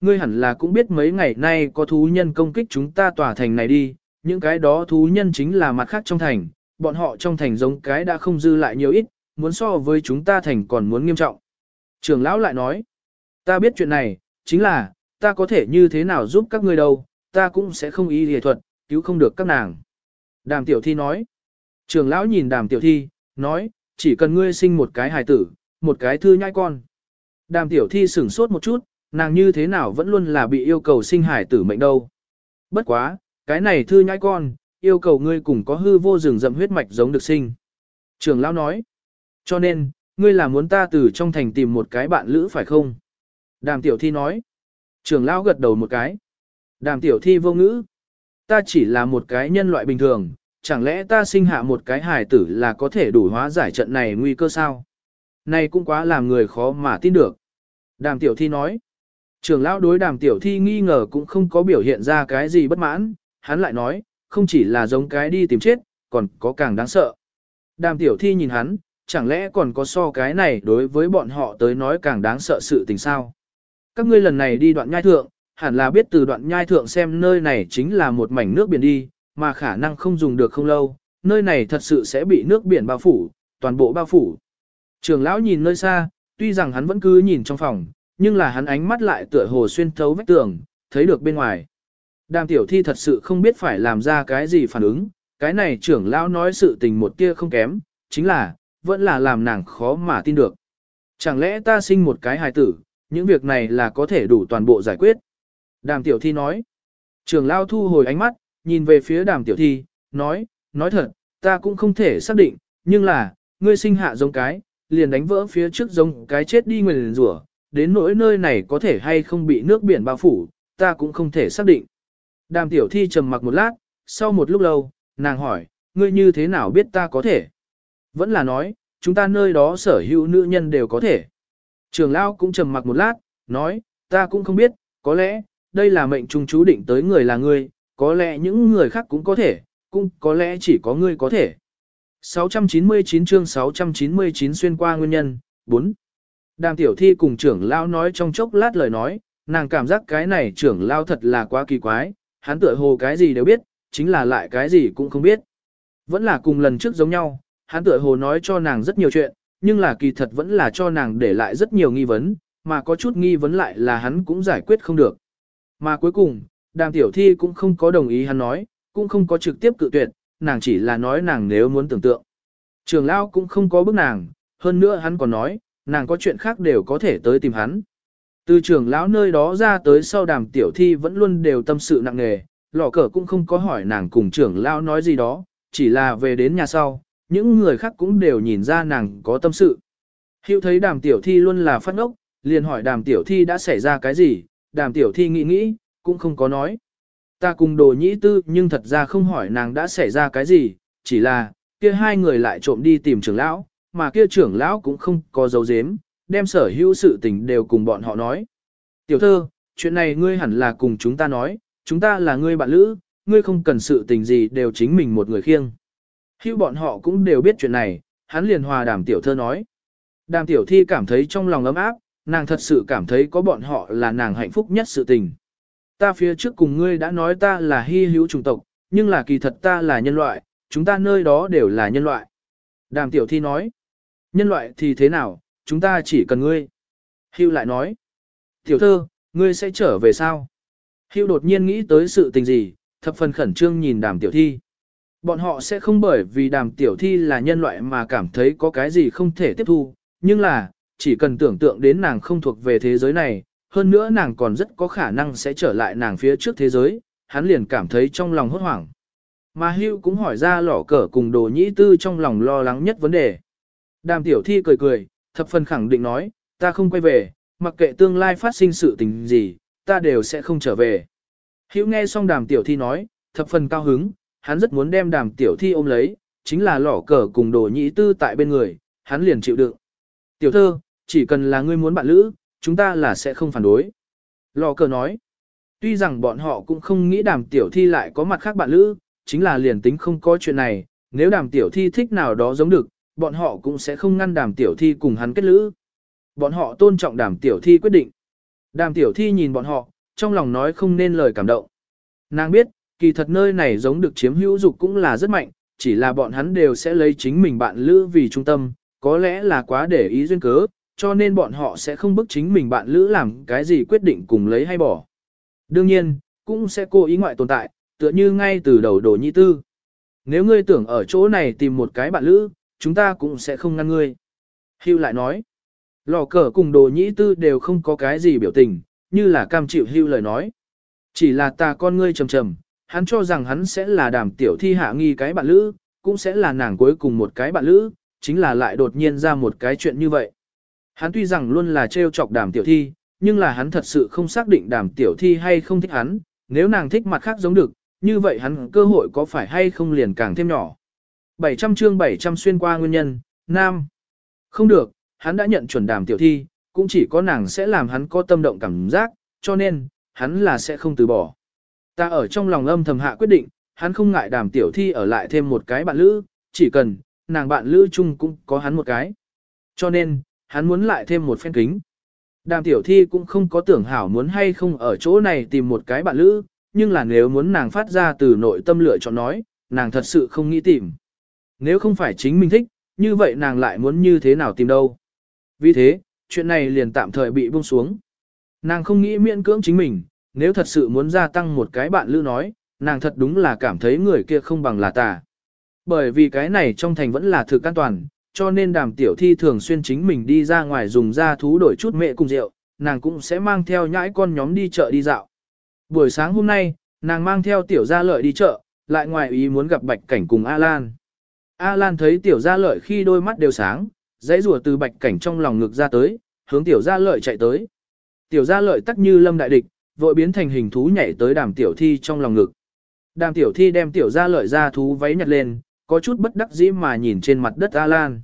ngươi hẳn là cũng biết mấy ngày nay có thú nhân công kích chúng ta tòa thành này đi, những cái đó thú nhân chính là mặt khác trong thành, bọn họ trong thành giống cái đã không dư lại nhiều ít, muốn so với chúng ta thành còn muốn nghiêm trọng. Trường lão lại nói, ta biết chuyện này, chính là, ta có thể như thế nào giúp các ngươi đâu, ta cũng sẽ không ý hề thuật, cứu không được các nàng. Đàm tiểu thi nói, trường lão nhìn đàm tiểu thi, nói, chỉ cần ngươi sinh một cái hài tử, một cái thư nhai con. Đàm tiểu thi sửng sốt một chút, nàng như thế nào vẫn luôn là bị yêu cầu sinh hải tử mệnh đâu. Bất quá, cái này thư nhãi con, yêu cầu ngươi cùng có hư vô rừng rậm huyết mạch giống được sinh. Trường lão nói, cho nên, ngươi là muốn ta từ trong thành tìm một cái bạn lữ phải không? Đàm tiểu thi nói, trường lão gật đầu một cái. Đàm tiểu thi vô ngữ, ta chỉ là một cái nhân loại bình thường, chẳng lẽ ta sinh hạ một cái hài tử là có thể đủ hóa giải trận này nguy cơ sao? Này cũng quá làm người khó mà tin được. Đàm tiểu thi nói, Trường lão đối đàm tiểu thi nghi ngờ cũng không có biểu hiện ra cái gì bất mãn, hắn lại nói, không chỉ là giống cái đi tìm chết, còn có càng đáng sợ. Đàm tiểu thi nhìn hắn, chẳng lẽ còn có so cái này đối với bọn họ tới nói càng đáng sợ sự tình sao. Các ngươi lần này đi đoạn nhai thượng, hẳn là biết từ đoạn nhai thượng xem nơi này chính là một mảnh nước biển đi, mà khả năng không dùng được không lâu, nơi này thật sự sẽ bị nước biển bao phủ, toàn bộ bao phủ. Trường lão nhìn nơi xa, tuy rằng hắn vẫn cứ nhìn trong phòng, nhưng là hắn ánh mắt lại tựa hồ xuyên thấu vách tường, thấy được bên ngoài. Đàm tiểu thi thật sự không biết phải làm ra cái gì phản ứng, cái này trưởng lão nói sự tình một tia không kém, chính là, vẫn là làm nàng khó mà tin được. Chẳng lẽ ta sinh một cái hài tử, những việc này là có thể đủ toàn bộ giải quyết. Đàm tiểu thi nói. Trưởng lão thu hồi ánh mắt, nhìn về phía đàm tiểu thi, nói, nói thật, ta cũng không thể xác định, nhưng là, ngươi sinh hạ giống cái, liền đánh vỡ phía trước giống cái chết đi nguyền rủa, đến nỗi nơi này có thể hay không bị nước biển bao phủ, ta cũng không thể xác định. Đàm tiểu thi trầm mặc một lát, sau một lúc lâu, nàng hỏi, ngươi như thế nào biết ta có thể? Vẫn là nói, chúng ta nơi đó sở hữu nữ nhân đều có thể. Trường Lao cũng trầm mặc một lát, nói, ta cũng không biết, có lẽ, đây là mệnh trung chú định tới người là ngươi, có lẽ những người khác cũng có thể, cũng có lẽ chỉ có ngươi có thể. 699 chương 699 xuyên qua nguyên nhân, 4. Đàm tiểu thi cùng trưởng lao nói trong chốc lát lời nói, nàng cảm giác cái này trưởng lao thật là quá kỳ quái, hắn tựa hồ cái gì đều biết, chính là lại cái gì cũng không biết. Vẫn là cùng lần trước giống nhau, hắn tựa hồ nói cho nàng rất nhiều chuyện, nhưng là kỳ thật vẫn là cho nàng để lại rất nhiều nghi vấn, mà có chút nghi vấn lại là hắn cũng giải quyết không được. Mà cuối cùng, đàm tiểu thi cũng không có đồng ý hắn nói, cũng không có trực tiếp cự tuyệt, nàng chỉ là nói nàng nếu muốn tưởng tượng. Trường lao cũng không có bức nàng, hơn nữa hắn còn nói, nàng có chuyện khác đều có thể tới tìm hắn. Từ trưởng lão nơi đó ra tới sau đàm tiểu thi vẫn luôn đều tâm sự nặng nề, lò cờ cũng không có hỏi nàng cùng trưởng lão nói gì đó, chỉ là về đến nhà sau, những người khác cũng đều nhìn ra nàng có tâm sự. Hiệu thấy đàm tiểu thi luôn là phát ngốc, liền hỏi đàm tiểu thi đã xảy ra cái gì, đàm tiểu thi nghĩ nghĩ, cũng không có nói. Ta cùng đồ nhĩ tư nhưng thật ra không hỏi nàng đã xảy ra cái gì, chỉ là, kia hai người lại trộm đi tìm trưởng lão, mà kia trưởng lão cũng không có dấu dếm, đem sở hữu sự tình đều cùng bọn họ nói. Tiểu thơ, chuyện này ngươi hẳn là cùng chúng ta nói, chúng ta là ngươi bạn lữ, ngươi không cần sự tình gì đều chính mình một người khiêng. Hữu bọn họ cũng đều biết chuyện này, hắn liền hòa đàm tiểu thơ nói. Đàm tiểu thi cảm thấy trong lòng ấm áp, nàng thật sự cảm thấy có bọn họ là nàng hạnh phúc nhất sự tình. Ta phía trước cùng ngươi đã nói ta là hy hữu chủng tộc, nhưng là kỳ thật ta là nhân loại, chúng ta nơi đó đều là nhân loại. Đàm tiểu thi nói, nhân loại thì thế nào, chúng ta chỉ cần ngươi. Hưu lại nói, tiểu thơ, ngươi sẽ trở về sao? Hưu đột nhiên nghĩ tới sự tình gì, thập phần khẩn trương nhìn đàm tiểu thi. Bọn họ sẽ không bởi vì đàm tiểu thi là nhân loại mà cảm thấy có cái gì không thể tiếp thu, nhưng là, chỉ cần tưởng tượng đến nàng không thuộc về thế giới này, hơn nữa nàng còn rất có khả năng sẽ trở lại nàng phía trước thế giới, hắn liền cảm thấy trong lòng hốt hoảng. Mà Hưu cũng hỏi ra lỏ cờ cùng đồ nhĩ tư trong lòng lo lắng nhất vấn đề. Đàm tiểu thi cười cười, thập phần khẳng định nói, ta không quay về, mặc kệ tương lai phát sinh sự tình gì, ta đều sẽ không trở về. Hữu nghe xong đàm tiểu thi nói, thập phần cao hứng, hắn rất muốn đem đàm tiểu thi ôm lấy, chính là lỏ cờ cùng đồ nhĩ tư tại bên người, hắn liền chịu đựng. Tiểu thơ, chỉ cần là ngươi muốn bạn lữ, chúng ta là sẽ không phản đối. Lò cờ nói, tuy rằng bọn họ cũng không nghĩ đàm tiểu thi lại có mặt khác bạn lữ, chính là liền tính không có chuyện này, nếu đàm tiểu thi thích nào đó giống được, bọn họ cũng sẽ không ngăn đàm tiểu thi cùng hắn kết lữ. Bọn họ tôn trọng đàm tiểu thi quyết định. Đàm tiểu thi nhìn bọn họ, trong lòng nói không nên lời cảm động. Nàng biết, kỳ thật nơi này giống được chiếm hữu dục cũng là rất mạnh, chỉ là bọn hắn đều sẽ lấy chính mình bạn lữ vì trung tâm, có lẽ là quá để ý duyên cớ, cho nên bọn họ sẽ không bức chính mình bạn lữ làm cái gì quyết định cùng lấy hay bỏ. Đương nhiên, cũng sẽ cố ý ngoại tồn tại, tựa như ngay từ đầu đồ nhị tư. Nếu ngươi tưởng ở chỗ này tìm một cái bạn lữ, chúng ta cũng sẽ không ngăn ngươi. Hưu lại nói, lò cờ cùng đồ nhĩ tư đều không có cái gì biểu tình, như là cam chịu hưu lời nói. Chỉ là ta con ngươi trầm trầm, hắn cho rằng hắn sẽ là đàm tiểu thi hạ nghi cái bạn lữ, cũng sẽ là nàng cuối cùng một cái bạn lữ, chính là lại đột nhiên ra một cái chuyện như vậy. Hắn tuy rằng luôn là trêu chọc đàm tiểu thi, nhưng là hắn thật sự không xác định đàm tiểu thi hay không thích hắn, nếu nàng thích mặt khác giống được, như vậy hắn cơ hội có phải hay không liền càng thêm nhỏ. 700 chương 700 xuyên qua nguyên nhân, Nam. Không được, hắn đã nhận chuẩn đàm tiểu thi, cũng chỉ có nàng sẽ làm hắn có tâm động cảm giác, cho nên, hắn là sẽ không từ bỏ. Ta ở trong lòng âm thầm hạ quyết định, hắn không ngại đàm tiểu thi ở lại thêm một cái bạn lữ, chỉ cần, nàng bạn lữ chung cũng có hắn một cái. Cho nên, hắn muốn lại thêm một phen kính. Đàm tiểu thi cũng không có tưởng hảo muốn hay không ở chỗ này tìm một cái bạn lữ, nhưng là nếu muốn nàng phát ra từ nội tâm lựa chọn nói, nàng thật sự không nghĩ tìm. Nếu không phải chính mình thích, như vậy nàng lại muốn như thế nào tìm đâu. Vì thế, chuyện này liền tạm thời bị buông xuống. Nàng không nghĩ miễn cưỡng chính mình, nếu thật sự muốn gia tăng một cái bạn lữ nói, nàng thật đúng là cảm thấy người kia không bằng là tà. Bởi vì cái này trong thành vẫn là thực an toàn, cho nên đàm tiểu thi thường xuyên chính mình đi ra ngoài dùng ra thú đổi chút mẹ cùng rượu, nàng cũng sẽ mang theo nhãi con nhóm đi chợ đi dạo. Buổi sáng hôm nay, nàng mang theo tiểu gia lợi đi chợ, lại ngoài ý muốn gặp bạch cảnh cùng A-Lan. A-Lan thấy tiểu gia lợi khi đôi mắt đều sáng, dãy rùa từ bạch cảnh trong lòng ngực ra tới, hướng tiểu gia lợi chạy tới. Tiểu gia lợi tắc như lâm đại địch, vội biến thành hình thú nhảy tới đàm tiểu thi trong lòng ngực. Đàm tiểu thi đem tiểu gia lợi ra thú váy nhặt lên, có chút bất đắc dĩ mà nhìn trên mặt đất A-Lan.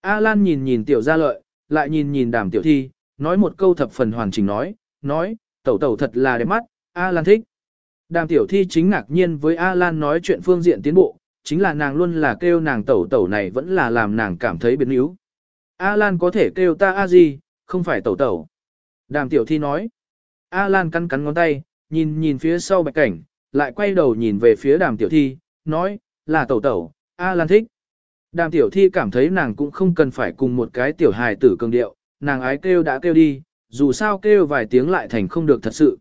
A-Lan nhìn nhìn tiểu gia lợi, lại nhìn nhìn đàm tiểu thi, nói một câu thập phần hoàn chỉnh nói, nói, tẩu tẩu thật là đẹp mắt, A-Lan thích. Đàm tiểu thi chính ngạc nhiên với A-Lan nói chuyện phương diện tiến bộ, chính là nàng luôn là kêu nàng tẩu tẩu này vẫn là làm nàng cảm thấy biến yếu. A-Lan có thể kêu ta A gì, không phải tẩu tẩu. Đàm tiểu thi nói. A-Lan cắn cắn ngón tay, nhìn nhìn phía sau bạch cảnh, lại quay đầu nhìn về phía đàm tiểu thi, nói, là tẩu tẩu, A-Lan thích. Đàm tiểu thi cảm thấy nàng cũng không cần phải cùng một cái tiểu hài tử cường điệu, nàng ái kêu đã kêu đi, dù sao kêu vài tiếng lại thành không được thật sự.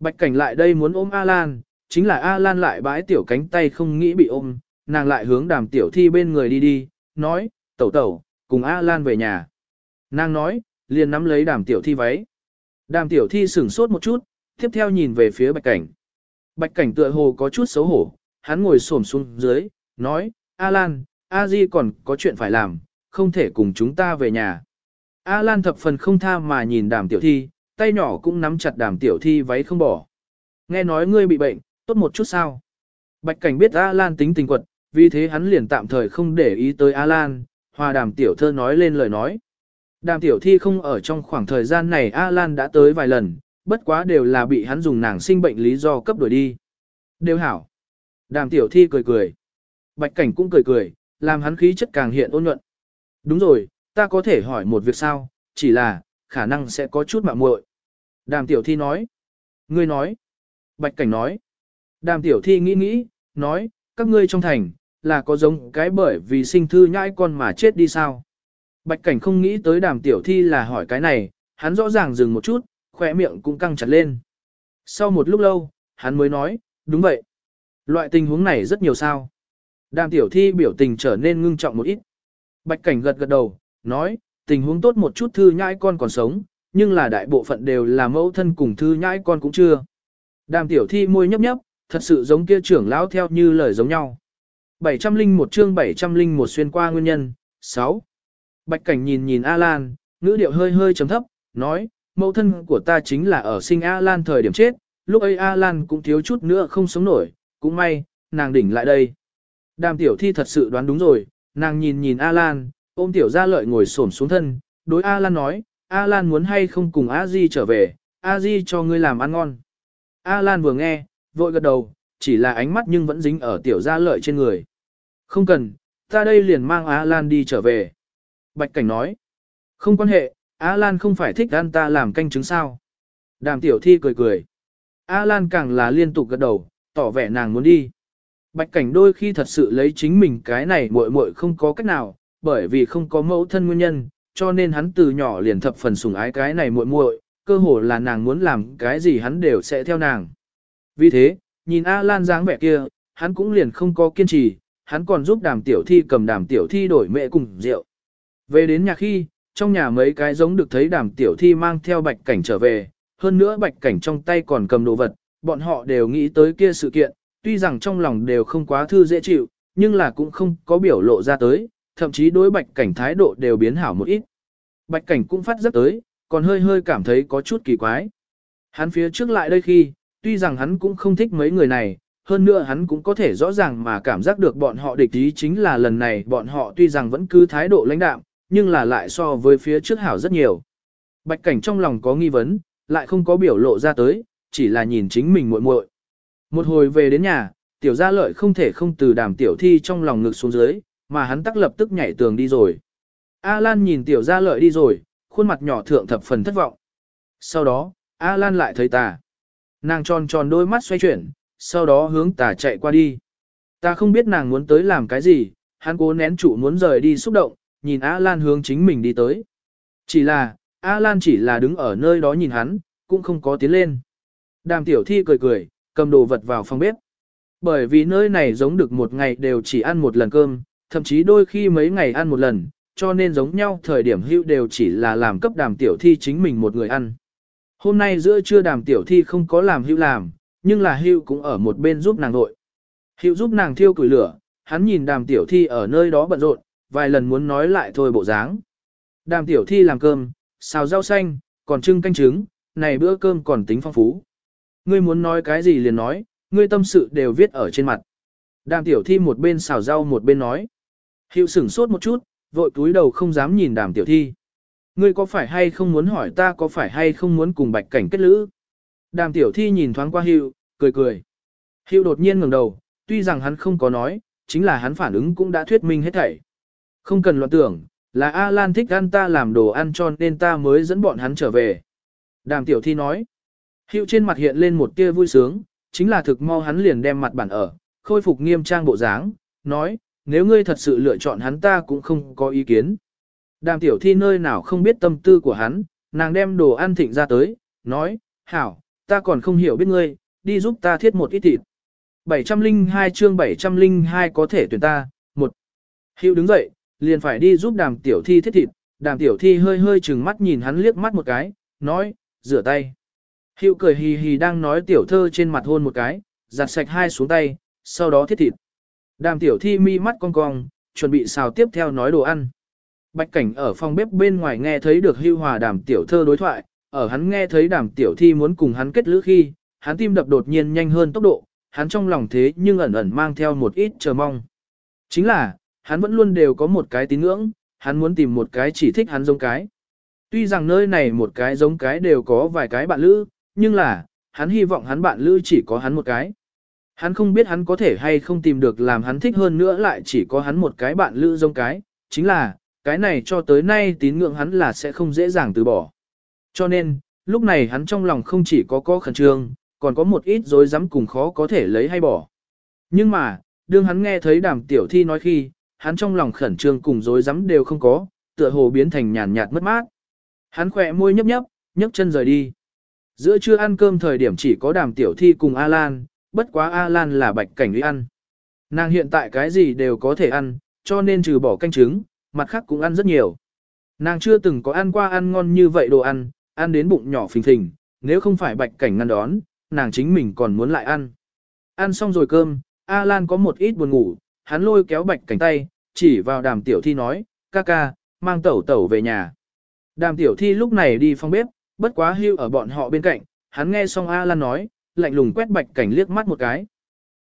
Bạch cảnh lại đây muốn ôm A-Lan, chính là A-Lan lại bãi tiểu cánh tay không nghĩ bị ôm, nàng lại hướng đàm tiểu thi bên người đi đi, nói, tẩu tẩu, cùng A-Lan về nhà. Nàng nói, liền nắm lấy đàm tiểu thi váy. Đàm tiểu thi sửng sốt một chút, tiếp theo nhìn về phía bạch cảnh. Bạch cảnh tựa hồ có chút xấu hổ, hắn ngồi xổm xuống dưới, nói, A-Lan, A-Di còn có chuyện phải làm, không thể cùng chúng ta về nhà. A-Lan thập phần không tha mà nhìn đàm tiểu thi, tay nhỏ cũng nắm chặt đàm tiểu thi váy không bỏ. Nghe nói ngươi bị bệnh, tốt một chút sao. Bạch cảnh biết A-Lan tính tình quật, vì thế hắn liền tạm thời không để ý tới A-Lan, hòa đàm tiểu thơ nói lên lời nói. Đàm tiểu thi không ở trong khoảng thời gian này A-Lan đã tới vài lần, bất quá đều là bị hắn dùng nàng sinh bệnh lý do cấp đuổi đi. Đều hảo. Đàm tiểu thi cười cười. Bạch cảnh cũng cười cười, làm hắn khí chất càng hiện ôn nhuận. Đúng rồi, ta có thể hỏi một việc sao, chỉ là, khả năng sẽ có chút mạo muội. Đàm tiểu thi nói. Ngươi nói. Bạch cảnh nói. Đàm tiểu thi nghĩ nghĩ, nói, các ngươi trong thành, là có giống cái bởi vì sinh thư nhãi con mà chết đi sao. Bạch cảnh không nghĩ tới đàm tiểu thi là hỏi cái này, hắn rõ ràng dừng một chút, khỏe miệng cũng căng chặt lên. Sau một lúc lâu, hắn mới nói, đúng vậy. Loại tình huống này rất nhiều sao. Đàm tiểu thi biểu tình trở nên ngưng trọng một ít. Bạch cảnh gật gật đầu, nói, tình huống tốt một chút thư nhãi con còn sống, nhưng là đại bộ phận đều là mẫu thân cùng thư nhãi con cũng chưa. Đàm tiểu thi môi nhấp nhấp, thật sự giống kia trưởng lão theo như lời giống nhau. 701 chương 701 xuyên qua nguyên nhân, 6. Bạch cảnh nhìn nhìn A-Lan, ngữ điệu hơi hơi chấm thấp, nói, mẫu thân của ta chính là ở sinh A-Lan thời điểm chết, lúc ấy A-Lan cũng thiếu chút nữa không sống nổi, cũng may, nàng đỉnh lại đây. Đàm tiểu thi thật sự đoán đúng rồi, nàng nhìn nhìn A-Lan, ôm tiểu gia lợi ngồi xổm xuống thân, đối A-Lan nói, A-Lan muốn hay không cùng A-Di trở về, A-Di cho ngươi làm ăn ngon. A-Lan vừa nghe, vội gật đầu, chỉ là ánh mắt nhưng vẫn dính ở tiểu gia lợi trên người. Không cần, ta đây liền mang Á Lan đi trở về. Bạch Cảnh nói, không quan hệ, Á Lan không phải thích ăn ta làm canh trứng sao. Đàm tiểu thi cười cười. Á Lan càng là liên tục gật đầu, tỏ vẻ nàng muốn đi. Bạch cảnh đôi khi thật sự lấy chính mình cái này muội muội không có cách nào, bởi vì không có mẫu thân nguyên nhân, cho nên hắn từ nhỏ liền thập phần sủng ái cái này muội muội, cơ hồ là nàng muốn làm cái gì hắn đều sẽ theo nàng. Vì thế, nhìn A Lan dáng vẻ kia, hắn cũng liền không có kiên trì, hắn còn giúp đàm tiểu thi cầm đàm tiểu thi đổi mẹ cùng rượu. Về đến nhà khi, trong nhà mấy cái giống được thấy đàm tiểu thi mang theo bạch cảnh trở về, hơn nữa bạch cảnh trong tay còn cầm đồ vật, bọn họ đều nghĩ tới kia sự kiện, tuy rằng trong lòng đều không quá thư dễ chịu, nhưng là cũng không có biểu lộ ra tới, thậm chí đối bạch cảnh thái độ đều biến hảo một ít. Bạch cảnh cũng phát rất tới, còn hơi hơi cảm thấy có chút kỳ quái. Hắn phía trước lại đây khi, tuy rằng hắn cũng không thích mấy người này, hơn nữa hắn cũng có thể rõ ràng mà cảm giác được bọn họ địch ý chính là lần này bọn họ tuy rằng vẫn cứ thái độ lãnh đạm, nhưng là lại so với phía trước hảo rất nhiều. Bạch cảnh trong lòng có nghi vấn, lại không có biểu lộ ra tới, chỉ là nhìn chính mình muội muội. Một hồi về đến nhà, tiểu gia lợi không thể không từ đàm tiểu thi trong lòng ngực xuống dưới, mà hắn tắc lập tức nhảy tường đi rồi. A Lan nhìn tiểu gia lợi đi rồi, khuôn mặt nhỏ thượng thập phần thất vọng. Sau đó, A Lan lại thấy ta Nàng tròn tròn đôi mắt xoay chuyển, sau đó hướng tà chạy qua đi. Ta không biết nàng muốn tới làm cái gì, hắn cố nén chủ muốn rời đi xúc động, nhìn A Lan hướng chính mình đi tới. Chỉ là, A Lan chỉ là đứng ở nơi đó nhìn hắn, cũng không có tiến lên. Đàm tiểu thi cười cười, cầm đồ vật vào phòng bếp. Bởi vì nơi này giống được một ngày đều chỉ ăn một lần cơm, thậm chí đôi khi mấy ngày ăn một lần, cho nên giống nhau thời điểm hưu đều chỉ là làm cấp đàm tiểu thi chính mình một người ăn. Hôm nay giữa trưa đàm tiểu thi không có làm hưu làm, nhưng là hưu cũng ở một bên giúp nàng đội. Hưu giúp nàng thiêu củi lửa, hắn nhìn đàm tiểu thi ở nơi đó bận rộn, vài lần muốn nói lại thôi bộ dáng. Đàm tiểu thi làm cơm, xào rau xanh, còn trưng canh trứng, này bữa cơm còn tính phong phú. Ngươi muốn nói cái gì liền nói, ngươi tâm sự đều viết ở trên mặt. Đàm tiểu thi một bên xào rau một bên nói. Hiệu sửng sốt một chút, vội túi đầu không dám nhìn đàm tiểu thi. Ngươi có phải hay không muốn hỏi ta có phải hay không muốn cùng bạch cảnh kết lữ? Đàm tiểu thi nhìn thoáng qua hiệu, cười cười. Hiệu đột nhiên ngẩng đầu, tuy rằng hắn không có nói, chính là hắn phản ứng cũng đã thuyết minh hết thảy. Không cần loạn tưởng, là A Lan thích ăn ta làm đồ ăn cho nên ta mới dẫn bọn hắn trở về. Đàm tiểu thi nói. Hiệu trên mặt hiện lên một tia vui sướng, chính là thực mau hắn liền đem mặt bản ở, khôi phục nghiêm trang bộ dáng, nói, nếu ngươi thật sự lựa chọn hắn ta cũng không có ý kiến. Đàm tiểu thi nơi nào không biết tâm tư của hắn, nàng đem đồ ăn thịnh ra tới, nói, hảo, ta còn không hiểu biết ngươi, đi giúp ta thiết một ít thịt. 702 chương 702 có thể tuyển ta, một. Hiệu đứng dậy, liền phải đi giúp đàm tiểu thi thiết thịt, đàm tiểu thi hơi hơi chừng mắt nhìn hắn liếc mắt một cái, nói, rửa tay. Hiệu cười hì hì đang nói tiểu thơ trên mặt hôn một cái, giặt sạch hai xuống tay, sau đó thiết thịt. Đàm tiểu thi mi mắt cong cong, chuẩn bị xào tiếp theo nói đồ ăn. Bạch cảnh ở phòng bếp bên ngoài nghe thấy được hưu hòa đàm tiểu thơ đối thoại, ở hắn nghe thấy đàm tiểu thi muốn cùng hắn kết lữ khi, hắn tim đập đột nhiên nhanh hơn tốc độ, hắn trong lòng thế nhưng ẩn ẩn mang theo một ít chờ mong. Chính là, hắn vẫn luôn đều có một cái tín ngưỡng, hắn muốn tìm một cái chỉ thích hắn giống cái. Tuy rằng nơi này một cái giống cái đều có vài cái bạn lữ, nhưng là, hắn hy vọng hắn bạn lữ chỉ có hắn một cái. Hắn không biết hắn có thể hay không tìm được làm hắn thích hơn nữa lại chỉ có hắn một cái bạn lữ giống cái, chính là, cái này cho tới nay tín ngưỡng hắn là sẽ không dễ dàng từ bỏ. Cho nên, lúc này hắn trong lòng không chỉ có có khẩn trương, còn có một ít dối rắm cùng khó có thể lấy hay bỏ. Nhưng mà, đương hắn nghe thấy đàm tiểu thi nói khi, hắn trong lòng khẩn trương cùng dối rắm đều không có, tựa hồ biến thành nhàn nhạt mất mát. Hắn khỏe môi nhấp nhấp, nhấc chân rời đi. Giữa trưa ăn cơm thời điểm chỉ có đàm tiểu thi cùng A-Lan, bất quá A-Lan là bạch cảnh uy ăn. Nàng hiện tại cái gì đều có thể ăn, cho nên trừ bỏ canh trứng, mặt khác cũng ăn rất nhiều. Nàng chưa từng có ăn qua ăn ngon như vậy đồ ăn, ăn đến bụng nhỏ phình phình, nếu không phải bạch cảnh ngăn đón, nàng chính mình còn muốn lại ăn. Ăn xong rồi cơm, A-Lan có một ít buồn ngủ, hắn lôi kéo bạch cảnh tay, chỉ vào đàm tiểu thi nói, ca ca, mang tẩu tẩu về nhà. Đàm tiểu thi lúc này đi phòng bếp, bất quá hưu ở bọn họ bên cạnh, hắn nghe xong A Lan nói, lạnh lùng quét bạch cảnh liếc mắt một cái.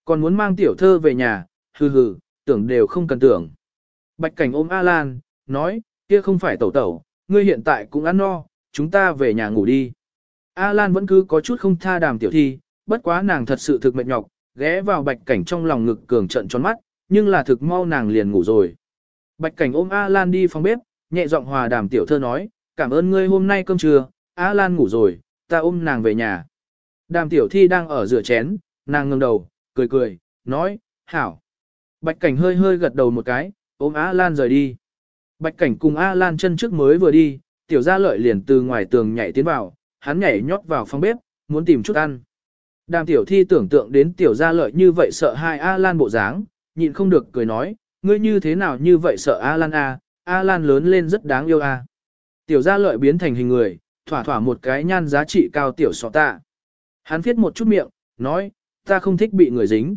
Còn muốn mang tiểu thơ về nhà, hừ hừ, tưởng đều không cần tưởng. Bạch cảnh ôm A Lan, nói, kia không phải tẩu tẩu, ngươi hiện tại cũng ăn no, chúng ta về nhà ngủ đi. A Lan vẫn cứ có chút không tha đàm tiểu thi, bất quá nàng thật sự thực mệt nhọc, ghé vào bạch cảnh trong lòng ngực cường trận tròn mắt, nhưng là thực mau nàng liền ngủ rồi. Bạch cảnh ôm A Lan đi phòng bếp, nhẹ giọng hòa đàm tiểu thơ nói, cảm ơn ngươi hôm nay cơm trưa, A Lan ngủ rồi, ta ôm nàng về nhà. Đàm tiểu thi đang ở rửa chén, nàng ngẩng đầu, cười cười, nói, hảo. Bạch cảnh hơi hơi gật đầu một cái, ôm A Lan rời đi. Bạch cảnh cùng A Lan chân trước mới vừa đi, tiểu gia lợi liền từ ngoài tường nhảy tiến vào, hắn nhảy nhót vào phòng bếp, muốn tìm chút ăn. Đàm tiểu thi tưởng tượng đến tiểu gia lợi như vậy sợ hai A Lan bộ dáng, nhịn không được cười nói, ngươi như thế nào như vậy sợ A Lan A, A Lan lớn lên rất đáng yêu A. Tiểu gia lợi biến thành hình người, thỏa thỏa một cái nhan giá trị cao tiểu sọ tạ. Hắn viết một chút miệng, nói, ta không thích bị người dính.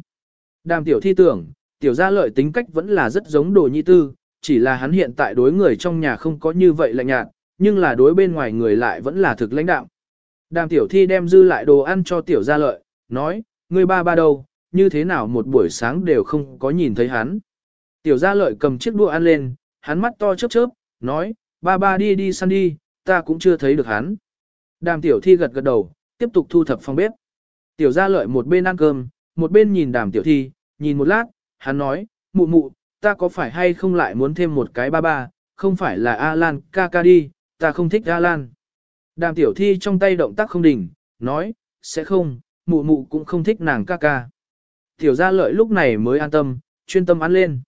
Đàm tiểu thi tưởng, tiểu gia lợi tính cách vẫn là rất giống đồ nhi tư, chỉ là hắn hiện tại đối người trong nhà không có như vậy lạnh nhạt, nhưng là đối bên ngoài người lại vẫn là thực lãnh đạo. Đàm tiểu thi đem dư lại đồ ăn cho tiểu gia lợi, nói, ngươi ba ba đâu, như thế nào một buổi sáng đều không có nhìn thấy hắn. Tiểu gia lợi cầm chiếc đũa ăn lên, hắn mắt to chớp chớp, nói, ba ba đi đi săn đi, ta cũng chưa thấy được hắn. Đàm tiểu thi gật gật đầu, tiếp tục thu thập phòng bếp. Tiểu gia lợi một bên ăn cơm, một bên nhìn đàm tiểu thi, nhìn một lát, hắn nói, mụ mụ, ta có phải hay không lại muốn thêm một cái ba ba, không phải là Alan ca ca đi, ta không thích Alan. Đàm tiểu thi trong tay động tác không đỉnh, nói, sẽ không, mụ mụ cũng không thích nàng ca ca. Tiểu gia lợi lúc này mới an tâm, chuyên tâm ăn lên.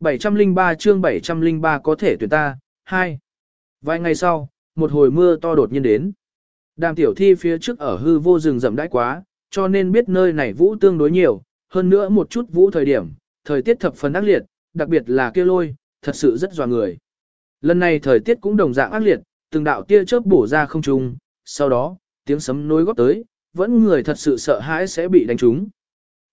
703 chương 703 có thể tuyển ta, 2. Vài ngày sau, một hồi mưa to đột nhiên đến. Đàm tiểu thi phía trước ở hư vô rừng rậm đãi quá, cho nên biết nơi này vũ tương đối nhiều, hơn nữa một chút vũ thời điểm, thời tiết thập phần ác liệt, đặc biệt là kia lôi, thật sự rất dò người. Lần này thời tiết cũng đồng dạng ác liệt, từng đạo tia chớp bổ ra không trung, sau đó, tiếng sấm nối góp tới, vẫn người thật sự sợ hãi sẽ bị đánh trúng.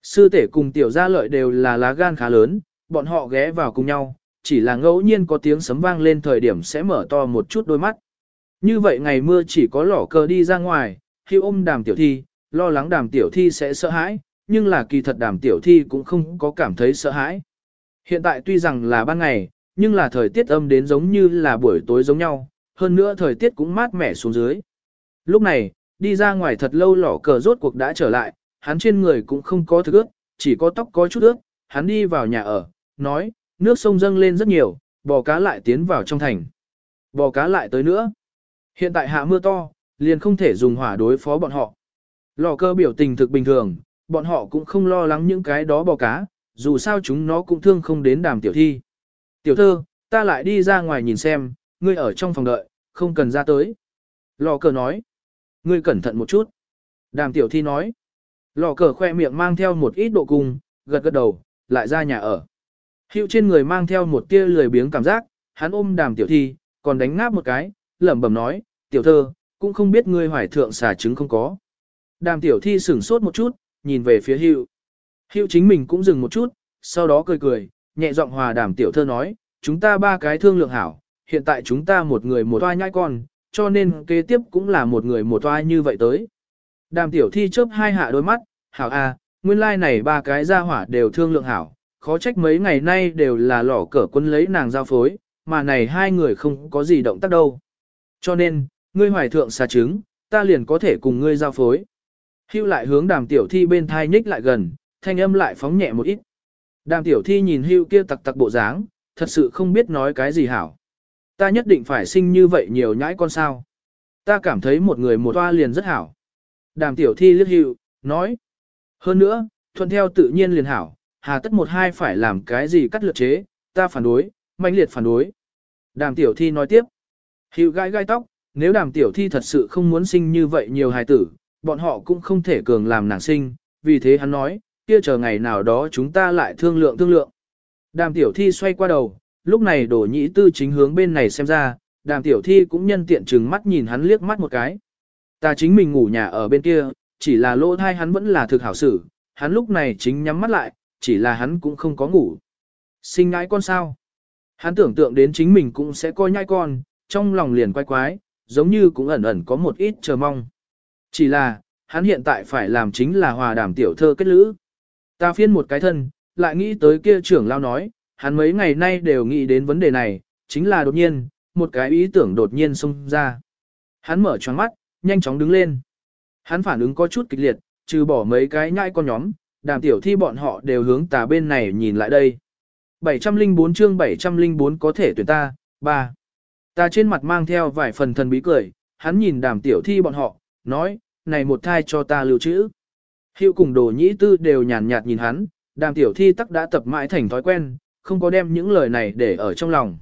Sư tể cùng tiểu gia lợi đều là lá gan khá lớn, bọn họ ghé vào cùng nhau, chỉ là ngẫu nhiên có tiếng sấm vang lên thời điểm sẽ mở to một chút đôi mắt. Như vậy ngày mưa chỉ có lỏ cờ đi ra ngoài, khi ôm đàm tiểu thi, lo lắng đàm tiểu thi sẽ sợ hãi, nhưng là kỳ thật đàm tiểu thi cũng không có cảm thấy sợ hãi. Hiện tại tuy rằng là ban ngày, nhưng là thời tiết âm đến giống như là buổi tối giống nhau, hơn nữa thời tiết cũng mát mẻ xuống dưới. Lúc này, đi ra ngoài thật lâu lỏ cờ rốt cuộc đã trở lại, hắn trên người cũng không có thức ướt, chỉ có tóc có chút ướt, hắn đi vào nhà ở, nói, nước sông dâng lên rất nhiều, bò cá lại tiến vào trong thành. Bò cá lại tới nữa. Hiện tại hạ mưa to, liền không thể dùng hỏa đối phó bọn họ. Lò cơ biểu tình thực bình thường, bọn họ cũng không lo lắng những cái đó bò cá, dù sao chúng nó cũng thương không đến đàm tiểu thi. Tiểu thơ, ta lại đi ra ngoài nhìn xem, ngươi ở trong phòng đợi, không cần ra tới. Lò cờ nói, ngươi cẩn thận một chút. Đàm tiểu thi nói, lò cờ khoe miệng mang theo một ít độ cung, gật gật đầu, lại ra nhà ở. Hiệu trên người mang theo một tia lười biếng cảm giác, hắn ôm đàm tiểu thi, còn đánh ngáp một cái, lẩm bẩm nói, tiểu thơ, cũng không biết ngươi hoài thượng xà trứng không có. Đàm tiểu thi sửng sốt một chút, nhìn về phía hiệu. Hiệu chính mình cũng dừng một chút, sau đó cười cười, nhẹ giọng hòa đàm tiểu thơ nói, chúng ta ba cái thương lượng hảo, hiện tại chúng ta một người một toa nhai con, cho nên kế tiếp cũng là một người một toa như vậy tới. Đàm tiểu thi chớp hai hạ đôi mắt, hảo a, à, nguyên lai like này ba cái gia hỏa đều thương lượng hảo, khó trách mấy ngày nay đều là lỏ cờ quân lấy nàng giao phối, mà này hai người không có gì động tác đâu. Cho nên, ngươi hoài thượng xà trứng, ta liền có thể cùng ngươi giao phối. Hưu lại hướng đàm tiểu thi bên thai nhích lại gần, thanh âm lại phóng nhẹ một ít. Đàm tiểu thi nhìn hưu kia tặc tặc bộ dáng, thật sự không biết nói cái gì hảo. Ta nhất định phải sinh như vậy nhiều nhãi con sao. Ta cảm thấy một người một toa liền rất hảo. Đàm tiểu thi liếc hưu, nói. Hơn nữa, thuận theo tự nhiên liền hảo, hà tất một hai phải làm cái gì cắt lượt chế, ta phản đối, mãnh liệt phản đối. Đàm tiểu thi nói tiếp. Hưu gai gai tóc, nếu đàm tiểu thi thật sự không muốn sinh như vậy nhiều hài tử, bọn họ cũng không thể cường làm nàng sinh, vì thế hắn nói, kia chờ ngày nào đó chúng ta lại thương lượng thương lượng. Đàm tiểu thi xoay qua đầu, lúc này đổ nhĩ tư chính hướng bên này xem ra, đàm tiểu thi cũng nhân tiện chừng mắt nhìn hắn liếc mắt một cái. Ta chính mình ngủ nhà ở bên kia, chỉ là lỗ thai hắn vẫn là thực hảo xử, hắn lúc này chính nhắm mắt lại, chỉ là hắn cũng không có ngủ. Sinh ngãi con sao? Hắn tưởng tượng đến chính mình cũng sẽ coi nhai con, trong lòng liền quay quái, giống như cũng ẩn ẩn có một ít chờ mong. Chỉ là, hắn hiện tại phải làm chính là hòa đàm tiểu thơ kết lữ. Ta phiên một cái thân, lại nghĩ tới kia trưởng lao nói, hắn mấy ngày nay đều nghĩ đến vấn đề này, chính là đột nhiên, một cái ý tưởng đột nhiên xông ra. Hắn mở choáng mắt, nhanh chóng đứng lên. Hắn phản ứng có chút kịch liệt, trừ bỏ mấy cái nhãi con nhóm, đàm tiểu thi bọn họ đều hướng tà bên này nhìn lại đây. 704 chương 704 có thể tuyển ta, 3. Ta trên mặt mang theo vài phần thần bí cười, hắn nhìn đàm tiểu thi bọn họ, nói, này một thai cho ta lưu trữ. Hiệu cùng đồ nhĩ tư đều nhàn nhạt nhìn hắn, đàm tiểu thi tắc đã tập mãi thành thói quen, không có đem những lời này để ở trong lòng.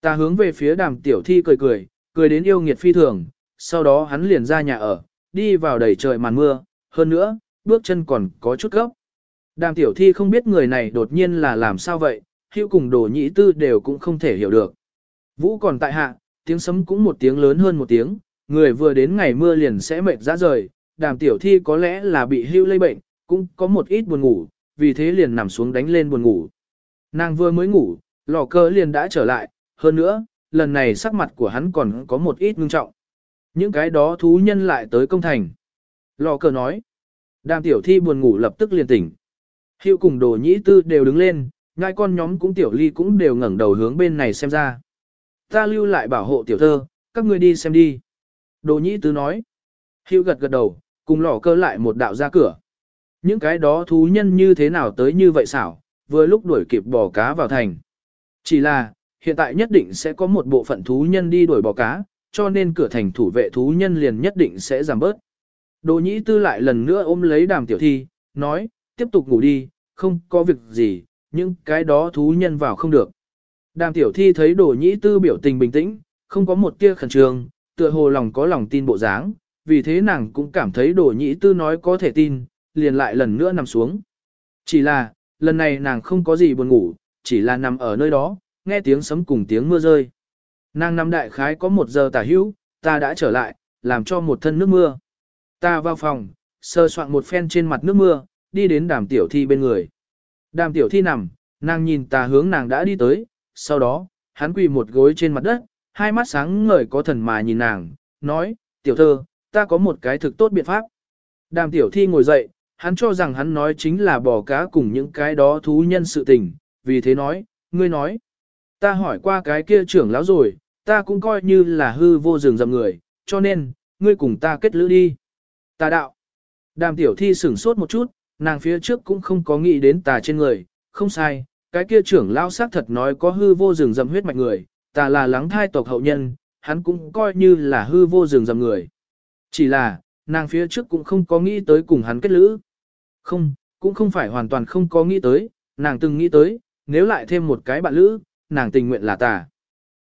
Ta hướng về phía đàm tiểu thi cười cười, cười đến yêu nghiệt phi thường, sau đó hắn liền ra nhà ở, đi vào đầy trời màn mưa, hơn nữa, bước chân còn có chút gấp. Đàm tiểu thi không biết người này đột nhiên là làm sao vậy, hữu cùng đồ nhĩ tư đều cũng không thể hiểu được. Vũ còn tại hạ, tiếng sấm cũng một tiếng lớn hơn một tiếng, người vừa đến ngày mưa liền sẽ mệt ra rời, đàm tiểu thi có lẽ là bị hưu lây bệnh, cũng có một ít buồn ngủ, vì thế liền nằm xuống đánh lên buồn ngủ. Nàng vừa mới ngủ, lò cơ liền đã trở lại, hơn nữa, lần này sắc mặt của hắn còn có một ít ngưng trọng. Những cái đó thú nhân lại tới công thành. Lò cờ nói. Đàm tiểu thi buồn ngủ lập tức liền tỉnh. Hiệu cùng đồ nhĩ tư đều đứng lên, ngai con nhóm cũng tiểu ly cũng đều ngẩng đầu hướng bên này xem ra. Ta lưu lại bảo hộ tiểu thơ, các ngươi đi xem đi. Đồ nhĩ tư nói. Hiệu gật gật đầu, cùng lò cơ lại một đạo ra cửa. Những cái đó thú nhân như thế nào tới như vậy xảo, vừa lúc đuổi kịp bò cá vào thành. Chỉ là, hiện tại nhất định sẽ có một bộ phận thú nhân đi đuổi bò cá, cho nên cửa thành thủ vệ thú nhân liền nhất định sẽ giảm bớt. Đồ nhĩ tư lại lần nữa ôm lấy đàm tiểu thi, nói, tiếp tục ngủ đi, không có việc gì, Những cái đó thú nhân vào không được. Đàm tiểu thi thấy đồ nhĩ tư biểu tình bình tĩnh, không có một tia khẩn trương, tựa hồ lòng có lòng tin bộ dáng, vì thế nàng cũng cảm thấy đồ nhĩ tư nói có thể tin, liền lại lần nữa nằm xuống. Chỉ là, lần này nàng không có gì buồn ngủ, chỉ là nằm ở nơi đó, nghe tiếng sấm cùng tiếng mưa rơi. Nàng nằm đại khái có một giờ tả hữu, ta đã trở lại, làm cho một thân nước mưa. Ta vào phòng, sơ soạn một phen trên mặt nước mưa, đi đến đàm tiểu thi bên người. Đàm tiểu thi nằm, nàng nhìn ta hướng nàng đã đi tới, sau đó, hắn quỳ một gối trên mặt đất, hai mắt sáng ngời có thần mà nhìn nàng, nói, tiểu thơ, ta có một cái thực tốt biện pháp. Đàm tiểu thi ngồi dậy, hắn cho rằng hắn nói chính là bò cá cùng những cái đó thú nhân sự tình, vì thế nói, ngươi nói. Ta hỏi qua cái kia trưởng lão rồi, ta cũng coi như là hư vô rừng dầm người, cho nên, ngươi cùng ta kết lữ đi. Ta đạo. Đàm tiểu thi sửng sốt một chút, nàng phía trước cũng không có nghĩ đến tà trên người, không sai, cái kia trưởng lão xác thật nói có hư vô rừng dầm huyết mạch người, ta là lắng thai tộc hậu nhân, hắn cũng coi như là hư vô rừng dầm người. Chỉ là, nàng phía trước cũng không có nghĩ tới cùng hắn kết lữ. Không, cũng không phải hoàn toàn không có nghĩ tới, nàng từng nghĩ tới, nếu lại thêm một cái bạn lữ, nàng tình nguyện là tà.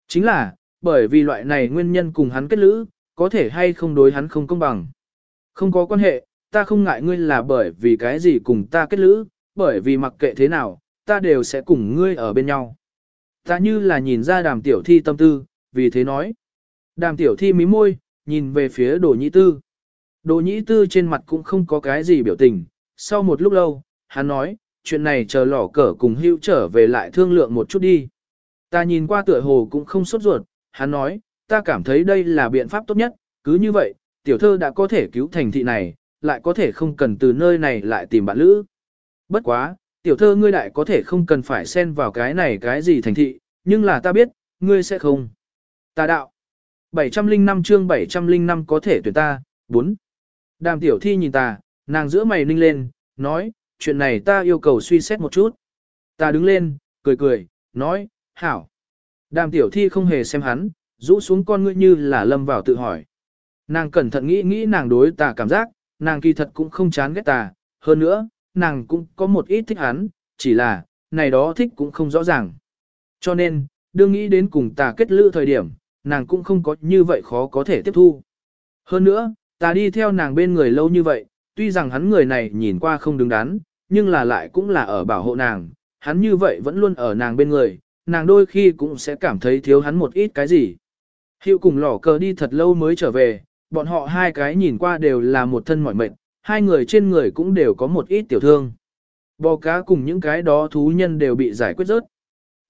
Chính là, bởi vì loại này nguyên nhân cùng hắn kết lữ, có thể hay không đối hắn không công bằng. Không có quan hệ, ta không ngại ngươi là bởi vì cái gì cùng ta kết lữ, bởi vì mặc kệ thế nào, ta đều sẽ cùng ngươi ở bên nhau. Ta như là nhìn ra đàm tiểu thi tâm tư, vì thế nói. Đàm tiểu thi mí môi, nhìn về phía đồ nhĩ tư. Đồ nhĩ tư trên mặt cũng không có cái gì biểu tình, sau một lúc lâu, hắn nói, chuyện này chờ lỏ cờ cùng hưu trở về lại thương lượng một chút đi. Ta nhìn qua tựa hồ cũng không sốt ruột, hắn nói, ta cảm thấy đây là biện pháp tốt nhất, cứ như vậy, tiểu thơ đã có thể cứu thành thị này, lại có thể không cần từ nơi này lại tìm bạn lữ. Bất quá, tiểu thơ ngươi đại có thể không cần phải xen vào cái này cái gì thành thị, nhưng là ta biết, ngươi sẽ không. Ta đạo. 705 chương 705 có thể tuyển ta, 4. Đàm tiểu thi nhìn ta, nàng giữa mày ninh lên, nói, chuyện này ta yêu cầu suy xét một chút. Ta đứng lên, cười cười, nói, hảo. Đàm tiểu thi không hề xem hắn, rũ xuống con ngươi như là lâm vào tự hỏi. Nàng cẩn thận nghĩ nghĩ nàng đối ta cảm giác, nàng kỳ thật cũng không chán ghét ta, hơn nữa, nàng cũng có một ít thích hắn, chỉ là, này đó thích cũng không rõ ràng. Cho nên, đương nghĩ đến cùng ta kết lữ thời điểm, nàng cũng không có như vậy khó có thể tiếp thu. Hơn nữa, ta đi theo nàng bên người lâu như vậy, tuy rằng hắn người này nhìn qua không đứng đắn, nhưng là lại cũng là ở bảo hộ nàng, hắn như vậy vẫn luôn ở nàng bên người, nàng đôi khi cũng sẽ cảm thấy thiếu hắn một ít cái gì. Hiệu cùng lỏ cờ đi thật lâu mới trở về, bọn họ hai cái nhìn qua đều là một thân mỏi mệt, hai người trên người cũng đều có một ít tiểu thương. Bò cá cùng những cái đó thú nhân đều bị giải quyết rớt.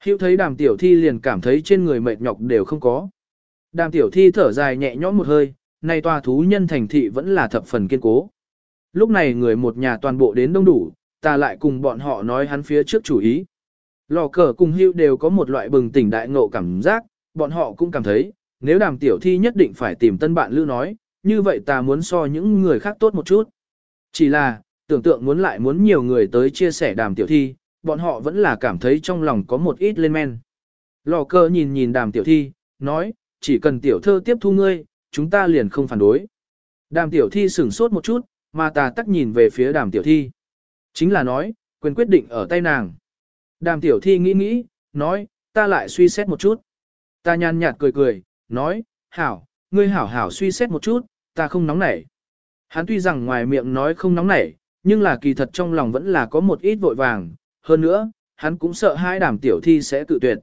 Hiệu thấy đàm tiểu thi liền cảm thấy trên người mệt nhọc đều không có. Đàm tiểu thi thở dài nhẹ nhõm một hơi, nay tòa thú nhân thành thị vẫn là thập phần kiên cố. Lúc này người một nhà toàn bộ đến đông đủ, ta lại cùng bọn họ nói hắn phía trước chủ ý. Lò cờ cùng hưu đều có một loại bừng tỉnh đại ngộ cảm giác, bọn họ cũng cảm thấy, nếu đàm tiểu thi nhất định phải tìm tân bạn lưu nói, như vậy ta muốn so những người khác tốt một chút. Chỉ là, tưởng tượng muốn lại muốn nhiều người tới chia sẻ đàm tiểu thi, bọn họ vẫn là cảm thấy trong lòng có một ít lên men. Lò cờ nhìn nhìn đàm tiểu thi, nói, chỉ cần tiểu thơ tiếp thu ngươi, chúng ta liền không phản đối. Đàm tiểu thi sửng sốt một chút, mà tà tắc nhìn về phía đàm tiểu thi. Chính là nói, quyền quyết định ở tay nàng. Đàm tiểu thi nghĩ nghĩ, nói, ta lại suy xét một chút. Ta nhàn nhạt cười cười, nói, hảo, ngươi hảo hảo suy xét một chút, ta không nóng nảy. Hắn tuy rằng ngoài miệng nói không nóng nảy, nhưng là kỳ thật trong lòng vẫn là có một ít vội vàng. Hơn nữa, hắn cũng sợ hai đàm tiểu thi sẽ cự tuyệt.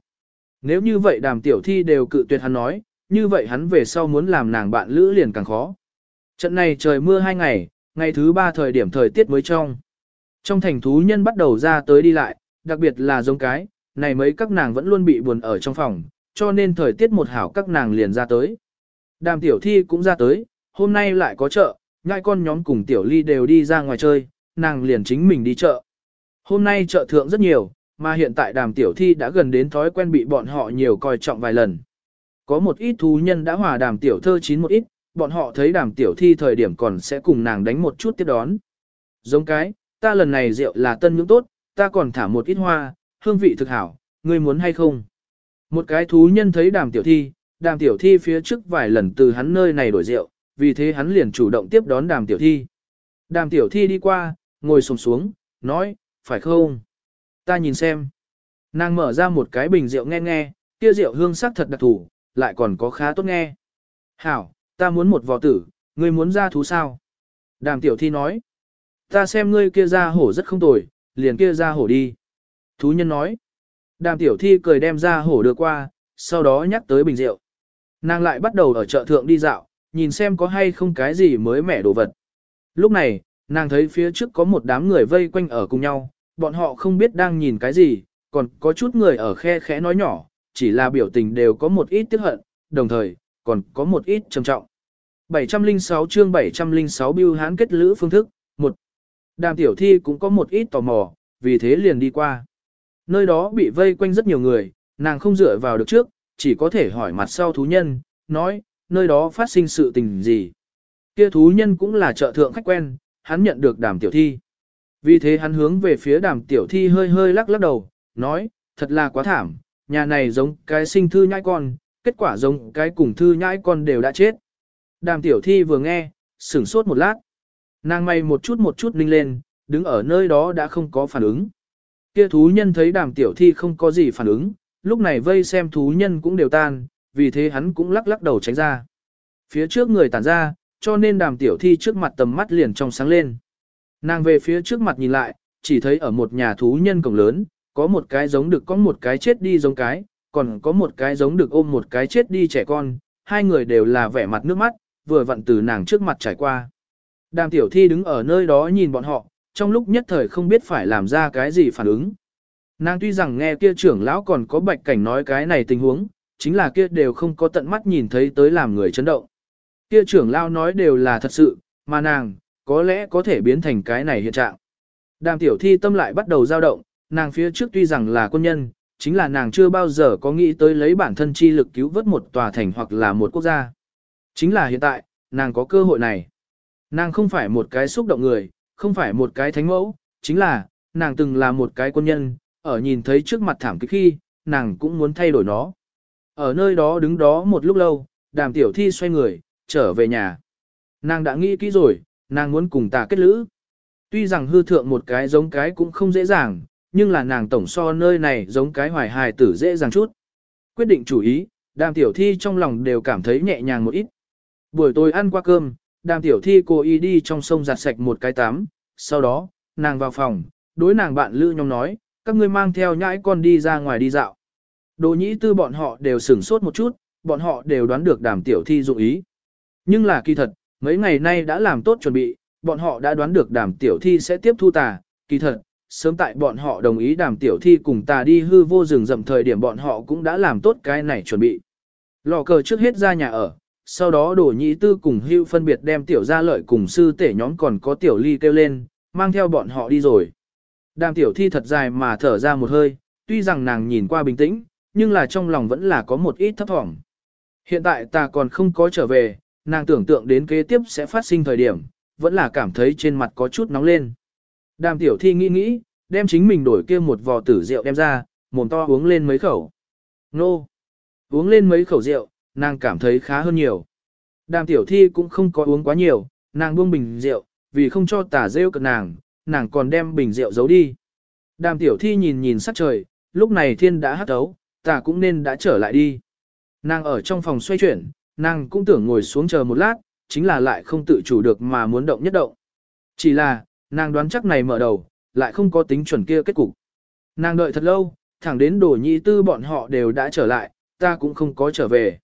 Nếu như vậy đàm tiểu thi đều cự tuyệt hắn nói, như vậy hắn về sau muốn làm nàng bạn lữ liền càng khó. Trận này trời mưa hai ngày, ngày thứ ba thời điểm thời tiết mới trong. Trong thành thú nhân bắt đầu ra tới đi lại, đặc biệt là giống cái, này mấy các nàng vẫn luôn bị buồn ở trong phòng, cho nên thời tiết một hảo các nàng liền ra tới. Đàm tiểu thi cũng ra tới, hôm nay lại có chợ, ngai con nhóm cùng tiểu ly đều đi ra ngoài chơi, nàng liền chính mình đi chợ. Hôm nay chợ thượng rất nhiều, mà hiện tại đàm tiểu thi đã gần đến thói quen bị bọn họ nhiều coi trọng vài lần. Có một ít thú nhân đã hòa đàm tiểu thơ chín một ít, bọn họ thấy đàm tiểu thi thời điểm còn sẽ cùng nàng đánh một chút tiếp đón. Giống cái, ta lần này rượu là tân nhưỡng tốt, ta còn thả một ít hoa, hương vị thực hảo, ngươi muốn hay không? Một cái thú nhân thấy đàm tiểu thi, đàm tiểu thi phía trước vài lần từ hắn nơi này đổi rượu, vì thế hắn liền chủ động tiếp đón đàm tiểu thi. Đàm tiểu thi đi qua, ngồi sồm xuống, nói, phải không? Ta nhìn xem. Nàng mở ra một cái bình rượu nghe nghe, kia rượu hương sắc thật đặc thủ, lại còn có khá tốt nghe. Hảo, ta muốn một vò tử, ngươi muốn ra thú sao? Đàm tiểu thi nói. Ta xem ngươi kia ra hổ rất không tồi, liền kia ra hổ đi. Thú nhân nói. Đàm tiểu thi cười đem ra hổ đưa qua, sau đó nhắc tới bình rượu. Nàng lại bắt đầu ở chợ thượng đi dạo, nhìn xem có hay không cái gì mới mẻ đồ vật. Lúc này, nàng thấy phía trước có một đám người vây quanh ở cùng nhau, bọn họ không biết đang nhìn cái gì, còn có chút người ở khe khẽ nói nhỏ, chỉ là biểu tình đều có một ít tiếc hận, đồng thời, còn có một ít trầm trọng. 706 chương 706 biêu hán kết lữ phương thức, một Đàm tiểu thi cũng có một ít tò mò, vì thế liền đi qua. Nơi đó bị vây quanh rất nhiều người, nàng không dựa vào được trước, chỉ có thể hỏi mặt sau thú nhân, nói, nơi đó phát sinh sự tình gì. Kia thú nhân cũng là trợ thượng khách quen, hắn nhận được đàm tiểu thi. Vì thế hắn hướng về phía đàm tiểu thi hơi hơi lắc lắc đầu, nói, thật là quá thảm, nhà này giống cái sinh thư nhãi con, kết quả giống cái cùng thư nhãi con đều đã chết. Đàm tiểu thi vừa nghe, sửng sốt một lát. Nàng may một chút một chút linh lên, đứng ở nơi đó đã không có phản ứng. Kia thú nhân thấy đàm tiểu thi không có gì phản ứng, lúc này vây xem thú nhân cũng đều tan, vì thế hắn cũng lắc lắc đầu tránh ra. Phía trước người tản ra, cho nên đàm tiểu thi trước mặt tầm mắt liền trong sáng lên. Nàng về phía trước mặt nhìn lại, chỉ thấy ở một nhà thú nhân cổng lớn, có một cái giống được có một cái chết đi giống cái, còn có một cái giống được ôm một cái chết đi trẻ con, hai người đều là vẻ mặt nước mắt, vừa vặn từ nàng trước mặt trải qua. Đàm tiểu thi đứng ở nơi đó nhìn bọn họ, trong lúc nhất thời không biết phải làm ra cái gì phản ứng. Nàng tuy rằng nghe kia trưởng lão còn có bạch cảnh nói cái này tình huống, chính là kia đều không có tận mắt nhìn thấy tới làm người chấn động. Kia trưởng lão nói đều là thật sự, mà nàng, có lẽ có thể biến thành cái này hiện trạng. Đàm tiểu thi tâm lại bắt đầu dao động, nàng phía trước tuy rằng là quân nhân, chính là nàng chưa bao giờ có nghĩ tới lấy bản thân chi lực cứu vớt một tòa thành hoặc là một quốc gia. Chính là hiện tại, nàng có cơ hội này. Nàng không phải một cái xúc động người, không phải một cái thánh mẫu, chính là, nàng từng là một cái quân nhân, ở nhìn thấy trước mặt thảm kịch khi, nàng cũng muốn thay đổi nó. Ở nơi đó đứng đó một lúc lâu, đàm tiểu thi xoay người, trở về nhà. Nàng đã nghĩ kỹ rồi, nàng muốn cùng ta kết lữ. Tuy rằng hư thượng một cái giống cái cũng không dễ dàng, nhưng là nàng tổng so nơi này giống cái hoài hài tử dễ dàng chút. Quyết định chủ ý, đàm tiểu thi trong lòng đều cảm thấy nhẹ nhàng một ít. Buổi tối ăn qua cơm, đàm tiểu thi cô y đi trong sông giặt sạch một cái tắm, sau đó, nàng vào phòng, đối nàng bạn Lữ nhóm nói, các ngươi mang theo nhãi con đi ra ngoài đi dạo. Đồ nhĩ tư bọn họ đều sửng sốt một chút, bọn họ đều đoán được đàm tiểu thi dụng ý. Nhưng là kỳ thật, mấy ngày nay đã làm tốt chuẩn bị, bọn họ đã đoán được đàm tiểu thi sẽ tiếp thu tà, kỳ thật, sớm tại bọn họ đồng ý đàm tiểu thi cùng ta đi hư vô rừng rậm thời điểm bọn họ cũng đã làm tốt cái này chuẩn bị. Lò cờ trước hết ra nhà ở, sau đó đổ nhị tư cùng hưu phân biệt đem tiểu gia lợi cùng sư tể nhóm còn có tiểu ly kêu lên, mang theo bọn họ đi rồi. Đàm tiểu thi thật dài mà thở ra một hơi, tuy rằng nàng nhìn qua bình tĩnh, nhưng là trong lòng vẫn là có một ít thấp thỏm. Hiện tại ta còn không có trở về, nàng tưởng tượng đến kế tiếp sẽ phát sinh thời điểm, vẫn là cảm thấy trên mặt có chút nóng lên. Đàm tiểu thi nghĩ nghĩ, đem chính mình đổi kia một vò tử rượu đem ra, mồm to uống lên mấy khẩu. Nô! Uống lên mấy khẩu rượu, nàng cảm thấy khá hơn nhiều. Đàm tiểu thi cũng không có uống quá nhiều, Nàng buông bình rượu, vì không cho tả rêu cận nàng, nàng còn đem bình rượu giấu đi. Đàm tiểu thi nhìn nhìn sắc trời, lúc này thiên đã hắt ấu, tả cũng nên đã trở lại đi. Nàng ở trong phòng xoay chuyển, nàng cũng tưởng ngồi xuống chờ một lát, chính là lại không tự chủ được mà muốn động nhất động. Chỉ là, nàng đoán chắc này mở đầu, lại không có tính chuẩn kia kết cục. Nàng đợi thật lâu, thẳng đến đồ nhị tư bọn họ đều đã trở lại, ta cũng không có trở về.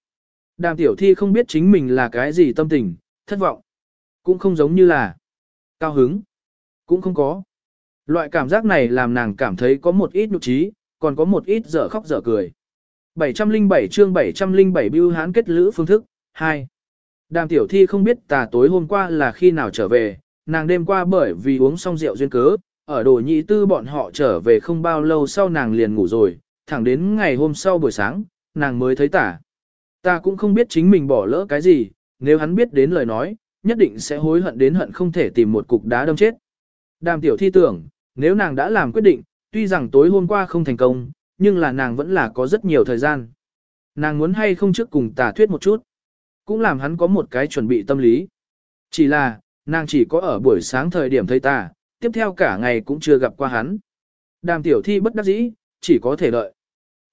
Đàm tiểu thi không biết chính mình là cái gì tâm tình, thất vọng. Cũng không giống như là cao hứng. Cũng không có. Loại cảm giác này làm nàng cảm thấy có một ít nhục trí, còn có một ít dở khóc dở cười. 707 chương 707 bưu hán kết lữ phương thức, 2. Đàm tiểu thi không biết tà tối hôm qua là khi nào trở về, nàng đêm qua bởi vì uống xong rượu duyên cớ, ở đồ nhị tư bọn họ trở về không bao lâu sau nàng liền ngủ rồi, thẳng đến ngày hôm sau buổi sáng, nàng mới thấy tả. Ta cũng không biết chính mình bỏ lỡ cái gì, nếu hắn biết đến lời nói, nhất định sẽ hối hận đến hận không thể tìm một cục đá đâm chết. Đàm tiểu thi tưởng, nếu nàng đã làm quyết định, tuy rằng tối hôm qua không thành công, nhưng là nàng vẫn là có rất nhiều thời gian. Nàng muốn hay không trước cùng tả thuyết một chút, cũng làm hắn có một cái chuẩn bị tâm lý. Chỉ là, nàng chỉ có ở buổi sáng thời điểm thấy ta, tiếp theo cả ngày cũng chưa gặp qua hắn. Đàm tiểu thi bất đắc dĩ, chỉ có thể đợi.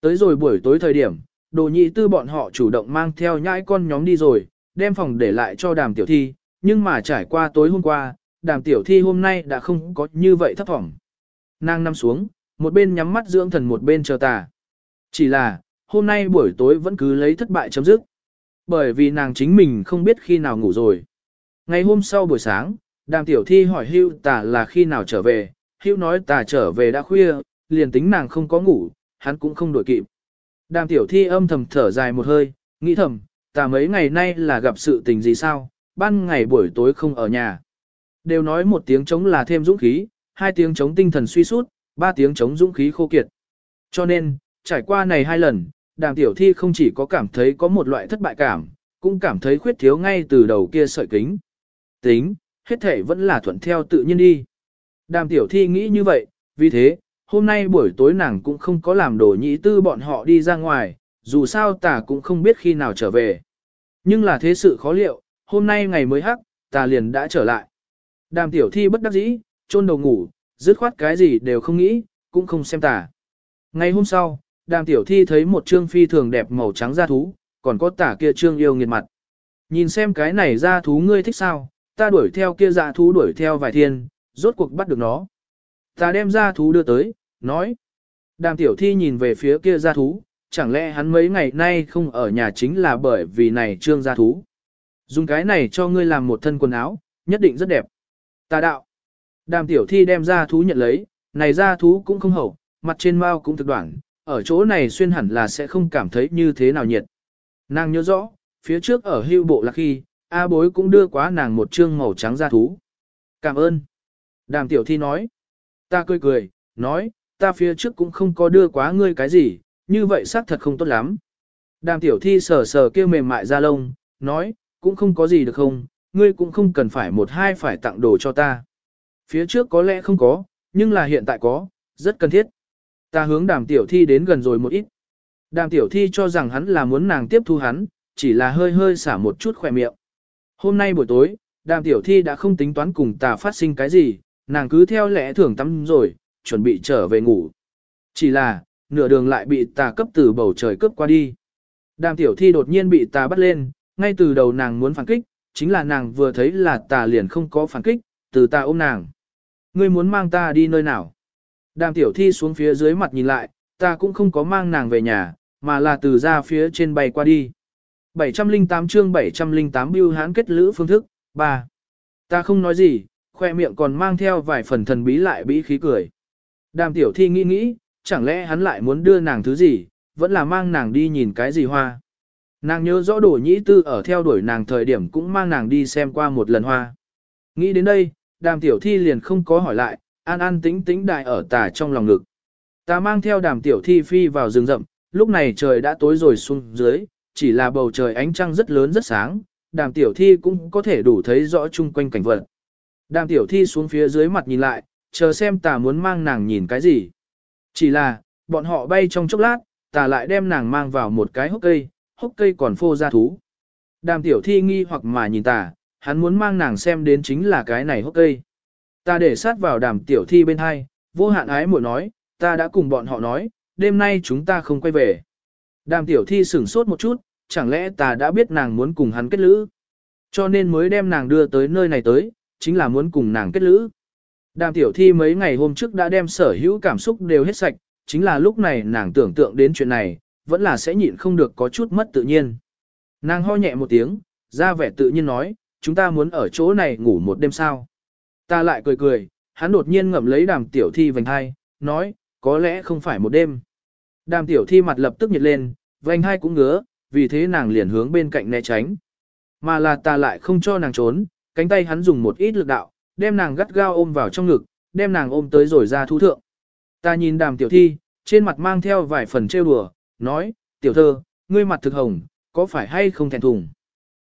Tới rồi buổi tối thời điểm, đồ nhị tư bọn họ chủ động mang theo nhãi con nhóm đi rồi, đem phòng để lại cho đàm tiểu thi, nhưng mà trải qua tối hôm qua, đàm tiểu thi hôm nay đã không có như vậy thấp thỏm. Nàng nằm xuống, một bên nhắm mắt dưỡng thần một bên chờ ta. Chỉ là, hôm nay buổi tối vẫn cứ lấy thất bại chấm dứt. Bởi vì nàng chính mình không biết khi nào ngủ rồi. Ngày hôm sau buổi sáng, đàm tiểu thi hỏi hưu tà là khi nào trở về, hưu nói tà trở về đã khuya, liền tính nàng không có ngủ, hắn cũng không đổi kịp. Đàm tiểu thi âm thầm thở dài một hơi, nghĩ thầm, tà mấy ngày nay là gặp sự tình gì sao, ban ngày buổi tối không ở nhà. Đều nói một tiếng chống là thêm dũng khí, hai tiếng chống tinh thần suy sút, ba tiếng chống dũng khí khô kiệt. Cho nên, trải qua này hai lần, đàm tiểu thi không chỉ có cảm thấy có một loại thất bại cảm, cũng cảm thấy khuyết thiếu ngay từ đầu kia sợi kính. Tính, hết thể vẫn là thuận theo tự nhiên đi. Đàm tiểu thi nghĩ như vậy, vì thế, hôm nay buổi tối nàng cũng không có làm đồ nhĩ tư bọn họ đi ra ngoài, dù sao tà cũng không biết khi nào trở về. Nhưng là thế sự khó liệu, hôm nay ngày mới hắc, tà liền đã trở lại. Đàm tiểu thi bất đắc dĩ, chôn đầu ngủ, dứt khoát cái gì đều không nghĩ, cũng không xem tà. Ngày hôm sau, đàm tiểu thi thấy một trương phi thường đẹp màu trắng da thú, còn có tả kia trương yêu nghiệt mặt. Nhìn xem cái này da thú ngươi thích sao, ta đuổi theo kia dạ thú đuổi theo vài thiên, rốt cuộc bắt được nó. Ta đem ra thú đưa tới, nói. Đàm tiểu thi nhìn về phía kia gia thú, chẳng lẽ hắn mấy ngày nay không ở nhà chính là bởi vì này trương gia thú. Dùng cái này cho ngươi làm một thân quần áo, nhất định rất đẹp. Ta đạo. Đàm tiểu thi đem ra thú nhận lấy, này ra thú cũng không hậu, mặt trên mao cũng thực đoạn, ở chỗ này xuyên hẳn là sẽ không cảm thấy như thế nào nhiệt. Nàng nhớ rõ, phía trước ở hưu bộ là khi, A bối cũng đưa quá nàng một trương màu trắng ra thú. Cảm ơn. Đàm tiểu thi nói. Ta cười cười, nói, ta phía trước cũng không có đưa quá ngươi cái gì, như vậy xác thật không tốt lắm. Đàm tiểu thi sờ sờ kêu mềm mại ra lông, nói, cũng không có gì được không, ngươi cũng không cần phải một hai phải tặng đồ cho ta. Phía trước có lẽ không có, nhưng là hiện tại có, rất cần thiết. Ta hướng đàm tiểu thi đến gần rồi một ít. Đàm tiểu thi cho rằng hắn là muốn nàng tiếp thu hắn, chỉ là hơi hơi xả một chút khỏe miệng. Hôm nay buổi tối, đàm tiểu thi đã không tính toán cùng ta phát sinh cái gì, nàng cứ theo lẽ thường tắm rồi, chuẩn bị trở về ngủ. Chỉ là, nửa đường lại bị tà cấp từ bầu trời cướp qua đi. Đàm tiểu thi đột nhiên bị tà bắt lên, ngay từ đầu nàng muốn phản kích, chính là nàng vừa thấy là tà liền không có phản kích, từ tà ôm nàng. Ngươi muốn mang ta đi nơi nào? Đàm tiểu thi xuống phía dưới mặt nhìn lại, ta cũng không có mang nàng về nhà, mà là từ ra phía trên bay qua đi. 708 chương 708 biêu hán kết lữ phương thức, 3. Ta không nói gì, khoe miệng còn mang theo vài phần thần bí lại bí khí cười. Đàm tiểu thi nghĩ nghĩ, chẳng lẽ hắn lại muốn đưa nàng thứ gì, vẫn là mang nàng đi nhìn cái gì hoa. Nàng nhớ rõ đổ nhĩ tư ở theo đuổi nàng thời điểm cũng mang nàng đi xem qua một lần hoa. Nghĩ đến đây, đàm tiểu thi liền không có hỏi lại, an an tĩnh tĩnh đại ở tà trong lòng ngực. Ta mang theo đàm tiểu thi phi vào rừng rậm, lúc này trời đã tối rồi xuống dưới, chỉ là bầu trời ánh trăng rất lớn rất sáng, đàm tiểu thi cũng có thể đủ thấy rõ chung quanh cảnh vật. Đàm tiểu thi xuống phía dưới mặt nhìn lại, chờ xem tà muốn mang nàng nhìn cái gì. Chỉ là, bọn họ bay trong chốc lát, tà lại đem nàng mang vào một cái hốc cây, hốc cây còn phô ra thú. Đàm tiểu thi nghi hoặc mà nhìn tà, hắn muốn mang nàng xem đến chính là cái này hốc cây. Ta để sát vào đàm tiểu thi bên hai, vô hạn ái muội nói, ta đã cùng bọn họ nói, đêm nay chúng ta không quay về. Đàm tiểu thi sửng sốt một chút, chẳng lẽ ta đã biết nàng muốn cùng hắn kết lữ. Cho nên mới đem nàng đưa tới nơi này tới, chính là muốn cùng nàng kết lữ. Đàm tiểu thi mấy ngày hôm trước đã đem sở hữu cảm xúc đều hết sạch, chính là lúc này nàng tưởng tượng đến chuyện này, vẫn là sẽ nhịn không được có chút mất tự nhiên. Nàng ho nhẹ một tiếng, ra vẻ tự nhiên nói, chúng ta muốn ở chỗ này ngủ một đêm sao. Ta lại cười cười, hắn đột nhiên ngậm lấy đàm tiểu thi vành hai, nói, có lẽ không phải một đêm. Đàm tiểu thi mặt lập tức nhiệt lên, vành hai cũng ngứa, vì thế nàng liền hướng bên cạnh né tránh. Mà là ta lại không cho nàng trốn, cánh tay hắn dùng một ít lực đạo, đem nàng gắt gao ôm vào trong ngực, đem nàng ôm tới rồi ra thu thượng. Ta nhìn đàm tiểu thi, trên mặt mang theo vài phần trêu đùa, nói, tiểu thơ, ngươi mặt thực hồng, có phải hay không thèm thùng.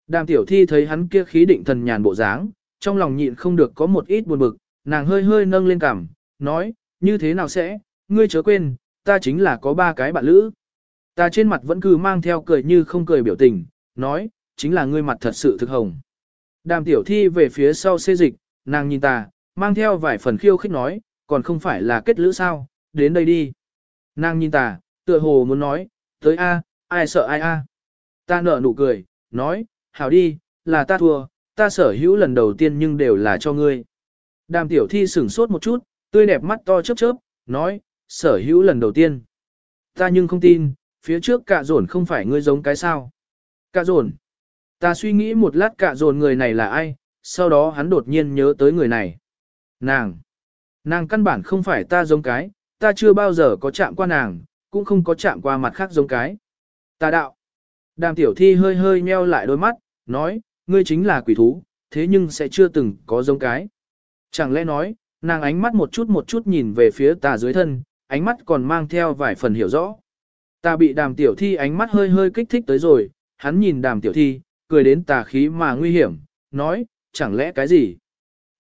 Đàm tiểu thi thấy hắn kia khí định thần nhàn bộ dáng, trong lòng nhịn không được có một ít buồn bực, nàng hơi hơi nâng lên cằm, nói, như thế nào sẽ, ngươi chớ quên, ta chính là có ba cái bạn lữ. Ta trên mặt vẫn cứ mang theo cười như không cười biểu tình, nói, chính là ngươi mặt thật sự thực hồng. Đàm tiểu thi về phía sau xê dịch, nàng nhìn ta, mang theo vài phần khiêu khích nói, còn không phải là kết lữ sao, đến đây đi. Nàng nhìn ta, tựa hồ muốn nói, tới a, ai sợ ai a. Ta nở nụ cười, nói, hảo đi, là ta thua, ta sở hữu lần đầu tiên nhưng đều là cho ngươi. Đàm tiểu thi sửng sốt một chút, tươi đẹp mắt to chớp chớp, nói, sở hữu lần đầu tiên. Ta nhưng không tin, phía trước cạ dồn không phải ngươi giống cái sao. Cạ dồn. Ta suy nghĩ một lát cạ dồn người này là ai, sau đó hắn đột nhiên nhớ tới người này. Nàng. Nàng căn bản không phải ta giống cái, ta chưa bao giờ có chạm qua nàng, cũng không có chạm qua mặt khác giống cái. Ta đạo. Đàm tiểu thi hơi hơi nheo lại đôi mắt, nói, ngươi chính là quỷ thú, thế nhưng sẽ chưa từng có giống cái. Chẳng lẽ nói, nàng ánh mắt một chút một chút nhìn về phía ta dưới thân, ánh mắt còn mang theo vài phần hiểu rõ. Ta bị đàm tiểu thi ánh mắt hơi hơi kích thích tới rồi, hắn nhìn đàm tiểu thi, cười đến tà khí mà nguy hiểm, nói, chẳng lẽ cái gì?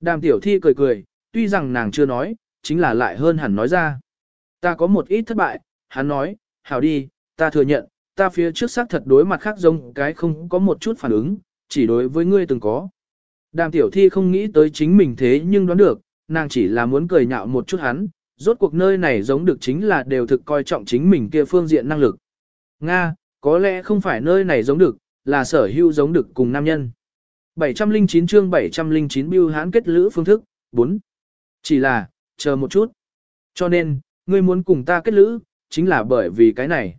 Đàm tiểu thi cười cười, tuy rằng nàng chưa nói, chính là lại hơn hẳn nói ra. Ta có một ít thất bại, hắn nói, hảo đi, ta thừa nhận, ta phía trước xác thật đối mặt khác giống cái không có một chút phản ứng, chỉ đối với ngươi từng có. Đàm tiểu thi không nghĩ tới chính mình thế nhưng đoán được, nàng chỉ là muốn cười nhạo một chút hắn, rốt cuộc nơi này giống được chính là đều thực coi trọng chính mình kia phương diện năng lực. Nga, có lẽ không phải nơi này giống được, là sở hữu giống được cùng nam nhân. 709 chương 709 bưu hán kết lữ phương thức, 4. Chỉ là, chờ một chút. Cho nên, ngươi muốn cùng ta kết lữ, chính là bởi vì cái này.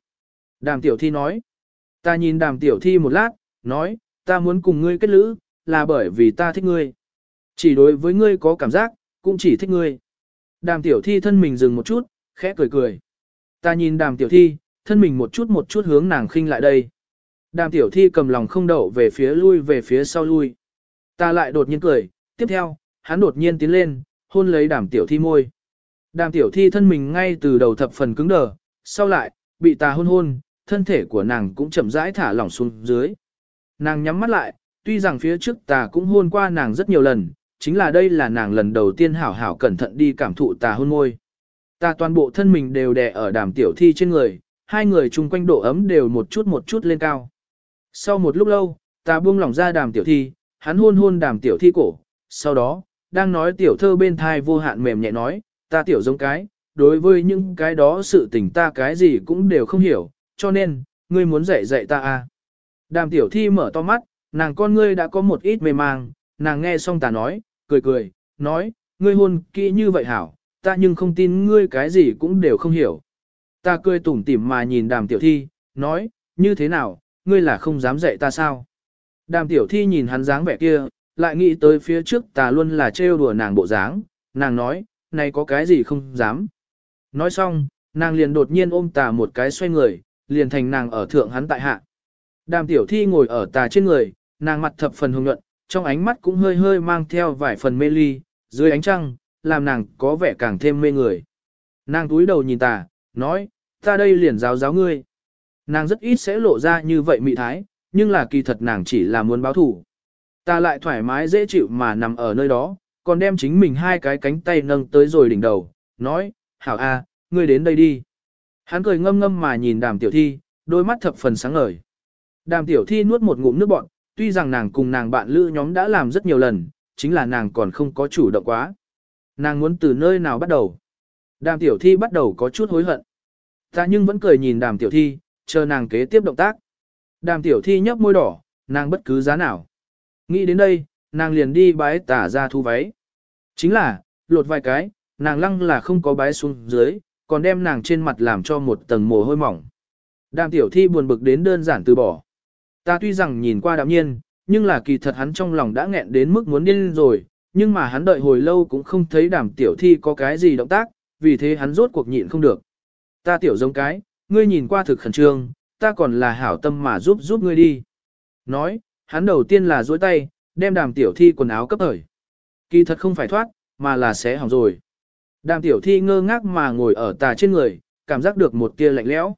Đàm tiểu thi nói. Ta nhìn đàm tiểu thi một lát, nói, ta muốn cùng ngươi kết lữ, là bởi vì ta thích ngươi. Chỉ đối với ngươi có cảm giác, cũng chỉ thích ngươi. Đàm tiểu thi thân mình dừng một chút, khẽ cười cười. Ta nhìn đàm tiểu thi, thân mình một chút một chút hướng nàng khinh lại đây. Đàm tiểu thi cầm lòng không đậu về phía lui về phía sau lui. Ta lại đột nhiên cười, tiếp theo, hắn đột nhiên tiến lên, hôn lấy đàm tiểu thi môi. Đàm tiểu thi thân mình ngay từ đầu thập phần cứng đờ, sau lại, bị ta hôn hôn, thân thể của nàng cũng chậm rãi thả lỏng xuống dưới. Nàng nhắm mắt lại, tuy rằng phía trước ta cũng hôn qua nàng rất nhiều lần, chính là đây là nàng lần đầu tiên hảo hảo cẩn thận đi cảm thụ tà hôn môi. Ta toàn bộ thân mình đều đè ở đàm tiểu thi trên người, hai người chung quanh độ ấm đều một chút một chút lên cao. Sau một lúc lâu, ta buông lỏng ra đàm tiểu thi, hắn hôn hôn đàm tiểu thi cổ, sau đó, đang nói tiểu thơ bên thai vô hạn mềm nhẹ nói, ta tiểu giống cái, đối với những cái đó sự tình ta cái gì cũng đều không hiểu, cho nên, ngươi muốn dạy dạy ta à. Đàm tiểu thi mở to mắt, nàng con ngươi đã có một ít mê mang, nàng nghe xong ta nói, cười cười, nói, ngươi hôn kỹ như vậy hảo, ta nhưng không tin ngươi cái gì cũng đều không hiểu. Ta cười tủm tỉm mà nhìn đàm tiểu thi, nói, như thế nào, ngươi là không dám dạy ta sao? Đàm tiểu thi nhìn hắn dáng vẻ kia, lại nghĩ tới phía trước ta luôn là trêu đùa nàng bộ dáng, nàng nói, này có cái gì không dám. Nói xong, nàng liền đột nhiên ôm tà một cái xoay người, liền thành nàng ở thượng hắn tại hạ. Đàm tiểu thi ngồi ở tà trên người, nàng mặt thập phần hồng nhuận, trong ánh mắt cũng hơi hơi mang theo vài phần mê ly, dưới ánh trăng, làm nàng có vẻ càng thêm mê người. Nàng túi đầu nhìn ta nói, ta đây liền giáo giáo ngươi. Nàng rất ít sẽ lộ ra như vậy mị thái, nhưng là kỳ thật nàng chỉ là muốn báo thủ. Ta lại thoải mái dễ chịu mà nằm ở nơi đó, còn đem chính mình hai cái cánh tay nâng tới rồi đỉnh đầu, nói, hảo a, ngươi đến đây đi. Hắn cười ngâm ngâm mà nhìn đàm tiểu thi, đôi mắt thập phần sáng ngời. Đàm tiểu thi nuốt một ngụm nước bọn, tuy rằng nàng cùng nàng bạn lữ nhóm đã làm rất nhiều lần, chính là nàng còn không có chủ động quá. Nàng muốn từ nơi nào bắt đầu. Đàm tiểu thi bắt đầu có chút hối hận. Ta nhưng vẫn cười nhìn đàm tiểu thi, chờ nàng kế tiếp động tác. Đàm tiểu thi nhấp môi đỏ, nàng bất cứ giá nào. Nghĩ đến đây, nàng liền đi bái tả ra thu váy. Chính là, lột vài cái, nàng lăng là không có bái xuống dưới, còn đem nàng trên mặt làm cho một tầng mồ hôi mỏng. Đàm tiểu thi buồn bực đến đơn giản từ bỏ. Ta tuy rằng nhìn qua đạm nhiên, nhưng là kỳ thật hắn trong lòng đã nghẹn đến mức muốn điên rồi, nhưng mà hắn đợi hồi lâu cũng không thấy đàm tiểu thi có cái gì động tác, vì thế hắn rốt cuộc nhịn không được. Ta tiểu giống cái, ngươi nhìn qua thực khẩn trương, ta còn là hảo tâm mà giúp giúp ngươi đi. Nói, hắn đầu tiên là duỗi tay, đem đàm tiểu thi quần áo cấp thời. Kỳ thật không phải thoát, mà là sẽ hỏng rồi. Đàm tiểu thi ngơ ngác mà ngồi ở tà trên người, cảm giác được một tia lạnh lẽo.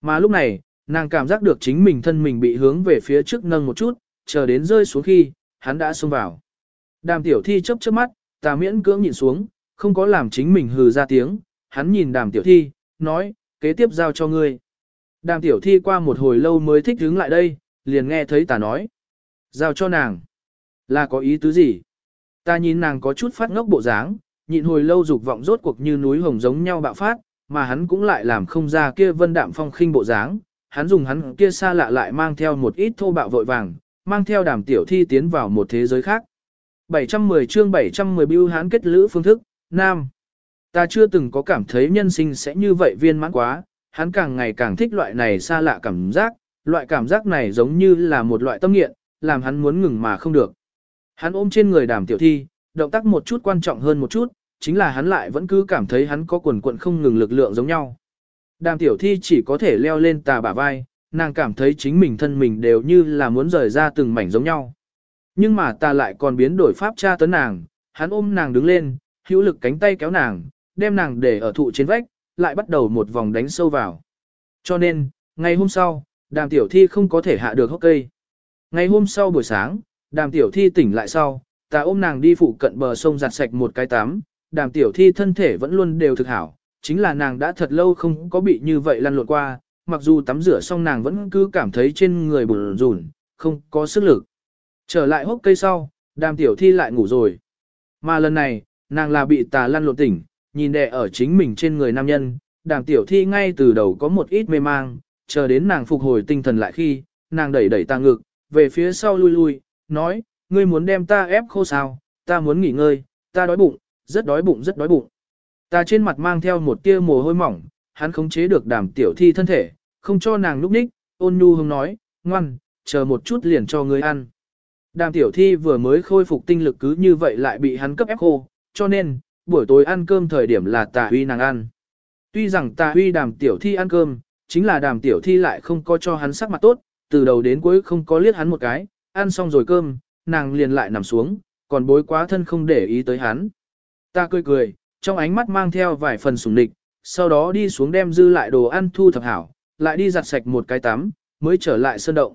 Mà lúc này, nàng cảm giác được chính mình thân mình bị hướng về phía trước nâng một chút, chờ đến rơi xuống khi, hắn đã xông vào. Đàm tiểu thi chớp chớp mắt, ta miễn cưỡng nhìn xuống, không có làm chính mình hừ ra tiếng, hắn nhìn đàm tiểu thi, nói, kế tiếp giao cho ngươi. Đàm tiểu thi qua một hồi lâu mới thích đứng lại đây, liền nghe thấy ta nói. Giao cho nàng. Là có ý tứ gì? Ta nhìn nàng có chút phát ngốc bộ dáng, nhịn hồi lâu dục vọng rốt cuộc như núi hồng giống nhau bạo phát, mà hắn cũng lại làm không ra kia vân đạm phong khinh bộ dáng. Hắn dùng hắn kia xa lạ lại mang theo một ít thô bạo vội vàng, mang theo đàm tiểu thi tiến vào một thế giới khác. 710 chương 710 bưu hán kết lữ phương thức, Nam. Ta chưa từng có cảm thấy nhân sinh sẽ như vậy viên mãn quá, hắn càng ngày càng thích loại này xa lạ cảm giác, loại cảm giác này giống như là một loại tâm nghiện, làm hắn muốn ngừng mà không được. Hắn ôm trên người đàm tiểu thi, động tác một chút quan trọng hơn một chút, chính là hắn lại vẫn cứ cảm thấy hắn có quần quận không ngừng lực lượng giống nhau. Đàm tiểu thi chỉ có thể leo lên tà bả vai, nàng cảm thấy chính mình thân mình đều như là muốn rời ra từng mảnh giống nhau. Nhưng mà ta lại còn biến đổi pháp tra tấn nàng, hắn ôm nàng đứng lên, hữu lực cánh tay kéo nàng, đem nàng để ở thụ trên vách, lại bắt đầu một vòng đánh sâu vào. Cho nên, ngày hôm sau, đàm tiểu thi không có thể hạ được hốc cây. Ngày hôm sau buổi sáng, đàm tiểu thi tỉnh lại sau, ta ôm nàng đi phụ cận bờ sông giặt sạch một cái tắm, đàm tiểu thi thân thể vẫn luôn đều thực hảo, chính là nàng đã thật lâu không có bị như vậy lăn lộn qua, mặc dù tắm rửa xong nàng vẫn cứ cảm thấy trên người bùn rùn, không có sức lực. Trở lại hốc cây sau, đàm tiểu thi lại ngủ rồi. Mà lần này, nàng là bị tà lăn lộn tỉnh, nhìn đè ở chính mình trên người nam nhân, đàm tiểu thi ngay từ đầu có một ít mê mang, chờ đến nàng phục hồi tinh thần lại khi, nàng đẩy đẩy ta ngực, về phía sau lui lui, nói, ngươi muốn đem ta ép khô sao, ta muốn nghỉ ngơi, ta đói bụng, rất đói bụng rất đói bụng. Ta trên mặt mang theo một tia mồ hôi mỏng, hắn khống chế được đàm tiểu thi thân thể, không cho nàng lúc ních, ôn nhu hông nói, ngoan, chờ một chút liền cho ngươi ăn. Đàm tiểu thi vừa mới khôi phục tinh lực cứ như vậy lại bị hắn cấp ép khô, cho nên, buổi tối ăn cơm thời điểm là tà huy nàng ăn. Tuy rằng tà huy đàm tiểu thi ăn cơm, chính là đàm tiểu thi lại không có cho hắn sắc mặt tốt, từ đầu đến cuối không có liếc hắn một cái, ăn xong rồi cơm, nàng liền lại nằm xuống, còn bối quá thân không để ý tới hắn. Ta cười cười, trong ánh mắt mang theo vài phần sủng địch, sau đó đi xuống đem dư lại đồ ăn thu thập hảo, lại đi giặt sạch một cái tắm, mới trở lại sơn động.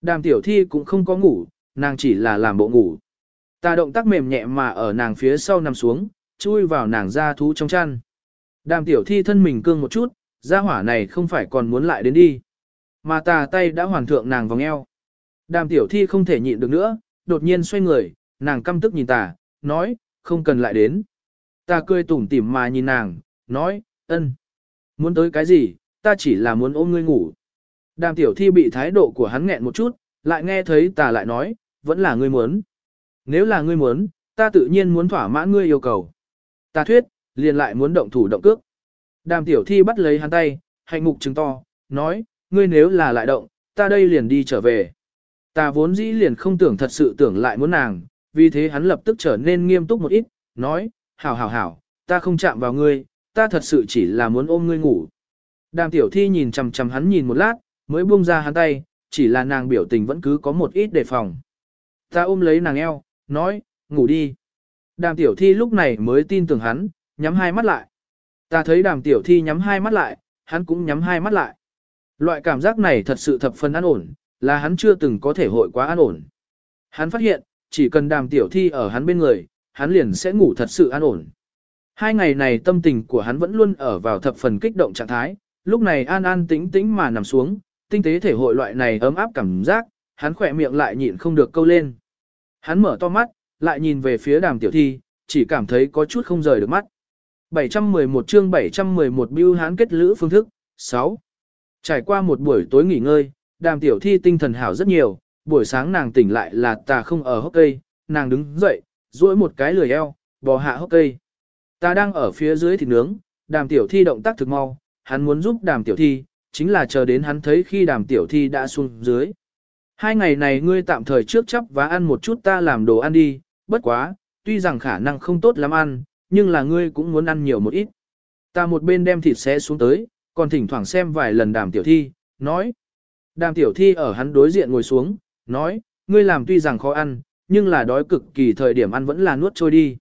Đàm tiểu thi cũng không có ngủ, nàng chỉ là làm bộ ngủ. Ta động tác mềm nhẹ mà ở nàng phía sau nằm xuống, chui vào nàng ra thú trong chăn. Đàm tiểu thi thân mình cương một chút, ra hỏa này không phải còn muốn lại đến đi. Mà tà tay đã hoàn thượng nàng vòng eo. Đàm tiểu thi không thể nhịn được nữa, đột nhiên xoay người, nàng căm tức nhìn tà, nói, không cần lại đến. Ta cười tủm tỉm mà nhìn nàng, nói, ân, muốn tới cái gì, ta chỉ là muốn ôm ngươi ngủ. Đàm tiểu thi bị thái độ của hắn nghẹn một chút, lại nghe thấy ta lại nói, vẫn là ngươi muốn. Nếu là ngươi muốn, ta tự nhiên muốn thỏa mãn ngươi yêu cầu. Ta thuyết, liền lại muốn động thủ động cước. Đàm tiểu thi bắt lấy hắn tay, hạnh mục chứng to, nói, ngươi nếu là lại động, ta đây liền đi trở về. Ta vốn dĩ liền không tưởng thật sự tưởng lại muốn nàng, vì thế hắn lập tức trở nên nghiêm túc một ít, nói, hảo hảo hảo, ta không chạm vào ngươi, ta thật sự chỉ là muốn ôm ngươi ngủ. Đàm tiểu thi nhìn chằm chằm hắn nhìn một lát, mới buông ra hắn tay, chỉ là nàng biểu tình vẫn cứ có một ít đề phòng. Ta ôm lấy nàng eo, nói, ngủ đi. Đàm tiểu thi lúc này mới tin tưởng hắn, nhắm hai mắt lại. Ta thấy đàm tiểu thi nhắm hai mắt lại, hắn cũng nhắm hai mắt lại. Loại cảm giác này thật sự thập phần an ổn, là hắn chưa từng có thể hội quá an ổn. Hắn phát hiện, chỉ cần đàm tiểu thi ở hắn bên người, hắn liền sẽ ngủ thật sự an ổn. Hai ngày này tâm tình của hắn vẫn luôn ở vào thập phần kích động trạng thái, lúc này an an tĩnh tĩnh mà nằm xuống, tinh tế thể hội loại này ấm áp cảm giác, hắn khỏe miệng lại nhịn không được câu lên. Hắn mở to mắt, lại nhìn về phía đàm tiểu thi, chỉ cảm thấy có chút không rời được mắt. 711 chương 711 biêu hán kết lữ phương thức, 6. Trải qua một buổi tối nghỉ ngơi, đàm tiểu thi tinh thần hảo rất nhiều, buổi sáng nàng tỉnh lại là ta không ở hốc cây, nàng đứng dậy, duỗi một cái lười eo, bò hạ hốc cây. Ta đang ở phía dưới thịt nướng, đàm tiểu thi động tác thực mau, hắn muốn giúp đàm tiểu thi, chính là chờ đến hắn thấy khi đàm tiểu thi đã xuống dưới. Hai ngày này ngươi tạm thời trước chấp và ăn một chút ta làm đồ ăn đi, bất quá, tuy rằng khả năng không tốt lắm ăn, nhưng là ngươi cũng muốn ăn nhiều một ít. Ta một bên đem thịt xé xuống tới, còn thỉnh thoảng xem vài lần đàm tiểu thi, nói. Đàm tiểu thi ở hắn đối diện ngồi xuống, nói, ngươi làm tuy rằng khó ăn, nhưng là đói cực kỳ thời điểm ăn vẫn là nuốt trôi đi.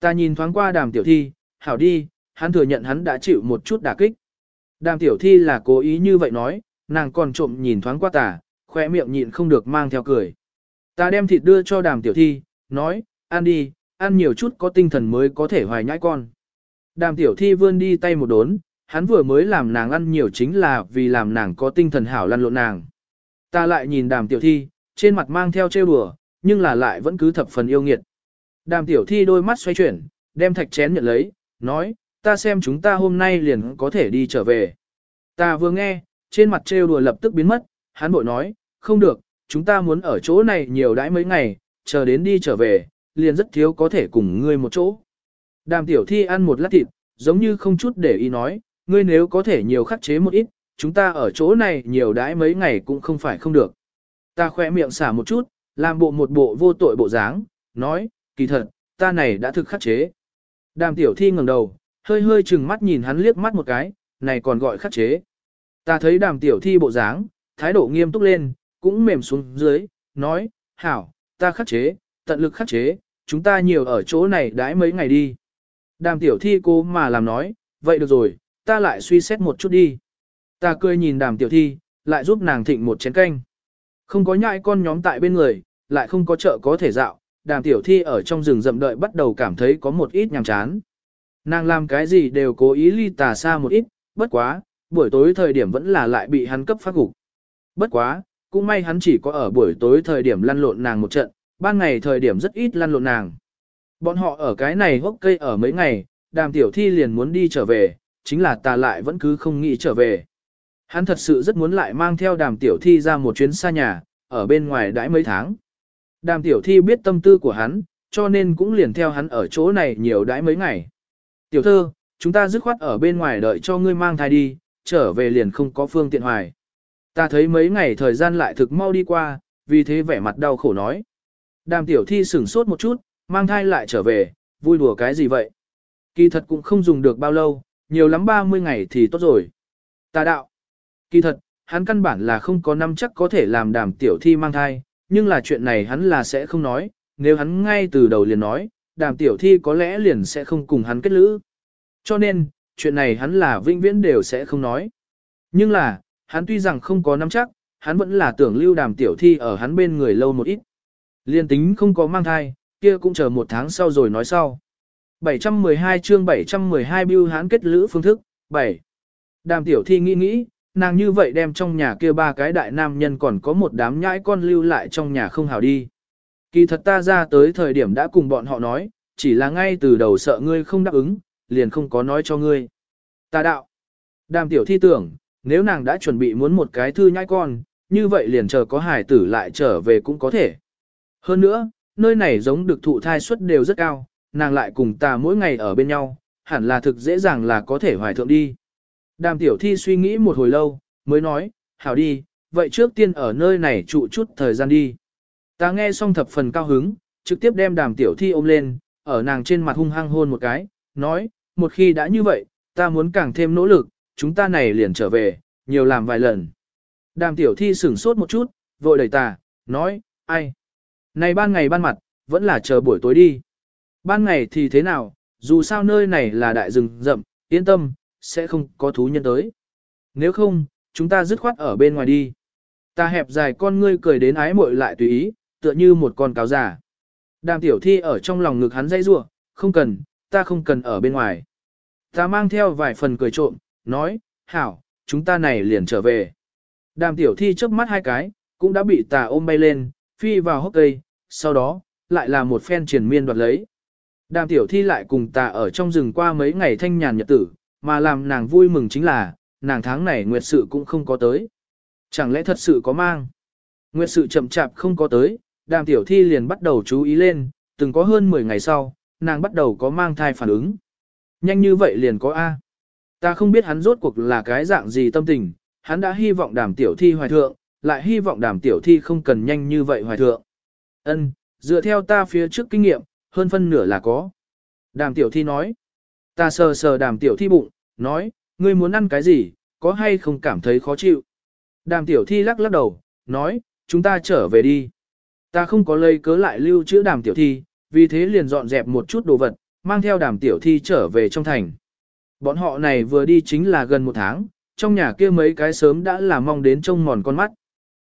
Ta nhìn thoáng qua đàm tiểu thi, hảo đi, hắn thừa nhận hắn đã chịu một chút đả kích. Đàm tiểu thi là cố ý như vậy nói, nàng còn trộm nhìn thoáng qua ta, khỏe miệng nhịn không được mang theo cười. Ta đem thịt đưa cho đàm tiểu thi, nói, ăn đi, ăn nhiều chút có tinh thần mới có thể hoài nhãi con. Đàm tiểu thi vươn đi tay một đốn, hắn vừa mới làm nàng ăn nhiều chính là vì làm nàng có tinh thần hảo lăn lộn nàng. Ta lại nhìn đàm tiểu thi, trên mặt mang theo trêu đùa, nhưng là lại vẫn cứ thập phần yêu nghiệt. Đàm tiểu thi đôi mắt xoay chuyển, đem thạch chén nhận lấy, nói, ta xem chúng ta hôm nay liền có thể đi trở về. Ta vừa nghe, trên mặt trêu đùa lập tức biến mất, hắn bội nói, không được, chúng ta muốn ở chỗ này nhiều đãi mấy ngày, chờ đến đi trở về, liền rất thiếu có thể cùng ngươi một chỗ. Đàm tiểu thi ăn một lát thịt, giống như không chút để ý nói, ngươi nếu có thể nhiều khắc chế một ít, chúng ta ở chỗ này nhiều đãi mấy ngày cũng không phải không được. Ta khỏe miệng xả một chút, làm bộ một bộ vô tội bộ dáng, nói, kỳ thật, ta này đã thực khắc chế. Đàm tiểu thi ngẩng đầu, hơi hơi chừng mắt nhìn hắn liếc mắt một cái, này còn gọi khắc chế. Ta thấy đàm tiểu thi bộ dáng, thái độ nghiêm túc lên, cũng mềm xuống dưới, nói, hảo, ta khắc chế, tận lực khắc chế, chúng ta nhiều ở chỗ này đãi mấy ngày đi. Đàm tiểu thi cô mà làm nói, vậy được rồi, ta lại suy xét một chút đi. Ta cười nhìn đàm tiểu thi, lại giúp nàng thịnh một chén canh. Không có nhại con nhóm tại bên người, lại không có chợ có thể dạo, đàm tiểu thi ở trong rừng rậm đợi bắt đầu cảm thấy có một ít nhàm chán. Nàng làm cái gì đều cố ý ly tà xa một ít, bất quá, buổi tối thời điểm vẫn là lại bị hắn cấp phát gục. Bất quá, cũng may hắn chỉ có ở buổi tối thời điểm lăn lộn nàng một trận, ban ngày thời điểm rất ít lăn lộn nàng. Bọn họ ở cái này hốc cây ở mấy ngày, đàm tiểu thi liền muốn đi trở về, chính là ta lại vẫn cứ không nghĩ trở về. Hắn thật sự rất muốn lại mang theo đàm tiểu thi ra một chuyến xa nhà, ở bên ngoài đãi mấy tháng. Đàm tiểu thi biết tâm tư của hắn, cho nên cũng liền theo hắn ở chỗ này nhiều đãi mấy ngày. Tiểu thơ, chúng ta dứt khoát ở bên ngoài đợi cho ngươi mang thai đi, trở về liền không có phương tiện hoài. Ta thấy mấy ngày thời gian lại thực mau đi qua, vì thế vẻ mặt đau khổ nói. Đàm tiểu thi sửng sốt một chút, mang thai lại trở về, vui đùa cái gì vậy? Kỳ thật cũng không dùng được bao lâu, nhiều lắm 30 ngày thì tốt rồi. Ta đạo. Kỳ thật, hắn căn bản là không có năm chắc có thể làm đàm tiểu thi mang thai, nhưng là chuyện này hắn là sẽ không nói, nếu hắn ngay từ đầu liền nói, đàm tiểu thi có lẽ liền sẽ không cùng hắn kết lữ. Cho nên, chuyện này hắn là vĩnh viễn đều sẽ không nói. Nhưng là, hắn tuy rằng không có nắm chắc, hắn vẫn là tưởng lưu đàm tiểu thi ở hắn bên người lâu một ít. Liên tính không có mang thai, kia cũng chờ một tháng sau rồi nói sau. 712 chương 712 bưu hắn kết lữ phương thức, 7. Đàm tiểu thi nghĩ nghĩ, nàng như vậy đem trong nhà kia ba cái đại nam nhân còn có một đám nhãi con lưu lại trong nhà không hào đi. Kỳ thật ta ra tới thời điểm đã cùng bọn họ nói, chỉ là ngay từ đầu sợ ngươi không đáp ứng, liền không có nói cho ngươi. Ta đạo. Đàm tiểu thi tưởng, nếu nàng đã chuẩn bị muốn một cái thư nhãi con, như vậy liền chờ có hải tử lại trở về cũng có thể. Hơn nữa, nơi này giống được thụ thai suất đều rất cao, nàng lại cùng ta mỗi ngày ở bên nhau, hẳn là thực dễ dàng là có thể hoài thượng đi. Đàm tiểu thi suy nghĩ một hồi lâu, mới nói, hảo đi, vậy trước tiên ở nơi này trụ chút thời gian đi. Ta nghe xong thập phần cao hứng, trực tiếp đem đàm tiểu thi ôm lên, ở nàng trên mặt hung hăng hôn một cái, nói, một khi đã như vậy, ta muốn càng thêm nỗ lực, chúng ta này liền trở về, nhiều làm vài lần. Đàm tiểu thi sửng sốt một chút, vội đẩy ta, nói, ai? Này ban ngày ban mặt, vẫn là chờ buổi tối đi. Ban ngày thì thế nào, dù sao nơi này là đại rừng rậm, yên tâm, sẽ không có thú nhân tới. Nếu không, chúng ta dứt khoát ở bên ngoài đi. Ta hẹp dài con ngươi cười đến ái muội lại tùy ý, tựa như một con cáo giả. Đàm tiểu thi ở trong lòng ngực hắn dây rủa, không cần, ta không cần ở bên ngoài. Ta mang theo vài phần cười trộm, nói, hảo, chúng ta này liền trở về. Đàm tiểu thi chớp mắt hai cái, cũng đã bị tà ôm bay lên, phi vào hốc cây, sau đó, lại là một phen triển miên đoạt lấy. Đàm tiểu thi lại cùng tà ở trong rừng qua mấy ngày thanh nhàn nhật tử, mà làm nàng vui mừng chính là, nàng tháng này nguyệt sự cũng không có tới. Chẳng lẽ thật sự có mang? Nguyệt sự chậm chạp không có tới, đàm tiểu thi liền bắt đầu chú ý lên, từng có hơn 10 ngày sau, nàng bắt đầu có mang thai phản ứng. Nhanh như vậy liền có A. Ta không biết hắn rốt cuộc là cái dạng gì tâm tình, hắn đã hy vọng đàm tiểu thi hoài thượng, lại hy vọng đàm tiểu thi không cần nhanh như vậy hoài thượng. Ân, dựa theo ta phía trước kinh nghiệm, hơn phân nửa là có. Đàm tiểu thi nói. Ta sờ sờ đàm tiểu thi bụng, nói, ngươi muốn ăn cái gì, có hay không cảm thấy khó chịu. Đàm tiểu thi lắc lắc đầu, nói, chúng ta trở về đi. Ta không có lây cớ lại lưu trữ đàm tiểu thi, vì thế liền dọn dẹp một chút đồ vật, mang theo đàm tiểu thi trở về trong thành. Bọn họ này vừa đi chính là gần một tháng, trong nhà kia mấy cái sớm đã là mong đến trông mòn con mắt.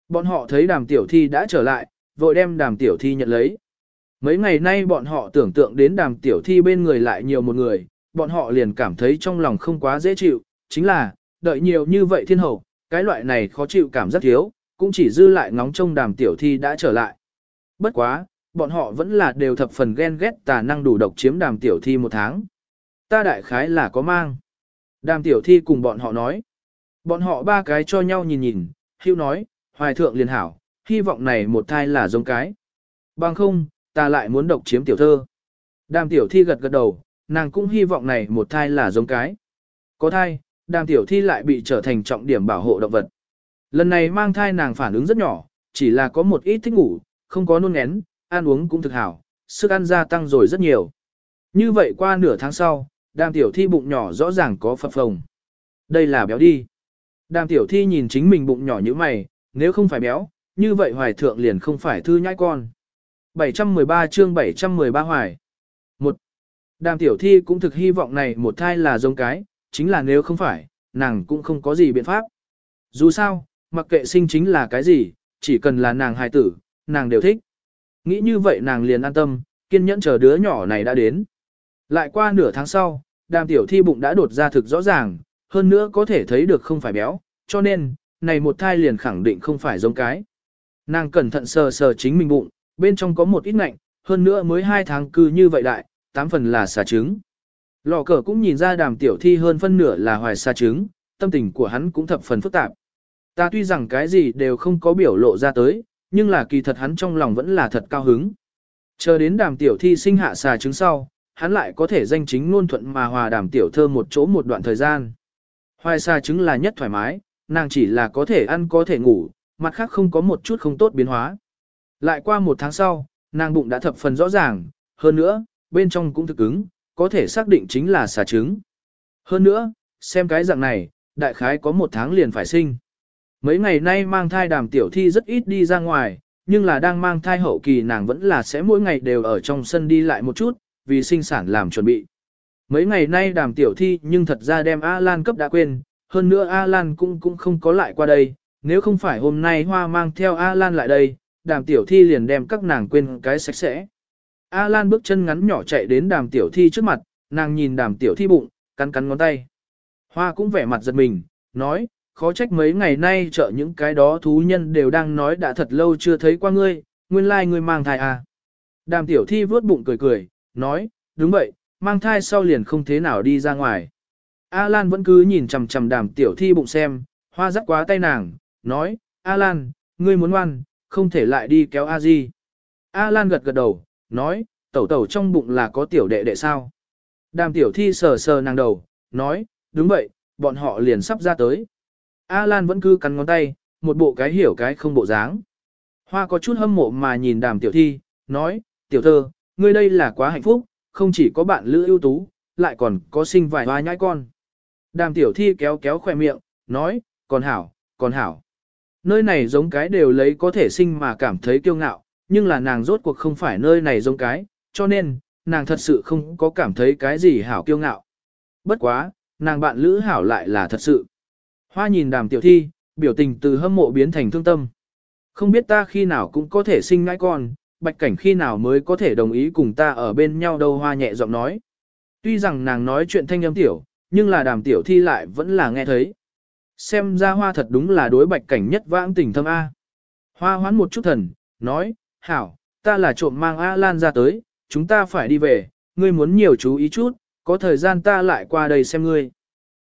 Bọn họ thấy đàm tiểu thi đã trở lại, vội đem đàm tiểu thi nhận lấy. Mấy ngày nay bọn họ tưởng tượng đến đàm tiểu thi bên người lại nhiều một người, bọn họ liền cảm thấy trong lòng không quá dễ chịu, chính là, đợi nhiều như vậy thiên hậu, cái loại này khó chịu cảm rất thiếu, cũng chỉ dư lại ngóng trông đàm tiểu thi đã trở lại. Bất quá, bọn họ vẫn là đều thập phần ghen ghét tà năng đủ độc chiếm đàm tiểu thi một tháng. Ta đại khái là có mang. Đàm tiểu thi cùng bọn họ nói. Bọn họ ba cái cho nhau nhìn nhìn, hưu nói, hoài thượng liền hảo, hy vọng này một thai là giống cái. Bằng không, ta lại muốn độc chiếm tiểu thơ. Đàm tiểu thi gật gật đầu, nàng cũng hy vọng này một thai là giống cái. Có thai, đàm tiểu thi lại bị trở thành trọng điểm bảo hộ động vật. Lần này mang thai nàng phản ứng rất nhỏ, chỉ là có một ít thích ngủ, không có nôn ngén, ăn uống cũng thực hảo, sức ăn gia tăng rồi rất nhiều. Như vậy qua nửa tháng sau, đàm tiểu thi bụng nhỏ rõ ràng có phập phồng. Đây là béo đi. Đàm tiểu thi nhìn chính mình bụng nhỏ như mày, nếu không phải béo, như vậy hoài thượng liền không phải thư nhãi con. 713 chương 713 hoài. Một. Đàm tiểu thi cũng thực hy vọng này một thai là giống cái, chính là nếu không phải, nàng cũng không có gì biện pháp. Dù sao, mặc kệ sinh chính là cái gì, chỉ cần là nàng hài tử, nàng đều thích. Nghĩ như vậy nàng liền an tâm, kiên nhẫn chờ đứa nhỏ này đã đến. Lại qua nửa tháng sau, đàm tiểu thi bụng đã đột ra thực rõ ràng, hơn nữa có thể thấy được không phải béo, cho nên, này một thai liền khẳng định không phải giống cái. Nàng cẩn thận sờ sờ chính mình bụng, bên trong có một ít ngạnh, hơn nữa mới hai tháng cư như vậy đại, tám phần là xà trứng. Lò cờ cũng nhìn ra đàm tiểu thi hơn phân nửa là hoài xà trứng, tâm tình của hắn cũng thập phần phức tạp. Ta tuy rằng cái gì đều không có biểu lộ ra tới, nhưng là kỳ thật hắn trong lòng vẫn là thật cao hứng. Chờ đến đàm tiểu thi sinh hạ xà trứng sau, hắn lại có thể danh chính ngôn thuận mà hòa đàm tiểu thơ một chỗ một đoạn thời gian. Hoài xà trứng là nhất thoải mái, nàng chỉ là có thể ăn có thể ngủ, mặt khác không có một chút không tốt biến hóa. Lại qua một tháng sau, nàng bụng đã thập phần rõ ràng, hơn nữa, bên trong cũng thực cứng, có thể xác định chính là xà trứng. Hơn nữa, xem cái dạng này, đại khái có một tháng liền phải sinh. Mấy ngày nay mang thai đàm tiểu thi rất ít đi ra ngoài, nhưng là đang mang thai hậu kỳ nàng vẫn là sẽ mỗi ngày đều ở trong sân đi lại một chút, vì sinh sản làm chuẩn bị. Mấy ngày nay đàm tiểu thi nhưng thật ra đem A-Lan cấp đã quên, hơn nữa A-Lan cũng cũng không có lại qua đây, nếu không phải hôm nay hoa mang theo A-Lan lại đây, đàm tiểu thi liền đem các nàng quên cái sạch sẽ. A-Lan bước chân ngắn nhỏ chạy đến đàm tiểu thi trước mặt, nàng nhìn đàm tiểu thi bụng, cắn cắn ngón tay. Hoa cũng vẻ mặt giật mình, nói, khó trách mấy ngày nay chợ những cái đó thú nhân đều đang nói đã thật lâu chưa thấy qua ngươi, nguyên lai like ngươi mang thai à. Đàm tiểu thi vớt bụng cười cười, nói, đúng vậy, mang thai sau liền không thế nào đi ra ngoài. A Lan vẫn cứ nhìn chằm chằm đàm tiểu thi bụng xem, hoa dắt quá tay nàng, nói, A Lan, ngươi muốn ngoan, không thể lại đi kéo A Di. A Lan gật gật đầu, nói, tẩu tẩu trong bụng là có tiểu đệ đệ sao. Đàm tiểu thi sờ sờ nàng đầu, nói, đúng vậy, bọn họ liền sắp ra tới. A Lan vẫn cứ cắn ngón tay, một bộ cái hiểu cái không bộ dáng. Hoa có chút hâm mộ mà nhìn đàm tiểu thi, nói, tiểu thơ, ngươi đây là quá hạnh phúc, không chỉ có bạn lữ ưu tú, lại còn có sinh vài hoa nhãi con. Đàm tiểu thi kéo kéo khỏe miệng, nói, còn hảo, còn hảo. Nơi này giống cái đều lấy có thể sinh mà cảm thấy kiêu ngạo, nhưng là nàng rốt cuộc không phải nơi này giống cái, cho nên, nàng thật sự không có cảm thấy cái gì hảo kiêu ngạo. Bất quá, nàng bạn lữ hảo lại là thật sự. Hoa nhìn đàm tiểu thi, biểu tình từ hâm mộ biến thành thương tâm. Không biết ta khi nào cũng có thể sinh ngãi con, bạch cảnh khi nào mới có thể đồng ý cùng ta ở bên nhau đâu hoa nhẹ giọng nói. Tuy rằng nàng nói chuyện thanh âm tiểu, nhưng là đàm tiểu thi lại vẫn là nghe thấy. Xem ra hoa thật đúng là đối bạch cảnh nhất vãng tình thâm A. Hoa hoán một chút thần, nói, hảo, ta là trộm mang A Lan ra tới, chúng ta phải đi về, ngươi muốn nhiều chú ý chút, có thời gian ta lại qua đây xem ngươi.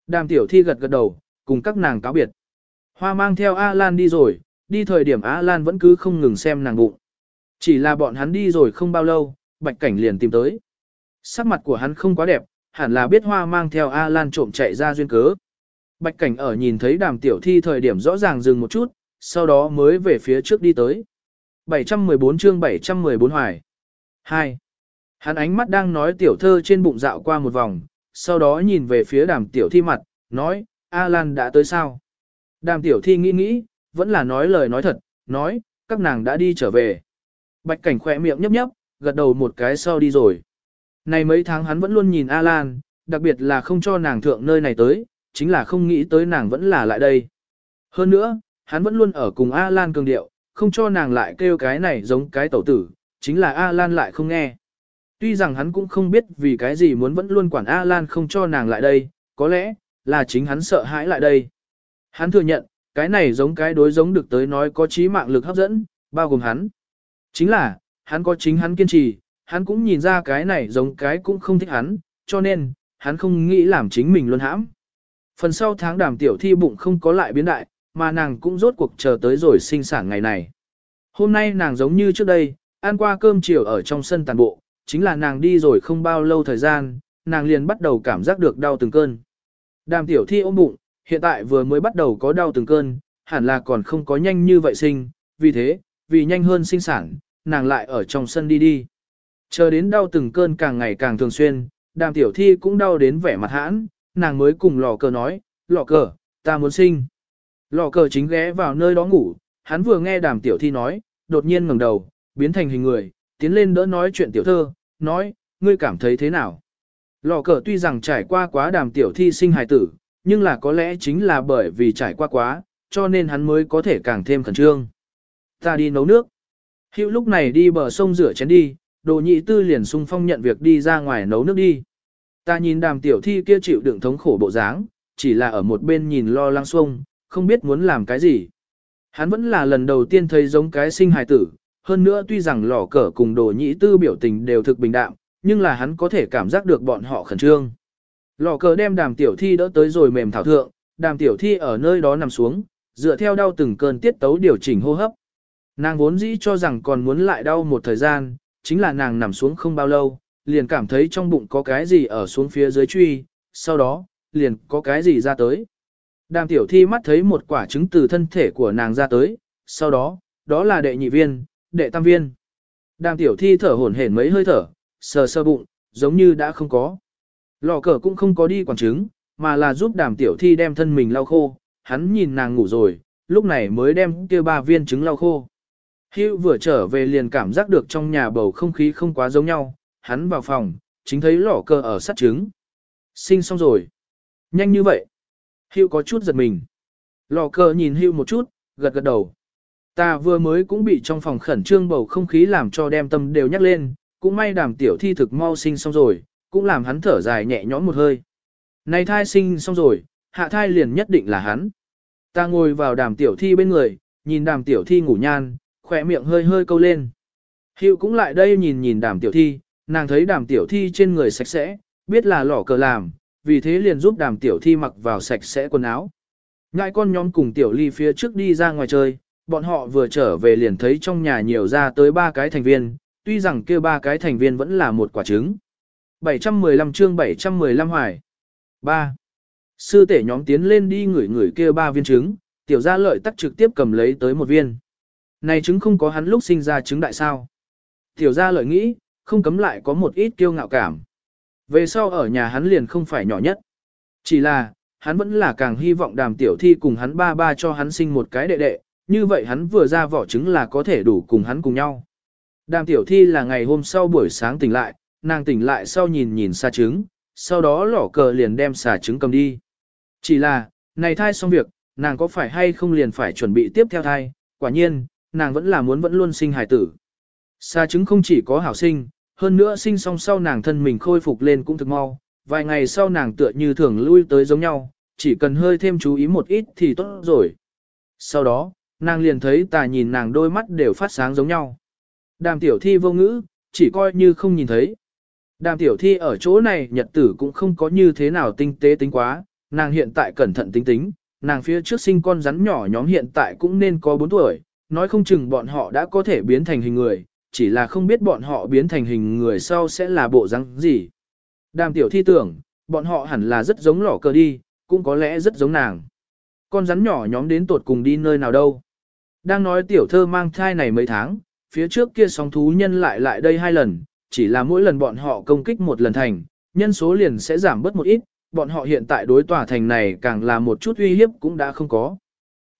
Đàm tiểu thi gật gật đầu, cùng các nàng cáo biệt. Hoa mang theo A Lan đi rồi, đi thời điểm A Lan vẫn cứ không ngừng xem nàng bụng. Chỉ là bọn hắn đi rồi không bao lâu, bạch cảnh liền tìm tới. Sắc mặt của hắn không quá đẹp, hẳn là biết hoa mang theo A Lan trộm chạy ra duyên cớ. Bạch cảnh ở nhìn thấy đàm tiểu thi thời điểm rõ ràng dừng một chút, sau đó mới về phía trước đi tới. 714 chương 714 hoài. 2. Hắn ánh mắt đang nói tiểu thơ trên bụng dạo qua một vòng, sau đó nhìn về phía đàm tiểu thi mặt, nói, A Lan đã tới sao? Đàm tiểu thi nghĩ nghĩ, vẫn là nói lời nói thật, nói, các nàng đã đi trở về. Bạch cảnh khỏe miệng nhấp nhấp, gật đầu một cái sau đi rồi. Này mấy tháng hắn vẫn luôn nhìn A Lan, đặc biệt là không cho nàng thượng nơi này tới, chính là không nghĩ tới nàng vẫn là lại đây. Hơn nữa, hắn vẫn luôn ở cùng A Lan cường điệu, không cho nàng lại kêu cái này giống cái tẩu tử, chính là A Lan lại không nghe. Tuy rằng hắn cũng không biết vì cái gì muốn vẫn luôn quản A Lan không cho nàng lại đây, có lẽ, là chính hắn sợ hãi lại đây. Hắn thừa nhận, cái này giống cái đối giống được tới nói có trí mạng lực hấp dẫn, bao gồm hắn. Chính là, hắn có chính hắn kiên trì, hắn cũng nhìn ra cái này giống cái cũng không thích hắn, cho nên, hắn không nghĩ làm chính mình luôn hãm. Phần sau tháng đàm tiểu thi bụng không có lại biến đại, mà nàng cũng rốt cuộc chờ tới rồi sinh sản ngày này. Hôm nay nàng giống như trước đây, ăn qua cơm chiều ở trong sân tàn bộ, chính là nàng đi rồi không bao lâu thời gian, nàng liền bắt đầu cảm giác được đau từng cơn. Đàm tiểu thi ôm bụng, hiện tại vừa mới bắt đầu có đau từng cơn, hẳn là còn không có nhanh như vậy sinh, vì thế, vì nhanh hơn sinh sản, nàng lại ở trong sân đi đi. Chờ đến đau từng cơn càng ngày càng thường xuyên, đàm tiểu thi cũng đau đến vẻ mặt hãn, nàng mới cùng lò cờ nói, lò cờ, ta muốn sinh. Lò cờ chính ghé vào nơi đó ngủ, hắn vừa nghe đàm tiểu thi nói, đột nhiên ngẩng đầu, biến thành hình người, tiến lên đỡ nói chuyện tiểu thơ, nói, ngươi cảm thấy thế nào? Lò cờ tuy rằng trải qua quá đàm tiểu thi sinh hài tử, nhưng là có lẽ chính là bởi vì trải qua quá, cho nên hắn mới có thể càng thêm khẩn trương. Ta đi nấu nước. Hữu lúc này đi bờ sông rửa chén đi, đồ nhị tư liền sung phong nhận việc đi ra ngoài nấu nước đi. Ta nhìn đàm tiểu thi kia chịu đựng thống khổ bộ dáng, chỉ là ở một bên nhìn lo lắng xuông, không biết muốn làm cái gì. Hắn vẫn là lần đầu tiên thấy giống cái sinh hài tử, hơn nữa tuy rằng lò cờ cùng đồ nhĩ tư biểu tình đều thực bình đạm, nhưng là hắn có thể cảm giác được bọn họ khẩn trương. Lò cờ đem đàm tiểu thi đỡ tới rồi mềm thảo thượng, đàm tiểu thi ở nơi đó nằm xuống, dựa theo đau từng cơn tiết tấu điều chỉnh hô hấp. Nàng vốn dĩ cho rằng còn muốn lại đau một thời gian, chính là nàng nằm xuống không bao lâu, liền cảm thấy trong bụng có cái gì ở xuống phía dưới truy, sau đó, liền có cái gì ra tới. Đàm tiểu thi mắt thấy một quả trứng từ thân thể của nàng ra tới, sau đó, đó là đệ nhị viên, đệ tam viên. Đàm tiểu thi thở hổn hển mấy hơi thở, sờ sơ bụng, giống như đã không có. Lò cờ cũng không có đi quản trứng, mà là giúp đàm tiểu thi đem thân mình lau khô, hắn nhìn nàng ngủ rồi, lúc này mới đem kia ba viên trứng lau khô. Hữu vừa trở về liền cảm giác được trong nhà bầu không khí không quá giống nhau, hắn vào phòng, chính thấy lò cờ ở sát trứng. Sinh xong rồi. Nhanh như vậy. Hưu có chút giật mình. Lò cờ nhìn Hưu một chút, gật gật đầu. Ta vừa mới cũng bị trong phòng khẩn trương bầu không khí làm cho đem tâm đều nhắc lên, cũng may đàm tiểu thi thực mau sinh xong rồi, cũng làm hắn thở dài nhẹ nhõm một hơi. Này thai sinh xong rồi, hạ thai liền nhất định là hắn. Ta ngồi vào đàm tiểu thi bên người, nhìn đàm tiểu thi ngủ nhan, khỏe miệng hơi hơi câu lên. Hiệu cũng lại đây nhìn nhìn đàm tiểu thi, nàng thấy đàm tiểu thi trên người sạch sẽ, biết là lỏ cờ làm, vì thế liền giúp đàm tiểu thi mặc vào sạch sẽ quần áo. Ngại con nhóm cùng tiểu ly phía trước đi ra ngoài chơi, bọn họ vừa trở về liền thấy trong nhà nhiều ra tới ba cái thành viên, tuy rằng kia ba cái thành viên vẫn là một quả trứng. 715 chương 715 hoài. 3. Sư tể nhóm tiến lên đi ngửi ngửi kia ba viên trứng, tiểu gia lợi tắc trực tiếp cầm lấy tới một viên. Này trứng không có hắn lúc sinh ra trứng đại sao. Tiểu gia lợi nghĩ, không cấm lại có một ít kiêu ngạo cảm. Về sau ở nhà hắn liền không phải nhỏ nhất. Chỉ là, hắn vẫn là càng hy vọng đàm tiểu thi cùng hắn ba ba cho hắn sinh một cái đệ đệ, như vậy hắn vừa ra vỏ trứng là có thể đủ cùng hắn cùng nhau. Đàm tiểu thi là ngày hôm sau buổi sáng tỉnh lại, nàng tỉnh lại sau nhìn nhìn xa trứng, sau đó lỏ cờ liền đem xà trứng cầm đi. Chỉ là, này thai xong việc, nàng có phải hay không liền phải chuẩn bị tiếp theo thai, quả nhiên, nàng vẫn là muốn vẫn luôn sinh hài tử. Xà trứng không chỉ có hảo sinh, hơn nữa sinh xong sau nàng thân mình khôi phục lên cũng thực mau, vài ngày sau nàng tựa như thường lui tới giống nhau, chỉ cần hơi thêm chú ý một ít thì tốt rồi. Sau đó, nàng liền thấy tà nhìn nàng đôi mắt đều phát sáng giống nhau. Đàm tiểu thi vô ngữ, chỉ coi như không nhìn thấy. Đàm tiểu thi ở chỗ này nhật tử cũng không có như thế nào tinh tế tính quá, nàng hiện tại cẩn thận tính tính, nàng phía trước sinh con rắn nhỏ nhóm hiện tại cũng nên có 4 tuổi, nói không chừng bọn họ đã có thể biến thành hình người, chỉ là không biết bọn họ biến thành hình người sau sẽ là bộ răng gì. Đàm tiểu thi tưởng, bọn họ hẳn là rất giống lỏ cờ đi, cũng có lẽ rất giống nàng. Con rắn nhỏ nhóm đến tột cùng đi nơi nào đâu. Đang nói tiểu thơ mang thai này mấy tháng, phía trước kia sóng thú nhân lại lại đây hai lần, chỉ là mỗi lần bọn họ công kích một lần thành, nhân số liền sẽ giảm bớt một ít, bọn họ hiện tại đối tòa thành này càng là một chút uy hiếp cũng đã không có.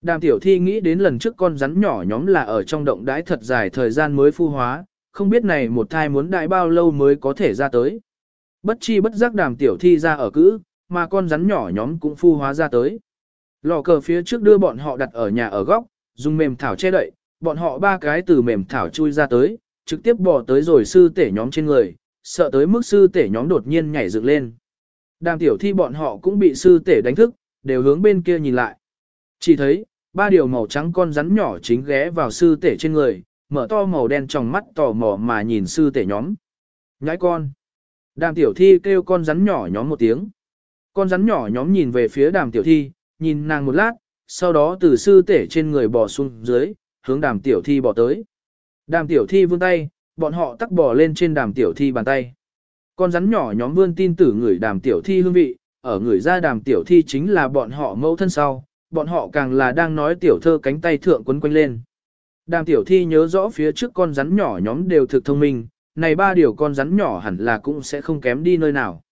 Đàm tiểu thi nghĩ đến lần trước con rắn nhỏ nhóm là ở trong động đái thật dài thời gian mới phu hóa, không biết này một thai muốn đại bao lâu mới có thể ra tới. Bất chi bất giác đàm tiểu thi ra ở cữ, mà con rắn nhỏ nhóm cũng phu hóa ra tới. Lò cờ phía trước đưa bọn họ đặt ở nhà ở góc, dùng mềm thảo che đậy, bọn họ ba cái từ mềm thảo chui ra tới, trực tiếp bỏ tới rồi sư tể nhóm trên người, sợ tới mức sư tể nhóm đột nhiên nhảy dựng lên. Đàm tiểu thi bọn họ cũng bị sư tể đánh thức, đều hướng bên kia nhìn lại. Chỉ thấy, ba điều màu trắng con rắn nhỏ chính ghé vào sư tể trên người, mở to màu đen trong mắt tò mò mà nhìn sư tể nhóm. Nhãi con. Đàm tiểu thi kêu con rắn nhỏ nhóm một tiếng. Con rắn nhỏ nhóm nhìn về phía đàm tiểu thi, nhìn nàng một lát, sau đó từ sư tể trên người bò xuống dưới, hướng đàm tiểu thi bò tới. Đàm tiểu thi vươn tay, bọn họ tắc bò lên trên đàm tiểu thi bàn tay. Con rắn nhỏ nhóm vươn tin tử người đàm tiểu thi hương vị, ở người ra đàm tiểu thi chính là bọn họ mẫu thân sau, bọn họ càng là đang nói tiểu thơ cánh tay thượng quấn quanh lên. Đàm tiểu thi nhớ rõ phía trước con rắn nhỏ nhóm đều thực thông minh, này ba điều con rắn nhỏ hẳn là cũng sẽ không kém đi nơi nào.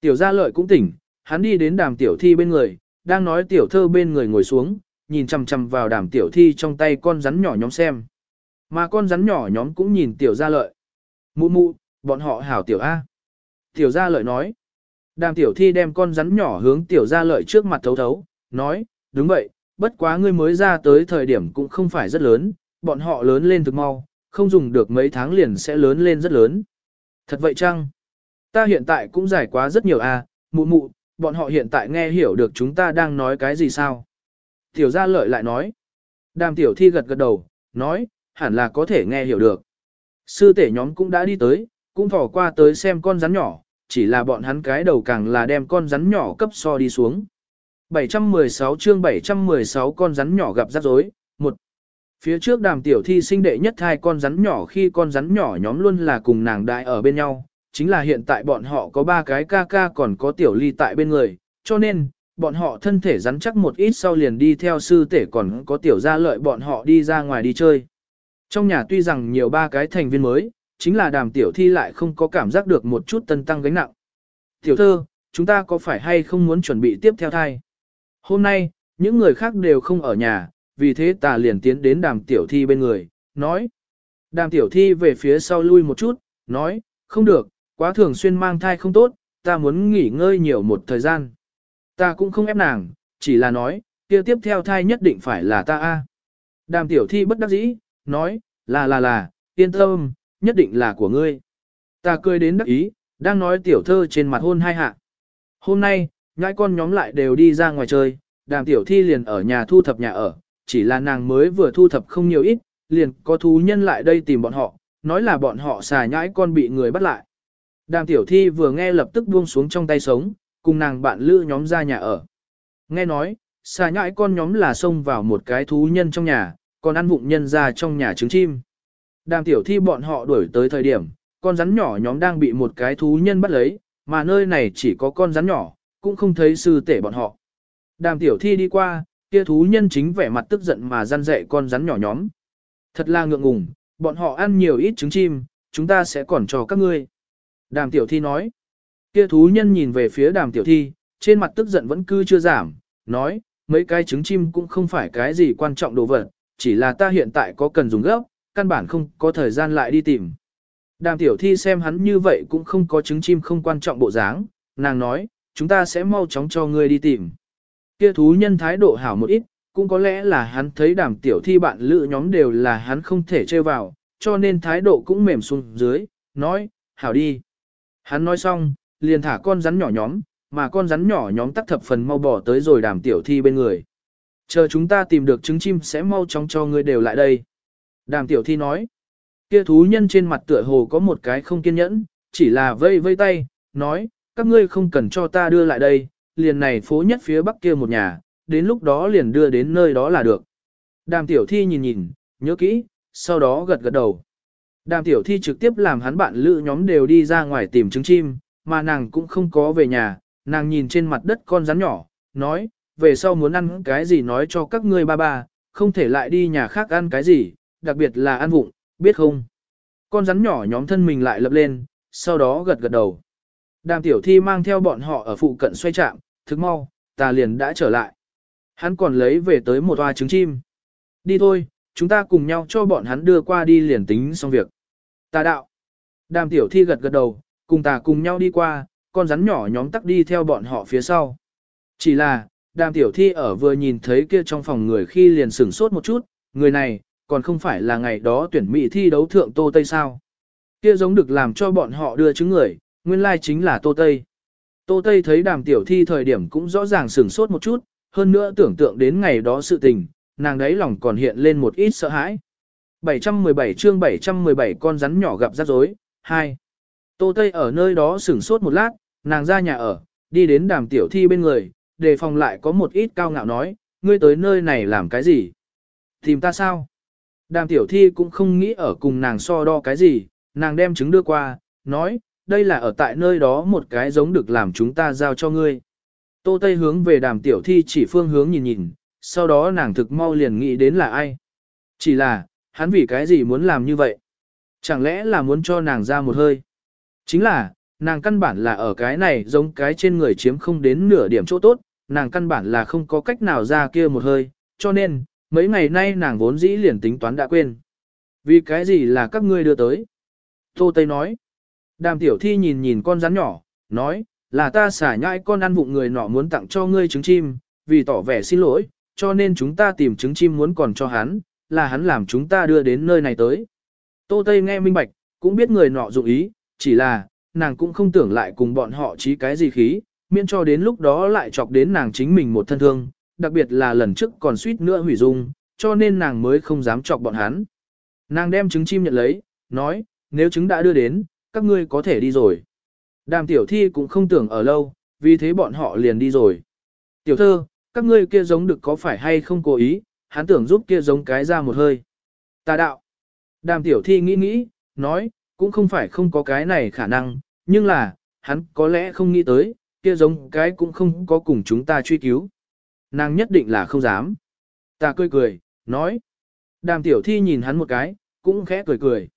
Tiểu gia lợi cũng tỉnh, hắn đi đến đàm tiểu thi bên người, đang nói tiểu thơ bên người ngồi xuống, nhìn chằm chằm vào đàm tiểu thi trong tay con rắn nhỏ nhóm xem. Mà con rắn nhỏ nhóm cũng nhìn tiểu gia lợi. Mụ mụ, bọn họ hảo tiểu A. Tiểu gia lợi nói. Đàm tiểu thi đem con rắn nhỏ hướng tiểu gia lợi trước mặt thấu thấu, nói, đúng vậy, bất quá ngươi mới ra tới thời điểm cũng không phải rất lớn, bọn họ lớn lên thực mau, không dùng được mấy tháng liền sẽ lớn lên rất lớn. Thật vậy chăng? Ta hiện tại cũng giải quá rất nhiều à, mụ mụ, bọn họ hiện tại nghe hiểu được chúng ta đang nói cái gì sao? Tiểu gia lợi lại nói. Đàm tiểu thi gật gật đầu, nói, hẳn là có thể nghe hiểu được. Sư tể nhóm cũng đã đi tới, cũng thỏ qua tới xem con rắn nhỏ, chỉ là bọn hắn cái đầu càng là đem con rắn nhỏ cấp so đi xuống. 716 chương 716 con rắn nhỏ gặp rắc rối, một Phía trước đàm tiểu thi sinh đệ nhất hai con rắn nhỏ khi con rắn nhỏ nhóm luôn là cùng nàng đại ở bên nhau, chính là hiện tại bọn họ có ba cái ca ca còn có tiểu ly tại bên người, cho nên, bọn họ thân thể rắn chắc một ít sau liền đi theo sư tể còn có tiểu gia lợi bọn họ đi ra ngoài đi chơi. Trong nhà tuy rằng nhiều ba cái thành viên mới, chính là đàm tiểu thi lại không có cảm giác được một chút tân tăng gánh nặng. Tiểu thơ, chúng ta có phải hay không muốn chuẩn bị tiếp theo thai? Hôm nay, những người khác đều không ở nhà, vì thế ta liền tiến đến đàm tiểu thi bên người, nói. Đàm tiểu thi về phía sau lui một chút, nói, không được, quá thường xuyên mang thai không tốt, ta muốn nghỉ ngơi nhiều một thời gian. Ta cũng không ép nàng, chỉ là nói, kia tiếp theo thai nhất định phải là ta a. Đàm tiểu thi bất đắc dĩ, nói, là là là, yên tâm, nhất định là của ngươi. Ta cười đến đắc ý, đang nói tiểu thơ trên mặt hôn hai hạ. Hôm nay, nhãi con nhóm lại đều đi ra ngoài chơi, đàm tiểu thi liền ở nhà thu thập nhà ở, chỉ là nàng mới vừa thu thập không nhiều ít, liền có thú nhân lại đây tìm bọn họ, nói là bọn họ xà nhãi con bị người bắt lại. Đàm tiểu thi vừa nghe lập tức buông xuống trong tay sống, cùng nàng bạn lữ nhóm ra nhà ở. Nghe nói, xà nhãi con nhóm là xông vào một cái thú nhân trong nhà, còn ăn vụng nhân ra trong nhà trứng chim. Đàm tiểu thi bọn họ đuổi tới thời điểm, con rắn nhỏ nhóm đang bị một cái thú nhân bắt lấy, mà nơi này chỉ có con rắn nhỏ, cũng không thấy sư tể bọn họ. Đàm tiểu thi đi qua, kia thú nhân chính vẻ mặt tức giận mà răn dạy con rắn nhỏ nhóm. Thật là ngượng ngùng, bọn họ ăn nhiều ít trứng chim, chúng ta sẽ còn cho các ngươi. Đàm tiểu thi nói. Kia thú nhân nhìn về phía đàm tiểu thi, trên mặt tức giận vẫn cứ chưa giảm, nói, mấy cái trứng chim cũng không phải cái gì quan trọng đồ vật, chỉ là ta hiện tại có cần dùng gấp, căn bản không có thời gian lại đi tìm. Đàm tiểu thi xem hắn như vậy cũng không có trứng chim không quan trọng bộ dáng, nàng nói, chúng ta sẽ mau chóng cho ngươi đi tìm. Kia thú nhân thái độ hảo một ít, cũng có lẽ là hắn thấy đàm tiểu thi bạn lữ nhóm đều là hắn không thể chơi vào, cho nên thái độ cũng mềm xuống dưới, nói, hảo đi. Hắn nói xong, liền thả con rắn nhỏ nhóm, mà con rắn nhỏ nhóm tắt thập phần mau bỏ tới rồi đàm tiểu thi bên người. Chờ chúng ta tìm được trứng chim sẽ mau chóng cho ngươi đều lại đây. Đàm tiểu thi nói. Kia thú nhân trên mặt tựa hồ có một cái không kiên nhẫn, chỉ là vây vây tay, nói, các ngươi không cần cho ta đưa lại đây, liền này phố nhất phía bắc kia một nhà, đến lúc đó liền đưa đến nơi đó là được. Đàm tiểu thi nhìn nhìn, nhớ kỹ, sau đó gật gật đầu. Đàm tiểu thi trực tiếp làm hắn bạn lữ nhóm đều đi ra ngoài tìm trứng chim, mà nàng cũng không có về nhà, nàng nhìn trên mặt đất con rắn nhỏ, nói, về sau muốn ăn cái gì nói cho các ngươi ba ba, không thể lại đi nhà khác ăn cái gì, đặc biệt là ăn vụng, biết không? Con rắn nhỏ nhóm thân mình lại lập lên, sau đó gật gật đầu. Đàm tiểu thi mang theo bọn họ ở phụ cận xoay chạm, thức mau, ta liền đã trở lại. Hắn còn lấy về tới một hoa trứng chim. Đi thôi, chúng ta cùng nhau cho bọn hắn đưa qua đi liền tính xong việc. Ta đạo. Đàm tiểu thi gật gật đầu, cùng ta cùng nhau đi qua, con rắn nhỏ nhóm tắc đi theo bọn họ phía sau. Chỉ là, đàm tiểu thi ở vừa nhìn thấy kia trong phòng người khi liền sửng sốt một chút, người này, còn không phải là ngày đó tuyển mỹ thi đấu thượng Tô Tây sao. Kia giống được làm cho bọn họ đưa chứng người, nguyên lai chính là Tô Tây. Tô Tây thấy đàm tiểu thi thời điểm cũng rõ ràng sửng sốt một chút, hơn nữa tưởng tượng đến ngày đó sự tình, nàng đấy lòng còn hiện lên một ít sợ hãi. 717 chương 717 con rắn nhỏ gặp rắc rối, 2. Tô Tây ở nơi đó sửng sốt một lát, nàng ra nhà ở, đi đến đàm tiểu thi bên người, đề phòng lại có một ít cao ngạo nói, ngươi tới nơi này làm cái gì? Tìm ta sao? Đàm tiểu thi cũng không nghĩ ở cùng nàng so đo cái gì, nàng đem trứng đưa qua, nói, đây là ở tại nơi đó một cái giống được làm chúng ta giao cho ngươi. Tô Tây hướng về đàm tiểu thi chỉ phương hướng nhìn nhìn, sau đó nàng thực mau liền nghĩ đến là ai. Chỉ là, hắn vì cái gì muốn làm như vậy? Chẳng lẽ là muốn cho nàng ra một hơi? Chính là, nàng căn bản là ở cái này giống cái trên người chiếm không đến nửa điểm chỗ tốt, nàng căn bản là không có cách nào ra kia một hơi, cho nên, mấy ngày nay nàng vốn dĩ liền tính toán đã quên. Vì cái gì là các ngươi đưa tới? Tô Tây nói. Đàm tiểu thi nhìn nhìn con rắn nhỏ, nói, là ta xả nhãi con ăn vụng người nọ muốn tặng cho ngươi trứng chim, vì tỏ vẻ xin lỗi, cho nên chúng ta tìm trứng chim muốn còn cho hắn, là hắn làm chúng ta đưa đến nơi này tới. Tô Tây nghe minh bạch, cũng biết người nọ dụng ý, chỉ là, nàng cũng không tưởng lại cùng bọn họ chí cái gì khí, miễn cho đến lúc đó lại chọc đến nàng chính mình một thân thương, đặc biệt là lần trước còn suýt nữa hủy dung, cho nên nàng mới không dám chọc bọn hắn. Nàng đem trứng chim nhận lấy, nói, nếu trứng đã đưa đến, các ngươi có thể đi rồi. Đàm tiểu thi cũng không tưởng ở lâu, vì thế bọn họ liền đi rồi. Tiểu thơ, các ngươi kia giống được có phải hay không cố ý, hắn tưởng giúp kia giống cái ra một hơi. Tà đạo. Đàm tiểu thi nghĩ nghĩ, nói, cũng không phải không có cái này khả năng, nhưng là, hắn có lẽ không nghĩ tới, kia giống cái cũng không có cùng chúng ta truy cứu. Nàng nhất định là không dám. Ta cười cười, nói. Đàm tiểu thi nhìn hắn một cái, cũng khẽ cười cười.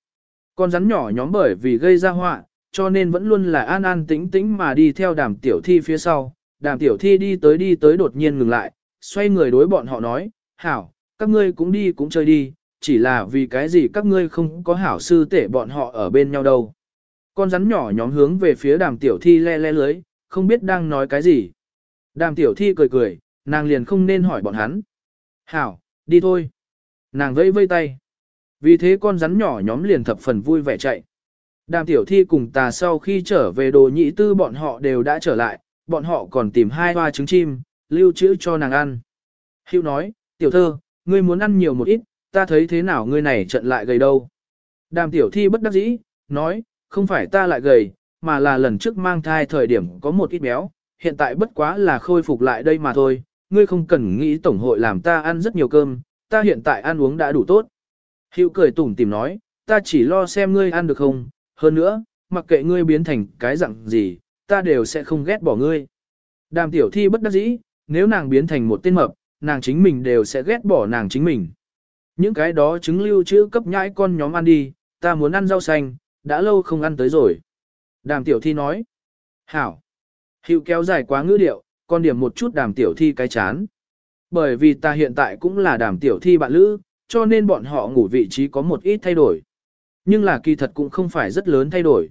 Con rắn nhỏ nhóm bởi vì gây ra họa, cho nên vẫn luôn là an an tĩnh tĩnh mà đi theo đàm tiểu thi phía sau. Đàm tiểu thi đi tới đi tới đột nhiên ngừng lại, xoay người đối bọn họ nói, hảo, các ngươi cũng đi cũng chơi đi, chỉ là vì cái gì các ngươi không có hảo sư tể bọn họ ở bên nhau đâu. Con rắn nhỏ nhóm hướng về phía đàm tiểu thi le le lưới, không biết đang nói cái gì. Đàm tiểu thi cười cười, nàng liền không nên hỏi bọn hắn. Hảo, đi thôi. Nàng vẫy vây tay. Vì thế con rắn nhỏ nhóm liền thập phần vui vẻ chạy. Đàm tiểu thi cùng tà sau khi trở về đồ nhị tư bọn họ đều đã trở lại, bọn họ còn tìm hai hoa trứng chim, lưu trữ cho nàng ăn. Hưu nói, tiểu thơ, ngươi muốn ăn nhiều một ít, ta thấy thế nào ngươi này trận lại gầy đâu. Đàm tiểu thi bất đắc dĩ, nói, không phải ta lại gầy, mà là lần trước mang thai thời điểm có một ít béo, hiện tại bất quá là khôi phục lại đây mà thôi, ngươi không cần nghĩ tổng hội làm ta ăn rất nhiều cơm, ta hiện tại ăn uống đã đủ tốt. Hữu cười tủm tìm nói, ta chỉ lo xem ngươi ăn được không, hơn nữa, mặc kệ ngươi biến thành cái dạng gì, ta đều sẽ không ghét bỏ ngươi. Đàm tiểu thi bất đắc dĩ, nếu nàng biến thành một tên mập, nàng chính mình đều sẽ ghét bỏ nàng chính mình. Những cái đó chứng lưu trữ cấp nhãi con nhóm ăn đi, ta muốn ăn rau xanh, đã lâu không ăn tới rồi. Đàm tiểu thi nói. Hảo. Hiệu kéo dài quá ngữ điệu, con điểm một chút đàm tiểu thi cái chán. Bởi vì ta hiện tại cũng là đàm tiểu thi bạn lữ, cho nên bọn họ ngủ vị trí có một ít thay đổi. Nhưng là kỳ thật cũng không phải rất lớn thay đổi.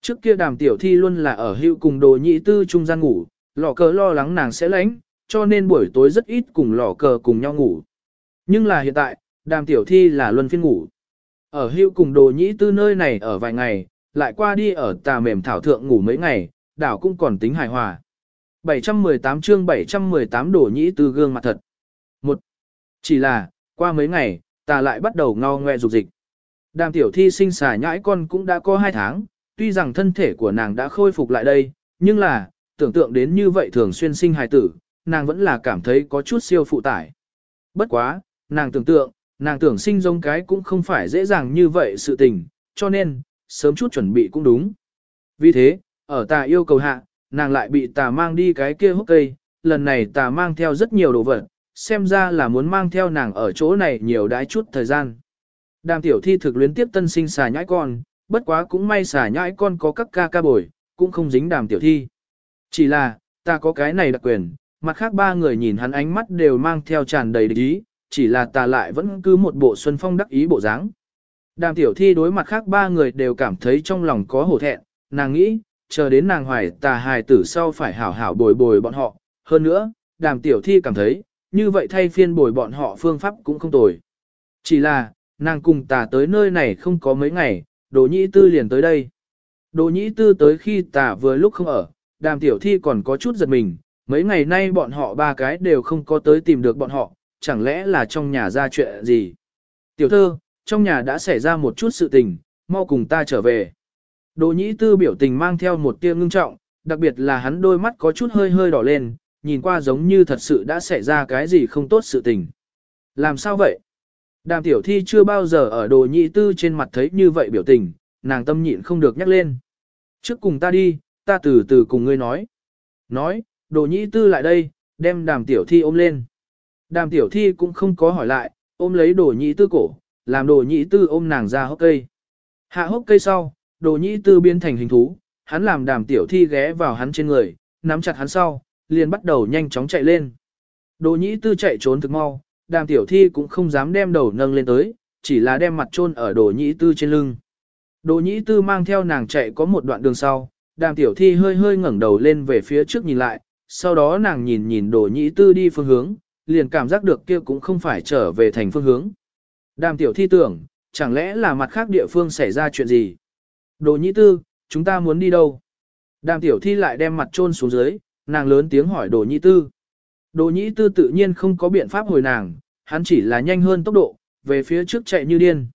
Trước kia đàm tiểu thi luôn là ở hưu cùng đồ nhị tư trung gian ngủ, lò cờ lo lắng nàng sẽ lánh, cho nên buổi tối rất ít cùng lò cờ cùng nhau ngủ. Nhưng là hiện tại, đàm tiểu thi là luân phiên ngủ. Ở hưu cùng đồ nhị tư nơi này ở vài ngày, lại qua đi ở tà mềm thảo thượng ngủ mấy ngày, đảo cũng còn tính hài hòa. 718 chương 718 đồ nhĩ Tư gương mặt thật. Một. Chỉ là, qua mấy ngày, ta lại bắt đầu ngao ngoe dục dịch. Đàm tiểu thi sinh xà nhãi con cũng đã có hai tháng, tuy rằng thân thể của nàng đã khôi phục lại đây, nhưng là, tưởng tượng đến như vậy thường xuyên sinh hài tử, nàng vẫn là cảm thấy có chút siêu phụ tải. Bất quá, nàng tưởng tượng, nàng tưởng sinh giống cái cũng không phải dễ dàng như vậy sự tình, cho nên, sớm chút chuẩn bị cũng đúng. Vì thế, ở tà yêu cầu hạ, nàng lại bị tà mang đi cái kia hốc cây, lần này tà mang theo rất nhiều đồ vật, xem ra là muốn mang theo nàng ở chỗ này nhiều đái chút thời gian. Đàm tiểu thi thực luyến tiếp tân sinh xà nhãi con, bất quá cũng may xà nhãi con có các ca ca bồi, cũng không dính đàm tiểu thi. Chỉ là, ta có cái này đặc quyền, mặt khác ba người nhìn hắn ánh mắt đều mang theo tràn đầy địch ý, chỉ là ta lại vẫn cứ một bộ xuân phong đắc ý bộ dáng. Đàm tiểu thi đối mặt khác ba người đều cảm thấy trong lòng có hổ thẹn, nàng nghĩ, chờ đến nàng hoài tà hài tử sau phải hảo hảo bồi bồi bọn họ. Hơn nữa, đàm tiểu thi cảm thấy, như vậy thay phiên bồi bọn họ phương pháp cũng không tồi. Chỉ là, nàng cùng tà tới nơi này không có mấy ngày, đồ nhĩ tư liền tới đây. Đồ nhĩ tư tới khi tà vừa lúc không ở, đàm tiểu thi còn có chút giật mình, mấy ngày nay bọn họ ba cái đều không có tới tìm được bọn họ, chẳng lẽ là trong nhà ra chuyện gì. Tiểu thơ, trong nhà đã xảy ra một chút sự tình, mau cùng ta trở về. Đồ nhĩ tư biểu tình mang theo một tia ngưng trọng, đặc biệt là hắn đôi mắt có chút hơi hơi đỏ lên, nhìn qua giống như thật sự đã xảy ra cái gì không tốt sự tình. Làm sao vậy? Đàm tiểu thi chưa bao giờ ở đồ nhị tư trên mặt thấy như vậy biểu tình, nàng tâm nhịn không được nhắc lên. Trước cùng ta đi, ta từ từ cùng ngươi nói. Nói, đồ nhị tư lại đây, đem đàm tiểu thi ôm lên. Đàm tiểu thi cũng không có hỏi lại, ôm lấy đồ nhị tư cổ, làm đồ nhị tư ôm nàng ra hốc cây. Hạ hốc cây sau, đồ nhị tư biến thành hình thú, hắn làm đàm tiểu thi ghé vào hắn trên người, nắm chặt hắn sau, liền bắt đầu nhanh chóng chạy lên. Đồ Nhĩ tư chạy trốn thực mau, đàm tiểu thi cũng không dám đem đầu nâng lên tới, chỉ là đem mặt chôn ở đồ nhĩ tư trên lưng. Đồ nhĩ tư mang theo nàng chạy có một đoạn đường sau, đàm tiểu thi hơi hơi ngẩng đầu lên về phía trước nhìn lại, sau đó nàng nhìn nhìn đồ nhĩ tư đi phương hướng, liền cảm giác được kia cũng không phải trở về thành phương hướng. Đàm tiểu thi tưởng, chẳng lẽ là mặt khác địa phương xảy ra chuyện gì? Đồ nhĩ tư, chúng ta muốn đi đâu? Đàm tiểu thi lại đem mặt chôn xuống dưới, nàng lớn tiếng hỏi đồ nhĩ tư. Đồ nhĩ tư tự nhiên không có biện pháp hồi nàng, hắn chỉ là nhanh hơn tốc độ, về phía trước chạy như điên.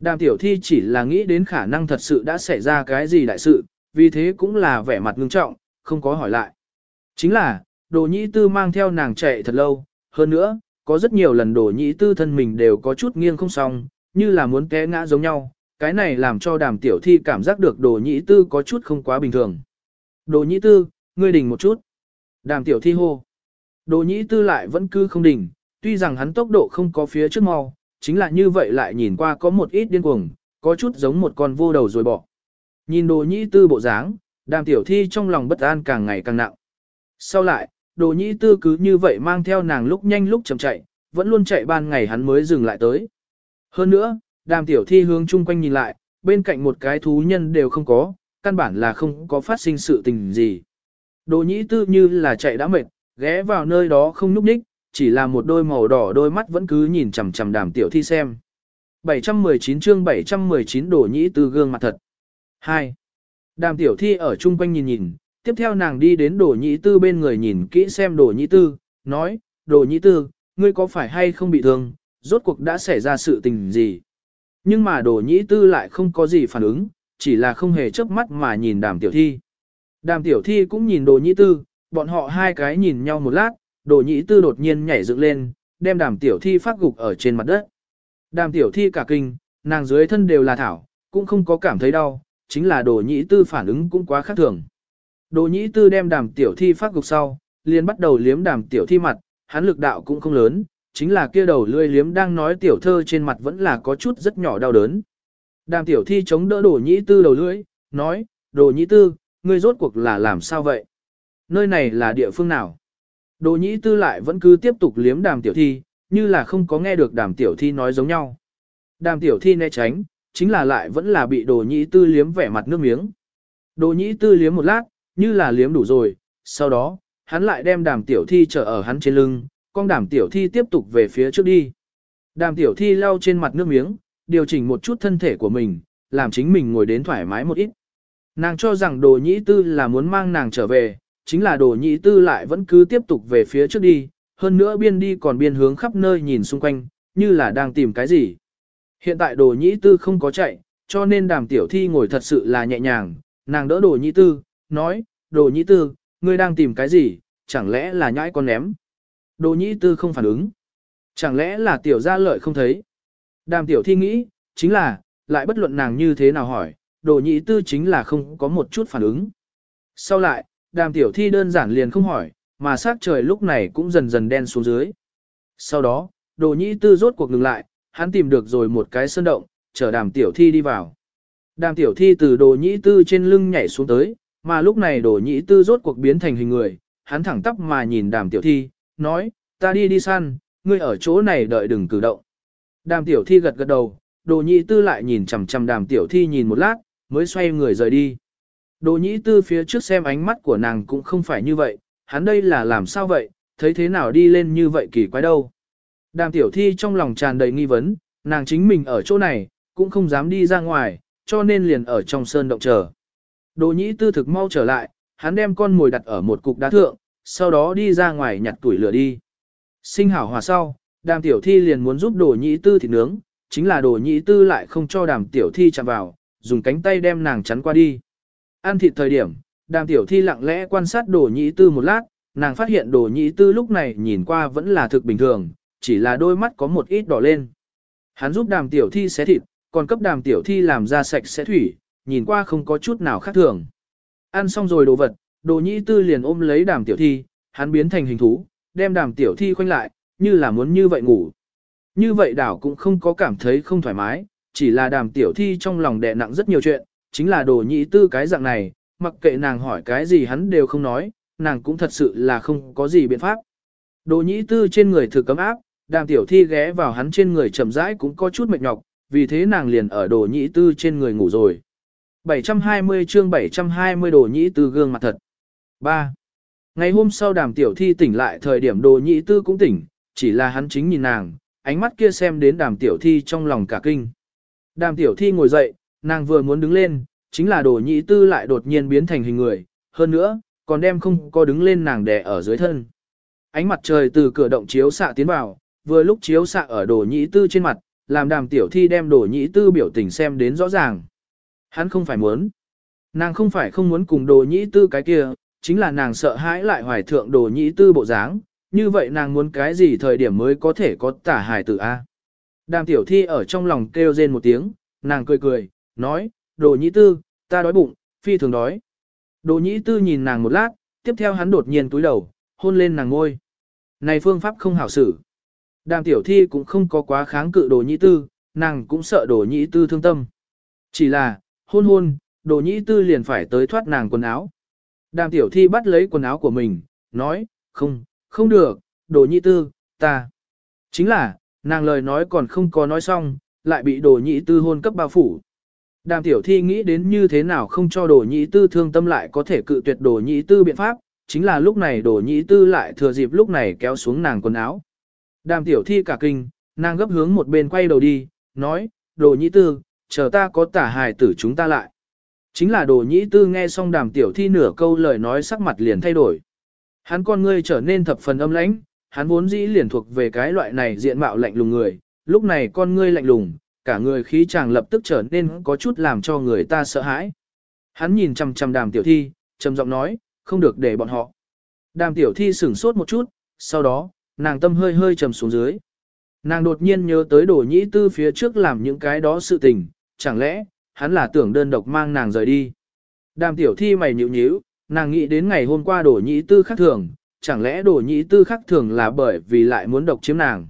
Đàm tiểu thi chỉ là nghĩ đến khả năng thật sự đã xảy ra cái gì đại sự, vì thế cũng là vẻ mặt ngưng trọng, không có hỏi lại. Chính là, đồ nhĩ tư mang theo nàng chạy thật lâu, hơn nữa, có rất nhiều lần đồ nhĩ tư thân mình đều có chút nghiêng không xong, như là muốn té ngã giống nhau, cái này làm cho đàm tiểu thi cảm giác được đồ nhĩ tư có chút không quá bình thường. Đồ nhĩ tư, ngươi đình một chút. Đàm tiểu thi hô. Đồ nhĩ tư lại vẫn cứ không đỉnh, tuy rằng hắn tốc độ không có phía trước mau, chính là như vậy lại nhìn qua có một ít điên cuồng, có chút giống một con vô đầu rồi bỏ. Nhìn đồ nhĩ tư bộ dáng, đàm tiểu thi trong lòng bất an càng ngày càng nặng. Sau lại, đồ nhĩ tư cứ như vậy mang theo nàng lúc nhanh lúc chậm chạy, vẫn luôn chạy ban ngày hắn mới dừng lại tới. Hơn nữa, đàm tiểu thi hướng chung quanh nhìn lại, bên cạnh một cái thú nhân đều không có, căn bản là không có phát sinh sự tình gì. Đồ nhĩ tư như là chạy đã mệt, ghé vào nơi đó không núp ních, chỉ là một đôi màu đỏ đôi mắt vẫn cứ nhìn chằm chằm đàm tiểu thi xem. 719 chương 719 Đồ nhĩ Tư gương mặt thật. 2. Đàm tiểu thi ở chung quanh nhìn nhìn, tiếp theo nàng đi đến Đồ nhĩ tư bên người nhìn kỹ xem Đồ nhĩ tư, nói, Đồ nhĩ tư, ngươi có phải hay không bị thương, rốt cuộc đã xảy ra sự tình gì. Nhưng mà Đồ nhĩ tư lại không có gì phản ứng, chỉ là không hề chớp mắt mà nhìn đàm tiểu thi. Đàm tiểu thi cũng nhìn đồ nhĩ tư, bọn họ hai cái nhìn nhau một lát, đồ nhĩ tư đột nhiên nhảy dựng lên, đem đàm tiểu thi phát gục ở trên mặt đất. Đàm tiểu thi cả kinh, nàng dưới thân đều là thảo, cũng không có cảm thấy đau, chính là đồ nhĩ tư phản ứng cũng quá khác thường. Đồ nhĩ tư đem đàm tiểu thi phát gục sau, liền bắt đầu liếm đàm tiểu thi mặt, hắn lực đạo cũng không lớn, chính là kia đầu lươi liếm đang nói tiểu thơ trên mặt vẫn là có chút rất nhỏ đau đớn. Đàm tiểu thi chống đỡ đồ nhĩ tư đầu lưỡi, nói, đồ nhĩ tư, ngươi rốt cuộc là làm sao vậy? Nơi này là địa phương nào? Đồ nhĩ tư lại vẫn cứ tiếp tục liếm đàm tiểu thi, như là không có nghe được đàm tiểu thi nói giống nhau. Đàm tiểu thi né tránh, chính là lại vẫn là bị đồ nhĩ tư liếm vẻ mặt nước miếng. Đồ nhĩ tư liếm một lát, như là liếm đủ rồi, sau đó, hắn lại đem đàm tiểu thi trở ở hắn trên lưng, con đàm tiểu thi tiếp tục về phía trước đi. Đàm tiểu thi lau trên mặt nước miếng, điều chỉnh một chút thân thể của mình, làm chính mình ngồi đến thoải mái một ít. Nàng cho rằng đồ nhĩ tư là muốn mang nàng trở về, chính là đồ nhĩ tư lại vẫn cứ tiếp tục về phía trước đi, hơn nữa biên đi còn biên hướng khắp nơi nhìn xung quanh, như là đang tìm cái gì. Hiện tại đồ nhĩ tư không có chạy, cho nên đàm tiểu thi ngồi thật sự là nhẹ nhàng, nàng đỡ đồ nhĩ tư, nói, đồ nhĩ tư, ngươi đang tìm cái gì, chẳng lẽ là nhãi con ném. Đồ nhĩ tư không phản ứng. Chẳng lẽ là tiểu gia lợi không thấy. Đàm tiểu thi nghĩ, chính là, lại bất luận nàng như thế nào hỏi, đồ nhĩ tư chính là không có một chút phản ứng. Sau lại, đàm tiểu thi đơn giản liền không hỏi, mà sát trời lúc này cũng dần dần đen xuống dưới. Sau đó, đồ nhĩ tư rốt cuộc ngừng lại, hắn tìm được rồi một cái sơn động, chở đàm tiểu thi đi vào. Đàm tiểu thi từ đồ nhĩ tư trên lưng nhảy xuống tới, mà lúc này đồ nhĩ tư rốt cuộc biến thành hình người, hắn thẳng tắp mà nhìn đàm tiểu thi, nói, ta đi đi săn, ngươi ở chỗ này đợi đừng cử động. Đàm tiểu thi gật gật đầu, đồ nhĩ tư lại nhìn chằm chằm đàm tiểu thi nhìn một lát, mới xoay người rời đi. Đồ nhĩ tư phía trước xem ánh mắt của nàng cũng không phải như vậy, hắn đây là làm sao vậy, thấy thế nào đi lên như vậy kỳ quái đâu. Đàm tiểu thi trong lòng tràn đầy nghi vấn, nàng chính mình ở chỗ này, cũng không dám đi ra ngoài, cho nên liền ở trong sơn động chờ. Đồ nhĩ tư thực mau trở lại, hắn đem con mồi đặt ở một cục đá thượng, sau đó đi ra ngoài nhặt tuổi lửa đi. Sinh hảo hòa sau, đàm tiểu thi liền muốn giúp đồ nhĩ tư thịt nướng, chính là đồ nhĩ tư lại không cho đàm tiểu thi chạm vào, dùng cánh tay đem nàng chắn qua đi. Ăn thịt thời điểm, đàm tiểu thi lặng lẽ quan sát đồ nhĩ tư một lát, nàng phát hiện đồ nhĩ tư lúc này nhìn qua vẫn là thực bình thường, chỉ là đôi mắt có một ít đỏ lên. Hắn giúp đàm tiểu thi xé thịt, còn cấp đàm tiểu thi làm ra sạch sẽ thủy, nhìn qua không có chút nào khác thường. Ăn xong rồi đồ vật, đồ nhĩ tư liền ôm lấy đàm tiểu thi, hắn biến thành hình thú, đem đàm tiểu thi khoanh lại, như là muốn như vậy ngủ. Như vậy đảo cũng không có cảm thấy không thoải mái, chỉ là đàm tiểu thi trong lòng đè nặng rất nhiều chuyện, chính là đồ nhĩ tư cái dạng này, mặc kệ nàng hỏi cái gì hắn đều không nói, nàng cũng thật sự là không có gì biện pháp. Đồ nhĩ tư trên người thử cấm áp, đàm tiểu thi ghé vào hắn trên người chậm rãi cũng có chút mệt nhọc, vì thế nàng liền ở đồ nhĩ tư trên người ngủ rồi. 720 chương 720 đồ nhĩ tư gương mặt thật. 3. Ngày hôm sau đàm tiểu thi tỉnh lại thời điểm đồ nhĩ tư cũng tỉnh, chỉ là hắn chính nhìn nàng, ánh mắt kia xem đến đàm tiểu thi trong lòng cả kinh. Đàm tiểu thi ngồi dậy, nàng vừa muốn đứng lên, chính là đồ nhĩ tư lại đột nhiên biến thành hình người, hơn nữa, còn đem không có đứng lên nàng đè ở dưới thân. Ánh mặt trời từ cửa động chiếu xạ tiến vào, vừa lúc chiếu xạ ở đồ nhĩ tư trên mặt, làm đàm tiểu thi đem đồ nhĩ tư biểu tình xem đến rõ ràng. Hắn không phải muốn. Nàng không phải không muốn cùng đồ nhĩ tư cái kia, chính là nàng sợ hãi lại hoài thượng đồ nhĩ tư bộ dáng, như vậy nàng muốn cái gì thời điểm mới có thể có tả hài tử A. Đàm tiểu thi ở trong lòng kêu rên một tiếng, nàng cười cười, nói, đồ nhĩ tư, ta đói bụng, phi thường đói. Đồ nhĩ tư nhìn nàng một lát, tiếp theo hắn đột nhiên túi đầu, hôn lên nàng ngôi. Này phương pháp không hảo xử. Đàm tiểu thi cũng không có quá kháng cự đồ nhĩ tư, nàng cũng sợ đồ nhĩ tư thương tâm. Chỉ là, hôn hôn, đồ nhĩ tư liền phải tới thoát nàng quần áo. Đàm tiểu thi bắt lấy quần áo của mình, nói, không, không được, đồ nhĩ tư, ta. Chính là, nàng lời nói còn không có nói xong, lại bị đồ nhĩ tư hôn cấp bao phủ. Đàm tiểu thi nghĩ đến như thế nào không cho đồ nhĩ tư thương tâm lại có thể cự tuyệt đồ nhĩ tư biện pháp, chính là lúc này đồ nhĩ tư lại thừa dịp lúc này kéo xuống nàng quần áo. Đàm tiểu thi cả kinh, nàng gấp hướng một bên quay đầu đi, nói, đồ nhĩ tư, chờ ta có tả hài tử chúng ta lại. Chính là đồ nhĩ tư nghe xong đàm tiểu thi nửa câu lời nói sắc mặt liền thay đổi. Hắn con ngươi trở nên thập phần âm lãnh, hắn vốn dĩ liền thuộc về cái loại này diện mạo lạnh lùng người, lúc này con ngươi lạnh lùng, cả người khí chàng lập tức trở nên có chút làm cho người ta sợ hãi. Hắn nhìn chằm chằm đàm tiểu thi, trầm giọng nói, không được để bọn họ. Đàm tiểu thi sửng sốt một chút, sau đó, nàng tâm hơi hơi trầm xuống dưới. Nàng đột nhiên nhớ tới đồ nhĩ tư phía trước làm những cái đó sự tình, chẳng lẽ, hắn là tưởng đơn độc mang nàng rời đi. Đàm tiểu thi mày nhịu nhíu, nàng nghĩ đến ngày hôm qua đồ nhĩ tư khác thường, chẳng lẽ đồ nhĩ tư khác thường là bởi vì lại muốn độc chiếm nàng.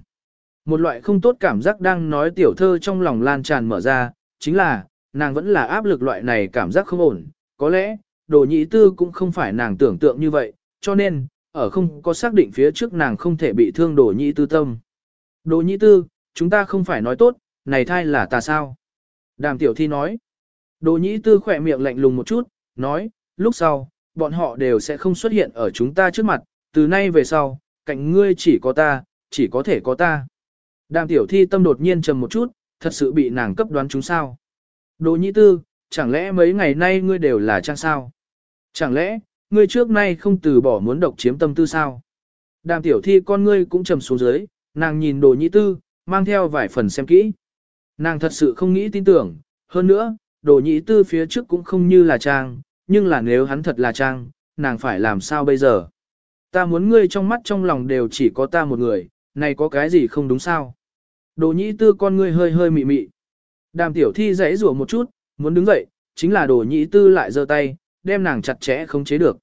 Một loại không tốt cảm giác đang nói tiểu thơ trong lòng lan tràn mở ra, chính là, nàng vẫn là áp lực loại này cảm giác không ổn, có lẽ, đồ nhĩ tư cũng không phải nàng tưởng tượng như vậy, cho nên, ở không có xác định phía trước nàng không thể bị thương đồ nhĩ tư tâm. Đồ nhĩ tư, chúng ta không phải nói tốt, này thai là ta sao? Đàm tiểu thi nói. Đồ nhĩ tư khỏe miệng lạnh lùng một chút, nói, lúc sau, bọn họ đều sẽ không xuất hiện ở chúng ta trước mặt, từ nay về sau, cạnh ngươi chỉ có ta, chỉ có thể có ta. Đàm tiểu thi tâm đột nhiên trầm một chút, thật sự bị nàng cấp đoán chúng sao. Đồ nhĩ tư, chẳng lẽ mấy ngày nay ngươi đều là trang sao? Chẳng lẽ, ngươi trước nay không từ bỏ muốn độc chiếm tâm tư sao? Đàm tiểu thi con ngươi cũng trầm xuống dưới, nàng nhìn đồ nhĩ tư, mang theo vài phần xem kỹ. Nàng thật sự không nghĩ tin tưởng, hơn nữa, đồ nhĩ tư phía trước cũng không như là trang, nhưng là nếu hắn thật là trang, nàng phải làm sao bây giờ? Ta muốn ngươi trong mắt trong lòng đều chỉ có ta một người, này có cái gì không đúng sao? Đồ nhĩ tư con ngươi hơi hơi mị mị. Đàm tiểu thi giãy rủa một chút, muốn đứng dậy, chính là đồ nhĩ tư lại giơ tay, đem nàng chặt chẽ không chế được.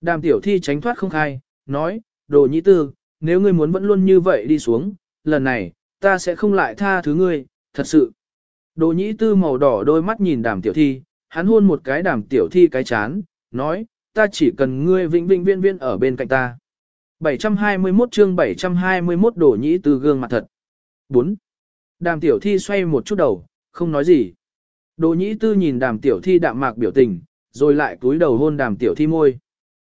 Đàm tiểu thi tránh thoát không khai, nói, đồ nhĩ tư, nếu ngươi muốn vẫn luôn như vậy đi xuống, lần này, ta sẽ không lại tha thứ ngươi, thật sự. Đồ nhĩ tư màu đỏ đôi mắt nhìn đàm tiểu thi, hắn hôn một cái đàm tiểu thi cái chán, nói, ta chỉ cần ngươi vĩnh vĩnh viên viên ở bên cạnh ta. 721 chương 721 Đổ nhĩ tư gương mặt thật. 4. Đàm tiểu thi xoay một chút đầu, không nói gì. Đồ nhĩ tư nhìn đàm tiểu thi đạm mạc biểu tình, rồi lại cúi đầu hôn đàm tiểu thi môi.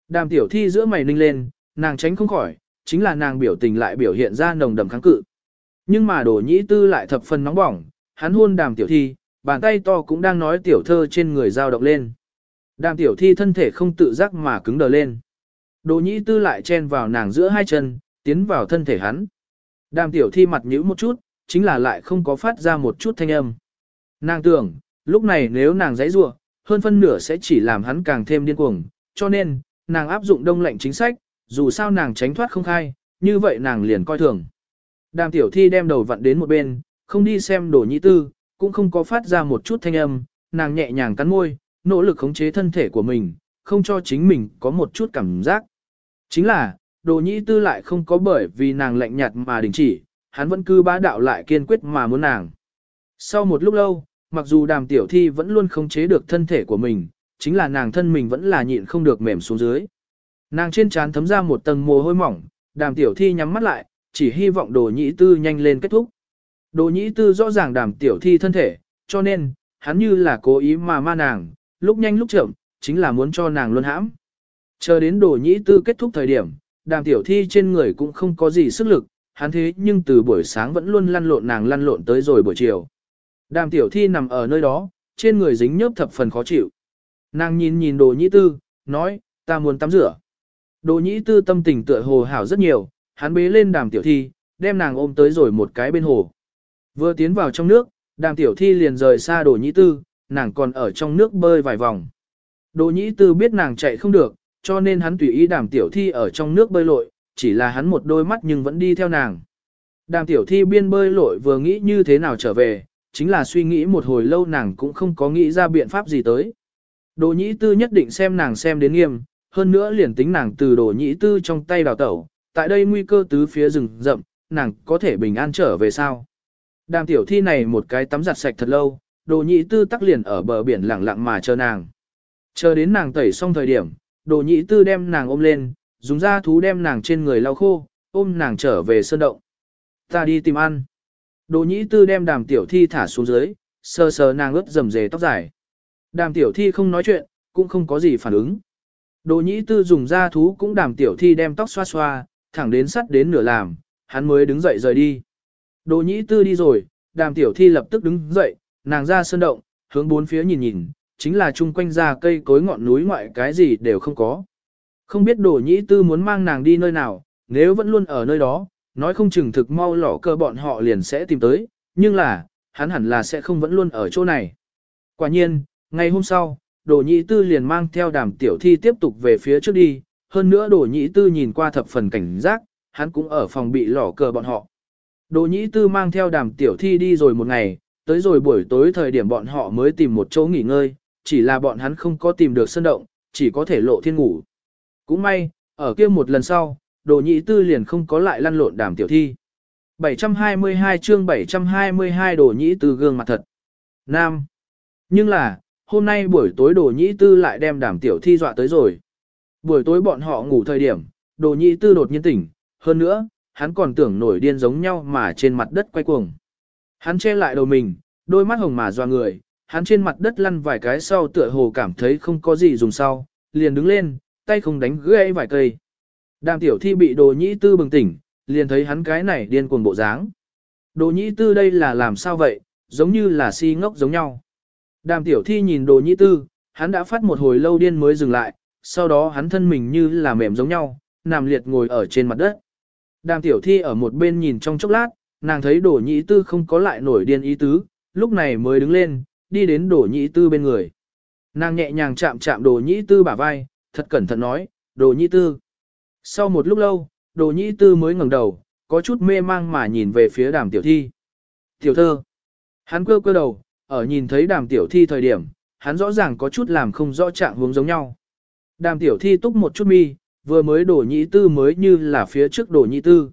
Đàm tiểu thi giữa mày ninh lên, nàng tránh không khỏi, chính là nàng biểu tình lại biểu hiện ra nồng đầm kháng cự. Nhưng mà đồ nhĩ tư lại thập phần nóng bỏng, hắn hôn đàm tiểu thi, bàn tay to cũng đang nói tiểu thơ trên người dao động lên. Đàm tiểu thi thân thể không tự giác mà cứng đờ lên. Đồ nhĩ tư lại chen vào nàng giữa hai chân, tiến vào thân thể hắn. Đàm tiểu thi mặt nhữ một chút, chính là lại không có phát ra một chút thanh âm. Nàng tưởng, lúc này nếu nàng giãy giụa, hơn phân nửa sẽ chỉ làm hắn càng thêm điên cuồng, cho nên, nàng áp dụng đông lệnh chính sách, dù sao nàng tránh thoát không khai, như vậy nàng liền coi thường. Đàm tiểu thi đem đầu vặn đến một bên, không đi xem đồ nhĩ tư, cũng không có phát ra một chút thanh âm, nàng nhẹ nhàng cắn môi, nỗ lực khống chế thân thể của mình, không cho chính mình có một chút cảm giác. Chính là, đồ nhĩ tư lại không có bởi vì nàng lạnh nhạt mà đình chỉ, hắn vẫn cứ bá đạo lại kiên quyết mà muốn nàng. Sau một lúc lâu, mặc dù đàm tiểu thi vẫn luôn khống chế được thân thể của mình, chính là nàng thân mình vẫn là nhịn không được mềm xuống dưới. Nàng trên trán thấm ra một tầng mồ hôi mỏng, đàm tiểu thi nhắm mắt lại, chỉ hy vọng đồ nhĩ tư nhanh lên kết thúc. Đồ nhĩ tư rõ ràng đàm tiểu thi thân thể, cho nên, hắn như là cố ý mà ma nàng, lúc nhanh lúc chậm, chính là muốn cho nàng luôn hãm. Chờ đến đồ nhĩ tư kết thúc thời điểm, đàm tiểu thi trên người cũng không có gì sức lực, hắn thế nhưng từ buổi sáng vẫn luôn lăn lộn nàng lăn lộn tới rồi buổi chiều. Đàm tiểu thi nằm ở nơi đó, trên người dính nhớp thập phần khó chịu. Nàng nhìn nhìn đồ nhĩ tư, nói, ta muốn tắm rửa. Đồ nhĩ tư tâm tình tựa hồ hảo rất nhiều, hắn bế lên đàm tiểu thi, đem nàng ôm tới rồi một cái bên hồ. Vừa tiến vào trong nước, đàm tiểu thi liền rời xa đồ nhĩ tư, nàng còn ở trong nước bơi vài vòng. Đỗ nhĩ tư biết nàng chạy không được, cho nên hắn tùy ý đàm tiểu thi ở trong nước bơi lội, chỉ là hắn một đôi mắt nhưng vẫn đi theo nàng. Đàm tiểu thi biên bơi lội vừa nghĩ như thế nào trở về, chính là suy nghĩ một hồi lâu nàng cũng không có nghĩ ra biện pháp gì tới. Đỗ nhĩ tư nhất định xem nàng xem đến nghiêm, hơn nữa liền tính nàng từ Đỗ nhĩ tư trong tay đào tẩu, tại đây nguy cơ tứ phía rừng rậm, nàng có thể bình an trở về sao. Đàm tiểu thi này một cái tắm giặt sạch thật lâu, đồ nhĩ tư tắc liền ở bờ biển lặng lặng mà chờ nàng. Chờ đến nàng tẩy xong thời điểm, đồ nhĩ tư đem nàng ôm lên, dùng da thú đem nàng trên người lau khô, ôm nàng trở về sơn động. Ta đi tìm ăn. Đồ nhĩ tư đem đàm tiểu thi thả xuống dưới, sờ sờ nàng ướt rầm rề tóc dài. Đàm tiểu thi không nói chuyện, cũng không có gì phản ứng. Đồ nhĩ tư dùng da thú cũng đàm tiểu thi đem tóc xoa xoa, thẳng đến sắt đến nửa làm, hắn mới đứng dậy rời đi. Đồ nhĩ tư đi rồi, đàm tiểu thi lập tức đứng dậy, nàng ra sơn động, hướng bốn phía nhìn nhìn, chính là chung quanh ra cây cối ngọn núi ngoại cái gì đều không có. Không biết Đổ nhĩ tư muốn mang nàng đi nơi nào, nếu vẫn luôn ở nơi đó, nói không chừng thực mau lỏ cơ bọn họ liền sẽ tìm tới, nhưng là, hắn hẳn là sẽ không vẫn luôn ở chỗ này. Quả nhiên, ngày hôm sau, Đổ nhĩ tư liền mang theo đàm tiểu thi tiếp tục về phía trước đi, hơn nữa Đổ nhĩ tư nhìn qua thập phần cảnh giác, hắn cũng ở phòng bị lỏ cờ bọn họ. Đồ nhĩ tư mang theo đàm tiểu thi đi rồi một ngày, tới rồi buổi tối thời điểm bọn họ mới tìm một chỗ nghỉ ngơi, chỉ là bọn hắn không có tìm được sân động, chỉ có thể lộ thiên ngủ. Cũng may, ở kia một lần sau, đồ nhĩ tư liền không có lại lăn lộn đàm tiểu thi. 722 chương 722 đồ nhĩ tư gương mặt thật. Nam. Nhưng là, hôm nay buổi tối đồ nhĩ tư lại đem đàm tiểu thi dọa tới rồi. Buổi tối bọn họ ngủ thời điểm, đồ nhĩ tư đột nhiên tỉnh, hơn nữa, hắn còn tưởng nổi điên giống nhau mà trên mặt đất quay cuồng. Hắn che lại đầu mình, đôi mắt hồng mà doa người, hắn trên mặt đất lăn vài cái sau tựa hồ cảm thấy không có gì dùng sau, liền đứng lên, tay không đánh gãy vài cây. Đàm tiểu thi bị đồ nhĩ tư bừng tỉnh, liền thấy hắn cái này điên cuồng bộ dáng. Đồ nhĩ tư đây là làm sao vậy, giống như là si ngốc giống nhau. Đàm tiểu thi nhìn đồ nhĩ tư, hắn đã phát một hồi lâu điên mới dừng lại, sau đó hắn thân mình như là mềm giống nhau, nằm liệt ngồi ở trên mặt đất. Đàm tiểu thi ở một bên nhìn trong chốc lát, nàng thấy đổ nhị tư không có lại nổi điên ý tứ, lúc này mới đứng lên, đi đến đổ nhị tư bên người. Nàng nhẹ nhàng chạm chạm đồ nhĩ tư bả vai, thật cẩn thận nói, đồ nhĩ tư. Sau một lúc lâu, đồ nhĩ tư mới ngẩng đầu, có chút mê mang mà nhìn về phía đàm tiểu thi. Tiểu thơ. Hắn quơ quơ đầu, ở nhìn thấy đàm tiểu thi thời điểm, hắn rõ ràng có chút làm không rõ trạng hướng giống nhau. Đàm tiểu thi túc một chút mi, vừa mới đổ nhĩ tư mới như là phía trước đổ nhĩ tư.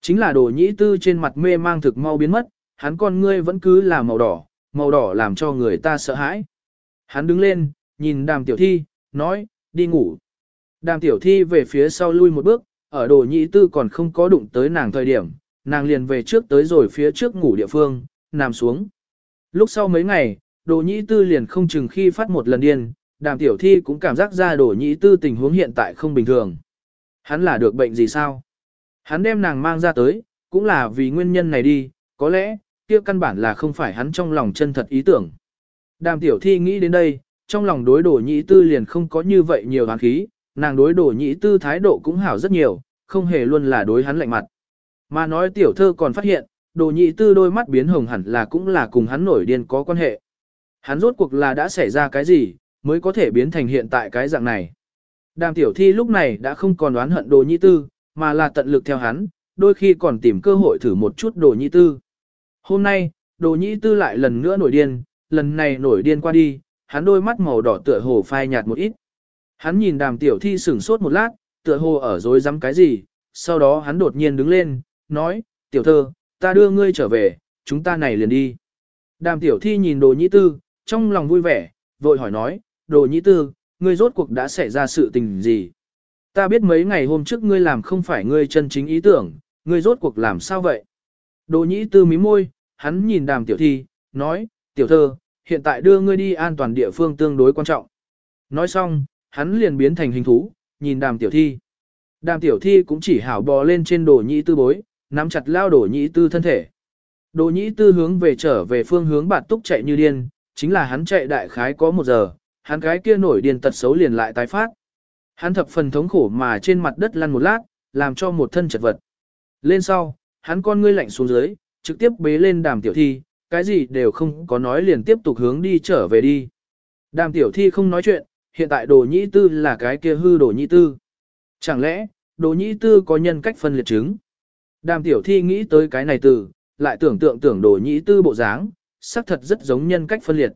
Chính là đồ nhĩ tư trên mặt mê mang thực mau biến mất, hắn con ngươi vẫn cứ là màu đỏ, màu đỏ làm cho người ta sợ hãi. Hắn đứng lên, nhìn đàm tiểu thi, nói, đi ngủ. Đàm tiểu thi về phía sau lui một bước, ở đồ nhĩ tư còn không có đụng tới nàng thời điểm, nàng liền về trước tới rồi phía trước ngủ địa phương, nằm xuống. Lúc sau mấy ngày, đồ nhĩ tư liền không chừng khi phát một lần điên, đàm tiểu thi cũng cảm giác ra đồ nhĩ tư tình huống hiện tại không bình thường. Hắn là được bệnh gì sao? Hắn đem nàng mang ra tới, cũng là vì nguyên nhân này đi, có lẽ, kia căn bản là không phải hắn trong lòng chân thật ý tưởng. Đàm tiểu thi nghĩ đến đây, trong lòng đối đổ nhĩ tư liền không có như vậy nhiều hán khí, nàng đối đổ nhĩ tư thái độ cũng hảo rất nhiều, không hề luôn là đối hắn lạnh mặt. Mà nói tiểu thơ còn phát hiện, đồ nhị tư đôi mắt biến hồng hẳn là cũng là cùng hắn nổi điên có quan hệ. Hắn rốt cuộc là đã xảy ra cái gì, mới có thể biến thành hiện tại cái dạng này. Đàm tiểu thi lúc này đã không còn đoán hận đồ nhị tư, mà là tận lực theo hắn, đôi khi còn tìm cơ hội thử một chút đồ nhĩ tư. Hôm nay, đồ nhĩ tư lại lần nữa nổi điên, lần này nổi điên qua đi, hắn đôi mắt màu đỏ tựa hồ phai nhạt một ít. Hắn nhìn đàm tiểu thi sửng sốt một lát, tựa hồ ở dối rắm cái gì, sau đó hắn đột nhiên đứng lên, nói, tiểu thơ, ta đưa ngươi trở về, chúng ta này liền đi. Đàm tiểu thi nhìn đồ nhĩ tư, trong lòng vui vẻ, vội hỏi nói, đồ nhĩ tư, ngươi rốt cuộc đã xảy ra sự tình gì? Ta biết mấy ngày hôm trước ngươi làm không phải ngươi chân chính ý tưởng, ngươi rốt cuộc làm sao vậy? Đồ nhĩ tư mí môi, hắn nhìn đàm tiểu thi, nói, tiểu thơ, hiện tại đưa ngươi đi an toàn địa phương tương đối quan trọng. Nói xong, hắn liền biến thành hình thú, nhìn đàm tiểu thi. Đàm tiểu thi cũng chỉ hảo bò lên trên đồ nhĩ tư bối, nắm chặt lao đồ nhĩ tư thân thể. Đồ nhĩ tư hướng về trở về phương hướng bạt túc chạy như điên, chính là hắn chạy đại khái có một giờ, hắn cái kia nổi điên tật xấu liền lại tái phát. Hắn thập phần thống khổ mà trên mặt đất lăn một lát, làm cho một thân chật vật. Lên sau, hắn con ngươi lạnh xuống dưới, trực tiếp bế lên đàm tiểu thi, cái gì đều không có nói liền tiếp tục hướng đi trở về đi. Đàm tiểu thi không nói chuyện, hiện tại đồ nhĩ tư là cái kia hư đồ nhĩ tư. Chẳng lẽ, đồ nhĩ tư có nhân cách phân liệt chứng? Đàm tiểu thi nghĩ tới cái này từ, lại tưởng tượng tưởng đồ nhĩ tư bộ dáng, xác thật rất giống nhân cách phân liệt.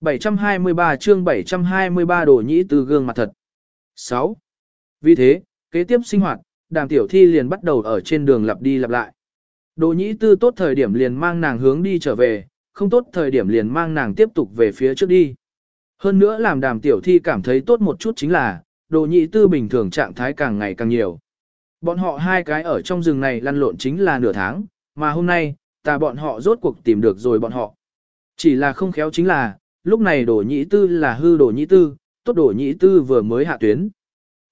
723 chương 723 đồ nhĩ tư gương mặt thật. 6. Vì thế, kế tiếp sinh hoạt, đàm tiểu thi liền bắt đầu ở trên đường lặp đi lặp lại. Đồ nhĩ tư tốt thời điểm liền mang nàng hướng đi trở về, không tốt thời điểm liền mang nàng tiếp tục về phía trước đi. Hơn nữa làm đàm tiểu thi cảm thấy tốt một chút chính là, đồ nhĩ tư bình thường trạng thái càng ngày càng nhiều. Bọn họ hai cái ở trong rừng này lăn lộn chính là nửa tháng, mà hôm nay, ta bọn họ rốt cuộc tìm được rồi bọn họ. Chỉ là không khéo chính là, lúc này đồ nhĩ tư là hư đồ nhĩ tư, tốt đồ nhĩ tư vừa mới hạ tuyến.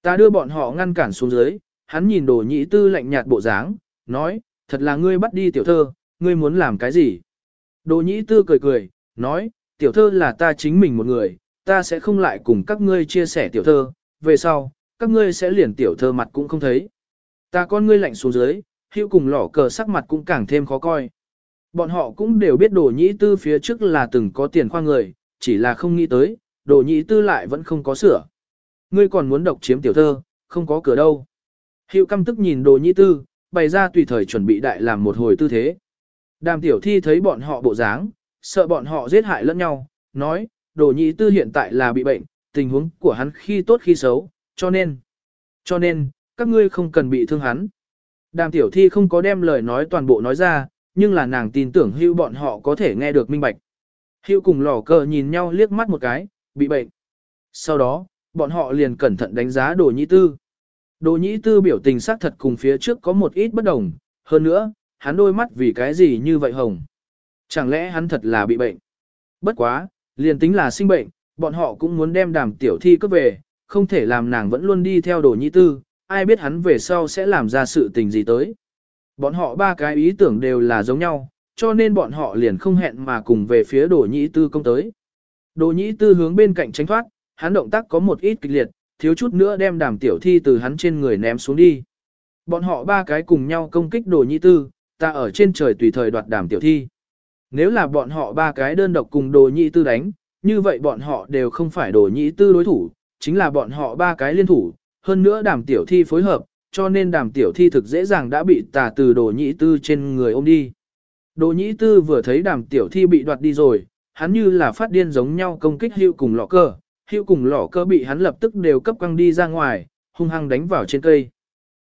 Ta đưa bọn họ ngăn cản xuống dưới, hắn nhìn đồ nhĩ tư lạnh nhạt bộ dáng, nói, thật là ngươi bắt đi tiểu thơ, ngươi muốn làm cái gì? Đồ nhĩ tư cười cười, nói, tiểu thơ là ta chính mình một người, ta sẽ không lại cùng các ngươi chia sẻ tiểu thơ, về sau, các ngươi sẽ liền tiểu thơ mặt cũng không thấy. Ta con ngươi lạnh xuống dưới, hữu cùng lỏ cờ sắc mặt cũng càng thêm khó coi. Bọn họ cũng đều biết đồ nhĩ tư phía trước là từng có tiền khoa người, chỉ là không nghĩ tới, đồ nhĩ tư lại vẫn không có sửa. Ngươi còn muốn độc chiếm tiểu thơ, không có cửa đâu. Hiệu căm tức nhìn đồ nhĩ tư, bày ra tùy thời chuẩn bị đại làm một hồi tư thế. Đàm tiểu thi thấy bọn họ bộ dáng, sợ bọn họ giết hại lẫn nhau, nói, đồ nhĩ tư hiện tại là bị bệnh, tình huống của hắn khi tốt khi xấu, cho nên, cho nên, các ngươi không cần bị thương hắn. Đàm tiểu thi không có đem lời nói toàn bộ nói ra, nhưng là nàng tin tưởng hưu bọn họ có thể nghe được minh bạch. Hưu cùng lò cờ nhìn nhau liếc mắt một cái, bị bệnh. Sau đó, bọn họ liền cẩn thận đánh giá đồ nhĩ tư. Đồ nhĩ tư biểu tình xác thật cùng phía trước có một ít bất đồng, hơn nữa, hắn đôi mắt vì cái gì như vậy hồng. Chẳng lẽ hắn thật là bị bệnh? Bất quá, liền tính là sinh bệnh, bọn họ cũng muốn đem đàm tiểu thi cấp về, không thể làm nàng vẫn luôn đi theo đồ nhĩ tư, ai biết hắn về sau sẽ làm ra sự tình gì tới. Bọn họ ba cái ý tưởng đều là giống nhau, cho nên bọn họ liền không hẹn mà cùng về phía đồ nhĩ tư công tới. Đồ nhĩ tư hướng bên cạnh tránh thoát, hắn động tác có một ít kịch liệt, thiếu chút nữa đem đàm tiểu thi từ hắn trên người ném xuống đi. Bọn họ ba cái cùng nhau công kích đồ Nhĩ tư, ta ở trên trời tùy thời đoạt đàm tiểu thi. Nếu là bọn họ ba cái đơn độc cùng đồ Nhĩ tư đánh, như vậy bọn họ đều không phải đồ Nhĩ tư đối thủ, chính là bọn họ ba cái liên thủ, hơn nữa đàm tiểu thi phối hợp, cho nên đàm tiểu thi thực dễ dàng đã bị tà từ đồ Nhĩ tư trên người ôm đi. Đồ Nhĩ tư vừa thấy đàm tiểu thi bị đoạt đi rồi, hắn như là phát điên giống nhau công kích hữu cùng lọ cơ, hữu cùng lọ cơ bị hắn lập tức đều cấp quăng đi ra ngoài, hung hăng đánh vào trên cây.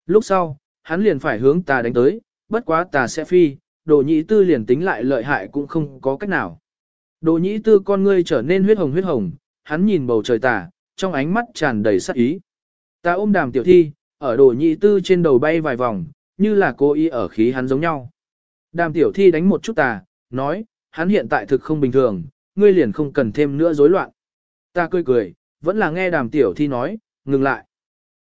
Lúc sau, hắn liền phải hướng tà đánh tới, bất quá tà sẽ phi, đồ nhị tư liền tính lại lợi hại cũng không có cách nào. Đồ nhị tư con ngươi trở nên huyết hồng huyết hồng, hắn nhìn bầu trời tà, trong ánh mắt tràn đầy sát ý. Ta ôm đàm tiểu thi, ở đồ nhị tư trên đầu bay vài vòng, như là cố ý ở khí hắn giống nhau. Đàm tiểu thi đánh một chút tà, nói, hắn hiện tại thực không bình thường, ngươi liền không cần thêm nữa rối loạn. Ta cười cười, vẫn là nghe đàm tiểu thi nói, ngừng lại.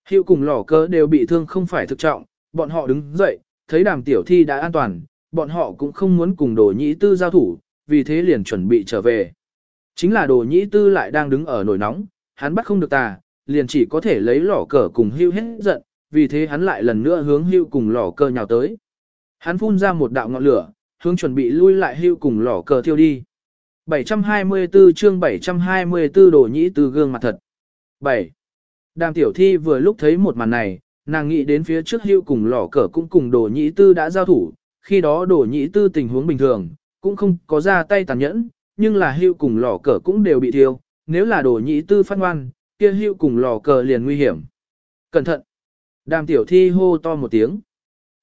Hiệu cùng lỏ cơ đều bị thương không phải thực trọng, bọn họ đứng dậy, thấy đàm tiểu thi đã an toàn, bọn họ cũng không muốn cùng đồ nhĩ tư giao thủ, vì thế liền chuẩn bị trở về. Chính là đồ nhĩ tư lại đang đứng ở nổi nóng, hắn bắt không được ta, liền chỉ có thể lấy lỏ cờ cùng hưu hết giận, vì thế hắn lại lần nữa hướng hưu cùng lỏ cờ nhào tới. Hắn phun ra một đạo ngọn lửa, hướng chuẩn bị lui lại hưu cùng lỏ cờ thiêu đi. 724 chương 724 đồ nhĩ tư gương mặt thật. 7. Đàm tiểu thi vừa lúc thấy một màn này, nàng nghĩ đến phía trước hưu cùng lỏ cờ cũng cùng đồ nhĩ tư đã giao thủ, khi đó đồ nhĩ tư tình huống bình thường, cũng không có ra tay tàn nhẫn, nhưng là hưu cùng lỏ cờ cũng đều bị thiêu, nếu là đồ nhĩ tư phát ngoan, kia hưu cùng lò cờ liền nguy hiểm. Cẩn thận! Đàm tiểu thi hô to một tiếng.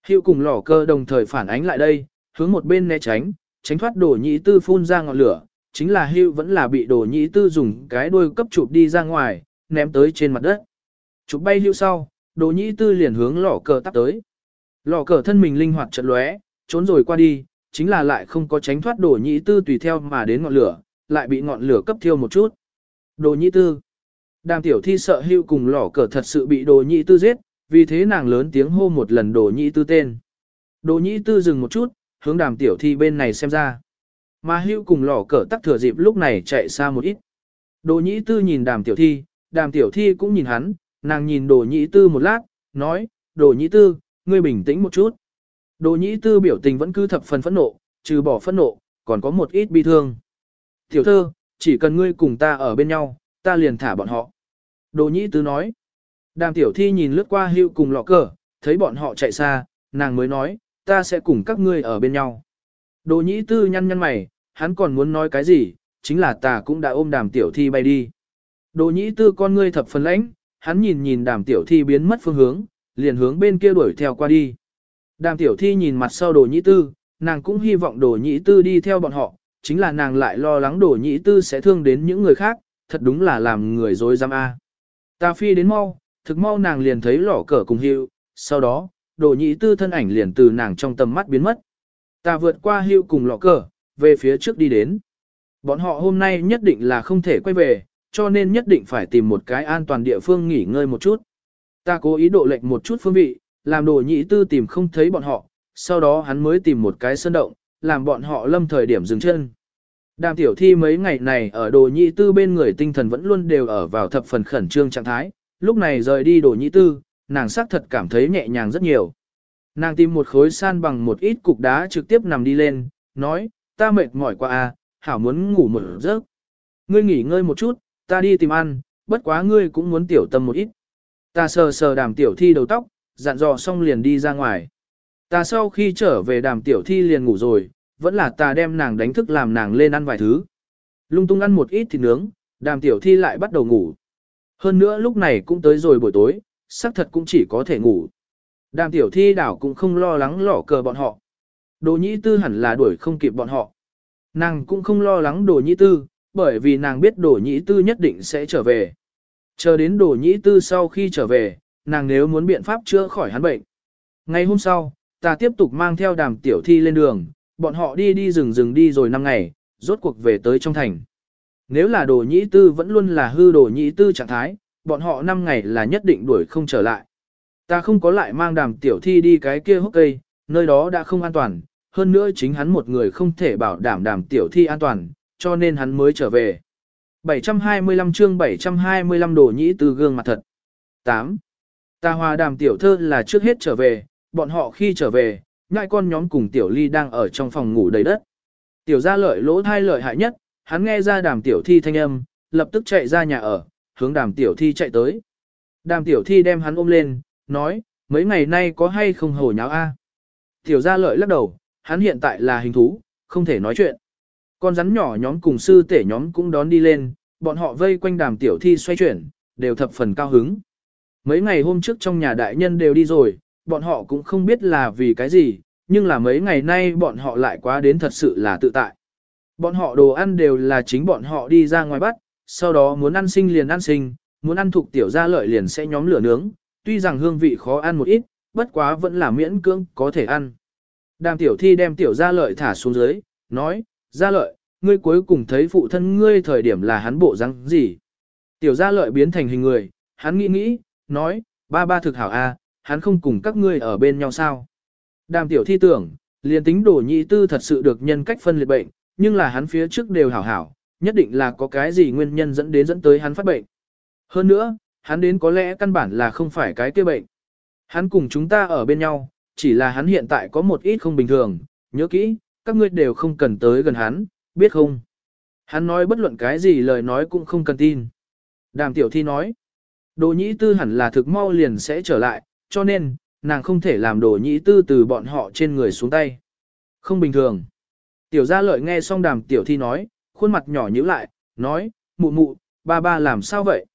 Hưu cùng lò cờ đồng thời phản ánh lại đây, hướng một bên né tránh, tránh thoát đồ nhĩ tư phun ra ngọn lửa, chính là hưu vẫn là bị đồ nhĩ tư dùng cái đuôi cấp chụp đi ra ngoài, ném tới trên mặt đất. Chụp bay hưu sau, đồ nhĩ tư liền hướng lò cờ tắt tới. Lò cờ thân mình linh hoạt chật lóe, trốn rồi qua đi, chính là lại không có tránh thoát đồ nhĩ tư tùy theo mà đến ngọn lửa, lại bị ngọn lửa cấp thiêu một chút. Đồ nhĩ tư. Đàm tiểu thi sợ hưu cùng lỏ cờ thật sự bị đồ nhĩ tư giết, vì thế nàng lớn tiếng hô một lần đồ nhĩ tư tên. Đồ nhĩ tư dừng một chút, hướng đàm tiểu thi bên này xem ra. Mà hưu cùng lò cờ tắc thừa dịp lúc này chạy xa một ít. Đồ nhĩ tư nhìn đàm tiểu thi, đàm tiểu thi cũng nhìn hắn, nàng nhìn đồ nhĩ tư một lát, nói, đồ nhĩ tư, ngươi bình tĩnh một chút. Đồ nhĩ tư biểu tình vẫn cứ thập phần phẫn nộ, trừ bỏ phẫn nộ, còn có một ít bi thương. Tiểu thơ, chỉ cần ngươi cùng ta ở bên nhau, ta liền thả bọn họ. Đồ nhĩ tư nói. Đàm tiểu thi nhìn lướt qua hưu cùng lọ cờ, thấy bọn họ chạy xa, nàng mới nói, ta sẽ cùng các ngươi ở bên nhau. Đồ nhĩ tư nhăn nhăn mày, hắn còn muốn nói cái gì, chính là ta cũng đã ôm đàm tiểu thi bay đi. Đồ nhĩ tư con ngươi thập phần lãnh, hắn nhìn nhìn đàm tiểu thi biến mất phương hướng, liền hướng bên kia đuổi theo qua đi. Đàm tiểu thi nhìn mặt sau đồ nhĩ tư, nàng cũng hy vọng đồ nhĩ tư đi theo bọn họ, chính là nàng lại lo lắng đồ nhĩ tư sẽ thương đến những người khác, thật đúng là làm người dối dám a. Ta phi đến mau, thực mau nàng liền thấy lỏ cờ cùng hiệu. sau đó, đồ nhĩ tư thân ảnh liền từ nàng trong tầm mắt biến mất. Ta vượt qua hưu cùng lọ cờ, về phía trước đi đến. Bọn họ hôm nay nhất định là không thể quay về, cho nên nhất định phải tìm một cái an toàn địa phương nghỉ ngơi một chút. Ta cố ý độ lệnh một chút phương vị, làm đồ nhĩ tư tìm không thấy bọn họ, sau đó hắn mới tìm một cái sơn động, làm bọn họ lâm thời điểm dừng chân. Đàm tiểu thi mấy ngày này ở đồ nhị tư bên người tinh thần vẫn luôn đều ở vào thập phần khẩn trương trạng thái, lúc này rời đi đồ nhị tư, nàng xác thật cảm thấy nhẹ nhàng rất nhiều. Nàng tìm một khối san bằng một ít cục đá trực tiếp nằm đi lên, nói, ta mệt mỏi quá à, hảo muốn ngủ một giấc. Ngươi nghỉ ngơi một chút, ta đi tìm ăn, bất quá ngươi cũng muốn tiểu tâm một ít. Ta sờ sờ đàm tiểu thi đầu tóc, dặn dò xong liền đi ra ngoài. Ta sau khi trở về đàm tiểu thi liền ngủ rồi, vẫn là ta đem nàng đánh thức làm nàng lên ăn vài thứ. Lung tung ăn một ít thịt nướng, đàm tiểu thi lại bắt đầu ngủ. Hơn nữa lúc này cũng tới rồi buổi tối, xác thật cũng chỉ có thể ngủ. Đàm tiểu thi đảo cũng không lo lắng lỏ cờ bọn họ. Đồ nhĩ tư hẳn là đuổi không kịp bọn họ. Nàng cũng không lo lắng đồ nhĩ tư, bởi vì nàng biết đồ nhĩ tư nhất định sẽ trở về. Chờ đến đồ nhĩ tư sau khi trở về, nàng nếu muốn biện pháp chữa khỏi hắn bệnh. Ngày hôm sau, ta tiếp tục mang theo đàm tiểu thi lên đường, bọn họ đi đi rừng rừng đi rồi 5 ngày, rốt cuộc về tới trong thành. Nếu là đồ nhĩ tư vẫn luôn là hư đồ nhĩ tư trạng thái, bọn họ 5 ngày là nhất định đuổi không trở lại. Ta không có lại mang đàm tiểu thi đi cái kia hốc cây, nơi đó đã không an toàn, hơn nữa chính hắn một người không thể bảo đảm đàm tiểu thi an toàn, cho nên hắn mới trở về. 725 chương 725 đồ nhĩ từ gương mặt thật. 8. Ta hòa đàm tiểu thơ là trước hết trở về, bọn họ khi trở về, ngại con nhóm cùng tiểu ly đang ở trong phòng ngủ đầy đất. Tiểu gia lợi lỗ thai lợi hại nhất, hắn nghe ra đàm tiểu thi thanh âm, lập tức chạy ra nhà ở, hướng đàm tiểu thi chạy tới. Đàm tiểu thi đem hắn ôm lên, nói, mấy ngày nay có hay không hồ nháo a? Tiểu gia lợi lắc đầu, hắn hiện tại là hình thú, không thể nói chuyện. Con rắn nhỏ nhóm cùng sư tể nhóm cũng đón đi lên, bọn họ vây quanh đàm tiểu thi xoay chuyển, đều thập phần cao hứng. Mấy ngày hôm trước trong nhà đại nhân đều đi rồi, bọn họ cũng không biết là vì cái gì, nhưng là mấy ngày nay bọn họ lại quá đến thật sự là tự tại. Bọn họ đồ ăn đều là chính bọn họ đi ra ngoài bắt, sau đó muốn ăn sinh liền ăn sinh, muốn ăn thuộc tiểu gia lợi liền sẽ nhóm lửa nướng, tuy rằng hương vị khó ăn một ít, bất quá vẫn là miễn cưỡng có thể ăn. Đàm tiểu thi đem tiểu gia lợi thả xuống dưới, nói, gia lợi, ngươi cuối cùng thấy phụ thân ngươi thời điểm là hắn bộ răng gì. Tiểu gia lợi biến thành hình người, hắn nghĩ nghĩ, nói, ba ba thực hảo a, hắn không cùng các ngươi ở bên nhau sao. Đàm tiểu thi tưởng, liền tính đổ nhị tư thật sự được nhân cách phân liệt bệnh, nhưng là hắn phía trước đều hảo hảo, nhất định là có cái gì nguyên nhân dẫn đến dẫn tới hắn phát bệnh. Hơn nữa, hắn đến có lẽ căn bản là không phải cái kia bệnh. Hắn cùng chúng ta ở bên nhau, chỉ là hắn hiện tại có một ít không bình thường, nhớ kỹ, các ngươi đều không cần tới gần hắn, biết không? Hắn nói bất luận cái gì lời nói cũng không cần tin. Đàm tiểu thi nói, đồ nhĩ tư hẳn là thực mau liền sẽ trở lại, cho nên, nàng không thể làm đồ nhĩ tư từ bọn họ trên người xuống tay. Không bình thường. Tiểu gia lợi nghe xong đàm tiểu thi nói, khuôn mặt nhỏ nhíu lại, nói, mụ mụ, ba ba làm sao vậy?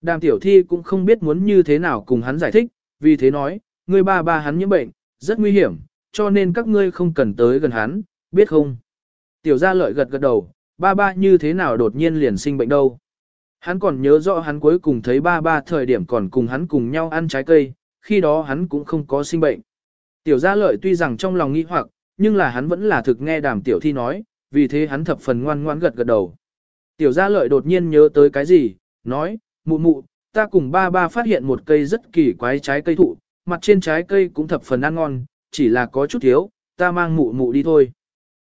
Đàm tiểu thi cũng không biết muốn như thế nào cùng hắn giải thích, vì thế nói, ngươi ba ba hắn nhiễm bệnh, rất nguy hiểm, cho nên các ngươi không cần tới gần hắn, biết không? Tiểu gia lợi gật gật đầu, ba ba như thế nào đột nhiên liền sinh bệnh đâu? Hắn còn nhớ rõ hắn cuối cùng thấy ba ba thời điểm còn cùng hắn cùng nhau ăn trái cây, khi đó hắn cũng không có sinh bệnh. Tiểu gia lợi tuy rằng trong lòng nghi hoặc, nhưng là hắn vẫn là thực nghe đàm tiểu thi nói, vì thế hắn thập phần ngoan ngoãn gật gật đầu. Tiểu gia lợi đột nhiên nhớ tới cái gì, nói, mụ mụ, ta cùng ba ba phát hiện một cây rất kỳ quái trái cây thụ, mặt trên trái cây cũng thập phần ăn ngon, chỉ là có chút thiếu, ta mang mụ mụ đi thôi.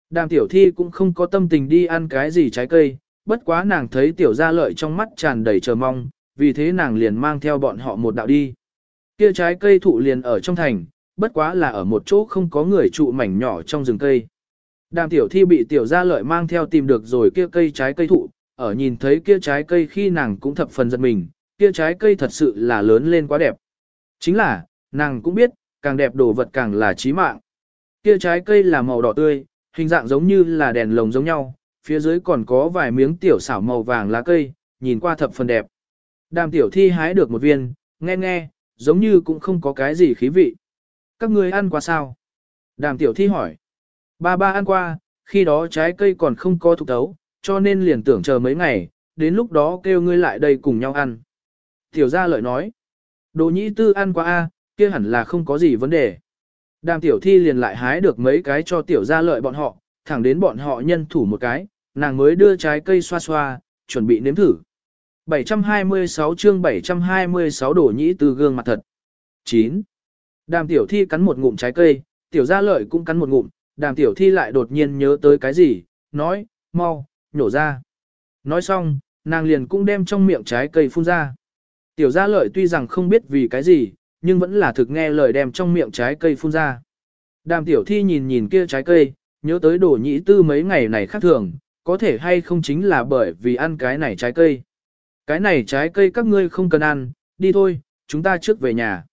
Đàm tiểu thi cũng không có tâm tình đi ăn cái gì trái cây, bất quá nàng thấy tiểu gia lợi trong mắt tràn đầy chờ mong, vì thế nàng liền mang theo bọn họ một đạo đi. Kia trái cây thụ liền ở trong thành, bất quá là ở một chỗ không có người trụ mảnh nhỏ trong rừng cây. Đàm tiểu thi bị tiểu gia lợi mang theo tìm được rồi kia cây trái cây thụ, ở nhìn thấy kia trái cây khi nàng cũng thập phần giật mình, kia trái cây thật sự là lớn lên quá đẹp. Chính là, nàng cũng biết, càng đẹp đồ vật càng là trí mạng. Kia trái cây là màu đỏ tươi, hình dạng giống như là đèn lồng giống nhau, phía dưới còn có vài miếng tiểu xảo màu vàng lá cây, nhìn qua thập phần đẹp. Đàm tiểu thi hái được một viên, nghe nghe, giống như cũng không có cái gì khí vị. Các ngươi ăn qua sao? Đàm tiểu thi hỏi. Ba ba ăn qua, khi đó trái cây còn không có thục tấu, cho nên liền tưởng chờ mấy ngày, đến lúc đó kêu ngươi lại đây cùng nhau ăn. Tiểu gia lợi nói. Đồ nhĩ tư ăn qua a, kia hẳn là không có gì vấn đề. Đàm tiểu thi liền lại hái được mấy cái cho tiểu gia lợi bọn họ, thẳng đến bọn họ nhân thủ một cái, nàng mới đưa trái cây xoa xoa, chuẩn bị nếm thử. 726 chương 726 đổ nhĩ từ gương mặt thật. 9. Đàm tiểu thi cắn một ngụm trái cây, tiểu gia lợi cũng cắn một ngụm, đàm tiểu thi lại đột nhiên nhớ tới cái gì, nói, mau, nhổ ra. Nói xong, nàng liền cũng đem trong miệng trái cây phun ra. Tiểu gia lợi tuy rằng không biết vì cái gì, nhưng vẫn là thực nghe lời đem trong miệng trái cây phun ra. Đàm tiểu thi nhìn nhìn kia trái cây, nhớ tới đổ nhĩ tư mấy ngày này khác thường, có thể hay không chính là bởi vì ăn cái này trái cây. Cái này trái cây các ngươi không cần ăn, đi thôi, chúng ta trước về nhà.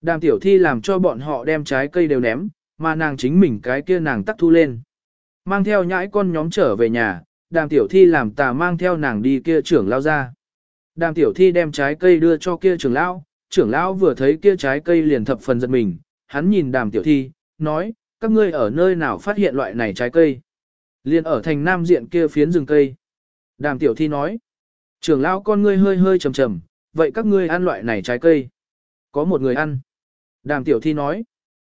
Đàm tiểu thi làm cho bọn họ đem trái cây đều ném, mà nàng chính mình cái kia nàng tắc thu lên. Mang theo nhãi con nhóm trở về nhà, đàm tiểu thi làm tà mang theo nàng đi kia trưởng lao ra. Đàm tiểu thi đem trái cây đưa cho kia trưởng lão, trưởng lão vừa thấy kia trái cây liền thập phần giật mình, hắn nhìn đàm tiểu thi, nói, các ngươi ở nơi nào phát hiện loại này trái cây. Liền ở thành nam diện kia phiến rừng cây. Đàm tiểu thi nói, trưởng lão con ngươi hơi hơi trầm trầm, vậy các ngươi ăn loại này trái cây. Có một người ăn. Đàm tiểu thi nói,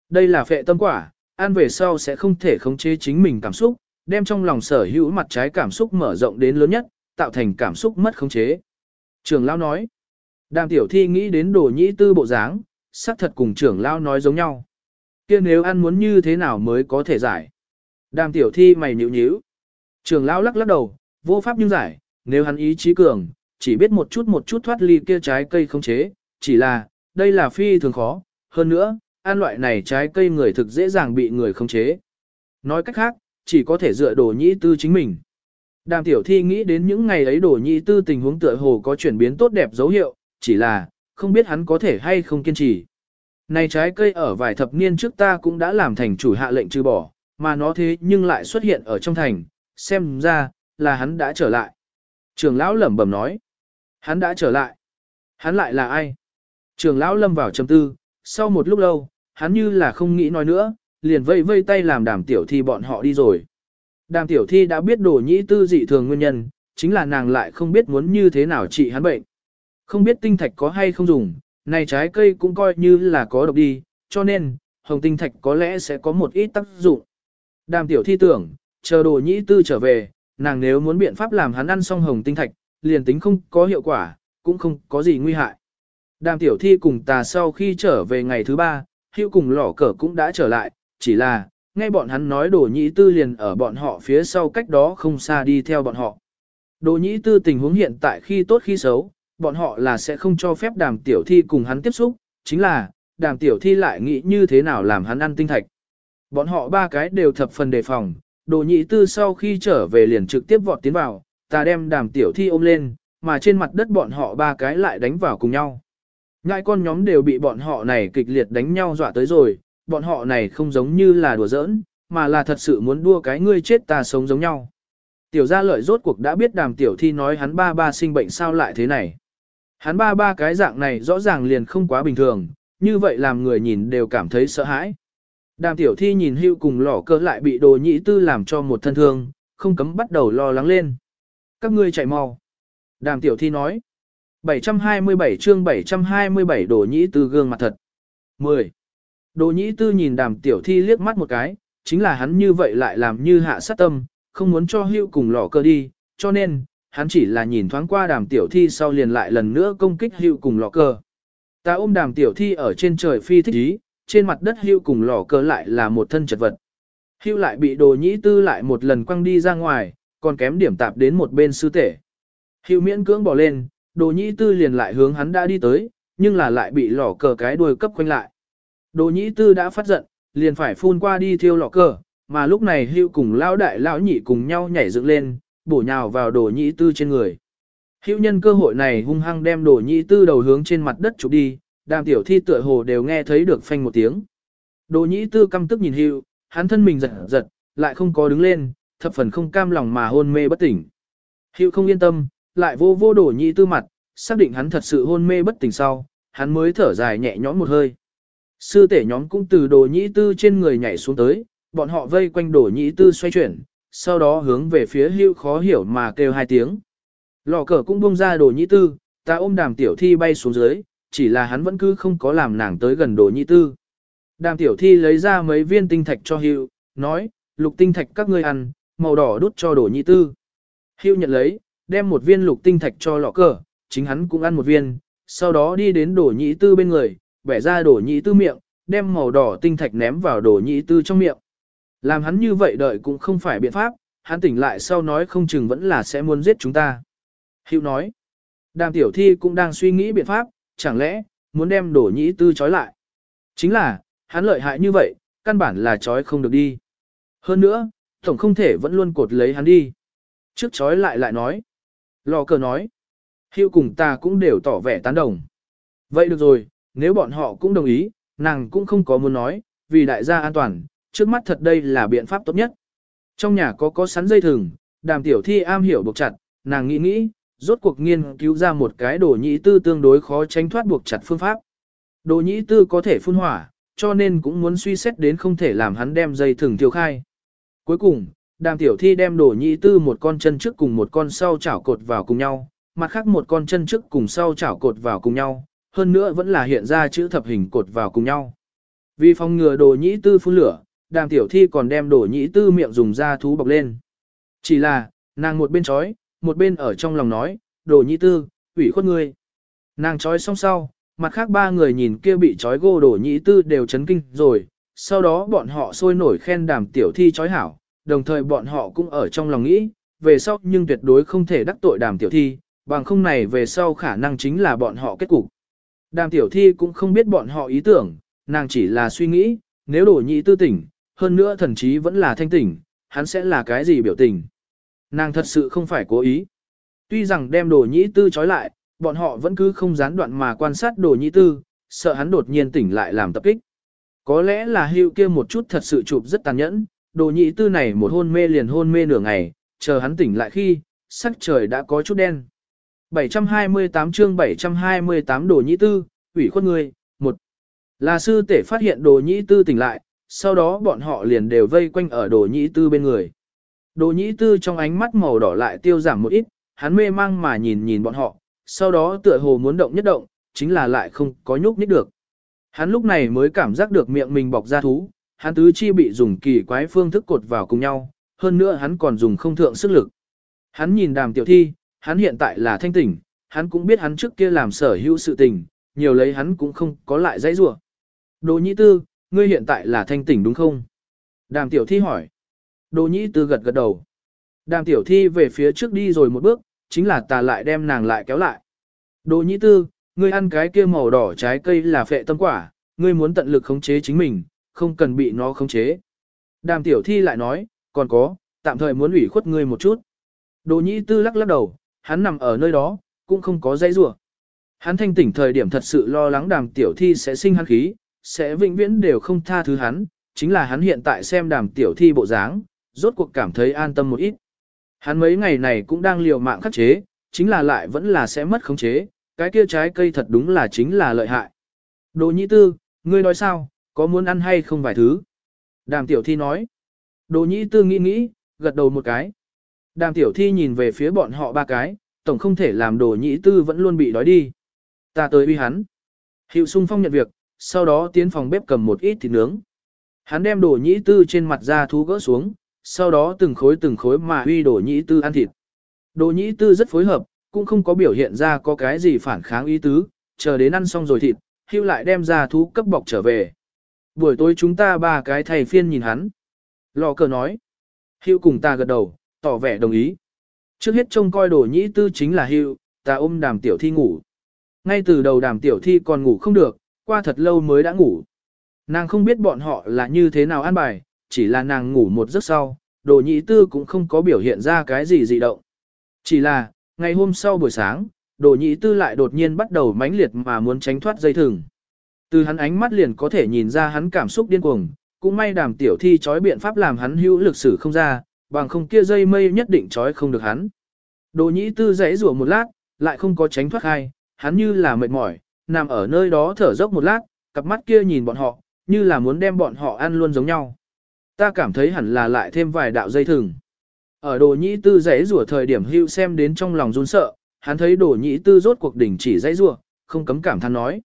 đây là phệ tâm quả, ăn về sau sẽ không thể khống chế chính mình cảm xúc, đem trong lòng sở hữu mặt trái cảm xúc mở rộng đến lớn nhất, tạo thành cảm xúc mất khống chế. Trường lão nói, đàm tiểu thi nghĩ đến đồ nhĩ tư bộ dáng, xác thật cùng trưởng lão nói giống nhau. kia nếu ăn muốn như thế nào mới có thể giải. Đàm tiểu thi mày nhíu nhíu. Trường lão lắc lắc đầu, vô pháp nhưng giải, nếu hắn ý chí cường, chỉ biết một chút một chút thoát ly kia trái cây khống chế, chỉ là, đây là phi thường khó, hơn nữa, ăn loại này trái cây người thực dễ dàng bị người khống chế. Nói cách khác, chỉ có thể dựa đồ nhĩ tư chính mình. Đàm tiểu thi nghĩ đến những ngày ấy đồ nhĩ tư tình huống tựa hồ có chuyển biến tốt đẹp dấu hiệu, chỉ là, không biết hắn có thể hay không kiên trì. Này trái cây ở vài thập niên trước ta cũng đã làm thành chủ hạ lệnh trừ bỏ, mà nó thế nhưng lại xuất hiện ở trong thành, xem ra, là hắn đã trở lại. Trường lão lẩm bẩm nói, hắn đã trở lại. Hắn lại là ai? Trường lão lâm vào trầm tư, sau một lúc lâu, hắn như là không nghĩ nói nữa, liền vây vây tay làm đàm tiểu thi bọn họ đi rồi. Đàm tiểu thi đã biết đồ nhĩ tư dị thường nguyên nhân, chính là nàng lại không biết muốn như thế nào trị hắn bệnh. Không biết tinh thạch có hay không dùng, này trái cây cũng coi như là có độc đi, cho nên, hồng tinh thạch có lẽ sẽ có một ít tác dụng. Đàm tiểu thi tưởng, chờ đồ nhĩ tư trở về, nàng nếu muốn biện pháp làm hắn ăn xong hồng tinh thạch, liền tính không có hiệu quả, cũng không có gì nguy hại. Đàm tiểu thi cùng tà sau khi trở về ngày thứ ba, hữu cùng lỏ cờ cũng đã trở lại, chỉ là, nghe bọn hắn nói đồ nhĩ tư liền ở bọn họ phía sau cách đó không xa đi theo bọn họ. Đồ nhĩ tư tình huống hiện tại khi tốt khi xấu, bọn họ là sẽ không cho phép đàm tiểu thi cùng hắn tiếp xúc, chính là, đàm tiểu thi lại nghĩ như thế nào làm hắn ăn tinh thạch. Bọn họ ba cái đều thập phần đề phòng, đồ nhĩ tư sau khi trở về liền trực tiếp vọt tiến vào, ta đem đàm tiểu thi ôm lên, mà trên mặt đất bọn họ ba cái lại đánh vào cùng nhau. Ngại con nhóm đều bị bọn họ này kịch liệt đánh nhau dọa tới rồi, bọn họ này không giống như là đùa giỡn, mà là thật sự muốn đua cái ngươi chết ta sống giống nhau. Tiểu gia lợi rốt cuộc đã biết đàm tiểu thi nói hắn ba ba sinh bệnh sao lại thế này. Hắn ba ba cái dạng này rõ ràng liền không quá bình thường, như vậy làm người nhìn đều cảm thấy sợ hãi. Đàm tiểu thi nhìn hưu cùng lỏ cơ lại bị đồ nhị tư làm cho một thân thương, không cấm bắt đầu lo lắng lên. Các ngươi chạy mau. Đàm tiểu thi nói. 727 chương 727 đồ nhĩ tư gương mặt thật. 10. Đồ nhĩ tư nhìn đàm tiểu thi liếc mắt một cái, chính là hắn như vậy lại làm như hạ sát tâm, không muốn cho hưu cùng lỏ cơ đi, cho nên, hắn chỉ là nhìn thoáng qua đàm tiểu thi sau liền lại lần nữa công kích hưu cùng lỏ cơ. Ta ôm đàm tiểu thi ở trên trời phi thích ý, trên mặt đất hưu cùng lỏ cơ lại là một thân chật vật. Hưu lại bị đồ nhĩ tư lại một lần quăng đi ra ngoài, còn kém điểm tạp đến một bên sư tể. Hưu miễn cưỡng bỏ lên, đồ nhĩ tư liền lại hướng hắn đã đi tới, nhưng là lại bị lỏ cờ cái đuôi cấp quanh lại. Đồ nhĩ tư đã phát giận, liền phải phun qua đi thiêu lọ cờ, mà lúc này hưu cùng lão đại lão nhị cùng nhau nhảy dựng lên, bổ nhào vào đồ nhĩ tư trên người. Hữu nhân cơ hội này hung hăng đem đồ nhĩ tư đầu hướng trên mặt đất chụp đi, đàm tiểu thi tựa hồ đều nghe thấy được phanh một tiếng. Đồ nhĩ tư căm tức nhìn Hưu, hắn thân mình giật giật, lại không có đứng lên, thập phần không cam lòng mà hôn mê bất tỉnh. Hữu không yên tâm, lại vô vô đổ nhị tư mặt, xác định hắn thật sự hôn mê bất tỉnh sau, hắn mới thở dài nhẹ nhõm một hơi. Sư tể nhóm cũng từ đồ nhĩ tư trên người nhảy xuống tới, bọn họ vây quanh đồ nhĩ tư xoay chuyển, sau đó hướng về phía hưu khó hiểu mà kêu hai tiếng. Lò cờ cũng bông ra đồ nhĩ tư, ta ôm đàm tiểu thi bay xuống dưới, chỉ là hắn vẫn cứ không có làm nàng tới gần đồ nhĩ tư. Đàm tiểu thi lấy ra mấy viên tinh thạch cho hưu, nói, lục tinh thạch các ngươi ăn, màu đỏ đút cho đồ nhĩ tư. Hưu nhận lấy, đem một viên lục tinh thạch cho lọ cờ, chính hắn cũng ăn một viên, sau đó đi đến đổ nhị tư bên người, bẻ ra đổ nhị tư miệng, đem màu đỏ tinh thạch ném vào đổ nhị tư trong miệng. Làm hắn như vậy đợi cũng không phải biện pháp, hắn tỉnh lại sau nói không chừng vẫn là sẽ muốn giết chúng ta. Hữu nói, đàm tiểu thi cũng đang suy nghĩ biện pháp, chẳng lẽ, muốn đem đổ nhị tư trói lại. Chính là, hắn lợi hại như vậy, căn bản là trói không được đi. Hơn nữa, tổng không thể vẫn luôn cột lấy hắn đi. Trước trói lại lại nói. Lò cờ nói. Hiệu cùng ta cũng đều tỏ vẻ tán đồng. Vậy được rồi, nếu bọn họ cũng đồng ý, nàng cũng không có muốn nói, vì đại gia an toàn, trước mắt thật đây là biện pháp tốt nhất. Trong nhà có có sắn dây thừng, đàm tiểu thi am hiểu buộc chặt, nàng nghĩ nghĩ, rốt cuộc nghiên cứu ra một cái đồ nhĩ tư tương đối khó tránh thoát buộc chặt phương pháp. Đồ nhĩ tư có thể phun hỏa, cho nên cũng muốn suy xét đến không thể làm hắn đem dây thừng tiêu khai. Cuối cùng, đàm tiểu thi đem đồ nhị tư một con chân trước cùng một con sau chảo cột vào cùng nhau, mặt khác một con chân trước cùng sau chảo cột vào cùng nhau, hơn nữa vẫn là hiện ra chữ thập hình cột vào cùng nhau. Vì phòng ngừa đồ nhĩ tư phun lửa, đàm tiểu thi còn đem đồ nhĩ tư miệng dùng da thú bọc lên. Chỉ là, nàng một bên chói, một bên ở trong lòng nói, đồ nhĩ tư, ủy khuất ngươi. Nàng chói xong sau, mặt khác ba người nhìn kia bị chói gô đồ nhĩ tư đều chấn kinh rồi, sau đó bọn họ sôi nổi khen đàm tiểu thi chói hảo, đồng thời bọn họ cũng ở trong lòng nghĩ, về sau nhưng tuyệt đối không thể đắc tội đàm tiểu thi, bằng không này về sau khả năng chính là bọn họ kết cục. Đàm tiểu thi cũng không biết bọn họ ý tưởng, nàng chỉ là suy nghĩ, nếu đổ nhị tư tỉnh, hơn nữa thần chí vẫn là thanh tỉnh, hắn sẽ là cái gì biểu tình. Nàng thật sự không phải cố ý. Tuy rằng đem đồ nhĩ tư trói lại, bọn họ vẫn cứ không gián đoạn mà quan sát đồ nhĩ tư, sợ hắn đột nhiên tỉnh lại làm tập kích. Có lẽ là hưu kia một chút thật sự chụp rất tàn nhẫn, đồ nhĩ tư này một hôn mê liền hôn mê nửa ngày, chờ hắn tỉnh lại khi, sắc trời đã có chút đen. 728 chương 728 đồ nhĩ tư, ủy khuất người, một Là sư tể phát hiện đồ nhĩ tư tỉnh lại, sau đó bọn họ liền đều vây quanh ở đồ nhĩ tư bên người. Đồ nhĩ tư trong ánh mắt màu đỏ lại tiêu giảm một ít, hắn mê mang mà nhìn nhìn bọn họ, sau đó tựa hồ muốn động nhất động, chính là lại không có nhúc nhích được. Hắn lúc này mới cảm giác được miệng mình bọc ra thú, hắn tứ chi bị dùng kỳ quái phương thức cột vào cùng nhau, hơn nữa hắn còn dùng không thượng sức lực. Hắn nhìn đàm tiểu thi, hắn hiện tại là thanh tỉnh, hắn cũng biết hắn trước kia làm sở hữu sự tình, nhiều lấy hắn cũng không có lại dãy rủa. Đồ nhĩ tư, ngươi hiện tại là thanh tỉnh đúng không? Đàm tiểu thi hỏi. Đồ nhĩ tư gật gật đầu. Đàm tiểu thi về phía trước đi rồi một bước, chính là tà lại đem nàng lại kéo lại. Đồ nhĩ tư, ngươi ăn cái kia màu đỏ trái cây là phệ tâm quả, ngươi muốn tận lực khống chế chính mình, không cần bị nó khống chế. Đàm tiểu thi lại nói, còn có, tạm thời muốn ủy khuất ngươi một chút. Đồ nhĩ tư lắc lắc đầu, hắn nằm ở nơi đó, cũng không có dây rủa. Hắn thanh tỉnh thời điểm thật sự lo lắng đàm tiểu thi sẽ sinh hắn khí, sẽ vĩnh viễn đều không tha thứ hắn, chính là hắn hiện tại xem đàm tiểu thi bộ dáng, rốt cuộc cảm thấy an tâm một ít. Hắn mấy ngày này cũng đang liều mạng khắc chế, chính là lại vẫn là sẽ mất khống chế, cái kia trái cây thật đúng là chính là lợi hại. Đồ nhĩ tư, ngươi nói sao, có muốn ăn hay không vài thứ? Đàm tiểu thi nói. Đồ nhĩ tư nghĩ nghĩ, gật đầu một cái. Đàm tiểu thi nhìn về phía bọn họ ba cái, tổng không thể làm đồ nhĩ tư vẫn luôn bị đói đi. Ta tới uy hắn. Hiệu sung phong nhận việc, sau đó tiến phòng bếp cầm một ít thịt nướng. Hắn đem đồ nhĩ tư trên mặt da thú gỡ xuống, sau đó từng khối từng khối mà uy đồ nhĩ tư ăn thịt. Đồ nhĩ tư rất phối hợp, cũng không có biểu hiện ra có cái gì phản kháng ý tứ, chờ đến ăn xong rồi thịt, hưu lại đem ra thú cấp bọc trở về. Buổi tối chúng ta ba cái thầy phiên nhìn hắn. Lò cờ nói. Hiệu cùng ta gật đầu, tỏ vẻ đồng ý. Trước hết trông coi đồ nhĩ tư chính là hiệu, ta ôm đàm tiểu thi ngủ. Ngay từ đầu đàm tiểu thi còn ngủ không được, qua thật lâu mới đã ngủ. Nàng không biết bọn họ là như thế nào an bài, chỉ là nàng ngủ một giấc sau, đồ nhĩ tư cũng không có biểu hiện ra cái gì dị động. Chỉ là, ngày hôm sau buổi sáng, đồ nhĩ tư lại đột nhiên bắt đầu mãnh liệt mà muốn tránh thoát dây thừng. Từ hắn ánh mắt liền có thể nhìn ra hắn cảm xúc điên cuồng, cũng may đàm tiểu thi trói biện pháp làm hắn hữu lực sử không ra, bằng không kia dây mây nhất định trói không được hắn. Đồ nhĩ tư dãy rủa một lát, lại không có tránh thoát hai, hắn như là mệt mỏi, nằm ở nơi đó thở dốc một lát, cặp mắt kia nhìn bọn họ, như là muốn đem bọn họ ăn luôn giống nhau. Ta cảm thấy hẳn là lại thêm vài đạo dây thừng. Ở đồ nhĩ tư giấy rủa thời điểm hưu xem đến trong lòng run sợ, hắn thấy đồ nhĩ tư rốt cuộc đỉnh chỉ giấy rủa, không cấm cảm than nói.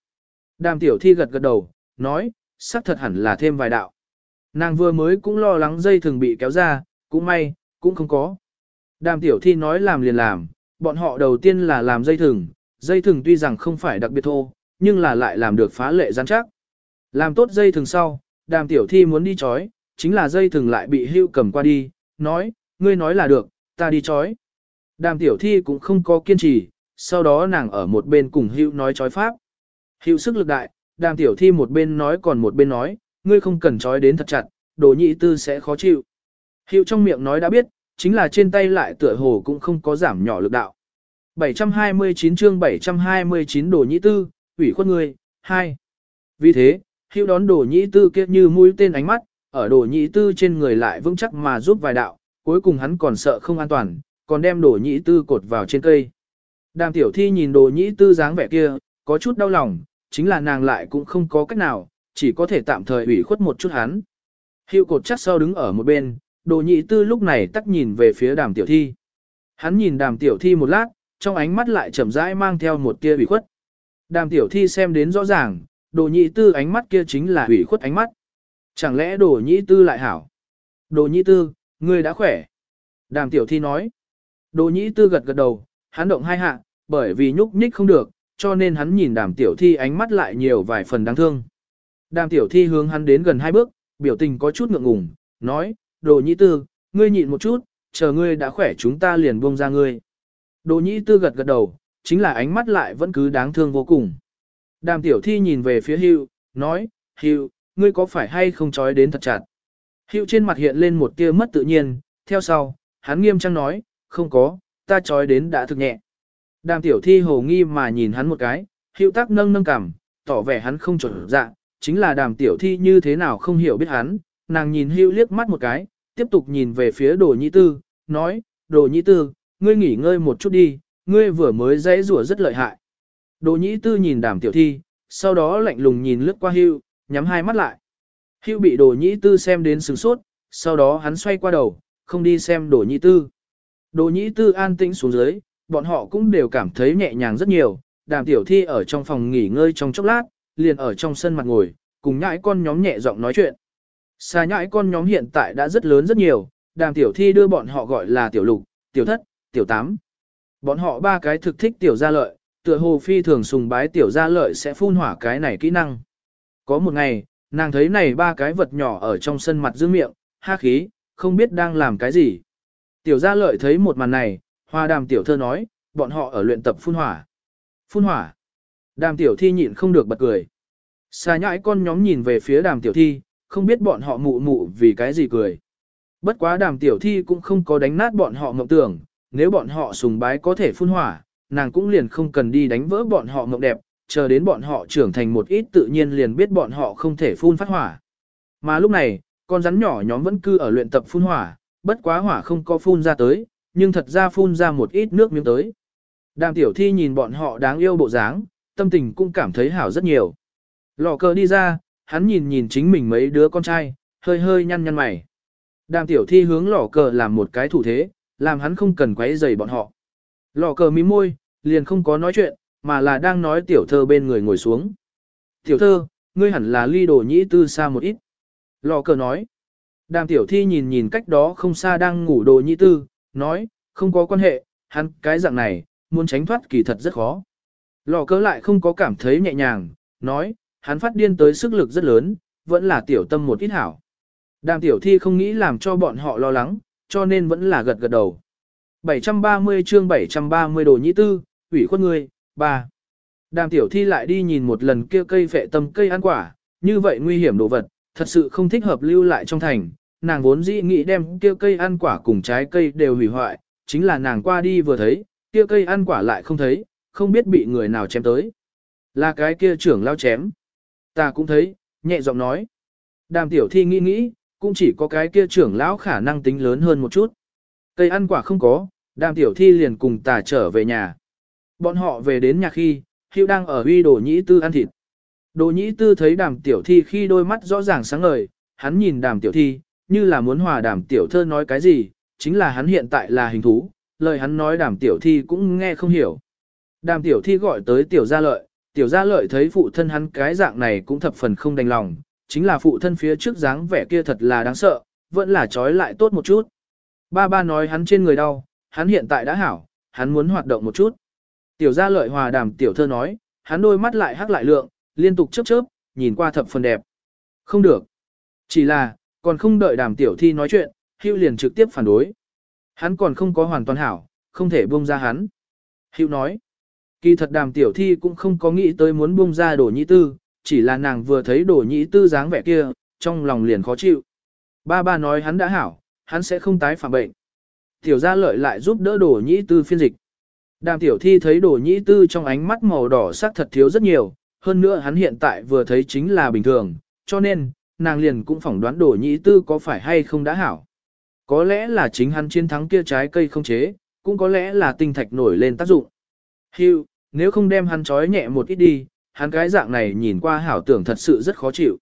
Đàm tiểu thi gật gật đầu, nói, xác thật hẳn là thêm vài đạo. Nàng vừa mới cũng lo lắng dây thường bị kéo ra, cũng may, cũng không có. Đàm tiểu thi nói làm liền làm, bọn họ đầu tiên là làm dây thừng, dây thừng tuy rằng không phải đặc biệt thô, nhưng là lại làm được phá lệ rắn chắc. Làm tốt dây thừng sau, đàm tiểu thi muốn đi chói, chính là dây thừng lại bị hưu cầm qua đi, nói, ngươi nói là được, ta đi chói. Đàm tiểu thi cũng không có kiên trì, sau đó nàng ở một bên cùng hưu nói chói pháp hiệu sức lực đại, đàm tiểu thi một bên nói còn một bên nói, ngươi không cần chói đến thật chặt, đồ nhị tư sẽ khó chịu. Hiệu trong miệng nói đã biết, chính là trên tay lại tựa hồ cũng không có giảm nhỏ lực đạo. 729 chương 729 đồ nhị tư, ủy khuất ngươi, 2. Vì thế, hiệu đón đồ nhị tư kia như mũi tên ánh mắt, ở đồ nhị tư trên người lại vững chắc mà giúp vài đạo, cuối cùng hắn còn sợ không an toàn, còn đem đồ nhị tư cột vào trên cây. Đàm tiểu thi nhìn đồ nhị tư dáng vẻ kia, có chút đau lòng, chính là nàng lại cũng không có cách nào, chỉ có thể tạm thời ủy khuất một chút hắn. Hiệu cột chắc sau đứng ở một bên, đồ nhị tư lúc này tắt nhìn về phía đàm tiểu thi. Hắn nhìn đàm tiểu thi một lát, trong ánh mắt lại chậm rãi mang theo một tia ủy khuất. Đàm tiểu thi xem đến rõ ràng, đồ nhị tư ánh mắt kia chính là ủy khuất ánh mắt. Chẳng lẽ đồ nhị tư lại hảo? Đồ nhị tư, ngươi đã khỏe. Đàm tiểu thi nói. Đồ nhị tư gật gật đầu, hắn động hai hạ, bởi vì nhúc nhích không được, cho nên hắn nhìn đàm tiểu thi ánh mắt lại nhiều vài phần đáng thương. Đàm tiểu thi hướng hắn đến gần hai bước, biểu tình có chút ngượng ngùng, nói, đồ nhị tư, ngươi nhịn một chút, chờ ngươi đã khỏe chúng ta liền buông ra ngươi. Đồ nhị tư gật gật đầu, chính là ánh mắt lại vẫn cứ đáng thương vô cùng. Đàm tiểu thi nhìn về phía hưu, nói, hưu, ngươi có phải hay không trói đến thật chặt? Hưu trên mặt hiện lên một tia mất tự nhiên, theo sau, hắn nghiêm trang nói, không có, ta trói đến đã thực nhẹ. Đàm tiểu thi hồ nghi mà nhìn hắn một cái, hưu tác nâng nâng cằm, tỏ vẻ hắn không chuẩn dạ, chính là đàm tiểu thi như thế nào không hiểu biết hắn, nàng nhìn hưu liếc mắt một cái, tiếp tục nhìn về phía đồ nhĩ tư, nói, đồ nhĩ tư, ngươi nghỉ ngơi một chút đi, ngươi vừa mới dãy rủa rất lợi hại. Đồ nhĩ tư nhìn đàm tiểu thi, sau đó lạnh lùng nhìn lướt qua hưu, nhắm hai mắt lại. Hưu bị đồ nhĩ tư xem đến sừng sốt, sau đó hắn xoay qua đầu, không đi xem đồ nhĩ tư. Đồ nhĩ tư an tĩnh xuống dưới, bọn họ cũng đều cảm thấy nhẹ nhàng rất nhiều, đàm tiểu thi ở trong phòng nghỉ ngơi trong chốc lát, liền ở trong sân mặt ngồi, cùng nhãi con nhóm nhẹ giọng nói chuyện. Xa nhãi con nhóm hiện tại đã rất lớn rất nhiều, đàm tiểu thi đưa bọn họ gọi là tiểu lục, tiểu thất, tiểu tám. Bọn họ ba cái thực thích tiểu gia lợi, tựa hồ phi thường sùng bái tiểu gia lợi sẽ phun hỏa cái này kỹ năng. Có một ngày, nàng thấy này ba cái vật nhỏ ở trong sân mặt giữ miệng, ha khí, không biết đang làm cái gì. Tiểu gia lợi thấy một màn này, hoa đàm tiểu thơ nói, bọn họ ở luyện tập phun hỏa. Phun hỏa. Đàm tiểu thi nhịn không được bật cười. Xà nhãi con nhóm nhìn về phía đàm tiểu thi, không biết bọn họ mụ mụ vì cái gì cười. Bất quá đàm tiểu thi cũng không có đánh nát bọn họ mộng tưởng, nếu bọn họ sùng bái có thể phun hỏa, nàng cũng liền không cần đi đánh vỡ bọn họ mộng đẹp, chờ đến bọn họ trưởng thành một ít tự nhiên liền biết bọn họ không thể phun phát hỏa. Mà lúc này, con rắn nhỏ nhóm vẫn cư ở luyện tập phun hỏa, bất quá hỏa không có phun ra tới, nhưng thật ra phun ra một ít nước miếng tới. Đàm tiểu thi nhìn bọn họ đáng yêu bộ dáng, tâm tình cũng cảm thấy hảo rất nhiều. Lò cờ đi ra, hắn nhìn nhìn chính mình mấy đứa con trai, hơi hơi nhăn nhăn mày. Đàm tiểu thi hướng lò cờ làm một cái thủ thế, làm hắn không cần quấy rầy bọn họ. Lò cờ mím môi, liền không có nói chuyện, mà là đang nói tiểu thơ bên người ngồi xuống. Tiểu thơ, ngươi hẳn là ly đồ nhĩ tư xa một ít. Lò cờ nói. Đàm tiểu thi nhìn nhìn cách đó không xa đang ngủ đồ nhĩ tư, nói, không có quan hệ, hắn cái dạng này, muốn tránh thoát kỳ thật rất khó. Lò cờ lại không có cảm thấy nhẹ nhàng, nói, hắn phát điên tới sức lực rất lớn, vẫn là tiểu tâm một ít hảo. Đàm tiểu thi không nghĩ làm cho bọn họ lo lắng, cho nên vẫn là gật gật đầu. 730 chương 730 đồ nhĩ tư, ủy khuất người, ba. Đàm tiểu thi lại đi nhìn một lần kia cây phệ tâm cây ăn quả, như vậy nguy hiểm đồ vật, thật sự không thích hợp lưu lại trong thành. Nàng vốn dĩ nghĩ đem kia cây ăn quả cùng trái cây đều hủy hoại, chính là nàng qua đi vừa thấy, kia cây ăn quả lại không thấy, không biết bị người nào chém tới. Là cái kia trưởng lao chém. Ta cũng thấy, nhẹ giọng nói. Đàm tiểu thi nghĩ nghĩ, cũng chỉ có cái kia trưởng lão khả năng tính lớn hơn một chút. Cây ăn quả không có, đàm tiểu thi liền cùng tà trở về nhà. Bọn họ về đến nhà khi, Hữu đang ở uy đồ nhĩ tư ăn thịt. Đồ nhĩ tư thấy đàm tiểu thi khi đôi mắt rõ ràng sáng ngời, hắn nhìn đàm tiểu thi, như là muốn hòa đàm tiểu thơ nói cái gì, chính là hắn hiện tại là hình thú, lời hắn nói đàm tiểu thi cũng nghe không hiểu. Đàm tiểu thi gọi tới tiểu gia lợi, tiểu gia lợi thấy phụ thân hắn cái dạng này cũng thập phần không đành lòng, chính là phụ thân phía trước dáng vẻ kia thật là đáng sợ, vẫn là trói lại tốt một chút. Ba ba nói hắn trên người đau, hắn hiện tại đã hảo, hắn muốn hoạt động một chút. Tiểu gia lợi hòa đàm tiểu thơ nói, hắn đôi mắt lại hắc lại lượng, liên tục chớp chớp, nhìn qua thập phần đẹp. Không được. Chỉ là, còn không đợi đàm tiểu thi nói chuyện, hưu liền trực tiếp phản đối. Hắn còn không có hoàn toàn hảo, không thể buông ra hắn. Hưu nói, kỳ thật đàm tiểu thi cũng không có nghĩ tới muốn buông ra đổ nhĩ tư, chỉ là nàng vừa thấy đổ nhĩ tư dáng vẻ kia, trong lòng liền khó chịu. Ba ba nói hắn đã hảo, hắn sẽ không tái phạm bệnh. Tiểu gia lợi lại giúp đỡ đổ nhĩ tư phiên dịch. Đàm tiểu thi thấy đổ nhĩ tư trong ánh mắt màu đỏ sắc thật thiếu rất nhiều, hơn nữa hắn hiện tại vừa thấy chính là bình thường, cho nên, nàng liền cũng phỏng đoán đổ nhĩ tư có phải hay không đã hảo. Có lẽ là chính hắn chiến thắng kia trái cây không chế, cũng có lẽ là tinh thạch nổi lên tác dụng. Hưu, nếu không đem hắn trói nhẹ một ít đi, hắn cái dạng này nhìn qua hảo tưởng thật sự rất khó chịu.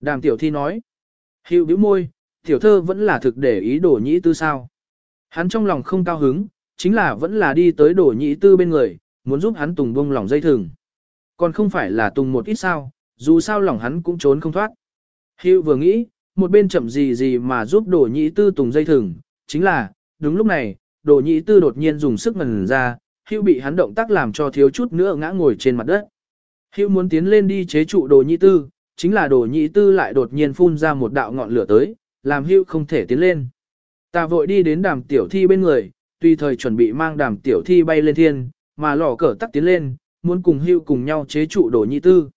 Đàm tiểu thi nói. Hưu bĩu môi, tiểu thơ vẫn là thực để ý đổ nhĩ tư sao. Hắn trong lòng không cao hứng, chính là vẫn là đi tới đổ nhĩ tư bên người, muốn giúp hắn tùng bông lòng dây thừng. Còn không phải là tùng một ít sao, dù sao lòng hắn cũng trốn không thoát. Hưu vừa nghĩ, một bên chậm gì gì mà giúp đổ nhĩ tư tùng dây thừng, chính là, đúng lúc này, đổ nhĩ tư đột nhiên dùng sức ngần ra, Hưu bị hắn động tác làm cho thiếu chút nữa ngã ngồi trên mặt đất. Hưu muốn tiến lên đi chế trụ đồ nhĩ tư, chính là đồ nhĩ tư lại đột nhiên phun ra một đạo ngọn lửa tới, làm Hưu không thể tiến lên. Ta vội đi đến đàm tiểu thi bên người, tùy thời chuẩn bị mang đàm tiểu thi bay lên thiên, mà lò cờ tắc tiến lên, muốn cùng hưu cùng nhau chế trụ đồ nhị tư.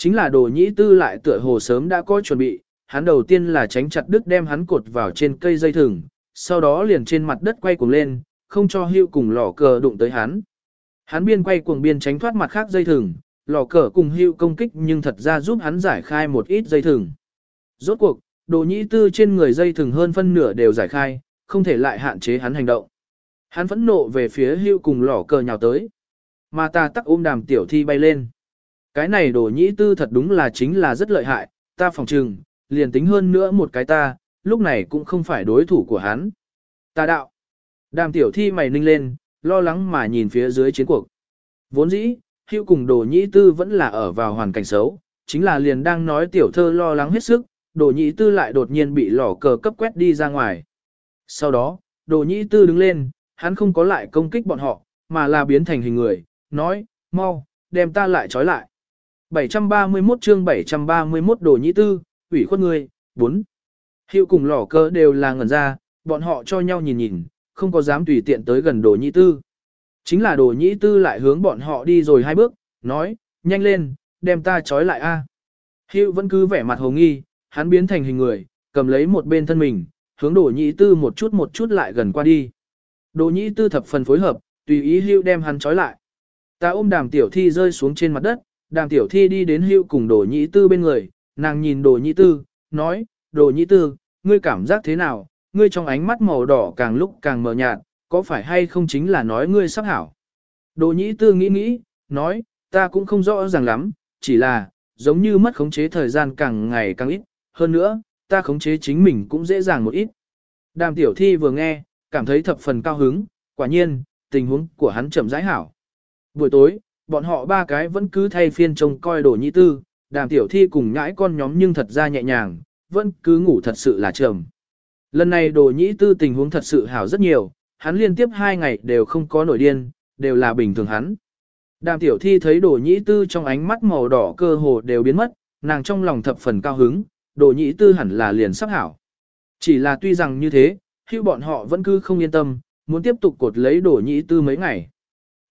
Chính là đồ nhị tư lại tựa hồ sớm đã có chuẩn bị, hắn đầu tiên là tránh chặt đứt đem hắn cột vào trên cây dây thừng, sau đó liền trên mặt đất quay cuồng lên, không cho hưu cùng lò cờ đụng tới hắn. Hắn biên quay cuồng biên tránh thoát mặt khác dây thừng, lò cờ cùng hưu công kích nhưng thật ra giúp hắn giải khai một ít dây thừng. Rốt cuộc, đồ nhĩ tư trên người dây thừng hơn phân nửa đều giải khai, không thể lại hạn chế hắn hành động. Hắn phẫn nộ về phía hưu cùng lò cờ nhào tới. Mà ta tắc ôm đàm tiểu thi bay lên. Cái này đồ nhĩ tư thật đúng là chính là rất lợi hại, ta phòng trừng, liền tính hơn nữa một cái ta, lúc này cũng không phải đối thủ của hắn. Ta đạo. Đàm tiểu thi mày ninh lên, lo lắng mà nhìn phía dưới chiến cuộc. Vốn dĩ, hữu cùng đồ nhĩ tư vẫn là ở vào hoàn cảnh xấu, chính là liền đang nói tiểu thơ lo lắng hết sức, đồ nhĩ tư lại đột nhiên bị lỏ cờ cấp quét đi ra ngoài. Sau đó, đồ nhĩ tư đứng lên, hắn không có lại công kích bọn họ, mà là biến thành hình người, nói, mau, đem ta lại trói lại. 731 chương 731 đồ nhĩ tư, ủy khuất người, 4. Hiệu cùng lỏ cơ đều là ngẩn ra, bọn họ cho nhau nhìn nhìn, không có dám tùy tiện tới gần đồ nhĩ tư. Chính là đồ nhĩ tư lại hướng bọn họ đi rồi hai bước, nói, nhanh lên, đem ta trói lại a. Hiệu vẫn cứ vẻ mặt hồ nghi, hắn biến thành hình người, cầm lấy một bên thân mình, hướng đồ nhĩ tư một chút một chút lại gần qua đi. Đồ nhĩ tư thập phần phối hợp, tùy ý Hiệu đem hắn trói lại. Ta ôm đàm tiểu thi rơi xuống trên mặt đất, đàm tiểu thi đi đến Hưu cùng đồ nhĩ tư bên người, nàng nhìn đồ nhĩ tư, nói, đồ nhĩ tư, ngươi cảm giác thế nào, ngươi trong ánh mắt màu đỏ càng lúc càng mờ nhạt, có phải hay không chính là nói ngươi sắp hảo. Đồ nhĩ tư nghĩ nghĩ, nói, ta cũng không rõ ràng lắm, chỉ là, giống như mất khống chế thời gian càng ngày càng ít, hơn nữa, ta khống chế chính mình cũng dễ dàng một ít. Đàm tiểu thi vừa nghe, cảm thấy thập phần cao hứng, quả nhiên, tình huống của hắn chậm rãi hảo. Buổi tối, bọn họ ba cái vẫn cứ thay phiên trông coi đồ nhi tư, đàm tiểu thi cùng nhãi con nhóm nhưng thật ra nhẹ nhàng, vẫn cứ ngủ thật sự là trầm. Lần này đồ Nhĩ tư tình huống thật sự hảo rất nhiều, hắn liên tiếp hai ngày đều không có nổi điên, đều là bình thường hắn. Đàm tiểu thi thấy đồ Nhĩ tư trong ánh mắt màu đỏ cơ hồ đều biến mất, nàng trong lòng thập phần cao hứng, đồ Nhĩ tư hẳn là liền sắp hảo. Chỉ là tuy rằng như thế, hưu bọn họ vẫn cứ không yên tâm, muốn tiếp tục cột lấy đồ Nhĩ tư mấy ngày.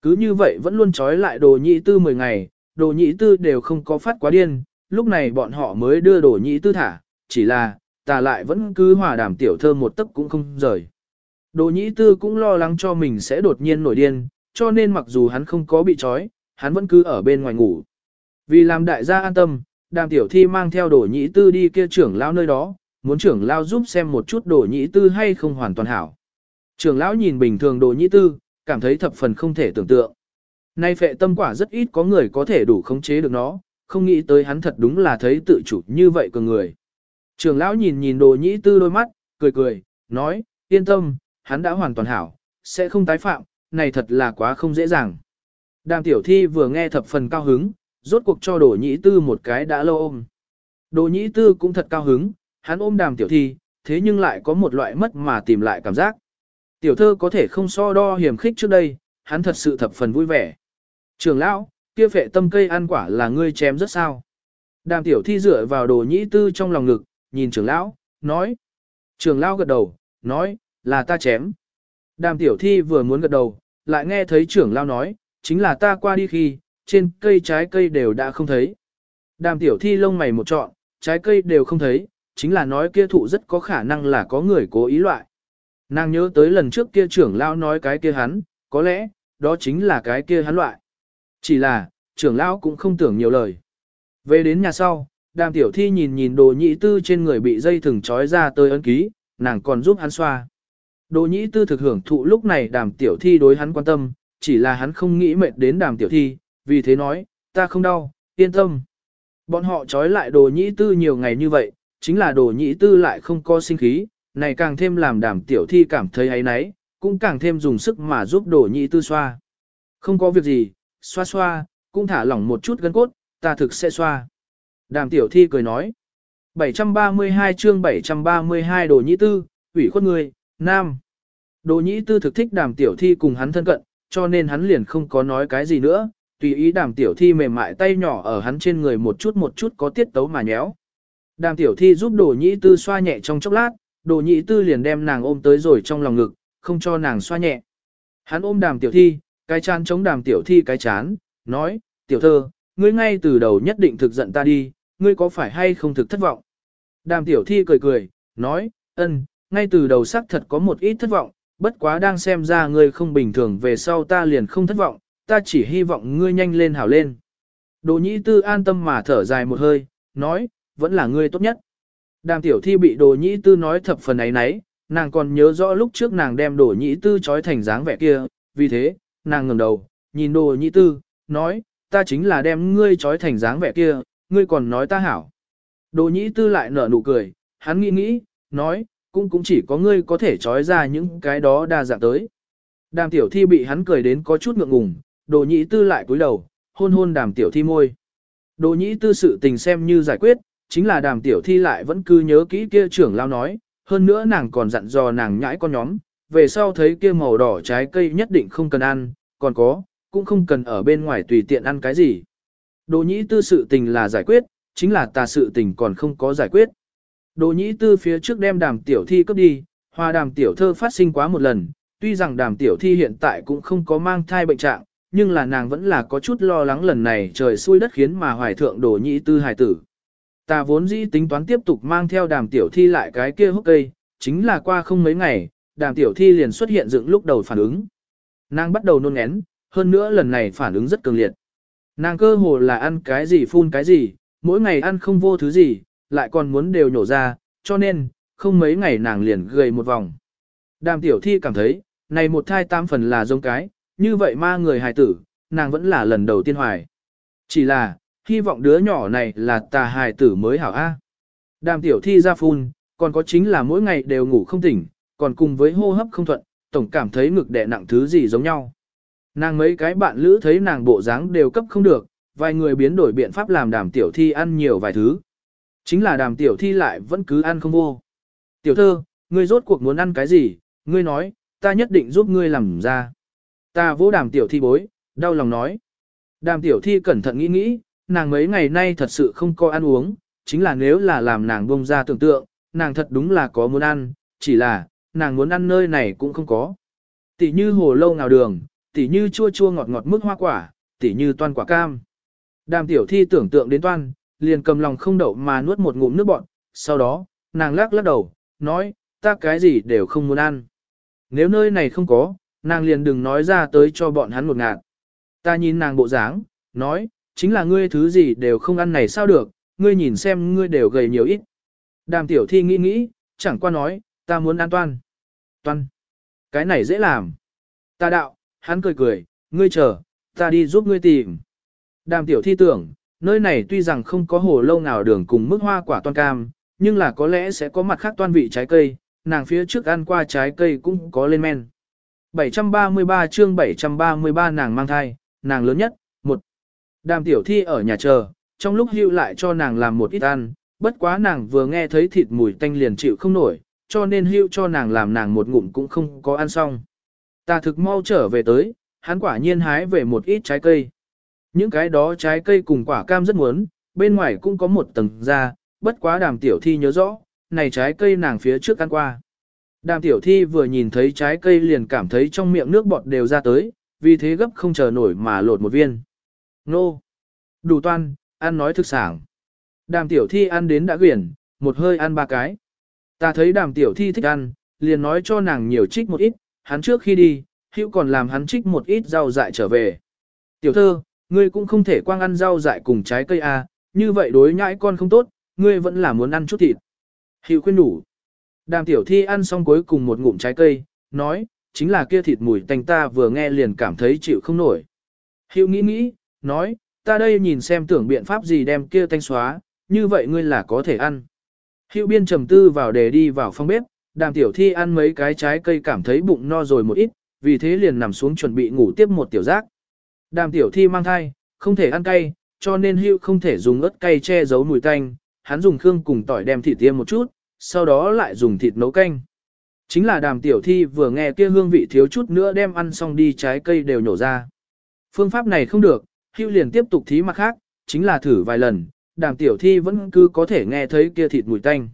Cứ như vậy vẫn luôn trói lại đồ nhị tư 10 ngày, đồ nhị tư đều không có phát quá điên, lúc này bọn họ mới đưa đồ nhị tư thả, chỉ là, ta lại vẫn cứ hòa đàm tiểu thơ một tấc cũng không rời. Đồ nhị tư cũng lo lắng cho mình sẽ đột nhiên nổi điên, cho nên mặc dù hắn không có bị trói, hắn vẫn cứ ở bên ngoài ngủ. Vì làm đại gia an tâm, đàm tiểu thi mang theo đồ nhị tư đi kia trưởng lao nơi đó, muốn trưởng lao giúp xem một chút đồ nhị tư hay không hoàn toàn hảo. Trưởng lão nhìn bình thường đồ nhị tư, cảm thấy thập phần không thể tưởng tượng. Nay phệ tâm quả rất ít có người có thể đủ khống chế được nó, không nghĩ tới hắn thật đúng là thấy tự chủ như vậy của người. Trưởng lão nhìn nhìn đồ nhĩ tư đôi mắt, cười cười, nói, yên tâm, hắn đã hoàn toàn hảo, sẽ không tái phạm, này thật là quá không dễ dàng. Đàm tiểu thi vừa nghe thập phần cao hứng, rốt cuộc cho đồ nhĩ tư một cái đã lâu ôm. Đồ nhĩ tư cũng thật cao hứng, hắn ôm đàm tiểu thi, thế nhưng lại có một loại mất mà tìm lại cảm giác. Tiểu thơ có thể không so đo hiểm khích trước đây, hắn thật sự thập phần vui vẻ. Trường lão, kia phệ tâm cây ăn quả là ngươi chém rất sao. Đàm tiểu thi dựa vào đồ nhĩ tư trong lòng ngực, nhìn trưởng lão, nói. Trường lão gật đầu, nói, là ta chém. Đàm tiểu thi vừa muốn gật đầu, lại nghe thấy trưởng lão nói, chính là ta qua đi khi, trên cây trái cây đều đã không thấy. Đàm tiểu thi lông mày một trọn, trái cây đều không thấy, chính là nói kia thụ rất có khả năng là có người cố ý loại. Nàng nhớ tới lần trước kia trưởng lão nói cái kia hắn, có lẽ, đó chính là cái kia hắn loại. Chỉ là, trưởng lão cũng không tưởng nhiều lời. Về đến nhà sau, đàm tiểu thi nhìn nhìn đồ nhị tư trên người bị dây thừng trói ra tới ấn ký, nàng còn giúp hắn xoa. Đồ nhị tư thực hưởng thụ lúc này đàm tiểu thi đối hắn quan tâm, chỉ là hắn không nghĩ mệt đến đàm tiểu thi, vì thế nói, ta không đau, yên tâm. Bọn họ trói lại đồ nhị tư nhiều ngày như vậy, chính là đồ nhị tư lại không có sinh khí, này càng thêm làm đàm tiểu thi cảm thấy ấy náy, cũng càng thêm dùng sức mà giúp đổ nhị tư xoa. Không có việc gì, xoa xoa, cũng thả lỏng một chút gân cốt, ta thực sẽ xoa. Đàm tiểu thi cười nói. 732 chương 732 đồ nhị tư, ủy khuất người, nam. Đồ nhị tư thực thích đàm tiểu thi cùng hắn thân cận, cho nên hắn liền không có nói cái gì nữa, tùy ý đàm tiểu thi mềm mại tay nhỏ ở hắn trên người một chút một chút có tiết tấu mà nhéo. Đàm tiểu thi giúp đồ nhị tư xoa nhẹ trong chốc lát, Đồ nhị tư liền đem nàng ôm tới rồi trong lòng ngực, không cho nàng xoa nhẹ. Hắn ôm đàm tiểu thi, cái chán chống đàm tiểu thi cái chán, nói, tiểu thơ, ngươi ngay từ đầu nhất định thực giận ta đi, ngươi có phải hay không thực thất vọng? Đàm tiểu thi cười cười, nói, ân, ngay từ đầu xác thật có một ít thất vọng, bất quá đang xem ra ngươi không bình thường về sau ta liền không thất vọng, ta chỉ hy vọng ngươi nhanh lên hảo lên. Đồ nhĩ tư an tâm mà thở dài một hơi, nói, vẫn là ngươi tốt nhất. Đàm tiểu thi bị đồ nhĩ tư nói thập phần ấy nấy, nàng còn nhớ rõ lúc trước nàng đem đồ nhĩ tư trói thành dáng vẻ kia, vì thế, nàng ngẩng đầu, nhìn đồ nhĩ tư, nói, ta chính là đem ngươi trói thành dáng vẻ kia, ngươi còn nói ta hảo. Đồ nhĩ tư lại nở nụ cười, hắn nghĩ nghĩ, nói, cũng cũng chỉ có ngươi có thể trói ra những cái đó đa dạng tới. Đàm tiểu thi bị hắn cười đến có chút ngượng ngùng, đồ nhĩ tư lại cúi đầu, hôn hôn đàm tiểu thi môi. Đồ nhĩ tư sự tình xem như giải quyết, chính là đàm tiểu thi lại vẫn cứ nhớ kỹ kia trưởng lao nói, hơn nữa nàng còn dặn dò nàng nhãi con nhóm, về sau thấy kia màu đỏ trái cây nhất định không cần ăn, còn có, cũng không cần ở bên ngoài tùy tiện ăn cái gì. Đồ nhĩ tư sự tình là giải quyết, chính là tà sự tình còn không có giải quyết. Đồ nhĩ tư phía trước đem đàm tiểu thi cấp đi, hòa đàm tiểu thơ phát sinh quá một lần, tuy rằng đàm tiểu thi hiện tại cũng không có mang thai bệnh trạng, nhưng là nàng vẫn là có chút lo lắng lần này trời xui đất khiến mà hoài thượng đồ nhĩ tư hài tử. Ta vốn dĩ tính toán tiếp tục mang theo đàm tiểu thi lại cái kia hốc cây, chính là qua không mấy ngày, đàm tiểu thi liền xuất hiện dựng lúc đầu phản ứng. Nàng bắt đầu nôn ngén, hơn nữa lần này phản ứng rất cường liệt. Nàng cơ hồ là ăn cái gì phun cái gì, mỗi ngày ăn không vô thứ gì, lại còn muốn đều nhổ ra, cho nên, không mấy ngày nàng liền gầy một vòng. Đàm tiểu thi cảm thấy, này một thai tam phần là giống cái, như vậy ma người hài tử, nàng vẫn là lần đầu tiên hoài. Chỉ là, hy vọng đứa nhỏ này là tà hài tử mới hảo A. Đàm tiểu thi ra phun, còn có chính là mỗi ngày đều ngủ không tỉnh, còn cùng với hô hấp không thuận, tổng cảm thấy ngực đè nặng thứ gì giống nhau. Nàng mấy cái bạn lữ thấy nàng bộ dáng đều cấp không được, vài người biến đổi biện pháp làm đàm tiểu thi ăn nhiều vài thứ. Chính là đàm tiểu thi lại vẫn cứ ăn không vô. Tiểu thơ, ngươi rốt cuộc muốn ăn cái gì, ngươi nói, ta nhất định giúp ngươi làm ra. Ta vỗ đàm tiểu thi bối, đau lòng nói. Đàm tiểu thi cẩn thận nghĩ nghĩ, nàng mấy ngày nay thật sự không có ăn uống, chính là nếu là làm nàng bông ra tưởng tượng, nàng thật đúng là có muốn ăn, chỉ là, nàng muốn ăn nơi này cũng không có. Tỷ như hồ lâu ngào đường, tỷ như chua chua ngọt ngọt mức hoa quả, tỷ như toan quả cam. Đàm tiểu thi tưởng tượng đến toan, liền cầm lòng không đậu mà nuốt một ngụm nước bọn, sau đó, nàng lắc lắc đầu, nói, ta cái gì đều không muốn ăn. Nếu nơi này không có, nàng liền đừng nói ra tới cho bọn hắn một ngạt. Ta nhìn nàng bộ dáng, nói, chính là ngươi thứ gì đều không ăn này sao được, ngươi nhìn xem ngươi đều gầy nhiều ít. Đàm tiểu thi nghĩ nghĩ, chẳng qua nói, ta muốn ăn toan. Toan. Cái này dễ làm. Ta đạo, hắn cười cười, ngươi chờ, ta đi giúp ngươi tìm. Đàm tiểu thi tưởng, nơi này tuy rằng không có hồ lâu nào đường cùng mức hoa quả toan cam, nhưng là có lẽ sẽ có mặt khác toan vị trái cây, nàng phía trước ăn qua trái cây cũng có lên men. 733 chương 733 nàng mang thai, nàng lớn nhất. Đàm tiểu thi ở nhà chờ, trong lúc hưu lại cho nàng làm một ít ăn, bất quá nàng vừa nghe thấy thịt mùi tanh liền chịu không nổi, cho nên hưu cho nàng làm nàng một ngụm cũng không có ăn xong. Ta thực mau trở về tới, hắn quả nhiên hái về một ít trái cây. Những cái đó trái cây cùng quả cam rất muốn, bên ngoài cũng có một tầng da, bất quá đàm tiểu thi nhớ rõ, này trái cây nàng phía trước ăn qua. Đàm tiểu thi vừa nhìn thấy trái cây liền cảm thấy trong miệng nước bọt đều ra tới, vì thế gấp không chờ nổi mà lột một viên. Nô! Đủ toan, ăn nói thực sảng Đàm tiểu thi ăn đến đã quyển, một hơi ăn ba cái. Ta thấy đàm tiểu thi thích ăn, liền nói cho nàng nhiều trích một ít, hắn trước khi đi, hữu còn làm hắn trích một ít rau dại trở về. Tiểu thơ, ngươi cũng không thể quang ăn rau dại cùng trái cây à, như vậy đối nhãi con không tốt, ngươi vẫn là muốn ăn chút thịt. Hữu khuyên đủ. Đàm tiểu thi ăn xong cuối cùng một ngụm trái cây, nói, chính là kia thịt mùi tanh ta vừa nghe liền cảm thấy chịu không nổi. Hữu nghĩ nghĩ, nói, ta đây nhìn xem tưởng biện pháp gì đem kia tanh xóa, như vậy ngươi là có thể ăn. Hữu biên trầm tư vào để đi vào phòng bếp, đàm tiểu thi ăn mấy cái trái cây cảm thấy bụng no rồi một ít, vì thế liền nằm xuống chuẩn bị ngủ tiếp một tiểu giác. Đàm tiểu thi mang thai, không thể ăn cay, cho nên hữu không thể dùng ớt cay che giấu mùi tanh, hắn dùng khương cùng tỏi đem thịt tiêm một chút, sau đó lại dùng thịt nấu canh. Chính là đàm tiểu thi vừa nghe kia hương vị thiếu chút nữa đem ăn xong đi trái cây đều nhổ ra. Phương pháp này không được, hưu liền tiếp tục thí mặt khác, chính là thử vài lần, đàm tiểu thi vẫn cứ có thể nghe thấy kia thịt mùi tanh.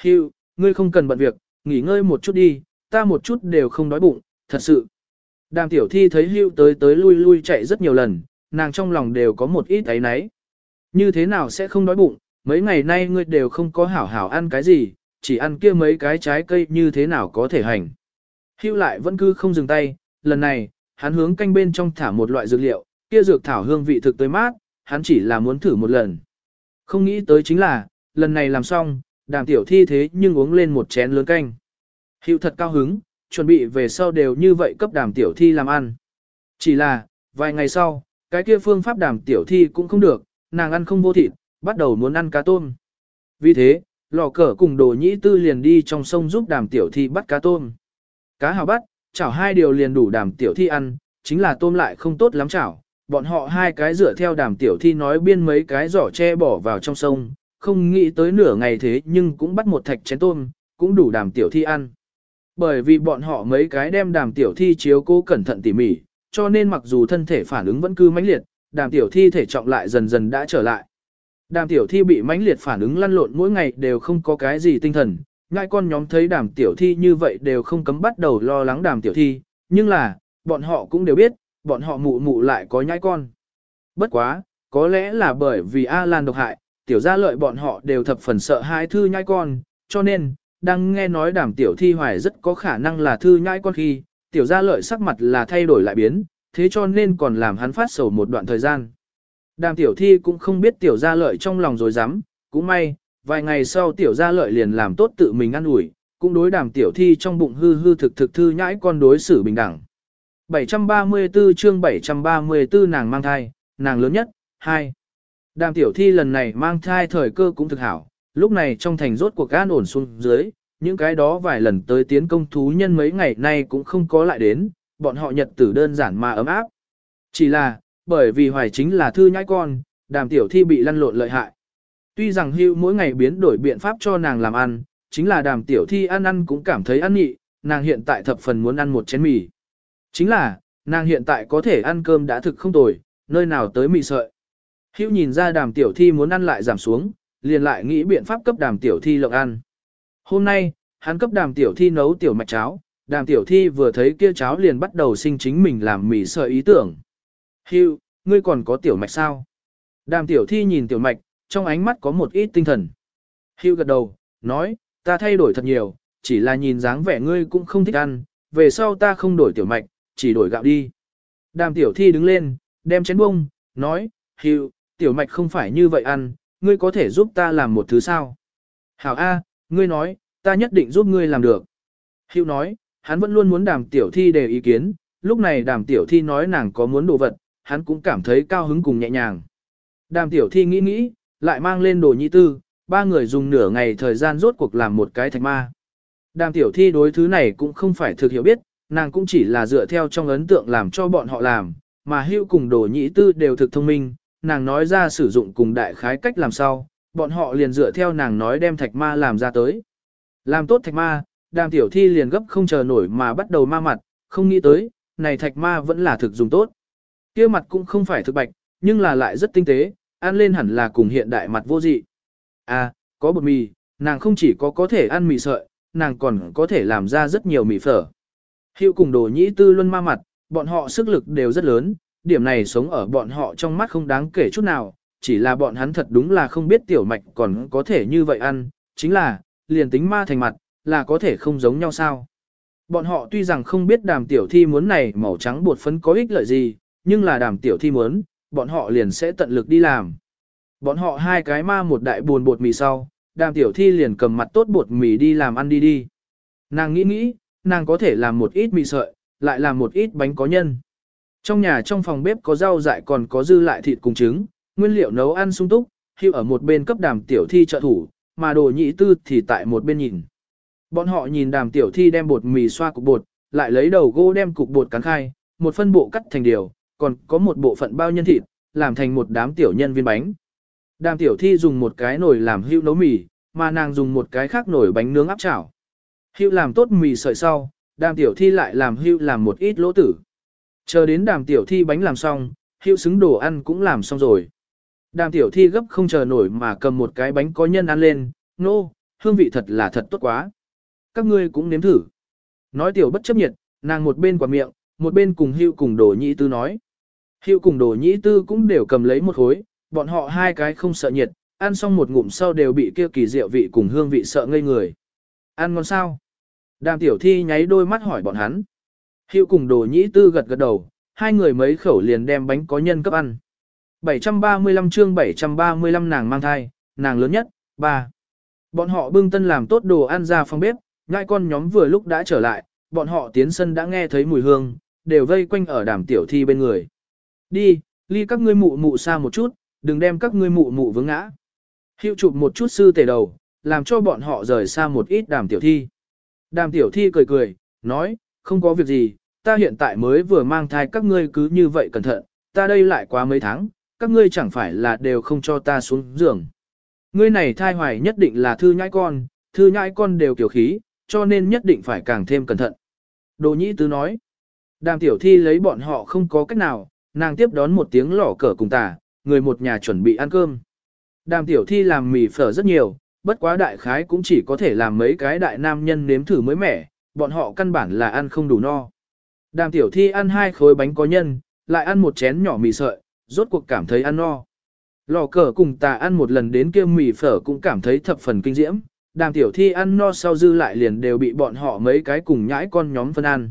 Hưu, ngươi không cần bận việc, nghỉ ngơi một chút đi, ta một chút đều không đói bụng, thật sự. Đàm tiểu thi thấy hưu tới tới lui lui chạy rất nhiều lần, nàng trong lòng đều có một ít ấy nấy. Như thế nào sẽ không đói bụng, mấy ngày nay ngươi đều không có hảo hảo ăn cái gì, chỉ ăn kia mấy cái trái cây như thế nào có thể hành. Hưu lại vẫn cứ không dừng tay, lần này, hắn hướng canh bên trong thả một loại dược liệu, kia dược thảo hương vị thực tới mát, hắn chỉ là muốn thử một lần. Không nghĩ tới chính là, lần này làm xong, đàm tiểu thi thế nhưng uống lên một chén lớn canh. hiệu thật cao hứng, chuẩn bị về sau đều như vậy cấp đàm tiểu thi làm ăn. Chỉ là, vài ngày sau, cái kia phương pháp đàm tiểu thi cũng không được, nàng ăn không vô thịt, bắt đầu muốn ăn cá tôm. Vì thế, lò cờ cùng đồ nhĩ tư liền đi trong sông giúp đàm tiểu thi bắt cá tôm. Cá hào bắt, chảo hai điều liền đủ đàm tiểu thi ăn, chính là tôm lại không tốt lắm chảo. Bọn họ hai cái dựa theo đàm tiểu thi nói biên mấy cái giỏ che bỏ vào trong sông, không nghĩ tới nửa ngày thế nhưng cũng bắt một thạch chén tôm, cũng đủ đàm tiểu thi ăn. Bởi vì bọn họ mấy cái đem đàm tiểu thi chiếu cố cẩn thận tỉ mỉ, cho nên mặc dù thân thể phản ứng vẫn cứ mãnh liệt, đàm tiểu thi thể trọng lại dần dần đã trở lại. Đàm tiểu thi bị mãnh liệt phản ứng lăn lộn mỗi ngày đều không có cái gì tinh thần, ngại con nhóm thấy đàm tiểu thi như vậy đều không cấm bắt đầu lo lắng đàm tiểu thi, nhưng là, bọn họ cũng đều biết, bọn họ mụ mụ lại có nhãi con. Bất quá, có lẽ là bởi vì A Lan độc hại, tiểu gia lợi bọn họ đều thập phần sợ hai thư nhãi con, cho nên, đang nghe nói đàm tiểu thi hoài rất có khả năng là thư nhãi con khi, tiểu gia lợi sắc mặt là thay đổi lại biến, thế cho nên còn làm hắn phát sầu một đoạn thời gian. Đàm tiểu thi cũng không biết tiểu gia lợi trong lòng rồi dám, cũng may, vài ngày sau tiểu gia lợi liền làm tốt tự mình ăn ủi, cũng đối đàm tiểu thi trong bụng hư hư thực thực thư nhãi con đối xử bình đẳng. 734 chương 734 nàng mang thai, nàng lớn nhất, 2. Đàm tiểu thi lần này mang thai thời cơ cũng thực hảo, lúc này trong thành rốt cuộc an ổn xuống dưới, những cái đó vài lần tới tiến công thú nhân mấy ngày nay cũng không có lại đến, bọn họ nhật tử đơn giản mà ấm áp. Chỉ là, bởi vì hoài chính là thư nhãi con, đàm tiểu thi bị lăn lộn lợi hại. Tuy rằng hưu mỗi ngày biến đổi biện pháp cho nàng làm ăn, chính là đàm tiểu thi ăn ăn cũng cảm thấy ăn nhị, nàng hiện tại thập phần muốn ăn một chén mì. Chính là, nàng hiện tại có thể ăn cơm đã thực không tồi, nơi nào tới mì sợi. Hữu nhìn ra đàm tiểu thi muốn ăn lại giảm xuống, liền lại nghĩ biện pháp cấp đàm tiểu thi lộng ăn. Hôm nay, hắn cấp đàm tiểu thi nấu tiểu mạch cháo, đàm tiểu thi vừa thấy kia cháo liền bắt đầu sinh chính mình làm mì sợi ý tưởng. Hữu, ngươi còn có tiểu mạch sao? Đàm tiểu thi nhìn tiểu mạch, trong ánh mắt có một ít tinh thần. Hữu gật đầu, nói, ta thay đổi thật nhiều, chỉ là nhìn dáng vẻ ngươi cũng không thích ăn, về sau ta không đổi tiểu mạch, chỉ đổi gạo đi. Đàm tiểu thi đứng lên, đem chén bông, nói, Hiệu, tiểu mạch không phải như vậy ăn, ngươi có thể giúp ta làm một thứ sao? Hảo A, ngươi nói, ta nhất định giúp ngươi làm được. Hiệu nói, hắn vẫn luôn muốn đàm tiểu thi đề ý kiến, lúc này đàm tiểu thi nói nàng có muốn đồ vật, hắn cũng cảm thấy cao hứng cùng nhẹ nhàng. Đàm tiểu thi nghĩ nghĩ, lại mang lên đồ nhi tư, ba người dùng nửa ngày thời gian rốt cuộc làm một cái thạch ma. Đàm tiểu thi đối thứ này cũng không phải thực hiểu biết, nàng cũng chỉ là dựa theo trong ấn tượng làm cho bọn họ làm, mà hưu cùng đồ nhị tư đều thực thông minh, nàng nói ra sử dụng cùng đại khái cách làm sao, bọn họ liền dựa theo nàng nói đem thạch ma làm ra tới. Làm tốt thạch ma, đàm tiểu thi liền gấp không chờ nổi mà bắt đầu ma mặt, không nghĩ tới, này thạch ma vẫn là thực dùng tốt. kia mặt cũng không phải thực bạch, nhưng là lại rất tinh tế, ăn lên hẳn là cùng hiện đại mặt vô dị. À, có bột mì, nàng không chỉ có có thể ăn mì sợi, nàng còn có thể làm ra rất nhiều mì phở. Hiệu cùng đồ nhĩ tư luân ma mặt, bọn họ sức lực đều rất lớn, điểm này sống ở bọn họ trong mắt không đáng kể chút nào, chỉ là bọn hắn thật đúng là không biết tiểu mạch còn có thể như vậy ăn, chính là, liền tính ma thành mặt, là có thể không giống nhau sao. Bọn họ tuy rằng không biết đàm tiểu thi muốn này màu trắng bột phấn có ích lợi gì, nhưng là đàm tiểu thi muốn, bọn họ liền sẽ tận lực đi làm. Bọn họ hai cái ma một đại buồn bột mì sau, đàm tiểu thi liền cầm mặt tốt bột mì đi làm ăn đi đi. Nàng nghĩ nghĩ, nàng có thể làm một ít mì sợi, lại làm một ít bánh có nhân. Trong nhà trong phòng bếp có rau dại còn có dư lại thịt cùng trứng, nguyên liệu nấu ăn sung túc, hưu ở một bên cấp đàm tiểu thi trợ thủ, mà đồ nhị tư thì tại một bên nhìn. Bọn họ nhìn đàm tiểu thi đem bột mì xoa cục bột, lại lấy đầu gỗ đem cục bột cắn khai, một phân bộ cắt thành điều, còn có một bộ phận bao nhân thịt, làm thành một đám tiểu nhân viên bánh. Đàm tiểu thi dùng một cái nồi làm hưu nấu mì, mà nàng dùng một cái khác nồi bánh nướng áp chảo. Hưu làm tốt mì sợi sau, đàm tiểu thi lại làm hưu làm một ít lỗ tử. Chờ đến đàm tiểu thi bánh làm xong, hưu xứng đồ ăn cũng làm xong rồi. Đàm tiểu thi gấp không chờ nổi mà cầm một cái bánh có nhân ăn lên, nô, no, hương vị thật là thật tốt quá. Các ngươi cũng nếm thử. Nói tiểu bất chấp nhiệt, nàng một bên quả miệng, một bên cùng hưu cùng đồ nhị tư nói. Hưu cùng đồ nhĩ tư cũng đều cầm lấy một khối, bọn họ hai cái không sợ nhiệt, ăn xong một ngụm sau đều bị kia kỳ diệu vị cùng hương vị sợ ngây người. Ăn ngon sao? Đàm tiểu thi nháy đôi mắt hỏi bọn hắn. Hiệu cùng đồ nhĩ tư gật gật đầu, hai người mấy khẩu liền đem bánh có nhân cấp ăn. 735 chương 735 nàng mang thai, nàng lớn nhất, ba. Bọn họ bưng tân làm tốt đồ ăn ra phòng bếp, ngai con nhóm vừa lúc đã trở lại, bọn họ tiến sân đã nghe thấy mùi hương, đều vây quanh ở đàm tiểu thi bên người. Đi, ly các ngươi mụ mụ xa một chút, đừng đem các ngươi mụ mụ vướng ngã. Hiệu chụp một chút sư tề đầu, làm cho bọn họ rời xa một ít đàm tiểu thi. Đàm tiểu thi cười cười, nói, không có việc gì, ta hiện tại mới vừa mang thai các ngươi cứ như vậy cẩn thận, ta đây lại quá mấy tháng, các ngươi chẳng phải là đều không cho ta xuống giường. Ngươi này thai hoài nhất định là thư nhãi con, thư nhãi con đều kiểu khí, cho nên nhất định phải càng thêm cẩn thận. Đồ nhĩ tứ nói, đàm tiểu thi lấy bọn họ không có cách nào, nàng tiếp đón một tiếng lỏ cờ cùng tà, người một nhà chuẩn bị ăn cơm. Đàm tiểu thi làm mì phở rất nhiều, bất quá đại khái cũng chỉ có thể làm mấy cái đại nam nhân nếm thử mới mẻ, bọn họ căn bản là ăn không đủ no. Đàm tiểu thi ăn hai khối bánh có nhân, lại ăn một chén nhỏ mì sợi, rốt cuộc cảm thấy ăn no. Lò cờ cùng tà ăn một lần đến kia mì phở cũng cảm thấy thập phần kinh diễm, đàm tiểu thi ăn no sau dư lại liền đều bị bọn họ mấy cái cùng nhãi con nhóm phân ăn.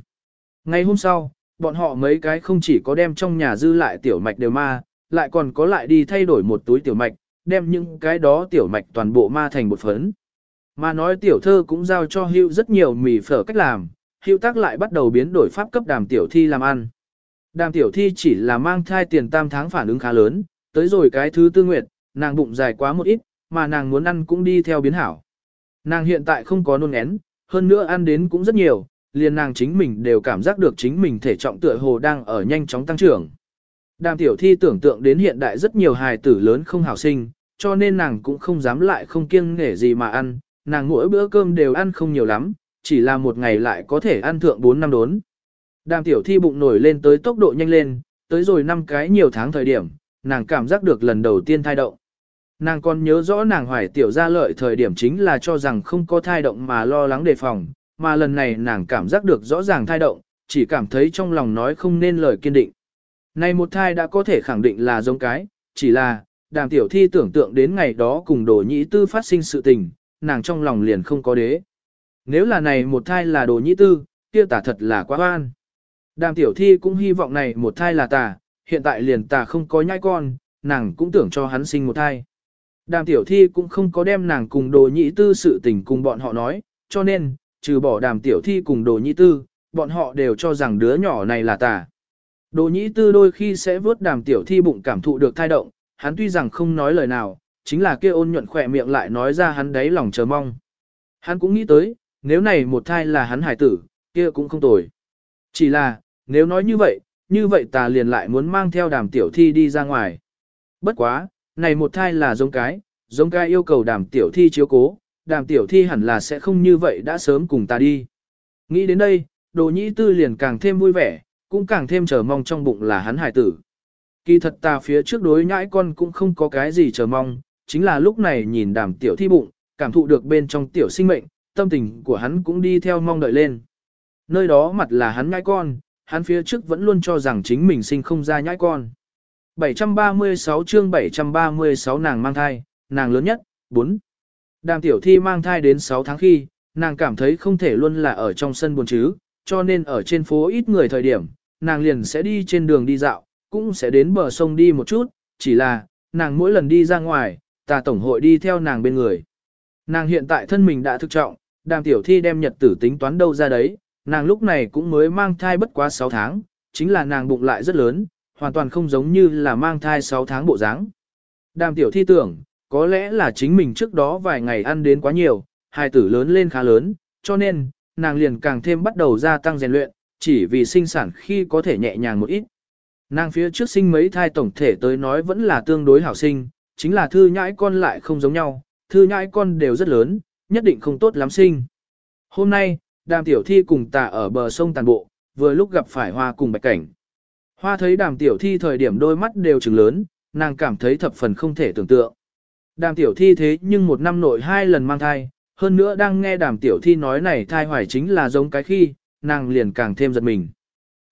Ngày hôm sau, bọn họ mấy cái không chỉ có đem trong nhà dư lại tiểu mạch đều ma, lại còn có lại đi thay đổi một túi tiểu mạch, đem những cái đó tiểu mạch toàn bộ ma thành bột phấn. Mà nói tiểu thơ cũng giao cho hữu rất nhiều mì phở cách làm, hữu tác lại bắt đầu biến đổi pháp cấp đàm tiểu thi làm ăn. Đàm tiểu thi chỉ là mang thai tiền tam tháng phản ứng khá lớn, tới rồi cái thứ tư nguyệt, nàng bụng dài quá một ít, mà nàng muốn ăn cũng đi theo biến hảo. Nàng hiện tại không có nôn én, hơn nữa ăn đến cũng rất nhiều, liền nàng chính mình đều cảm giác được chính mình thể trọng tựa hồ đang ở nhanh chóng tăng trưởng. Đàm tiểu thi tưởng tượng đến hiện đại rất nhiều hài tử lớn không hảo sinh, cho nên nàng cũng không dám lại không kiêng nghể gì mà ăn, nàng mỗi bữa cơm đều ăn không nhiều lắm, chỉ là một ngày lại có thể ăn thượng 4 năm đốn. Đàm tiểu thi bụng nổi lên tới tốc độ nhanh lên, tới rồi năm cái nhiều tháng thời điểm, nàng cảm giác được lần đầu tiên thai động. Nàng còn nhớ rõ nàng hoài tiểu ra lợi thời điểm chính là cho rằng không có thai động mà lo lắng đề phòng, mà lần này nàng cảm giác được rõ ràng thai động, chỉ cảm thấy trong lòng nói không nên lời kiên định. Này một thai đã có thể khẳng định là giống cái, chỉ là, đàm tiểu thi tưởng tượng đến ngày đó cùng đồ nhĩ tư phát sinh sự tình, nàng trong lòng liền không có đế. Nếu là này một thai là đồ nhĩ tư, kia tả thật là quá oan. Đàm tiểu thi cũng hy vọng này một thai là tà, hiện tại liền tà không có nhai con, nàng cũng tưởng cho hắn sinh một thai. Đàm tiểu thi cũng không có đem nàng cùng đồ nhĩ tư sự tình cùng bọn họ nói, cho nên, trừ bỏ đàm tiểu thi cùng đồ nhĩ tư, bọn họ đều cho rằng đứa nhỏ này là tà. Đồ nhĩ tư đôi khi sẽ vớt đàm tiểu thi bụng cảm thụ được thai động, hắn tuy rằng không nói lời nào, chính là kia ôn nhuận khỏe miệng lại nói ra hắn đáy lòng chờ mong. Hắn cũng nghĩ tới, nếu này một thai là hắn hải tử, kia cũng không tồi. Chỉ là, nếu nói như vậy, như vậy ta liền lại muốn mang theo đàm tiểu thi đi ra ngoài. Bất quá, này một thai là giống cái, giống cái yêu cầu đàm tiểu thi chiếu cố, đàm tiểu thi hẳn là sẽ không như vậy đã sớm cùng ta đi. Nghĩ đến đây, đồ nhĩ tư liền càng thêm vui vẻ, cũng càng thêm chờ mong trong bụng là hắn hải tử. Kỳ thật ta phía trước đối nhãi con cũng không có cái gì chờ mong, chính là lúc này nhìn đàm tiểu thi bụng, cảm thụ được bên trong tiểu sinh mệnh, tâm tình của hắn cũng đi theo mong đợi lên. Nơi đó mặt là hắn nhãi con, hắn phía trước vẫn luôn cho rằng chính mình sinh không ra nhãi con. 736 chương 736 nàng mang thai, nàng lớn nhất, 4. Đàm tiểu thi mang thai đến 6 tháng khi, nàng cảm thấy không thể luôn là ở trong sân buồn chứ, cho nên ở trên phố ít người thời điểm, nàng liền sẽ đi trên đường đi dạo, cũng sẽ đến bờ sông đi một chút, chỉ là, nàng mỗi lần đi ra ngoài, tà tổng hội đi theo nàng bên người. Nàng hiện tại thân mình đã thực trọng, đàm tiểu thi đem nhật tử tính toán đâu ra đấy, nàng lúc này cũng mới mang thai bất quá 6 tháng, chính là nàng bụng lại rất lớn, hoàn toàn không giống như là mang thai 6 tháng bộ dáng. Đàm tiểu thi tưởng, có lẽ là chính mình trước đó vài ngày ăn đến quá nhiều, hai tử lớn lên khá lớn, cho nên, nàng liền càng thêm bắt đầu gia tăng rèn luyện, chỉ vì sinh sản khi có thể nhẹ nhàng một ít. Nàng phía trước sinh mấy thai tổng thể tới nói vẫn là tương đối hảo sinh, chính là thư nhãi con lại không giống nhau, thư nhãi con đều rất lớn, nhất định không tốt lắm sinh. Hôm nay, đàm tiểu thi cùng tà ở bờ sông tàn bộ, vừa lúc gặp phải hoa cùng bạch cảnh. Hoa thấy đàm tiểu thi thời điểm đôi mắt đều trừng lớn, nàng cảm thấy thập phần không thể tưởng tượng. Đàm tiểu thi thế nhưng một năm nội hai lần mang thai, hơn nữa đang nghe đàm tiểu thi nói này thai hoài chính là giống cái khi, nàng liền càng thêm giật mình.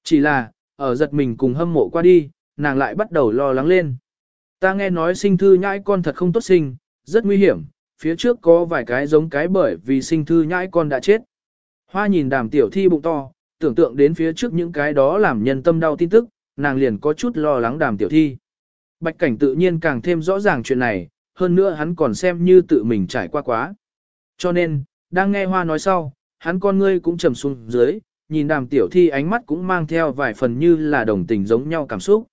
Chỉ là, ở giật mình cùng hâm mộ qua đi, nàng lại bắt đầu lo lắng lên. Ta nghe nói sinh thư nhãi con thật không tốt sinh, rất nguy hiểm, phía trước có vài cái giống cái bởi vì sinh thư nhãi con đã chết. Hoa nhìn đàm tiểu thi bụng to, tưởng tượng đến phía trước những cái đó làm nhân tâm đau tin tức, nàng liền có chút lo lắng đàm tiểu thi. Bạch cảnh tự nhiên càng thêm rõ ràng chuyện này, hơn nữa hắn còn xem như tự mình trải qua quá. Cho nên, đang nghe hoa nói sau, hắn con ngươi cũng trầm xuống dưới, nhìn đàm tiểu thi ánh mắt cũng mang theo vài phần như là đồng tình giống nhau cảm xúc.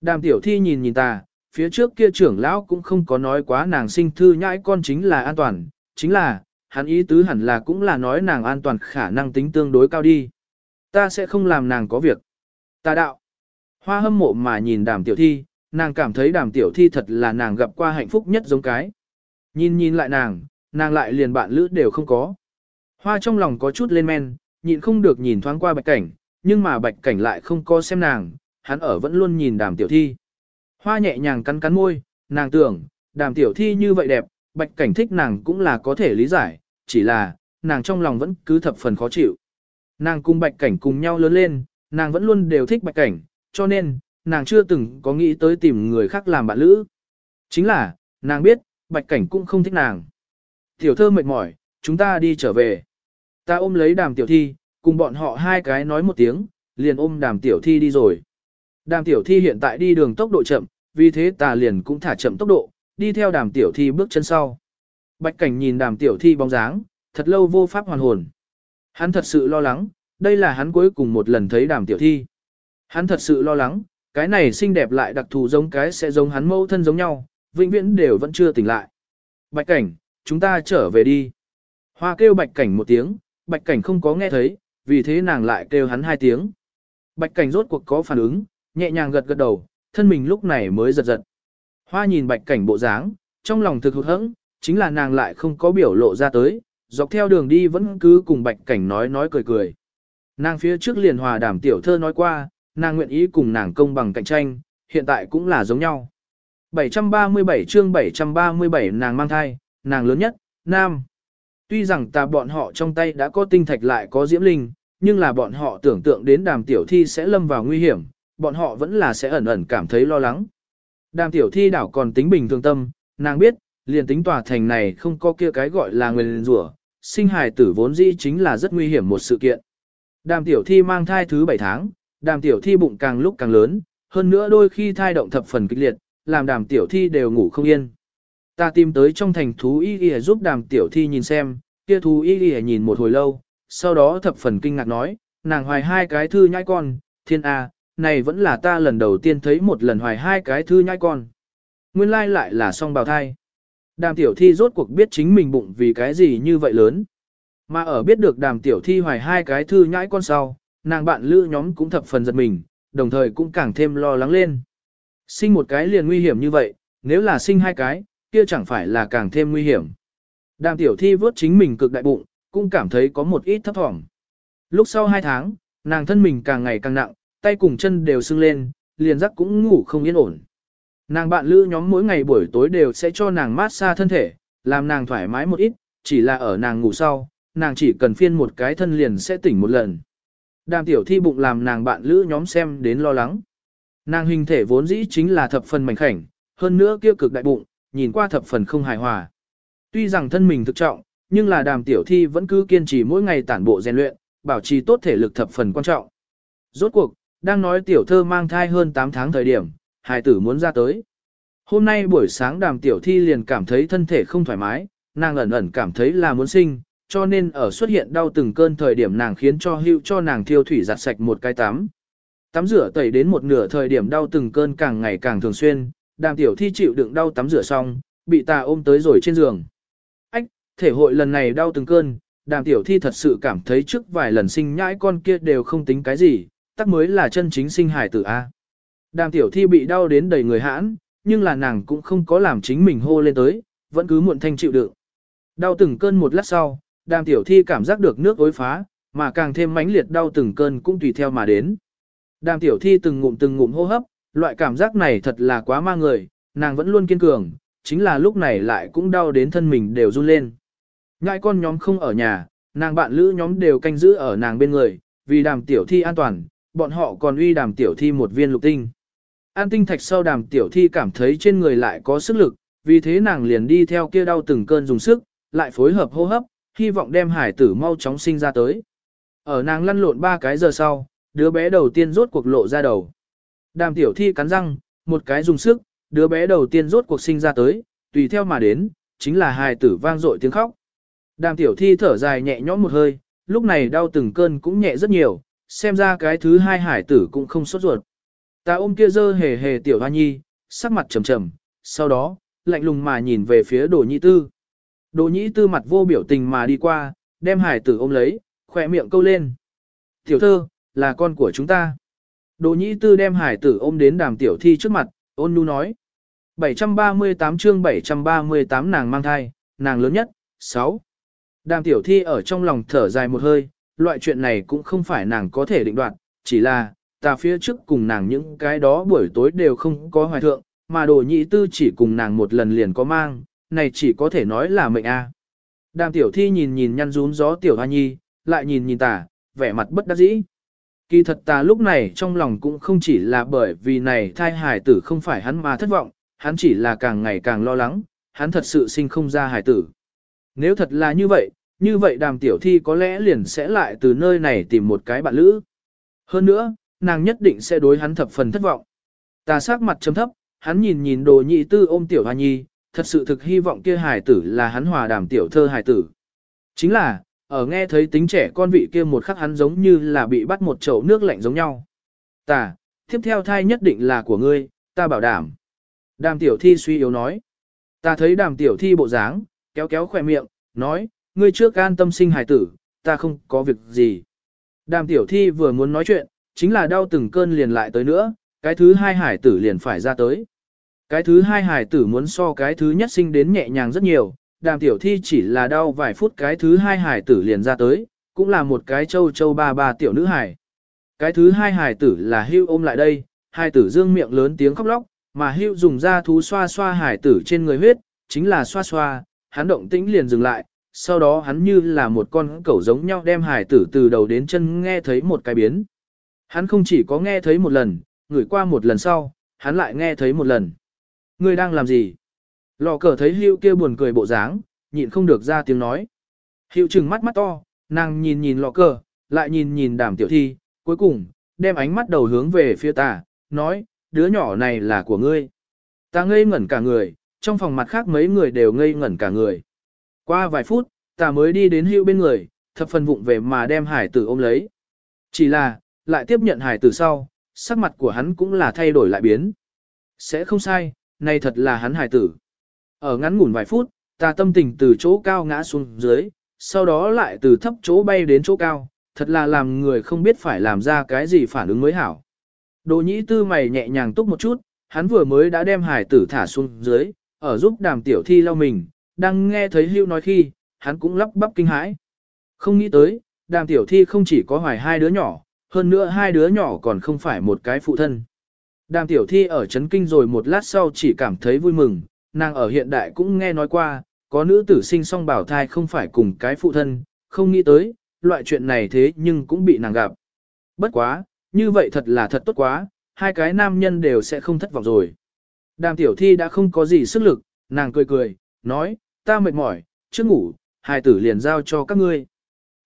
Đàm tiểu thi nhìn nhìn ta, phía trước kia trưởng lão cũng không có nói quá nàng sinh thư nhãi con chính là an toàn, chính là, hắn ý tứ hẳn là cũng là nói nàng an toàn khả năng tính tương đối cao đi. Ta sẽ không làm nàng có việc. Ta đạo. Hoa hâm mộ mà nhìn đàm tiểu thi, nàng cảm thấy đàm tiểu thi thật là nàng gặp qua hạnh phúc nhất giống cái. Nhìn nhìn lại nàng, nàng lại liền bạn lữ đều không có. Hoa trong lòng có chút lên men, nhịn không được nhìn thoáng qua bạch cảnh, nhưng mà bạch cảnh lại không có xem nàng, hắn ở vẫn luôn nhìn đàm tiểu thi. Hoa nhẹ nhàng cắn cắn môi, nàng tưởng, đàm tiểu thi như vậy đẹp, bạch cảnh thích nàng cũng là có thể lý giải, chỉ là, nàng trong lòng vẫn cứ thập phần khó chịu. Nàng cùng bạch cảnh cùng nhau lớn lên, nàng vẫn luôn đều thích bạch cảnh, cho nên, nàng chưa từng có nghĩ tới tìm người khác làm bạn lữ. Chính là, nàng biết, bạch cảnh cũng không thích nàng. Tiểu thơ mệt mỏi, chúng ta đi trở về. Ta ôm lấy đàm tiểu thi, cùng bọn họ hai cái nói một tiếng, liền ôm đàm tiểu thi đi rồi. Đàm tiểu thi hiện tại đi đường tốc độ chậm, vì thế ta liền cũng thả chậm tốc độ, đi theo đàm tiểu thi bước chân sau. Bạch cảnh nhìn đàm tiểu thi bóng dáng, thật lâu vô pháp hoàn hồn. Hắn thật sự lo lắng, đây là hắn cuối cùng một lần thấy đàm tiểu thi. Hắn thật sự lo lắng, cái này xinh đẹp lại đặc thù giống cái sẽ giống hắn mâu thân giống nhau, vĩnh viễn đều vẫn chưa tỉnh lại. Bạch cảnh, chúng ta trở về đi. Hoa kêu bạch cảnh một tiếng, bạch cảnh không có nghe thấy, vì thế nàng lại kêu hắn hai tiếng. Bạch cảnh rốt cuộc có phản ứng, nhẹ nhàng gật gật đầu, thân mình lúc này mới giật giật. Hoa nhìn bạch cảnh bộ dáng, trong lòng thực hụt hẫng, chính là nàng lại không có biểu lộ ra tới, dọc theo đường đi vẫn cứ cùng bạch cảnh nói nói cười cười. Nàng phía trước liền hòa đàm tiểu thơ nói qua, nàng nguyện ý cùng nàng công bằng cạnh tranh, hiện tại cũng là giống nhau. 737 chương 737 nàng mang thai, nàng lớn nhất, nam. Tuy rằng ta bọn họ trong tay đã có tinh thạch lại có diễm linh, nhưng là bọn họ tưởng tượng đến đàm tiểu thi sẽ lâm vào nguy hiểm, bọn họ vẫn là sẽ ẩn ẩn cảm thấy lo lắng. Đàm tiểu thi đảo còn tính bình thường tâm, nàng biết, liền tính tòa thành này không có kia cái gọi là nguyên rủa, sinh hài tử vốn dĩ chính là rất nguy hiểm một sự kiện. Đàm tiểu thi mang thai thứ 7 tháng, đàm tiểu thi bụng càng lúc càng lớn, hơn nữa đôi khi thai động thập phần kịch liệt, làm đàm tiểu thi đều ngủ không yên. Ta tìm tới trong thành thú y y giúp đàm tiểu thi nhìn xem, kia thú y y nhìn một hồi lâu, sau đó thập phần kinh ngạc nói, nàng hoài hai cái thư nhai con, thiên A, này vẫn là ta lần đầu tiên thấy một lần hoài hai cái thư nhai con. Nguyên lai lại là song bào thai. Đàm tiểu thi rốt cuộc biết chính mình bụng vì cái gì như vậy lớn. Mà ở biết được đàm tiểu thi hoài hai cái thư nhãi con sau, nàng bạn lữ nhóm cũng thập phần giật mình, đồng thời cũng càng thêm lo lắng lên. Sinh một cái liền nguy hiểm như vậy, nếu là sinh hai cái, kia chẳng phải là càng thêm nguy hiểm. Đàm tiểu thi vớt chính mình cực đại bụng, cũng cảm thấy có một ít thấp thỏm. Lúc sau hai tháng, nàng thân mình càng ngày càng nặng, tay cùng chân đều sưng lên, liền giấc cũng ngủ không yên ổn. Nàng bạn lữ nhóm mỗi ngày buổi tối đều sẽ cho nàng mát xa thân thể, làm nàng thoải mái một ít, chỉ là ở nàng ngủ sau, nàng chỉ cần phiên một cái thân liền sẽ tỉnh một lần. Đàm tiểu thi bụng làm nàng bạn lữ nhóm xem đến lo lắng. Nàng hình thể vốn dĩ chính là thập phần mảnh khảnh, hơn nữa kia cực đại bụng, nhìn qua thập phần không hài hòa. Tuy rằng thân mình thực trọng, nhưng là đàm tiểu thi vẫn cứ kiên trì mỗi ngày tản bộ rèn luyện, bảo trì tốt thể lực thập phần quan trọng. Rốt cuộc, đang nói tiểu thơ mang thai hơn 8 tháng thời điểm, hài tử muốn ra tới. Hôm nay buổi sáng đàm tiểu thi liền cảm thấy thân thể không thoải mái, nàng ẩn ẩn cảm thấy là muốn sinh, cho nên ở xuất hiện đau từng cơn thời điểm nàng khiến cho hưu cho nàng thiêu thủy giặt sạch một cái tắm. Tắm rửa tẩy đến một nửa thời điểm đau từng cơn càng ngày càng thường xuyên, đàm tiểu thi chịu đựng đau tắm rửa xong, bị tà ôm tới rồi trên giường. Thể hội lần này đau từng cơn, đàm tiểu thi thật sự cảm thấy trước vài lần sinh nhãi con kia đều không tính cái gì, tắc mới là chân chính sinh hải tử A. Đàm tiểu thi bị đau đến đầy người hãn, nhưng là nàng cũng không có làm chính mình hô lên tới, vẫn cứ muộn thanh chịu đựng. Đau từng cơn một lát sau, đàm tiểu thi cảm giác được nước ối phá, mà càng thêm mãnh liệt đau từng cơn cũng tùy theo mà đến. Đàm tiểu thi từng ngụm từng ngụm hô hấp, loại cảm giác này thật là quá ma người, nàng vẫn luôn kiên cường, chính là lúc này lại cũng đau đến thân mình đều run lên. Ngại con nhóm không ở nhà, nàng bạn lữ nhóm đều canh giữ ở nàng bên người, vì đàm tiểu thi an toàn, bọn họ còn uy đàm tiểu thi một viên lục tinh. An tinh thạch sau đàm tiểu thi cảm thấy trên người lại có sức lực, vì thế nàng liền đi theo kia đau từng cơn dùng sức, lại phối hợp hô hấp, hy vọng đem hải tử mau chóng sinh ra tới. Ở nàng lăn lộn ba cái giờ sau, đứa bé đầu tiên rốt cuộc lộ ra đầu. Đàm tiểu thi cắn răng, một cái dùng sức, đứa bé đầu tiên rốt cuộc sinh ra tới, tùy theo mà đến, chính là hài tử vang dội tiếng khóc. Đàm tiểu thi thở dài nhẹ nhõm một hơi, lúc này đau từng cơn cũng nhẹ rất nhiều, xem ra cái thứ hai hải tử cũng không sốt ruột. Ta ôm kia dơ hề hề tiểu hoa nhi, sắc mặt trầm trầm, sau đó, lạnh lùng mà nhìn về phía đồ nhị tư. Đồ nhị tư mặt vô biểu tình mà đi qua, đem hải tử ôm lấy, khỏe miệng câu lên. Tiểu thơ, là con của chúng ta. Đồ nhị tư đem hải tử ôm đến đàm tiểu thi trước mặt, ôn nhu nói. 738 chương 738 nàng mang thai, nàng lớn nhất, 6. Đàm tiểu thi ở trong lòng thở dài một hơi, loại chuyện này cũng không phải nàng có thể định đoạt, chỉ là, ta phía trước cùng nàng những cái đó buổi tối đều không có hoài thượng, mà đồ nhị tư chỉ cùng nàng một lần liền có mang, này chỉ có thể nói là mệnh a. Đàm tiểu thi nhìn nhìn nhăn rún gió tiểu hoa nhi, lại nhìn nhìn ta, vẻ mặt bất đắc dĩ. Kỳ thật ta lúc này trong lòng cũng không chỉ là bởi vì này thai hài tử không phải hắn mà thất vọng, hắn chỉ là càng ngày càng lo lắng, hắn thật sự sinh không ra hài tử. Nếu thật là như vậy, như vậy đàm tiểu thi có lẽ liền sẽ lại từ nơi này tìm một cái bạn lữ. Hơn nữa, nàng nhất định sẽ đối hắn thập phần thất vọng. Tà sắc mặt chấm thấp, hắn nhìn nhìn đồ nhị tư ôm tiểu hoa nhi, thật sự thực hy vọng kia hài tử là hắn hòa đàm tiểu thơ hài tử. Chính là, ở nghe thấy tính trẻ con vị kia một khắc hắn giống như là bị bắt một chậu nước lạnh giống nhau. Tà, tiếp theo thai nhất định là của ngươi, ta bảo đảm. Đàm tiểu thi suy yếu nói. Ta thấy đàm tiểu thi bộ dáng, kéo kéo khỏe miệng, nói, ngươi trước an tâm sinh hài tử, ta không có việc gì. Đàm tiểu thi vừa muốn nói chuyện, chính là đau từng cơn liền lại tới nữa, cái thứ hai hải tử liền phải ra tới. Cái thứ hai hải tử muốn so cái thứ nhất sinh đến nhẹ nhàng rất nhiều, đàm tiểu thi chỉ là đau vài phút cái thứ hai hải tử liền ra tới, cũng là một cái châu châu ba ba tiểu nữ hải. Cái thứ hai hải tử là hưu ôm lại đây, hải tử dương miệng lớn tiếng khóc lóc, mà hưu dùng ra thú xoa xoa hải tử trên người huyết, chính là xoa xoa, hắn động tĩnh liền dừng lại, sau đó hắn như là một con cẩu giống nhau đem hải tử từ đầu đến chân nghe thấy một cái biến. Hắn không chỉ có nghe thấy một lần, ngửi qua một lần sau, hắn lại nghe thấy một lần. Ngươi đang làm gì? Lò cờ thấy hữu kia buồn cười bộ dáng, nhịn không được ra tiếng nói. Hữu trừng mắt mắt to, nàng nhìn nhìn lò cờ, lại nhìn nhìn đàm tiểu thi, cuối cùng, đem ánh mắt đầu hướng về phía ta, nói, đứa nhỏ này là của ngươi. Ta ngây ngẩn cả người, trong phòng mặt khác mấy người đều ngây ngẩn cả người. Qua vài phút, ta mới đi đến hữu bên người, thập phần vụng về mà đem hải tử ôm lấy. Chỉ là, lại tiếp nhận hải tử sau, sắc mặt của hắn cũng là thay đổi lại biến. Sẽ không sai, nay thật là hắn hải tử. Ở ngắn ngủn vài phút, ta tâm tình từ chỗ cao ngã xuống dưới, sau đó lại từ thấp chỗ bay đến chỗ cao, thật là làm người không biết phải làm ra cái gì phản ứng mới hảo. Đồ nhĩ tư mày nhẹ nhàng túc một chút, hắn vừa mới đã đem hải tử thả xuống dưới, ở giúp đàm tiểu thi lau mình, đang nghe thấy hưu nói khi, hắn cũng lắp bắp kinh hãi. Không nghĩ tới, đàm tiểu thi không chỉ có hoài hai đứa nhỏ, hơn nữa hai đứa nhỏ còn không phải một cái phụ thân. Đàm tiểu thi ở chấn kinh rồi một lát sau chỉ cảm thấy vui mừng, nàng ở hiện đại cũng nghe nói qua, có nữ tử sinh song bảo thai không phải cùng cái phụ thân, không nghĩ tới, loại chuyện này thế nhưng cũng bị nàng gặp. Bất quá, như vậy thật là thật tốt quá, hai cái nam nhân đều sẽ không thất vọng rồi. Đàm tiểu thi đã không có gì sức lực, nàng cười cười, nói, ta mệt mỏi, trước ngủ, hài tử liền giao cho các ngươi.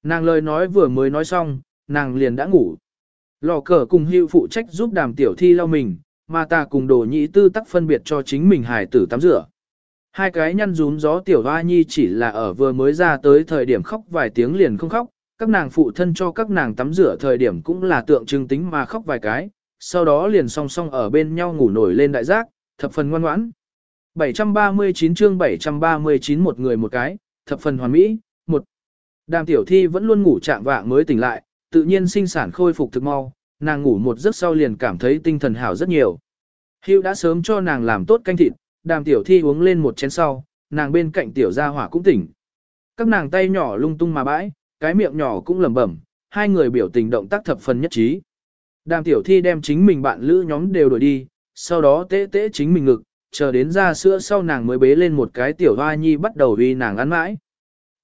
Nàng lời nói vừa mới nói xong, nàng liền đã ngủ. Lò cờ cùng hữu phụ trách giúp đàm tiểu thi lau mình, mà ta cùng đồ nhị tư tắc phân biệt cho chính mình hài tử tắm rửa. Hai cái nhăn rún gió tiểu hoa nhi chỉ là ở vừa mới ra tới thời điểm khóc vài tiếng liền không khóc, các nàng phụ thân cho các nàng tắm rửa thời điểm cũng là tượng trưng tính mà khóc vài cái, sau đó liền song song ở bên nhau ngủ nổi lên đại giác, thập phần ngoan ngoãn. 739 chương 739 một người một cái, thập phần hoàn mỹ, một. Đàm tiểu thi vẫn luôn ngủ trạng vạng mới tỉnh lại, tự nhiên sinh sản khôi phục thực mau, nàng ngủ một giấc sau liền cảm thấy tinh thần hảo rất nhiều. Hưu đã sớm cho nàng làm tốt canh thịt, đàm tiểu thi uống lên một chén sau, nàng bên cạnh tiểu gia hỏa cũng tỉnh. Các nàng tay nhỏ lung tung mà bãi, cái miệng nhỏ cũng lẩm bẩm, hai người biểu tình động tác thập phần nhất trí. Đàm tiểu thi đem chính mình bạn lữ nhóm đều đổi đi, sau đó tế tế chính mình ngực, chờ đến ra sữa sau nàng mới bế lên một cái tiểu hoa nhi bắt đầu uy nàng ăn mãi.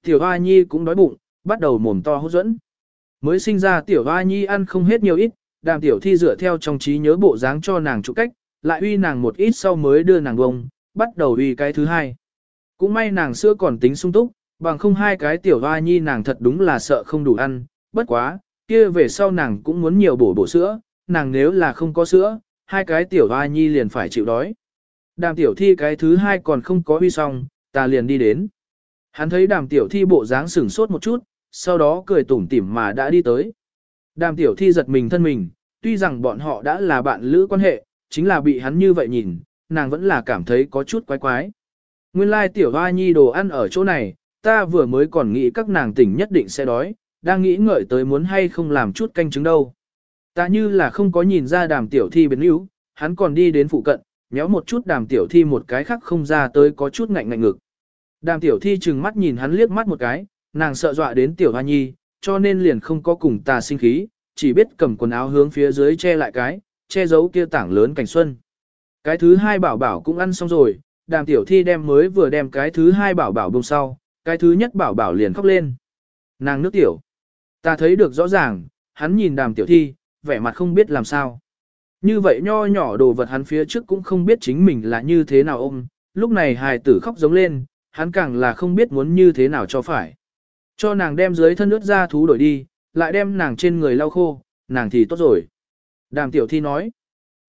Tiểu hoa nhi cũng đói bụng, bắt đầu mồm to hút dẫn. Mới sinh ra tiểu hoa nhi ăn không hết nhiều ít, đàm tiểu thi dựa theo trong trí nhớ bộ dáng cho nàng trụ cách, lại uy nàng một ít sau mới đưa nàng bông, bắt đầu uy cái thứ hai. Cũng may nàng sữa còn tính sung túc, bằng không hai cái tiểu hoa nhi nàng thật đúng là sợ không đủ ăn, bất quá, kia về sau nàng cũng muốn nhiều bổ bổ sữa, nàng nếu là không có sữa, hai cái tiểu hoa nhi liền phải chịu đói. Đàm tiểu thi cái thứ hai còn không có huy xong, ta liền đi đến. Hắn thấy đàm tiểu thi bộ dáng sửng sốt một chút, sau đó cười tủm tỉm mà đã đi tới. Đàm tiểu thi giật mình thân mình, tuy rằng bọn họ đã là bạn lữ quan hệ, chính là bị hắn như vậy nhìn, nàng vẫn là cảm thấy có chút quái quái. Nguyên lai tiểu hoa nhi đồ ăn ở chỗ này, ta vừa mới còn nghĩ các nàng tỉnh nhất định sẽ đói, đang nghĩ ngợi tới muốn hay không làm chút canh trứng đâu. Ta như là không có nhìn ra đàm tiểu thi biến yếu, hắn còn đi đến phụ cận, nhéo một chút đàm tiểu thi một cái khác không ra tới có chút ngạnh ngạnh ngực. Đàm tiểu thi chừng mắt nhìn hắn liếc mắt một cái, nàng sợ dọa đến tiểu hoa nhi, cho nên liền không có cùng ta sinh khí, chỉ biết cầm quần áo hướng phía dưới che lại cái, che giấu kia tảng lớn cảnh xuân. Cái thứ hai bảo bảo cũng ăn xong rồi, đàm tiểu thi đem mới vừa đem cái thứ hai bảo bảo bông sau, cái thứ nhất bảo bảo liền khóc lên. Nàng nước tiểu. Ta thấy được rõ ràng, hắn nhìn đàm tiểu thi, vẻ mặt không biết làm sao. Như vậy nho nhỏ đồ vật hắn phía trước cũng không biết chính mình là như thế nào ôm, lúc này hài tử khóc giống lên, hắn càng là không biết muốn như thế nào cho phải. Cho nàng đem dưới thân ướt ra thú đổi đi, lại đem nàng trên người lau khô, nàng thì tốt rồi. Đàm tiểu thi nói,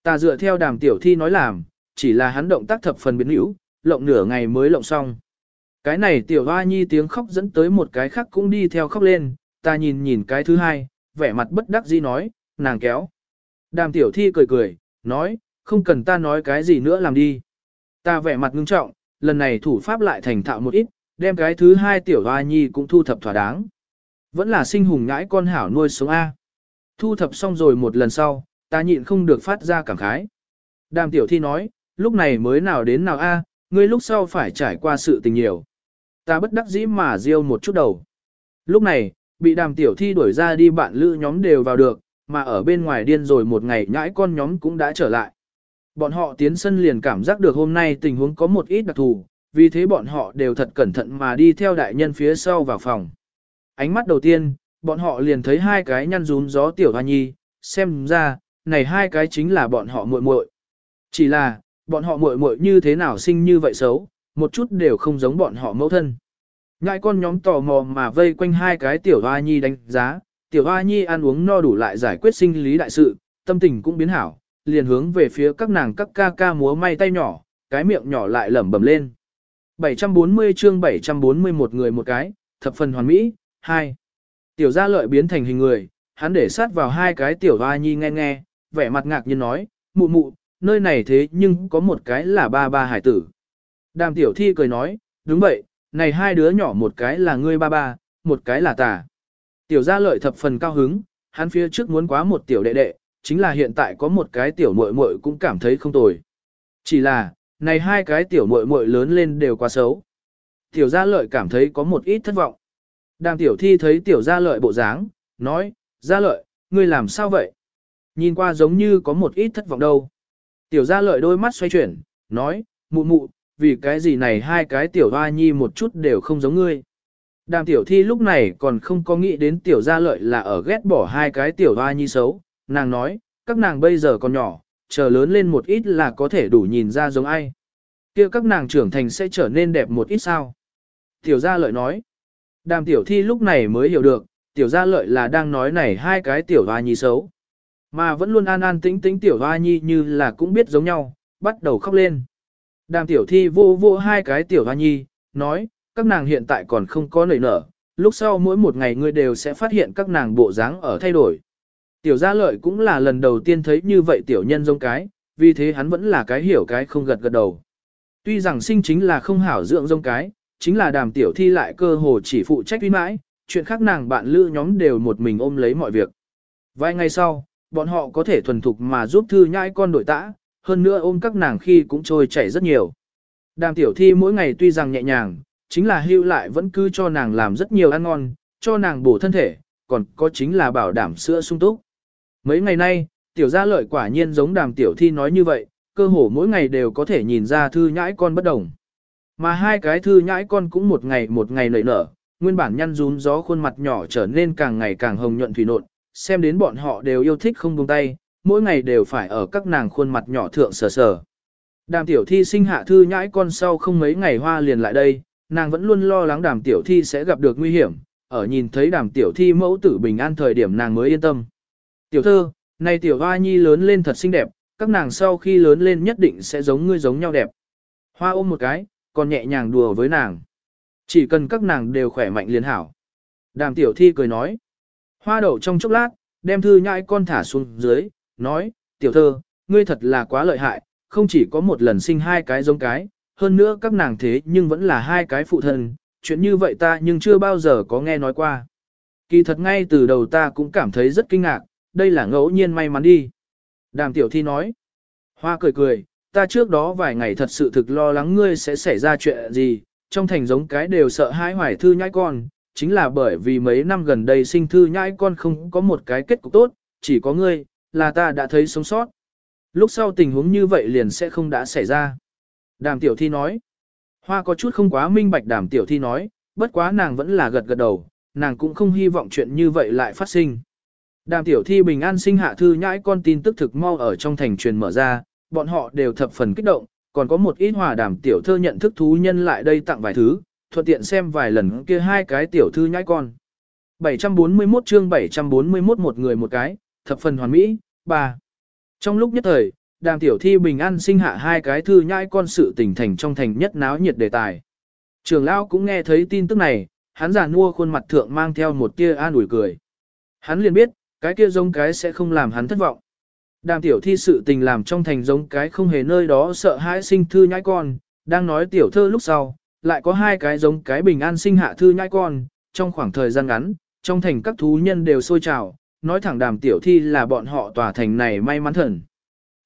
ta dựa theo đàm tiểu thi nói làm, chỉ là hắn động tác thập phần biến hữu, lộng nửa ngày mới lộng xong. Cái này tiểu hoa nhi tiếng khóc dẫn tới một cái khác cũng đi theo khóc lên, ta nhìn nhìn cái thứ hai, vẻ mặt bất đắc dĩ nói, nàng kéo. Đàm tiểu thi cười cười, nói, không cần ta nói cái gì nữa làm đi. Ta vẻ mặt ngưng trọng, lần này thủ pháp lại thành thạo một ít, đem cái thứ hai tiểu hoa nhi cũng thu thập thỏa đáng. Vẫn là sinh hùng ngãi con hảo nuôi sống A. Thu thập xong rồi một lần sau, ta nhịn không được phát ra cảm khái. Đàm tiểu thi nói, lúc này mới nào đến nào A, ngươi lúc sau phải trải qua sự tình nhiều. Ta bất đắc dĩ mà riêu một chút đầu. Lúc này, bị đàm tiểu thi đuổi ra đi bạn lữ nhóm đều vào được, mà ở bên ngoài điên rồi một ngày nhãi con nhóm cũng đã trở lại. Bọn họ tiến sân liền cảm giác được hôm nay tình huống có một ít đặc thù, vì thế bọn họ đều thật cẩn thận mà đi theo đại nhân phía sau vào phòng. Ánh mắt đầu tiên, bọn họ liền thấy hai cái nhăn rún gió tiểu hoa nhi, xem ra, này hai cái chính là bọn họ muội muội. Chỉ là, bọn họ muội muội như thế nào sinh như vậy xấu, một chút đều không giống bọn họ mẫu thân. Ngại con nhóm tò mò mà vây quanh hai cái tiểu hoa nhi đánh giá, tiểu hoa nhi ăn uống no đủ lại giải quyết sinh lý đại sự, tâm tình cũng biến hảo, liền hướng về phía các nàng các ca ca múa may tay nhỏ, cái miệng nhỏ lại lẩm bẩm lên. 740 chương 741 người một cái, thập phần hoàn mỹ, 2. Tiểu gia lợi biến thành hình người, hắn để sát vào hai cái tiểu hoa nhi nghe nghe, vẻ mặt ngạc nhiên nói, mụ mụ, nơi này thế nhưng có một cái là ba ba hải tử. Đàm tiểu thi cười nói, đúng vậy, này hai đứa nhỏ một cái là ngươi ba ba, một cái là tà. Tiểu gia lợi thập phần cao hứng, hắn phía trước muốn quá một tiểu đệ đệ, chính là hiện tại có một cái tiểu muội muội cũng cảm thấy không tồi. Chỉ là, này hai cái tiểu muội muội lớn lên đều quá xấu. Tiểu gia lợi cảm thấy có một ít thất vọng. Đàm tiểu thi thấy tiểu gia lợi bộ dáng, nói, gia lợi, ngươi làm sao vậy? Nhìn qua giống như có một ít thất vọng đâu. Tiểu gia lợi đôi mắt xoay chuyển, nói, mụ mụ, vì cái gì này hai cái tiểu hoa nhi một chút đều không giống ngươi. Đàm tiểu thi lúc này còn không có nghĩ đến tiểu gia lợi là ở ghét bỏ hai cái tiểu hoa nhi xấu, nàng nói, các nàng bây giờ còn nhỏ, chờ lớn lên một ít là có thể đủ nhìn ra giống ai. kia các nàng trưởng thành sẽ trở nên đẹp một ít sao. Tiểu gia lợi nói, đàm tiểu thi lúc này mới hiểu được, tiểu gia lợi là đang nói này hai cái tiểu hoa nhi xấu. Mà vẫn luôn an an tĩnh tĩnh tiểu hoa nhi như là cũng biết giống nhau, bắt đầu khóc lên. Đàm tiểu thi vô vô hai cái tiểu hoa nhi, nói, các nàng hiện tại còn không có nảy nở, lúc sau mỗi một ngày ngươi đều sẽ phát hiện các nàng bộ dáng ở thay đổi. Tiểu gia lợi cũng là lần đầu tiên thấy như vậy tiểu nhân giống cái, vì thế hắn vẫn là cái hiểu cái không gật gật đầu. Tuy rằng sinh chính là không hảo dưỡng giống cái, chính là đàm tiểu thi lại cơ hồ chỉ phụ trách uy mãi, chuyện khác nàng bạn lữ nhóm đều một mình ôm lấy mọi việc. Vài ngày sau, bọn họ có thể thuần thục mà giúp thư nhãi con đổi tã, hơn nữa ôm các nàng khi cũng trôi chảy rất nhiều. Đàm tiểu thi mỗi ngày tuy rằng nhẹ nhàng, chính là hưu lại vẫn cứ cho nàng làm rất nhiều ăn ngon, cho nàng bổ thân thể, còn có chính là bảo đảm sữa sung túc. Mấy ngày nay, tiểu gia lợi quả nhiên giống đàm tiểu thi nói như vậy, cơ hồ mỗi ngày đều có thể nhìn ra thư nhãi con bất đồng. Mà hai cái thư nhãi con cũng một ngày một ngày nảy nở, nguyên bản nhăn rún gió khuôn mặt nhỏ trở nên càng ngày càng hồng nhuận thủy nộn, xem đến bọn họ đều yêu thích không buông tay, mỗi ngày đều phải ở các nàng khuôn mặt nhỏ thượng sờ sờ. Đàm tiểu thi sinh hạ thư nhãi con sau không mấy ngày hoa liền lại đây, nàng vẫn luôn lo lắng đàm tiểu thi sẽ gặp được nguy hiểm, ở nhìn thấy đàm tiểu thi mẫu tử bình an thời điểm nàng mới yên tâm. Tiểu thơ, này tiểu hoa nhi lớn lên thật xinh đẹp, các nàng sau khi lớn lên nhất định sẽ giống ngươi giống nhau đẹp. Hoa ôm một cái, còn nhẹ nhàng đùa với nàng. Chỉ cần các nàng đều khỏe mạnh liền hảo. Đàm tiểu thi cười nói. Hoa đậu trong chốc lát, đem thư nhãi con thả xuống dưới, nói, tiểu thơ, ngươi thật là quá lợi hại, không chỉ có một lần sinh hai cái giống cái, hơn nữa các nàng thế nhưng vẫn là hai cái phụ thân, chuyện như vậy ta nhưng chưa bao giờ có nghe nói qua. Kỳ thật ngay từ đầu ta cũng cảm thấy rất kinh ngạc, đây là ngẫu nhiên may mắn đi. Đàm tiểu thi nói, hoa cười cười, ta trước đó vài ngày thật sự thực lo lắng ngươi sẽ xảy ra chuyện gì, trong thành giống cái đều sợ hãi hoài thư nhãi con, chính là bởi vì mấy năm gần đây sinh thư nhãi con không có một cái kết cục tốt, chỉ có ngươi, là ta đã thấy sống sót. Lúc sau tình huống như vậy liền sẽ không đã xảy ra. Đàm tiểu thi nói, hoa có chút không quá minh bạch đàm tiểu thi nói, bất quá nàng vẫn là gật gật đầu, nàng cũng không hy vọng chuyện như vậy lại phát sinh. Đàm tiểu thi bình an sinh hạ thư nhãi con tin tức thực mau ở trong thành truyền mở ra, bọn họ đều thập phần kích động, còn có một ít hòa đàm tiểu thơ nhận thức thú nhân lại đây tặng vài thứ, thuận tiện xem vài lần kia hai cái tiểu thư nhãi con. 741 chương 741 một người một cái, thập phần hoàn mỹ, ba. Trong lúc nhất thời, đàm tiểu thi bình an sinh hạ hai cái thư nhãi con sự tình thành trong thành nhất náo nhiệt đề tài. Trường lão cũng nghe thấy tin tức này, hắn giả nua khuôn mặt thượng mang theo một tia an ủi cười. Hắn liền biết, cái kia giống cái sẽ không làm hắn thất vọng. Đàm tiểu thi sự tình làm trong thành giống cái không hề nơi đó sợ hãi sinh thư nhãi con, đang nói tiểu thơ lúc sau, lại có hai cái giống cái bình an sinh hạ thư nhãi con, trong khoảng thời gian ngắn, trong thành các thú nhân đều sôi trào, nói thẳng đàm tiểu thi là bọn họ tòa thành này may mắn thần.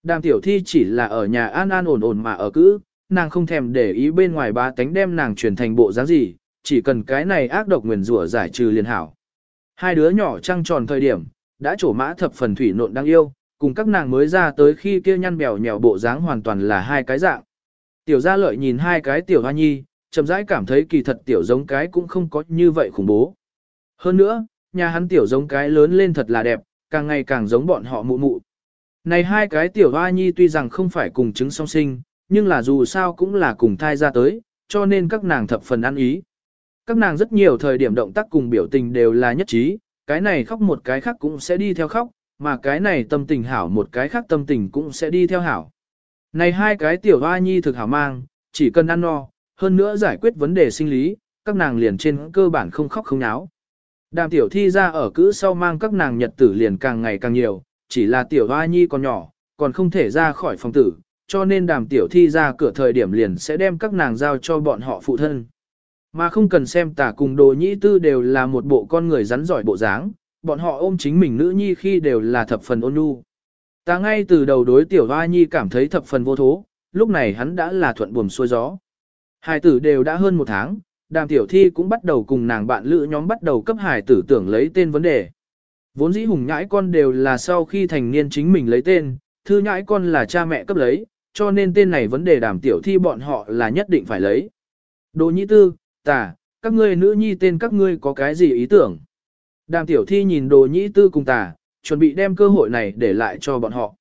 Đàm tiểu thi chỉ là ở nhà an an ổn ổn mà ở cữ, nàng không thèm để ý bên ngoài ba tánh đem nàng chuyển thành bộ dáng gì, chỉ cần cái này ác độc nguyền rủa giải trừ liền hảo. Hai đứa nhỏ trăng tròn thời điểm, đã trổ mã thập phần thủy nộn đang yêu, cùng các nàng mới ra tới khi kia nhăn bèo nhèo bộ dáng hoàn toàn là hai cái dạng. Tiểu gia lợi nhìn hai cái tiểu hoa nhi, chậm rãi cảm thấy kỳ thật tiểu giống cái cũng không có như vậy khủng bố. Hơn nữa, nhà hắn tiểu giống cái lớn lên thật là đẹp, càng ngày càng giống bọn họ mụ mụ. Này hai cái tiểu hoa nhi tuy rằng không phải cùng chứng song sinh, nhưng là dù sao cũng là cùng thai ra tới, cho nên các nàng thập phần ăn ý. Các nàng rất nhiều thời điểm động tác cùng biểu tình đều là nhất trí, cái này khóc một cái khác cũng sẽ đi theo khóc, mà cái này tâm tình hảo một cái khác tâm tình cũng sẽ đi theo hảo. Này hai cái tiểu hoa nhi thực hảo mang, chỉ cần ăn no, hơn nữa giải quyết vấn đề sinh lý, các nàng liền trên cơ bản không khóc không náo. Đàm tiểu thi ra ở cữ sau mang các nàng nhật tử liền càng ngày càng nhiều, chỉ là tiểu hoa nhi còn nhỏ, còn không thể ra khỏi phòng tử, cho nên đàm tiểu thi ra cửa thời điểm liền sẽ đem các nàng giao cho bọn họ phụ thân. Mà không cần xem tả cùng đồ nhĩ tư đều là một bộ con người rắn giỏi bộ dáng, bọn họ ôm chính mình nữ nhi khi đều là thập phần ôn nhu. Ta ngay từ đầu đối tiểu hoa nhi cảm thấy thập phần vô thố, lúc này hắn đã là thuận buồm xuôi gió. Hai tử đều đã hơn một tháng, đàm tiểu thi cũng bắt đầu cùng nàng bạn lữ nhóm bắt đầu cấp hải tử tưởng lấy tên vấn đề. Vốn dĩ hùng nhãi con đều là sau khi thành niên chính mình lấy tên, thư nhãi con là cha mẹ cấp lấy, cho nên tên này vấn đề đàm tiểu thi bọn họ là nhất định phải lấy. Đồ nhĩ tư, tà, các ngươi nữ nhi tên các ngươi có cái gì ý tưởng? Đàm tiểu thi nhìn đồ nhĩ tư cùng tà, chuẩn bị đem cơ hội này để lại cho bọn họ.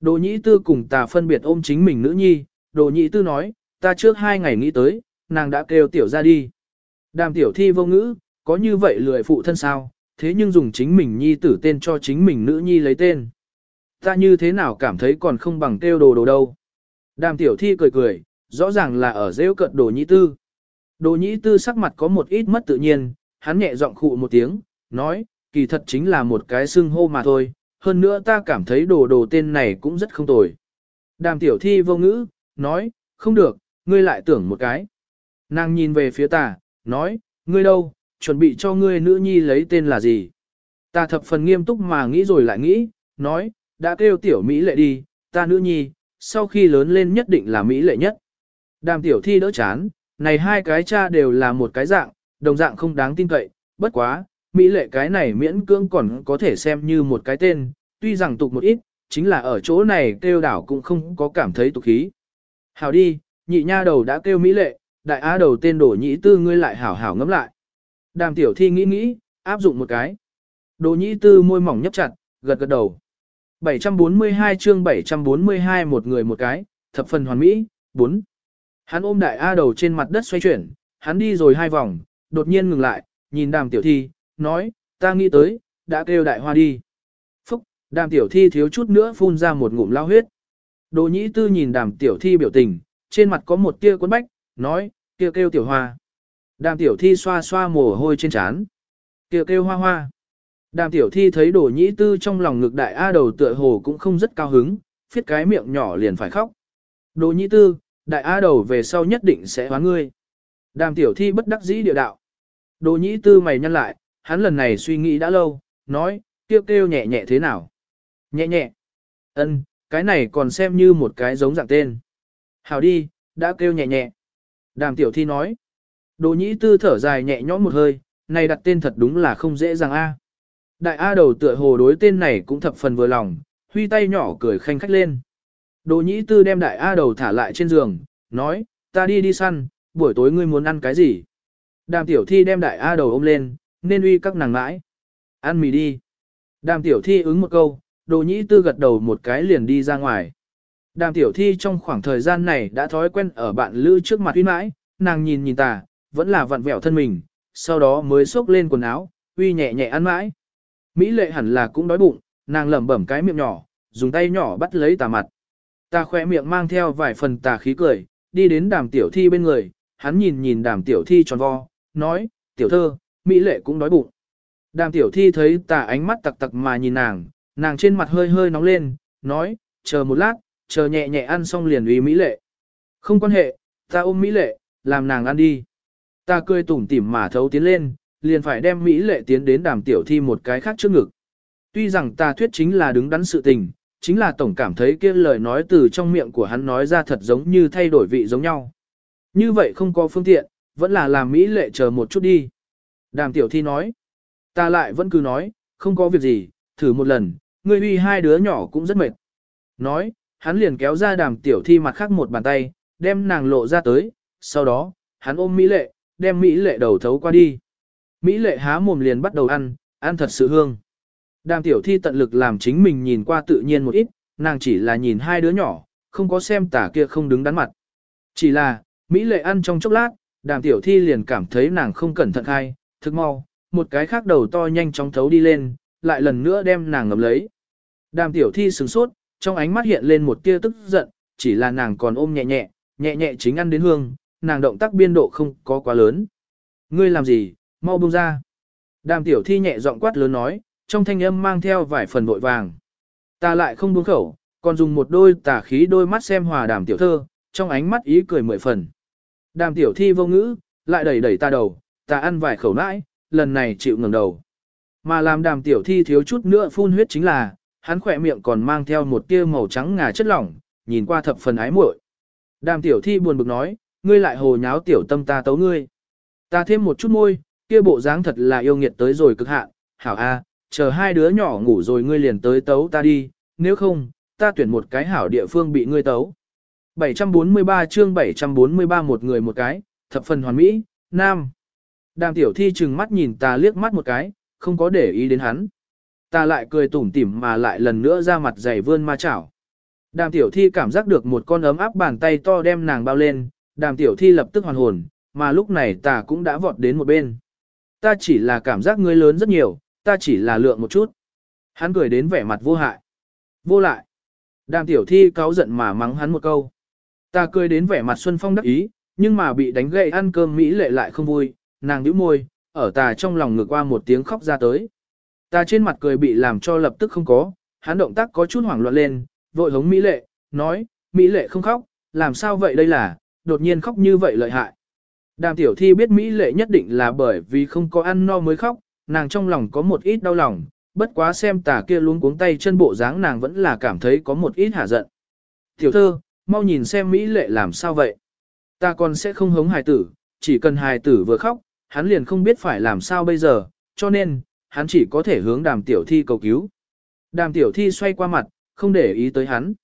Đồ nhĩ tư cùng tà phân biệt ôm chính mình nữ nhi, đồ nhĩ tư nói, ta trước hai ngày nghĩ tới, nàng đã kêu tiểu ra đi. Đàm tiểu thi vô ngữ, có như vậy lười phụ thân sao, thế nhưng dùng chính mình nhi tử tên cho chính mình nữ nhi lấy tên. Ta như thế nào cảm thấy còn không bằng kêu đồ đồ đâu. Đàm tiểu thi cười cười, rõ ràng là ở rêu cận đồ nhĩ tư. Đồ nhĩ tư sắc mặt có một ít mất tự nhiên, hắn nhẹ giọng khụ một tiếng, nói, kỳ thật chính là một cái xưng hô mà thôi, hơn nữa ta cảm thấy đồ đồ tên này cũng rất không tồi. Đàm tiểu thi vô ngữ, nói, không được, ngươi lại tưởng một cái. Nàng nhìn về phía ta, nói, ngươi đâu, chuẩn bị cho ngươi nữ nhi lấy tên là gì. Ta thập phần nghiêm túc mà nghĩ rồi lại nghĩ, nói, đã kêu tiểu Mỹ lệ đi, ta nữ nhi, sau khi lớn lên nhất định là Mỹ lệ nhất. Đàm tiểu thi đỡ chán, này hai cái cha đều là một cái dạng, đồng dạng không đáng tin cậy, bất quá, Mỹ lệ cái này miễn cưỡng còn có thể xem như một cái tên, tuy rằng tục một ít, chính là ở chỗ này kêu đảo cũng không có cảm thấy tục khí. Hảo đi, nhị nha đầu đã kêu Mỹ lệ, đại á đầu tên đổ nhĩ tư ngươi lại hảo hảo ngẫm lại. Đàm tiểu thi nghĩ nghĩ, áp dụng một cái. Đồ nhĩ tư môi mỏng nhấp chặt, gật gật đầu. 742 chương 742 một người một cái, thập phần hoàn mỹ, 4. Hắn ôm đại A đầu trên mặt đất xoay chuyển, hắn đi rồi hai vòng, đột nhiên ngừng lại, nhìn đàm tiểu thi, nói, ta nghĩ tới, đã kêu đại hoa đi. Phúc, đàm tiểu thi thiếu chút nữa phun ra một ngụm lao huyết. Đồ nhĩ tư nhìn đàm tiểu thi biểu tình, trên mặt có một tia cuốn bách, nói, kêu kêu tiểu hoa. Đàm tiểu thi xoa xoa mồ hôi trên trán. Kêu kêu hoa hoa. Đàm tiểu thi thấy đồ nhĩ tư trong lòng ngực đại A đầu tựa hồ cũng không rất cao hứng, phiết cái miệng nhỏ liền phải khóc. Đồ nhĩ tư, đại A đầu về sau nhất định sẽ hóa ngươi. Đàm tiểu thi bất đắc dĩ địa đạo. Đồ nhĩ tư mày nhăn lại, hắn lần này suy nghĩ đã lâu, nói, kêu kêu nhẹ nhẹ thế nào. Nhẹ nhẹ. ân, cái này còn xem như một cái giống dạng tên. Hào đi, đã kêu nhẹ nhẹ. Đàm tiểu thi nói. Đồ nhĩ tư thở dài nhẹ nhõm một hơi, này đặt tên thật đúng là không dễ dàng a. Đại A đầu tựa hồ đối tên này cũng thập phần vừa lòng, huy tay nhỏ cười khanh khách lên. Đồ nhĩ tư đem đại A đầu thả lại trên giường, nói, ta đi đi săn, buổi tối ngươi muốn ăn cái gì? Đàm tiểu thi đem đại A đầu ôm lên, nên uy các nàng mãi. Ăn mì đi. Đàm tiểu thi ứng một câu, đồ nhĩ tư gật đầu một cái liền đi ra ngoài. Đàm tiểu thi trong khoảng thời gian này đã thói quen ở bạn lữ trước mặt uy mãi, nàng nhìn nhìn ta, vẫn là vặn vẹo thân mình, sau đó mới xốc lên quần áo, uy nhẹ nhẹ ăn mãi. Mỹ lệ hẳn là cũng đói bụng, nàng lẩm bẩm cái miệng nhỏ, dùng tay nhỏ bắt lấy tà mặt. Ta khỏe miệng mang theo vài phần tà khí cười, đi đến đàm tiểu thi bên người, hắn nhìn nhìn đàm tiểu thi tròn vo, nói, tiểu thơ, Mỹ lệ cũng đói bụng. Đàm tiểu thi thấy tà ánh mắt tặc tặc mà nhìn nàng, nàng trên mặt hơi hơi nóng lên, nói, chờ một lát, chờ nhẹ nhẹ ăn xong liền uy Mỹ lệ. Không quan hệ, ta ôm Mỹ lệ, làm nàng ăn đi. Ta cười tủm tỉm mà thấu tiến lên, liền phải đem Mỹ lệ tiến đến đàm tiểu thi một cái khác trước ngực. Tuy rằng ta thuyết chính là đứng đắn sự tình, chính là tổng cảm thấy kia lời nói từ trong miệng của hắn nói ra thật giống như thay đổi vị giống nhau. Như vậy không có phương tiện, vẫn là làm Mỹ lệ chờ một chút đi. Đàm tiểu thi nói, ta lại vẫn cứ nói, không có việc gì, thử một lần, người uy hai đứa nhỏ cũng rất mệt. Nói, hắn liền kéo ra đàm tiểu thi mặt khác một bàn tay, đem nàng lộ ra tới, sau đó, hắn ôm Mỹ lệ, đem Mỹ lệ đầu thấu qua đi. Mỹ lệ há mồm liền bắt đầu ăn, ăn thật sự hương. Đàm tiểu thi tận lực làm chính mình nhìn qua tự nhiên một ít, nàng chỉ là nhìn hai đứa nhỏ, không có xem tả kia không đứng đắn mặt. Chỉ là, Mỹ lệ ăn trong chốc lát, đàm tiểu thi liền cảm thấy nàng không cẩn thận hay, thức mau, một cái khác đầu to nhanh chóng thấu đi lên, lại lần nữa đem nàng ngập lấy. Đàm tiểu thi sửng sốt, trong ánh mắt hiện lên một tia tức giận, chỉ là nàng còn ôm nhẹ nhẹ, nhẹ nhẹ chính ăn đến hương, nàng động tác biên độ không có quá lớn. Ngươi làm gì, mau buông ra. Đàm tiểu thi nhẹ giọng quát lớn nói, trong thanh âm mang theo vài phần vội vàng. Ta lại không buông khẩu, còn dùng một đôi tà khí đôi mắt xem hòa đàm tiểu thơ, trong ánh mắt ý cười mười phần. Đàm tiểu thi vô ngữ, lại đẩy đẩy ta đầu, ta ăn vài khẩu nãi, lần này chịu ngừng đầu. Mà làm đàm tiểu thi thiếu chút nữa phun huyết chính là, hắn khỏe miệng còn mang theo một tia màu trắng ngà chất lỏng, nhìn qua thập phần ái muội. Đàm tiểu thi buồn bực nói, ngươi lại hồ nháo tiểu tâm ta tấu ngươi. Ta thêm một chút môi, kia bộ dáng thật là yêu nghiệt tới rồi cực hạn, hảo a, chờ hai đứa nhỏ ngủ rồi ngươi liền tới tấu ta đi, nếu không, ta tuyển một cái hảo địa phương bị ngươi tấu. 743 chương 743 một người một cái, thập phần hoàn mỹ, nam. Đàm tiểu thi chừng mắt nhìn ta liếc mắt một cái, không có để ý đến hắn. Ta lại cười tủm tỉm mà lại lần nữa ra mặt dày vươn ma chảo. Đàm tiểu thi cảm giác được một con ấm áp bàn tay to đem nàng bao lên, đàm tiểu thi lập tức hoàn hồn, mà lúc này ta cũng đã vọt đến một bên. Ta chỉ là cảm giác ngươi lớn rất nhiều, ta chỉ là lượng một chút. Hắn cười đến vẻ mặt vô hại. Vô lại. Đàm tiểu thi cáu giận mà mắng hắn một câu. Ta cười đến vẻ mặt xuân phong đắc ý, nhưng mà bị đánh gậy ăn cơm Mỹ lệ lại không vui, nàng nhíu môi, ở ta trong lòng ngược qua một tiếng khóc ra tới. Ta trên mặt cười bị làm cho lập tức không có, hắn động tác có chút hoảng loạn lên, vội hống Mỹ lệ, nói, Mỹ lệ không khóc, làm sao vậy đây là, đột nhiên khóc như vậy lợi hại. Đàm tiểu thi biết Mỹ lệ nhất định là bởi vì không có ăn no mới khóc, nàng trong lòng có một ít đau lòng, bất quá xem tà kia luống cuống tay chân bộ dáng nàng vẫn là cảm thấy có một ít hả giận. Tiểu thơ, mau nhìn xem Mỹ lệ làm sao vậy. Ta còn sẽ không hống hài tử, chỉ cần hài tử vừa khóc, hắn liền không biết phải làm sao bây giờ, cho nên, hắn chỉ có thể hướng đàm tiểu thi cầu cứu. Đàm tiểu thi xoay qua mặt, không để ý tới hắn.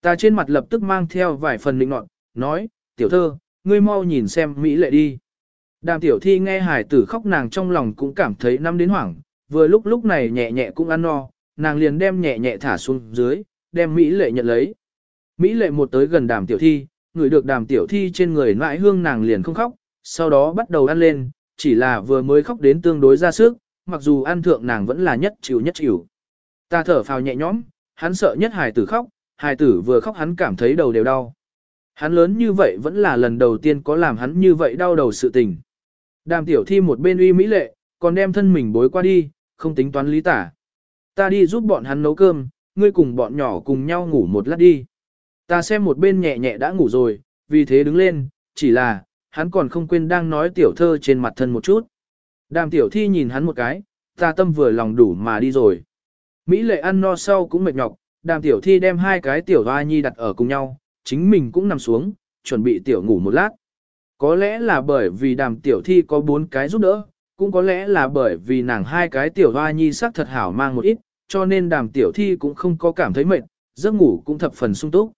Ta trên mặt lập tức mang theo vài phần định nọt, nói, tiểu thơ, ngươi mau nhìn xem Mỹ lệ đi. Đàm tiểu thi nghe hải tử khóc nàng trong lòng cũng cảm thấy năm đến hoảng, vừa lúc lúc này nhẹ nhẹ cũng ăn no, nàng liền đem nhẹ nhẹ thả xuống dưới, đem Mỹ lệ nhận lấy. Mỹ lệ một tới gần đàm tiểu thi, người được đàm tiểu thi trên người mãi hương nàng liền không khóc, sau đó bắt đầu ăn lên, chỉ là vừa mới khóc đến tương đối ra sức, mặc dù ăn thượng nàng vẫn là nhất chịu nhất chịu. Ta thở phào nhẹ nhõm, hắn sợ nhất hài tử khóc, hài tử vừa khóc hắn cảm thấy đầu đều đau. Hắn lớn như vậy vẫn là lần đầu tiên có làm hắn như vậy đau đầu sự tình. Đàm tiểu thi một bên uy mỹ lệ, còn đem thân mình bối qua đi, không tính toán lý tả. Ta đi giúp bọn hắn nấu cơm, ngươi cùng bọn nhỏ cùng nhau ngủ một lát đi. Ta xem một bên nhẹ nhẹ đã ngủ rồi, vì thế đứng lên, chỉ là, hắn còn không quên đang nói tiểu thơ trên mặt thân một chút. Đàm tiểu thi nhìn hắn một cái, ta tâm vừa lòng đủ mà đi rồi. Mỹ lệ ăn no sau cũng mệt nhọc, đàm tiểu thi đem hai cái tiểu hoa nhi đặt ở cùng nhau, chính mình cũng nằm xuống, chuẩn bị tiểu ngủ một lát. Có lẽ là bởi vì đàm tiểu thi có bốn cái giúp đỡ, cũng có lẽ là bởi vì nàng hai cái tiểu hoa nhi sắc thật hảo mang một ít, cho nên đàm tiểu thi cũng không có cảm thấy mệt, giấc ngủ cũng thập phần sung túc.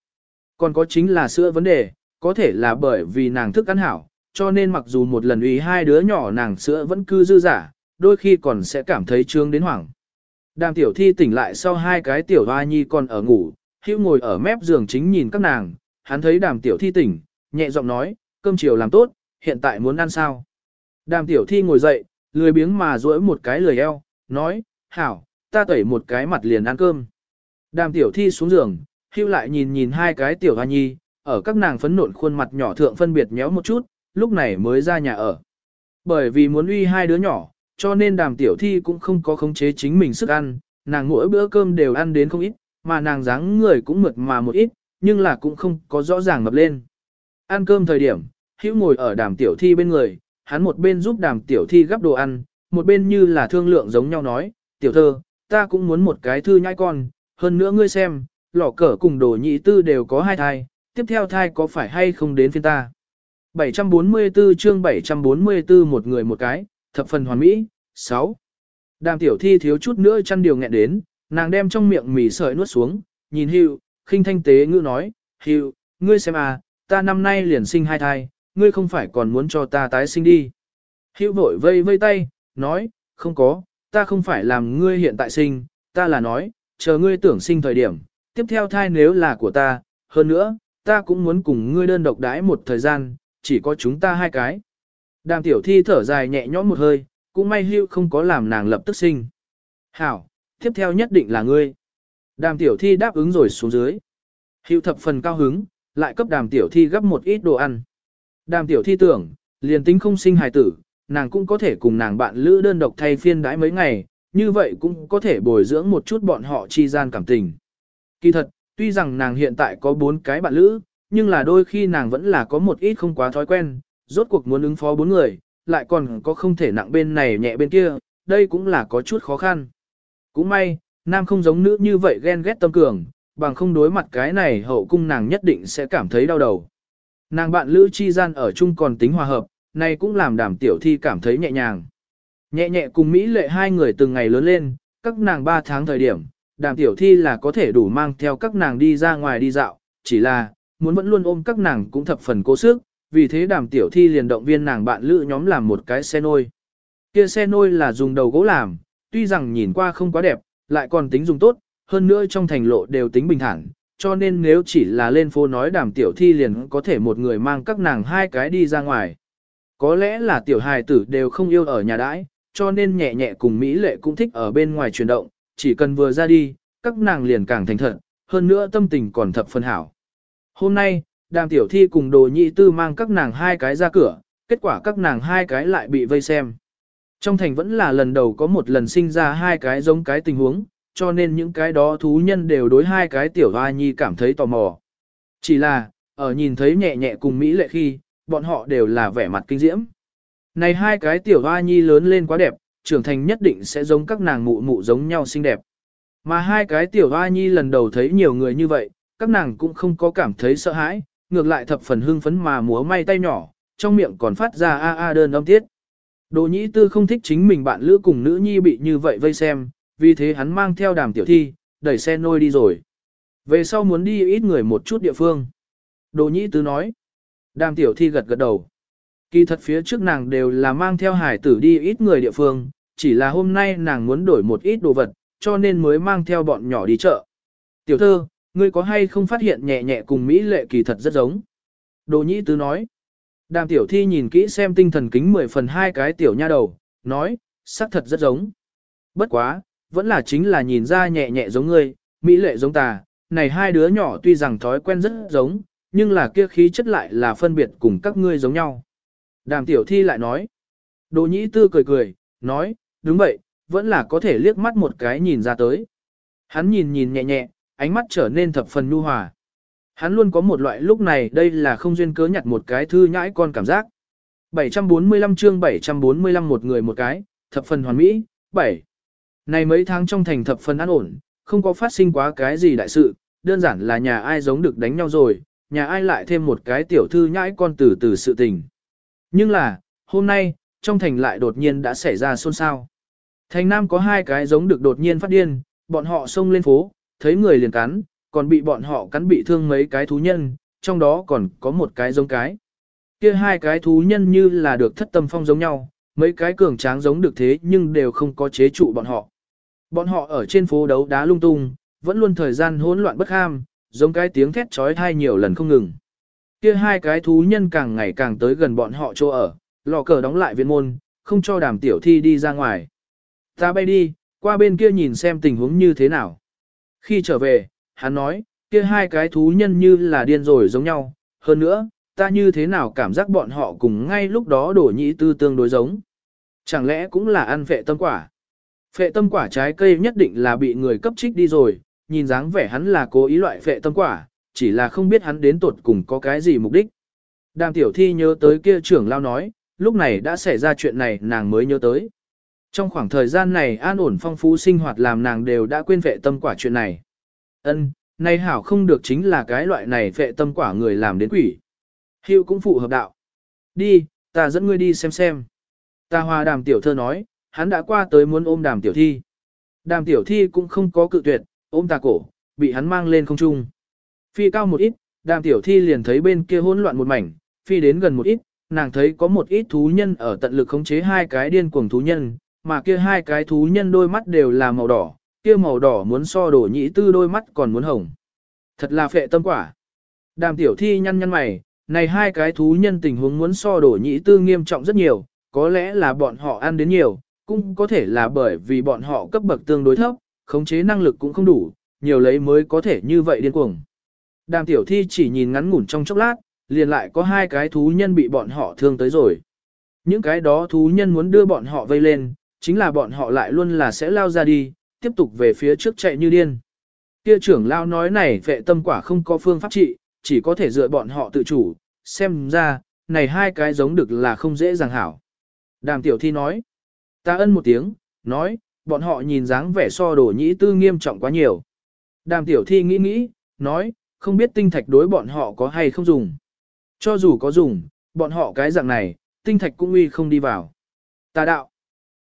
Còn có chính là sữa vấn đề, có thể là bởi vì nàng thức ăn hảo, cho nên mặc dù một lần ủy hai đứa nhỏ nàng sữa vẫn cứ dư giả, đôi khi còn sẽ cảm thấy trương đến hoảng. Đàm tiểu thi tỉnh lại sau hai cái tiểu hoa nhi còn ở ngủ, hữu ngồi ở mép giường chính nhìn các nàng, hắn thấy đàm tiểu thi tỉnh, nhẹ giọng nói, cơm chiều làm tốt, hiện tại muốn ăn sao. Đàm tiểu thi ngồi dậy, lười biếng mà duỗi một cái lười eo, nói, hảo, ta tẩy một cái mặt liền ăn cơm. Đàm tiểu thi xuống giường, hưu lại nhìn nhìn hai cái tiểu hoa nhi, ở các nàng phấn nộn khuôn mặt nhỏ thượng phân biệt nhéo một chút, lúc này mới ra nhà ở. Bởi vì muốn uy hai đứa nhỏ, cho nên đàm tiểu thi cũng không có khống chế chính mình sức ăn, nàng mỗi bữa cơm đều ăn đến không ít, mà nàng dáng người cũng mượt mà một ít, nhưng là cũng không có rõ ràng mập lên. Ăn cơm thời điểm, hữu ngồi ở đàm tiểu thi bên người, hắn một bên giúp đàm tiểu thi gắp đồ ăn, một bên như là thương lượng giống nhau nói, tiểu thơ, ta cũng muốn một cái thư nhai con, hơn nữa ngươi xem, lọ cờ cùng đồ nhị tư đều có hai thai, tiếp theo thai có phải hay không đến phiên ta. 744 chương 744 một người một cái, thập phần hoàn mỹ, 6. Đàm tiểu thi thiếu chút nữa chăn điều nghẹn đến, nàng đem trong miệng mì sợi nuốt xuống, nhìn hưu, khinh thanh tế ngữ nói, hưu, ngươi xem à, ta năm nay liền sinh hai thai, ngươi không phải còn muốn cho ta tái sinh đi. Hưu vội vây vây tay, nói, không có, ta không phải làm ngươi hiện tại sinh, ta là nói, chờ ngươi tưởng sinh thời điểm, tiếp theo thai nếu là của ta, hơn nữa, ta cũng muốn cùng ngươi đơn độc đãi một thời gian, chỉ có chúng ta hai cái. Đàm tiểu thi thở dài nhẹ nhõm một hơi, cũng may hưu không có làm nàng lập tức sinh. Hảo, tiếp theo nhất định là ngươi. Đàm tiểu thi đáp ứng rồi xuống dưới. hữu thập phần cao hứng, lại cấp đàm tiểu thi gấp một ít đồ ăn. Đàm tiểu thi tưởng, liền tính không sinh hài tử, nàng cũng có thể cùng nàng bạn lữ đơn độc thay phiên đãi mấy ngày, như vậy cũng có thể bồi dưỡng một chút bọn họ chi gian cảm tình. Kỳ thật, tuy rằng nàng hiện tại có bốn cái bạn lữ, nhưng là đôi khi nàng vẫn là có một ít không quá thói quen, rốt cuộc muốn ứng phó bốn người, lại còn có không thể nặng bên này nhẹ bên kia, đây cũng là có chút khó khăn. Cũng may, nam không giống nữ như vậy ghen ghét tâm cường, bằng không đối mặt cái này hậu cung nàng nhất định sẽ cảm thấy đau đầu. Nàng bạn lữ chi gian ở chung còn tính hòa hợp, này cũng làm đàm tiểu thi cảm thấy nhẹ nhàng. Nhẹ nhẹ cùng Mỹ lệ hai người từng ngày lớn lên, các nàng ba tháng thời điểm, đàm tiểu thi là có thể đủ mang theo các nàng đi ra ngoài đi dạo, chỉ là, muốn vẫn luôn ôm các nàng cũng thập phần cố sức, vì thế đàm tiểu thi liền động viên nàng bạn lữ nhóm làm một cái xe nôi. Kia xe nôi là dùng đầu gỗ làm, tuy rằng nhìn qua không quá đẹp, lại còn tính dùng tốt, hơn nữa trong thành lộ đều tính bình thản, cho nên nếu chỉ là lên phố nói đàm tiểu thi liền có thể một người mang các nàng hai cái đi ra ngoài. Có lẽ là tiểu hài tử đều không yêu ở nhà đãi, cho nên nhẹ nhẹ cùng Mỹ lệ cũng thích ở bên ngoài chuyển động, chỉ cần vừa ra đi, các nàng liền càng thành thật, hơn nữa tâm tình còn thập phân hảo. Hôm nay, đàm tiểu thi cùng đồ nhị tư mang các nàng hai cái ra cửa, kết quả các nàng hai cái lại bị vây xem. Trong thành vẫn là lần đầu có một lần sinh ra hai cái giống cái tình huống, cho nên những cái đó thú nhân đều đối hai cái tiểu hoa nhi cảm thấy tò mò. Chỉ là, ở nhìn thấy nhẹ nhẹ cùng Mỹ lệ khi, bọn họ đều là vẻ mặt kinh diễm. Này hai cái tiểu hoa nhi lớn lên quá đẹp, trưởng thành nhất định sẽ giống các nàng mụ mụ giống nhau xinh đẹp. Mà hai cái tiểu hoa nhi lần đầu thấy nhiều người như vậy, các nàng cũng không có cảm thấy sợ hãi, ngược lại thập phần hưng phấn mà múa may tay nhỏ, trong miệng còn phát ra a a đơn âm tiết. Đồ nhĩ tư không thích chính mình bạn lữ cùng nữ nhi bị như vậy vây xem, vì thế hắn mang theo đàm tiểu thi, đẩy xe nôi đi rồi. Về sau muốn đi ít người một chút địa phương. Đồ nhĩ tư nói. Đàm tiểu thi gật gật đầu. Kỳ thật phía trước nàng đều là mang theo hải tử đi ít người địa phương, chỉ là hôm nay nàng muốn đổi một ít đồ vật, cho nên mới mang theo bọn nhỏ đi chợ. Tiểu thơ, ngươi có hay không phát hiện nhẹ nhẹ cùng Mỹ lệ kỳ thật rất giống? Đồ nhĩ tứ nói. Đàm tiểu thi nhìn kỹ xem tinh thần kính 10 phần hai cái tiểu nha đầu, nói, sắc thật rất giống. Bất quá, vẫn là chính là nhìn ra nhẹ nhẹ giống ngươi, Mỹ lệ giống ta, này hai đứa nhỏ tuy rằng thói quen rất giống, nhưng là kia khí chất lại là phân biệt cùng các ngươi giống nhau. Đàm tiểu thi lại nói. Đồ nhĩ tư cười cười, nói, đúng vậy, vẫn là có thể liếc mắt một cái nhìn ra tới. Hắn nhìn nhìn nhẹ nhẹ, ánh mắt trở nên thập phần nhu hòa. Hắn luôn có một loại lúc này đây là không duyên cớ nhặt một cái thư nhãi con cảm giác. 745 chương 745 một người một cái, thập phần hoàn mỹ, 7. Này mấy tháng trong thành thập phần an ổn, không có phát sinh quá cái gì đại sự, đơn giản là nhà ai giống được đánh nhau rồi, nhà ai lại thêm một cái tiểu thư nhãi con từ từ sự tình. Nhưng là, hôm nay, trong thành lại đột nhiên đã xảy ra xôn xao. Thành Nam có hai cái giống được đột nhiên phát điên, bọn họ xông lên phố, thấy người liền cắn, còn bị bọn họ cắn bị thương mấy cái thú nhân, trong đó còn có một cái giống cái. Kia hai cái thú nhân như là được thất tâm phong giống nhau, mấy cái cường tráng giống được thế nhưng đều không có chế trụ bọn họ. Bọn họ ở trên phố đấu đá lung tung, vẫn luôn thời gian hỗn loạn bất ham, giống cái tiếng thét trói thai nhiều lần không ngừng. Kia hai cái thú nhân càng ngày càng tới gần bọn họ chỗ ở, lò cờ đóng lại viện môn, không cho đàm tiểu thi đi ra ngoài. Ta bay đi, qua bên kia nhìn xem tình huống như thế nào. Khi trở về, hắn nói, kia hai cái thú nhân như là điên rồi giống nhau, hơn nữa, ta như thế nào cảm giác bọn họ cùng ngay lúc đó đổ nhĩ tư tương đối giống. Chẳng lẽ cũng là ăn phệ tâm quả? Phệ tâm quả trái cây nhất định là bị người cấp trích đi rồi, nhìn dáng vẻ hắn là cố ý loại phệ tâm quả, chỉ là không biết hắn đến tột cùng có cái gì mục đích. Đàm tiểu thi nhớ tới kia trưởng lao nói, lúc này đã xảy ra chuyện này nàng mới nhớ tới. Trong khoảng thời gian này an ổn phong phú sinh hoạt làm nàng đều đã quên phệ tâm quả chuyện này. Ân, nay hảo không được chính là cái loại này phệ tâm quả người làm đến quỷ. Hiệu cũng phụ hợp đạo. Đi, ta dẫn ngươi đi xem xem. Ta hòa đàm tiểu thơ nói, hắn đã qua tới muốn ôm đàm tiểu thi. Đàm tiểu thi cũng không có cự tuyệt, ôm ta cổ, bị hắn mang lên không trung. Phi cao một ít, đàm tiểu thi liền thấy bên kia hỗn loạn một mảnh, phi đến gần một ít, nàng thấy có một ít thú nhân ở tận lực khống chế hai cái điên cuồng thú nhân, mà kia hai cái thú nhân đôi mắt đều là màu đỏ, kia màu đỏ muốn so đổ nhĩ tư đôi mắt còn muốn hồng. Thật là phệ tâm quả. Đàm tiểu thi nhăn nhăn mày, này hai cái thú nhân tình huống muốn so đổ nhĩ tư nghiêm trọng rất nhiều, có lẽ là bọn họ ăn đến nhiều, cũng có thể là bởi vì bọn họ cấp bậc tương đối thấp, khống chế năng lực cũng không đủ, nhiều lấy mới có thể như vậy điên cuồng. Đàm tiểu thi chỉ nhìn ngắn ngủn trong chốc lát, liền lại có hai cái thú nhân bị bọn họ thương tới rồi. Những cái đó thú nhân muốn đưa bọn họ vây lên, chính là bọn họ lại luôn là sẽ lao ra đi, tiếp tục về phía trước chạy như điên. Kia trưởng lao nói này vệ tâm quả không có phương pháp trị, chỉ có thể dựa bọn họ tự chủ, xem ra, này hai cái giống được là không dễ dàng hảo. Đàm tiểu thi nói, ta ân một tiếng, nói, bọn họ nhìn dáng vẻ so đổ nhĩ tư nghiêm trọng quá nhiều. Đàm tiểu thi nghĩ nghĩ, nói, không biết tinh thạch đối bọn họ có hay không dùng. Cho dù có dùng, bọn họ cái dạng này, tinh thạch cũng uy không đi vào. Tà đạo.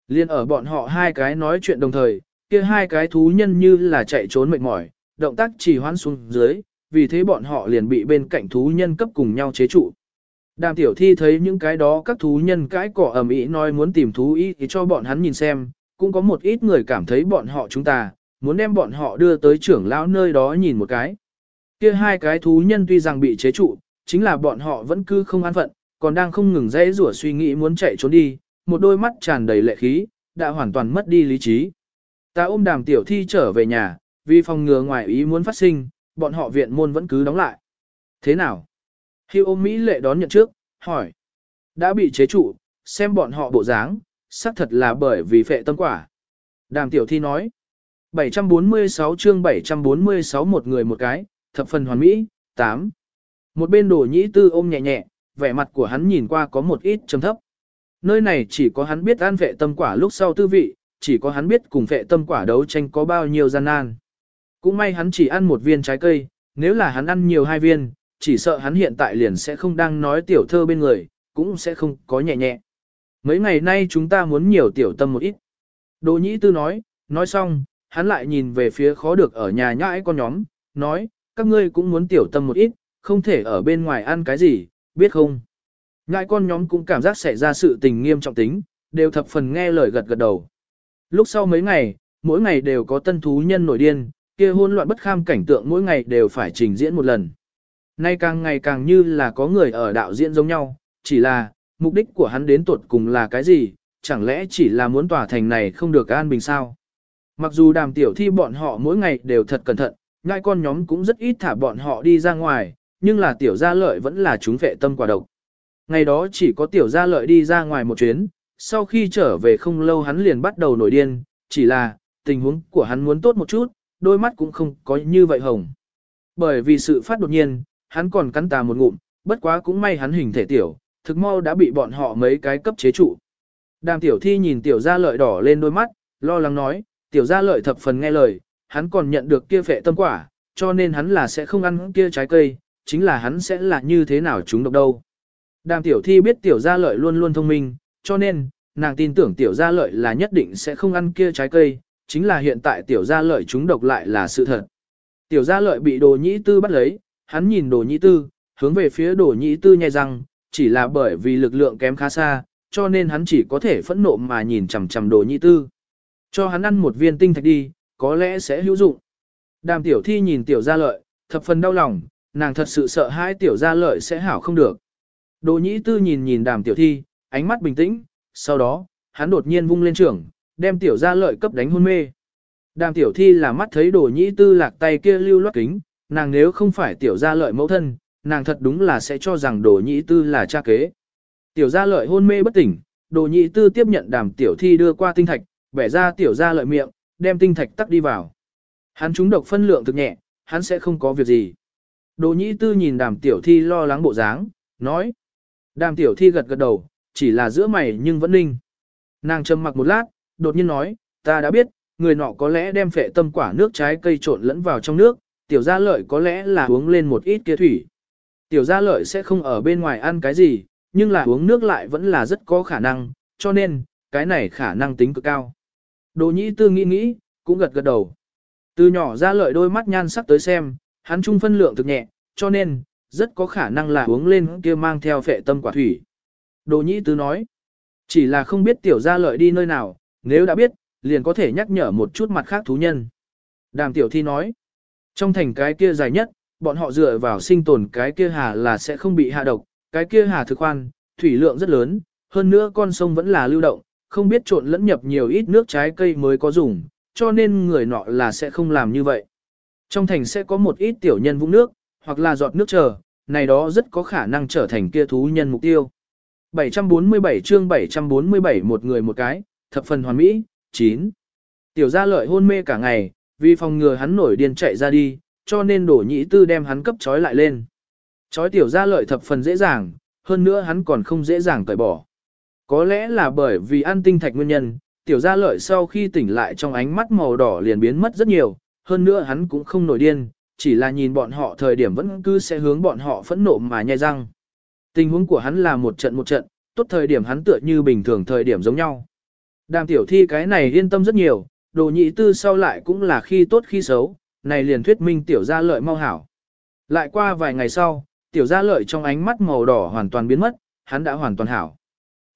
Liên ở bọn họ hai cái nói chuyện đồng thời, kia hai cái thú nhân như là chạy trốn mệt mỏi, động tác chỉ hoãn xuống dưới, vì thế bọn họ liền bị bên cạnh thú nhân cấp cùng nhau chế trụ. Đàm tiểu thi thấy những cái đó các thú nhân cái cỏ ầm ĩ nói muốn tìm thú ý thì cho bọn hắn nhìn xem, cũng có một ít người cảm thấy bọn họ chúng ta, muốn đem bọn họ đưa tới trưởng lão nơi đó nhìn một cái. Kia hai cái thú nhân tuy rằng bị chế trụ, chính là bọn họ vẫn cứ không an phận, còn đang không ngừng dãy rủa suy nghĩ muốn chạy trốn đi, một đôi mắt tràn đầy lệ khí, đã hoàn toàn mất đi lý trí. Ta ôm đàm tiểu thi trở về nhà, vì phòng ngừa ngoài ý muốn phát sinh, bọn họ viện môn vẫn cứ đóng lại. Thế nào? Khi ôm Mỹ lệ đón nhận trước, hỏi. Đã bị chế trụ, xem bọn họ bộ dáng, xác thật là bởi vì phệ tâm quả. Đàm tiểu thi nói. 746 chương 746 một người một cái, thập phần hoàn mỹ, 8. Một bên đồ nhĩ tư ôm nhẹ nhẹ, vẻ mặt của hắn nhìn qua có một ít trầm thấp. Nơi này chỉ có hắn biết an vệ tâm quả lúc sau tư vị, chỉ có hắn biết cùng vệ tâm quả đấu tranh có bao nhiêu gian nan. Cũng may hắn chỉ ăn một viên trái cây, nếu là hắn ăn nhiều hai viên, chỉ sợ hắn hiện tại liền sẽ không đang nói tiểu thơ bên người, cũng sẽ không có nhẹ nhẹ. Mấy ngày nay chúng ta muốn nhiều tiểu tâm một ít. Đỗ nhĩ tư nói, nói xong, hắn lại nhìn về phía khó được ở nhà nhãi con nhóm, nói, các ngươi cũng muốn tiểu tâm một ít, không thể ở bên ngoài ăn cái gì, biết không? Nhãi con nhóm cũng cảm giác xảy ra sự tình nghiêm trọng tính, đều thập phần nghe lời gật gật đầu. Lúc sau mấy ngày, mỗi ngày đều có tân thú nhân nổi điên, kia hỗn loạn bất kham cảnh tượng mỗi ngày đều phải trình diễn một lần. Nay càng ngày càng như là có người ở đạo diễn giống nhau, chỉ là, mục đích của hắn đến tuột cùng là cái gì, chẳng lẽ chỉ là muốn tòa thành này không được an bình sao? Mặc dù đàm tiểu thi bọn họ mỗi ngày đều thật cẩn thận, ngai con nhóm cũng rất ít thả bọn họ đi ra ngoài, nhưng là tiểu gia lợi vẫn là chúng vệ tâm quả độc. Ngày đó chỉ có tiểu gia lợi đi ra ngoài một chuyến, sau khi trở về không lâu hắn liền bắt đầu nổi điên, chỉ là, tình huống của hắn muốn tốt một chút, đôi mắt cũng không có như vậy hồng. Bởi vì sự phát đột nhiên, hắn còn cắn tà một ngụm, bất quá cũng may hắn hình thể tiểu, thực mau đã bị bọn họ mấy cái cấp chế trụ. Đàm tiểu thi nhìn tiểu gia lợi đỏ lên đôi mắt, lo lắng nói, tiểu gia lợi thập phần nghe lời, hắn còn nhận được kia phệ tâm quả, cho nên hắn là sẽ không ăn kia trái cây, chính là hắn sẽ là như thế nào chúng độc đâu. Đàm tiểu thi biết tiểu gia lợi luôn luôn thông minh, cho nên, nàng tin tưởng tiểu gia lợi là nhất định sẽ không ăn kia trái cây, chính là hiện tại tiểu gia lợi chúng độc lại là sự thật. Tiểu gia lợi bị đồ nhĩ tư bắt lấy, hắn nhìn đồ nhĩ tư, hướng về phía đồ nhĩ tư nhai răng, chỉ là bởi vì lực lượng kém khá xa, cho nên hắn chỉ có thể phẫn nộ mà nhìn chằm chằm đồ nhĩ tư. Cho hắn ăn một viên tinh thạch đi, có lẽ sẽ hữu dụng. Đàm tiểu thi nhìn tiểu gia lợi, thập phần đau lòng, nàng thật sự sợ hai tiểu gia lợi sẽ hảo không được. Đồ nhĩ tư nhìn nhìn đàm tiểu thi, ánh mắt bình tĩnh, sau đó, hắn đột nhiên vung lên trưởng, đem tiểu gia lợi cấp đánh hôn mê. Đàm tiểu thi là mắt thấy đồ nhĩ tư lạc tay kia lưu loát kính, nàng nếu không phải tiểu gia lợi mẫu thân, nàng thật đúng là sẽ cho rằng đồ nhĩ tư là cha kế. Tiểu gia lợi hôn mê bất tỉnh, đồ nhĩ tư tiếp nhận đàm tiểu thi đưa qua tinh thạch, bẻ ra tiểu gia lợi miệng, đem tinh thạch tắc đi vào. Hắn trúng độc phân lượng thực nhẹ, hắn sẽ không có việc gì. Đồ nhĩ tư nhìn đàm tiểu thi lo lắng bộ dáng, nói. Đàm tiểu thi gật gật đầu, chỉ là giữa mày nhưng vẫn ninh. Nàng trầm mặc một lát, đột nhiên nói, ta đã biết, người nọ có lẽ đem phệ tâm quả nước trái cây trộn lẫn vào trong nước, tiểu gia lợi có lẽ là uống lên một ít kia thủy. Tiểu gia lợi sẽ không ở bên ngoài ăn cái gì, nhưng là uống nước lại vẫn là rất có khả năng, cho nên, cái này khả năng tính cực cao. Đồ nhĩ tư nghĩ nghĩ, cũng gật gật đầu. Từ nhỏ ra lợi đôi mắt nhan sắc tới xem, hắn trung phân lượng thực nhẹ, cho nên, rất có khả năng là uống lên kia mang theo phệ tâm quả thủy. Đồ nhĩ tư nói, chỉ là không biết tiểu gia lợi đi nơi nào, nếu đã biết, liền có thể nhắc nhở một chút mặt khác thú nhân. Đàm tiểu thi nói, trong thành cái kia dài nhất, bọn họ dựa vào sinh tồn cái kia hà là sẽ không bị hạ độc, cái kia hà thực khoan, thủy lượng rất lớn, hơn nữa con sông vẫn là lưu động, không biết trộn lẫn nhập nhiều ít nước trái cây mới có dùng, cho nên người nọ là sẽ không làm như vậy. Trong thành sẽ có một ít tiểu nhân vũng nước, hoặc là giọt nước chờ, này đó rất có khả năng trở thành kia thú nhân mục tiêu. 747 chương 747 một người một cái, thập phần hoàn mỹ, 9. Tiểu gia lợi hôn mê cả ngày, vì phòng ngừa hắn nổi điên chạy ra đi, cho nên đổ nhĩ tư đem hắn cấp trói lại lên. Trói tiểu gia lợi thập phần dễ dàng, hơn nữa hắn còn không dễ dàng cởi bỏ. Có lẽ là bởi vì ăn tinh thạch nguyên nhân, tiểu gia lợi sau khi tỉnh lại trong ánh mắt màu đỏ liền biến mất rất nhiều, hơn nữa hắn cũng không nổi điên, chỉ là nhìn bọn họ thời điểm vẫn cứ sẽ hướng bọn họ phẫn nộ mà nhai răng. Tình huống của hắn là một trận một trận, tốt thời điểm hắn tựa như bình thường thời điểm giống nhau. Đàm tiểu thi cái này yên tâm rất nhiều, đồ nhị tư sau lại cũng là khi tốt khi xấu, này liền thuyết minh tiểu gia lợi mau hảo. Lại qua vài ngày sau, tiểu gia lợi trong ánh mắt màu đỏ hoàn toàn biến mất, hắn đã hoàn toàn hảo.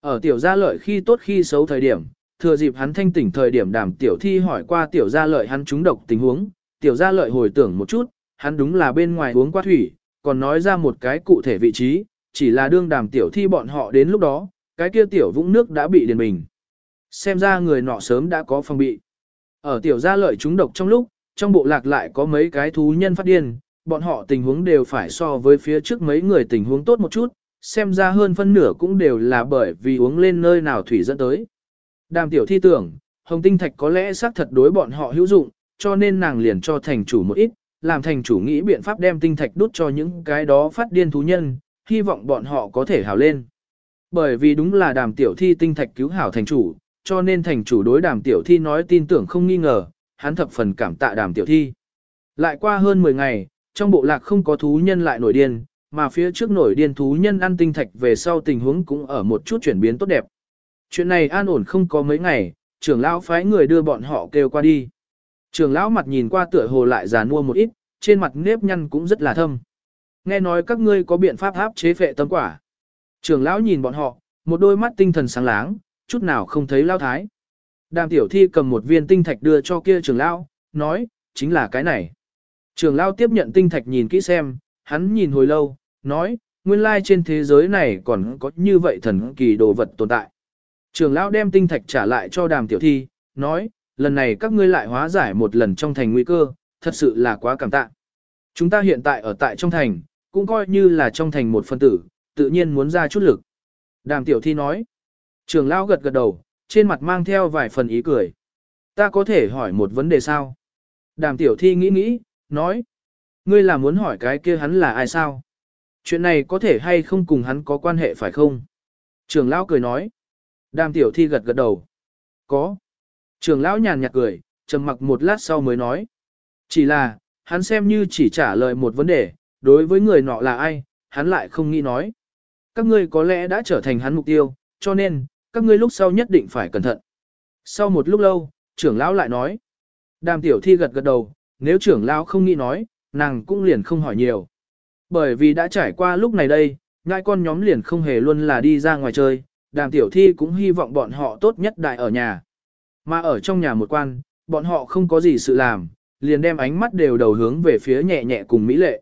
Ở tiểu gia lợi khi tốt khi xấu thời điểm, thừa dịp hắn thanh tỉnh thời điểm đàm tiểu thi hỏi qua tiểu gia lợi hắn trúng độc tình huống, tiểu gia lợi hồi tưởng một chút, hắn đúng là bên ngoài uống qua thủy, còn nói ra một cái cụ thể vị trí, chỉ là đương đàm tiểu thi bọn họ đến lúc đó, cái kia tiểu vũng nước đã bị điền mình Xem ra người nọ sớm đã có phòng bị. Ở tiểu gia lợi chúng độc trong lúc, trong bộ lạc lại có mấy cái thú nhân phát điên, bọn họ tình huống đều phải so với phía trước mấy người tình huống tốt một chút, xem ra hơn phân nửa cũng đều là bởi vì uống lên nơi nào thủy dẫn tới. Đàm tiểu thi tưởng, hồng tinh thạch có lẽ xác thật đối bọn họ hữu dụng, cho nên nàng liền cho thành chủ một ít, làm thành chủ nghĩ biện pháp đem tinh thạch đút cho những cái đó phát điên thú nhân, hy vọng bọn họ có thể hào lên. Bởi vì đúng là đàm tiểu thi tinh thạch cứu hảo thành chủ, cho nên thành chủ đối đàm tiểu thi nói tin tưởng không nghi ngờ, hắn thập phần cảm tạ đàm tiểu thi. Lại qua hơn 10 ngày, trong bộ lạc không có thú nhân lại nổi điên, mà phía trước nổi điên thú nhân ăn tinh thạch về sau tình huống cũng ở một chút chuyển biến tốt đẹp. Chuyện này an ổn không có mấy ngày, trưởng lão phái người đưa bọn họ kêu qua đi. Trưởng lão mặt nhìn qua tựa hồ lại già nua một ít, trên mặt nếp nhăn cũng rất là thâm. Nghe nói các ngươi có biện pháp áp chế phệ tâm quả. Trưởng lão nhìn bọn họ, một đôi mắt tinh thần sáng láng, chút nào không thấy lao thái. Đàm tiểu thi cầm một viên tinh thạch đưa cho kia trưởng lão, nói, chính là cái này. Trưởng lão tiếp nhận tinh thạch nhìn kỹ xem, hắn nhìn hồi lâu, nói, nguyên lai trên thế giới này còn có như vậy thần kỳ đồ vật tồn tại. Trưởng lão đem tinh thạch trả lại cho đàm tiểu thi, nói, lần này các ngươi lại hóa giải một lần trong thành nguy cơ, thật sự là quá cảm tạ. Chúng ta hiện tại ở tại trong thành, cũng coi như là trong thành một phân tử, tự nhiên muốn ra chút lực. Đàm tiểu thi nói, Trường lão gật gật đầu, trên mặt mang theo vài phần ý cười. Ta có thể hỏi một vấn đề sao? Đàm tiểu thi nghĩ nghĩ, nói, ngươi là muốn hỏi cái kia hắn là ai sao? Chuyện này có thể hay không cùng hắn có quan hệ phải không? Trường lão cười nói. Đàm tiểu thi gật gật đầu. Có. Trường lão nhàn nhạt cười, trầm mặc một lát sau mới nói. Chỉ là, hắn xem như chỉ trả lời một vấn đề, đối với người nọ là ai, hắn lại không nghĩ nói. Các ngươi có lẽ đã trở thành hắn mục tiêu, cho nên, các ngươi lúc sau nhất định phải cẩn thận. Sau một lúc lâu, trưởng lão lại nói. Đàm tiểu thi gật gật đầu, nếu trưởng lão không nghĩ nói, nàng cũng liền không hỏi nhiều. Bởi vì đã trải qua lúc này đây, ngai con nhóm liền không hề luôn là đi ra ngoài chơi, đàm tiểu thi cũng hy vọng bọn họ tốt nhất đại ở nhà. Mà ở trong nhà một quan, bọn họ không có gì sự làm, liền đem ánh mắt đều đầu hướng về phía nhẹ nhẹ cùng Mỹ lệ.